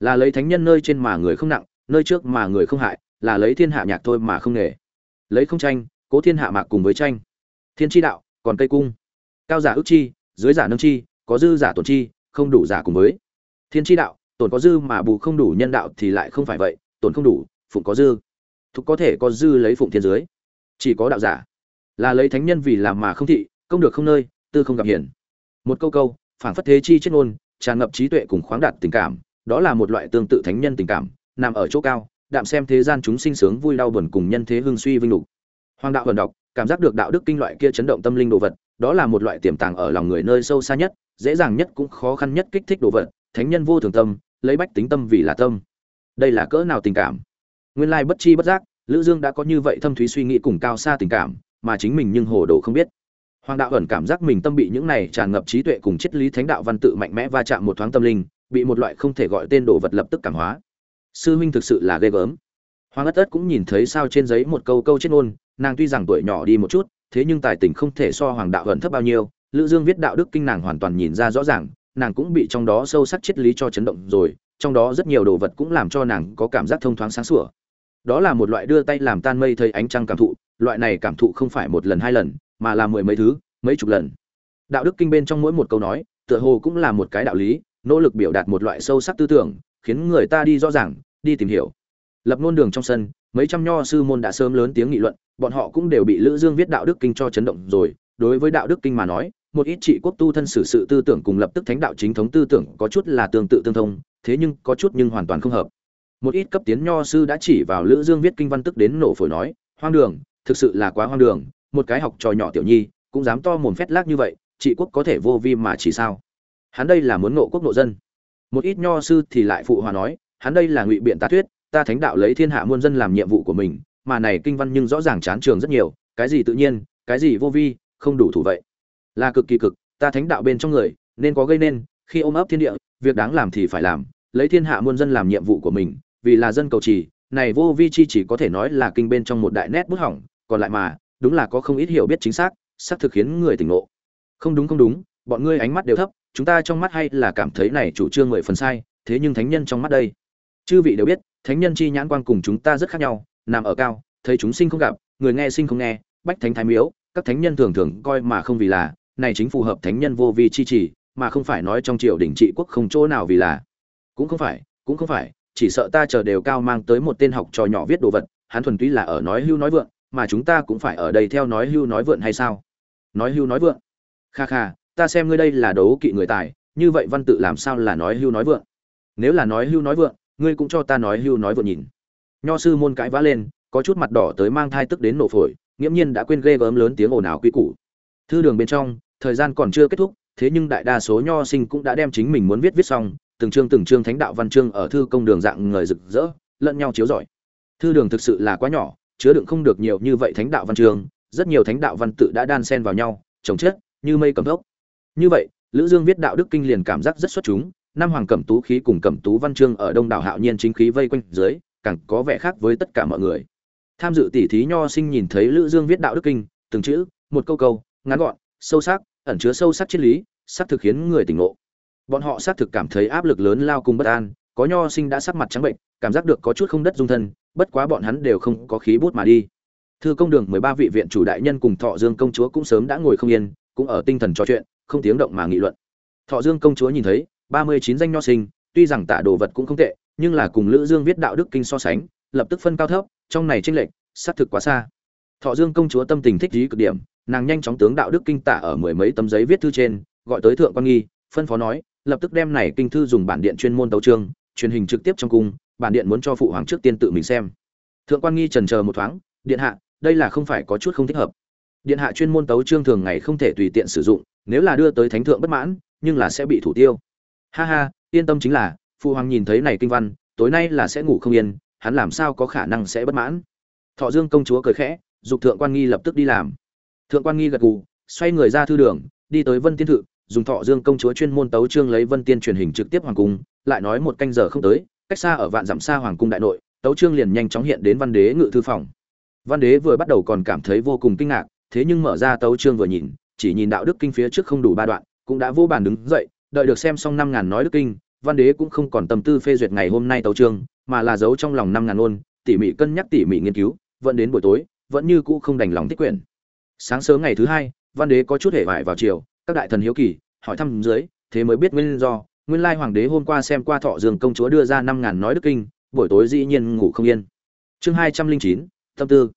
Là lấy thánh nhân nơi trên mà người không nặng, nơi trước mà người không hại, là lấy thiên hạ nhạc thôi mà không nghề. Lấy không tranh, cố thiên hạ mạc cùng với tranh. Thiên chi đạo, còn cây cung. Cao giả ước chi, dưới giả nâng chi, có dư giả tổn chi, không đủ giả cùng với. Thiên chi đạo, tổn có dư mà bù không đủ nhân đạo thì lại không phải vậy, tổn không đủ, phụng có dư. Thục có thể có dư lấy phụng thiên dưới. Chỉ có đạo giả. Là lấy thánh nhân vì làm mà không thị, công được không nơi, tư không gặp hiển. Một câu câu, phảng phất thế chi chết ngôn tràn ngập trí tuệ cùng khoáng đạt tình cảm, đó là một loại tương tự thánh nhân tình cảm, nằm ở chỗ cao, đạm xem thế gian chúng sinh sướng vui đau buồn cùng nhân thế hưng suy vinh lục. Hoàng đạo huyền đọc, cảm giác được đạo đức kinh loại kia chấn động tâm linh đồ vật, đó là một loại tiềm tàng ở lòng người nơi sâu xa nhất, dễ dàng nhất cũng khó khăn nhất kích thích đồ vật, thánh nhân vô thường tâm, lấy bách tính tâm vì là tâm. Đây là cỡ nào tình cảm? Nguyên lai bất chi bất giác, lữ dương đã có như vậy thâm thúy suy nghĩ cùng cao xa tình cảm, mà chính mình nhưng hồ đồ không biết hoàng đạo ẩn cảm giác mình tâm bị những này tràn ngập trí tuệ cùng triết lý thánh đạo văn tự mạnh mẽ va chạm một thoáng tâm linh, bị một loại không thể gọi tên đồ vật lập tức cảm hóa. Sư huynh thực sự là ghê gớm. Hoàng ất ất cũng nhìn thấy sao trên giấy một câu câu chết ngôn, nàng tuy rằng tuổi nhỏ đi một chút, thế nhưng tài tình không thể so hoàng đạo ẩn thấp bao nhiêu, lữ dương viết đạo đức kinh nàng hoàn toàn nhìn ra rõ ràng, nàng cũng bị trong đó sâu sắc triết lý cho chấn động rồi, trong đó rất nhiều đồ vật cũng làm cho nàng có cảm giác thông thoáng sáng sủa. Đó là một loại đưa tay làm tan mây thấy ánh trăng cảm thụ, loại này cảm thụ không phải một lần hai lần mà là mười mấy thứ, mấy chục lần. Đạo đức kinh bên trong mỗi một câu nói, tựa hồ cũng là một cái đạo lý, nỗ lực biểu đạt một loại sâu sắc tư tưởng, khiến người ta đi rõ ràng, đi tìm hiểu. Lập ngôn đường trong sân, mấy trăm nho sư môn đã sớm lớn tiếng nghị luận, bọn họ cũng đều bị lữ dương viết đạo đức kinh cho chấn động rồi. Đối với đạo đức kinh mà nói, một ít trị quốc tu thân xử sự tư tưởng cùng lập tức thánh đạo chính thống tư tưởng có chút là tương tự tương thông, thế nhưng có chút nhưng hoàn toàn không hợp. Một ít cấp tiến nho sư đã chỉ vào lữ dương viết kinh văn tức đến nổ phổi nói, hoang đường, thực sự là quá hoang đường một cái học trò nhỏ tiểu nhi, cũng dám to mồm phét lác như vậy trị quốc có thể vô vi mà chỉ sao? Hắn đây là muốn nộ quốc nộ dân. Một ít nho sư thì lại phụ hòa nói, hắn đây là ngụy biện tá thuyết, ta thánh đạo lấy thiên hạ muôn dân làm nhiệm vụ của mình, mà này kinh văn nhưng rõ ràng chán trường rất nhiều, cái gì tự nhiên, cái gì vô vi, không đủ thủ vậy. Là cực kỳ cực, ta thánh đạo bên trong người, nên có gây nên, khi ôm ấp thiên địa, việc đáng làm thì phải làm, lấy thiên hạ muôn dân làm nhiệm vụ của mình, vì là dân cầu trì, này vô vi chi chỉ có thể nói là kinh bên trong một đại nét bút hỏng, còn lại mà đúng là có không ít hiểu biết chính xác xác thực khiến người tỉnh ngộ. Không đúng không đúng, bọn ngươi ánh mắt đều thấp, chúng ta trong mắt hay là cảm thấy này chủ trương mười phần sai, thế nhưng thánh nhân trong mắt đây. Chư vị đều biết, thánh nhân chi nhãn quan cùng chúng ta rất khác nhau, nằm ở cao, thấy chúng sinh không gặp, người nghe sinh không nghe, bách thánh thái miếu, các thánh nhân thường thường coi mà không vì là, này chính phù hợp thánh nhân vô vi chi chỉ, mà không phải nói trong triều đình trị quốc không chỗ nào vì là. Cũng không phải, cũng không phải, chỉ sợ ta chờ đều cao mang tới một tên học trò nhỏ viết đồ vật, hắn thuần túy là ở nói hưu nói vượng mà chúng ta cũng phải ở đây theo nói hưu nói vượn hay sao? Nói hưu nói vượn, kha kha ta xem ngươi đây là đấu kỵ người tài như vậy văn tự làm sao là nói hưu nói vượn? nếu là nói hưu nói vượn, ngươi cũng cho ta nói hưu nói vượn nhìn. Nho sư môn cãi vã lên có chút mặt đỏ tới mang thai tức đến nổ phổi nghiễm nhiên đã quên ghê gớm lớn tiếng ồn ào quy củ. Thư đường bên trong thời gian còn chưa kết thúc thế nhưng đại đa số nho sinh cũng đã đem chính mình muốn viết viết xong từng chương từng chương thánh đạo văn chương ở thư công đường dạng người rực rỡ lẫn nhau chiếu giỏi thư đường thực sự là quá nhỏ chứa đựng không được nhiều như vậy thánh đạo văn trường, rất nhiều thánh đạo văn tự đã đan xen vào nhau chồng chết như mây cầm tốc. Như vậy, lữ dương viết đạo đức kinh liền cảm giác rất xuất chúng, năm hoàng cẩm tú khí cùng cẩm tú văn chương ở đông đảo hạo nhiên chính khí vây quanh dưới, càng có vẻ khác với tất cả mọi người. Tham dự tỷ thí nho sinh nhìn thấy lữ dương viết đạo đức kinh, từng chữ, một câu câu, ngắn gọn, sâu sắc, ẩn chứa sâu sắc triết lý sắc thực khiến người tỉnh ngộ. Bọn họ xác thực cảm thấy áp lực lớn lao cùng bất an, có nho sinh đã sắc mặt trắng bệnh, cảm giác được có chút không đất dung thân bất quá bọn hắn đều không có khí bút mà đi. Thư công đường mười ba vị viện chủ đại nhân cùng thọ dương công chúa cũng sớm đã ngồi không yên, cũng ở tinh thần trò chuyện, không tiếng động mà nghị luận. Thọ dương công chúa nhìn thấy, ba mươi chín danh nho sinh, tuy rằng tả đồ vật cũng không tệ, nhưng là cùng lữ dương viết đạo đức kinh so sánh, lập tức phân cao thấp, trong này tranh lệch, xác thực quá xa. Thọ dương công chúa tâm tình thích trí cực điểm, nàng nhanh chóng tướng đạo đức kinh tả ở mười mấy tấm giấy viết thư trên, gọi tới thượng quan nghi, phân phó nói, lập tức đem này kinh thư dùng bản điện chuyên môn tấu trương truyền hình trực tiếp trong cung bản điện muốn cho phụ hoàng trước tiên tự mình xem. Thượng quan nghi trần chờ một thoáng, điện hạ, đây là không phải có chút không thích hợp. Điện hạ chuyên môn tấu trương thường ngày không thể tùy tiện sử dụng, nếu là đưa tới thánh thượng bất mãn, nhưng là sẽ bị thủ tiêu. Ha ha, yên tâm chính là, phụ hoàng nhìn thấy này kinh văn, tối nay là sẽ ngủ không yên, hắn làm sao có khả năng sẽ bất mãn? Thọ dương công chúa cười khẽ, dục thượng quan nghi lập tức đi làm. Thượng quan nghi gật gù, xoay người ra thư đường, đi tới vân tiên thự, dùng thọ dương công chúa chuyên môn tấu trương lấy vân tiên truyền hình trực tiếp hoàng cung, lại nói một canh giờ không tới cách xa ở vạn dặm xa hoàng cung đại nội, tấu trương liền nhanh chóng hiện đến văn đế ngự thư phòng. Văn đế vừa bắt đầu còn cảm thấy vô cùng kinh ngạc, thế nhưng mở ra tấu trương vừa nhìn, chỉ nhìn đạo đức kinh phía trước không đủ ba đoạn, cũng đã vô bàn đứng dậy, đợi được xem xong năm ngàn nói đức kinh, văn đế cũng không còn tâm tư phê duyệt ngày hôm nay tấu trương, mà là giấu trong lòng năm ngàn ôn, tỉ mỉ cân nhắc tỉ mỉ nghiên cứu, vẫn đến buổi tối, vẫn như cũ không đành lòng tích quyển. Sáng sớm ngày thứ hai, văn đế có chút hề vải vào chiều, các đại thần hiếu kỳ, hỏi thăm dưới, thế mới biết nguyên do nguyên lai hoàng đế hôm qua xem qua thọ dương công chúa đưa ra năm ngàn nói đức kinh, buổi tối dĩ nhiên ngủ không yên. Chương hai trăm linh chín, tâm tư.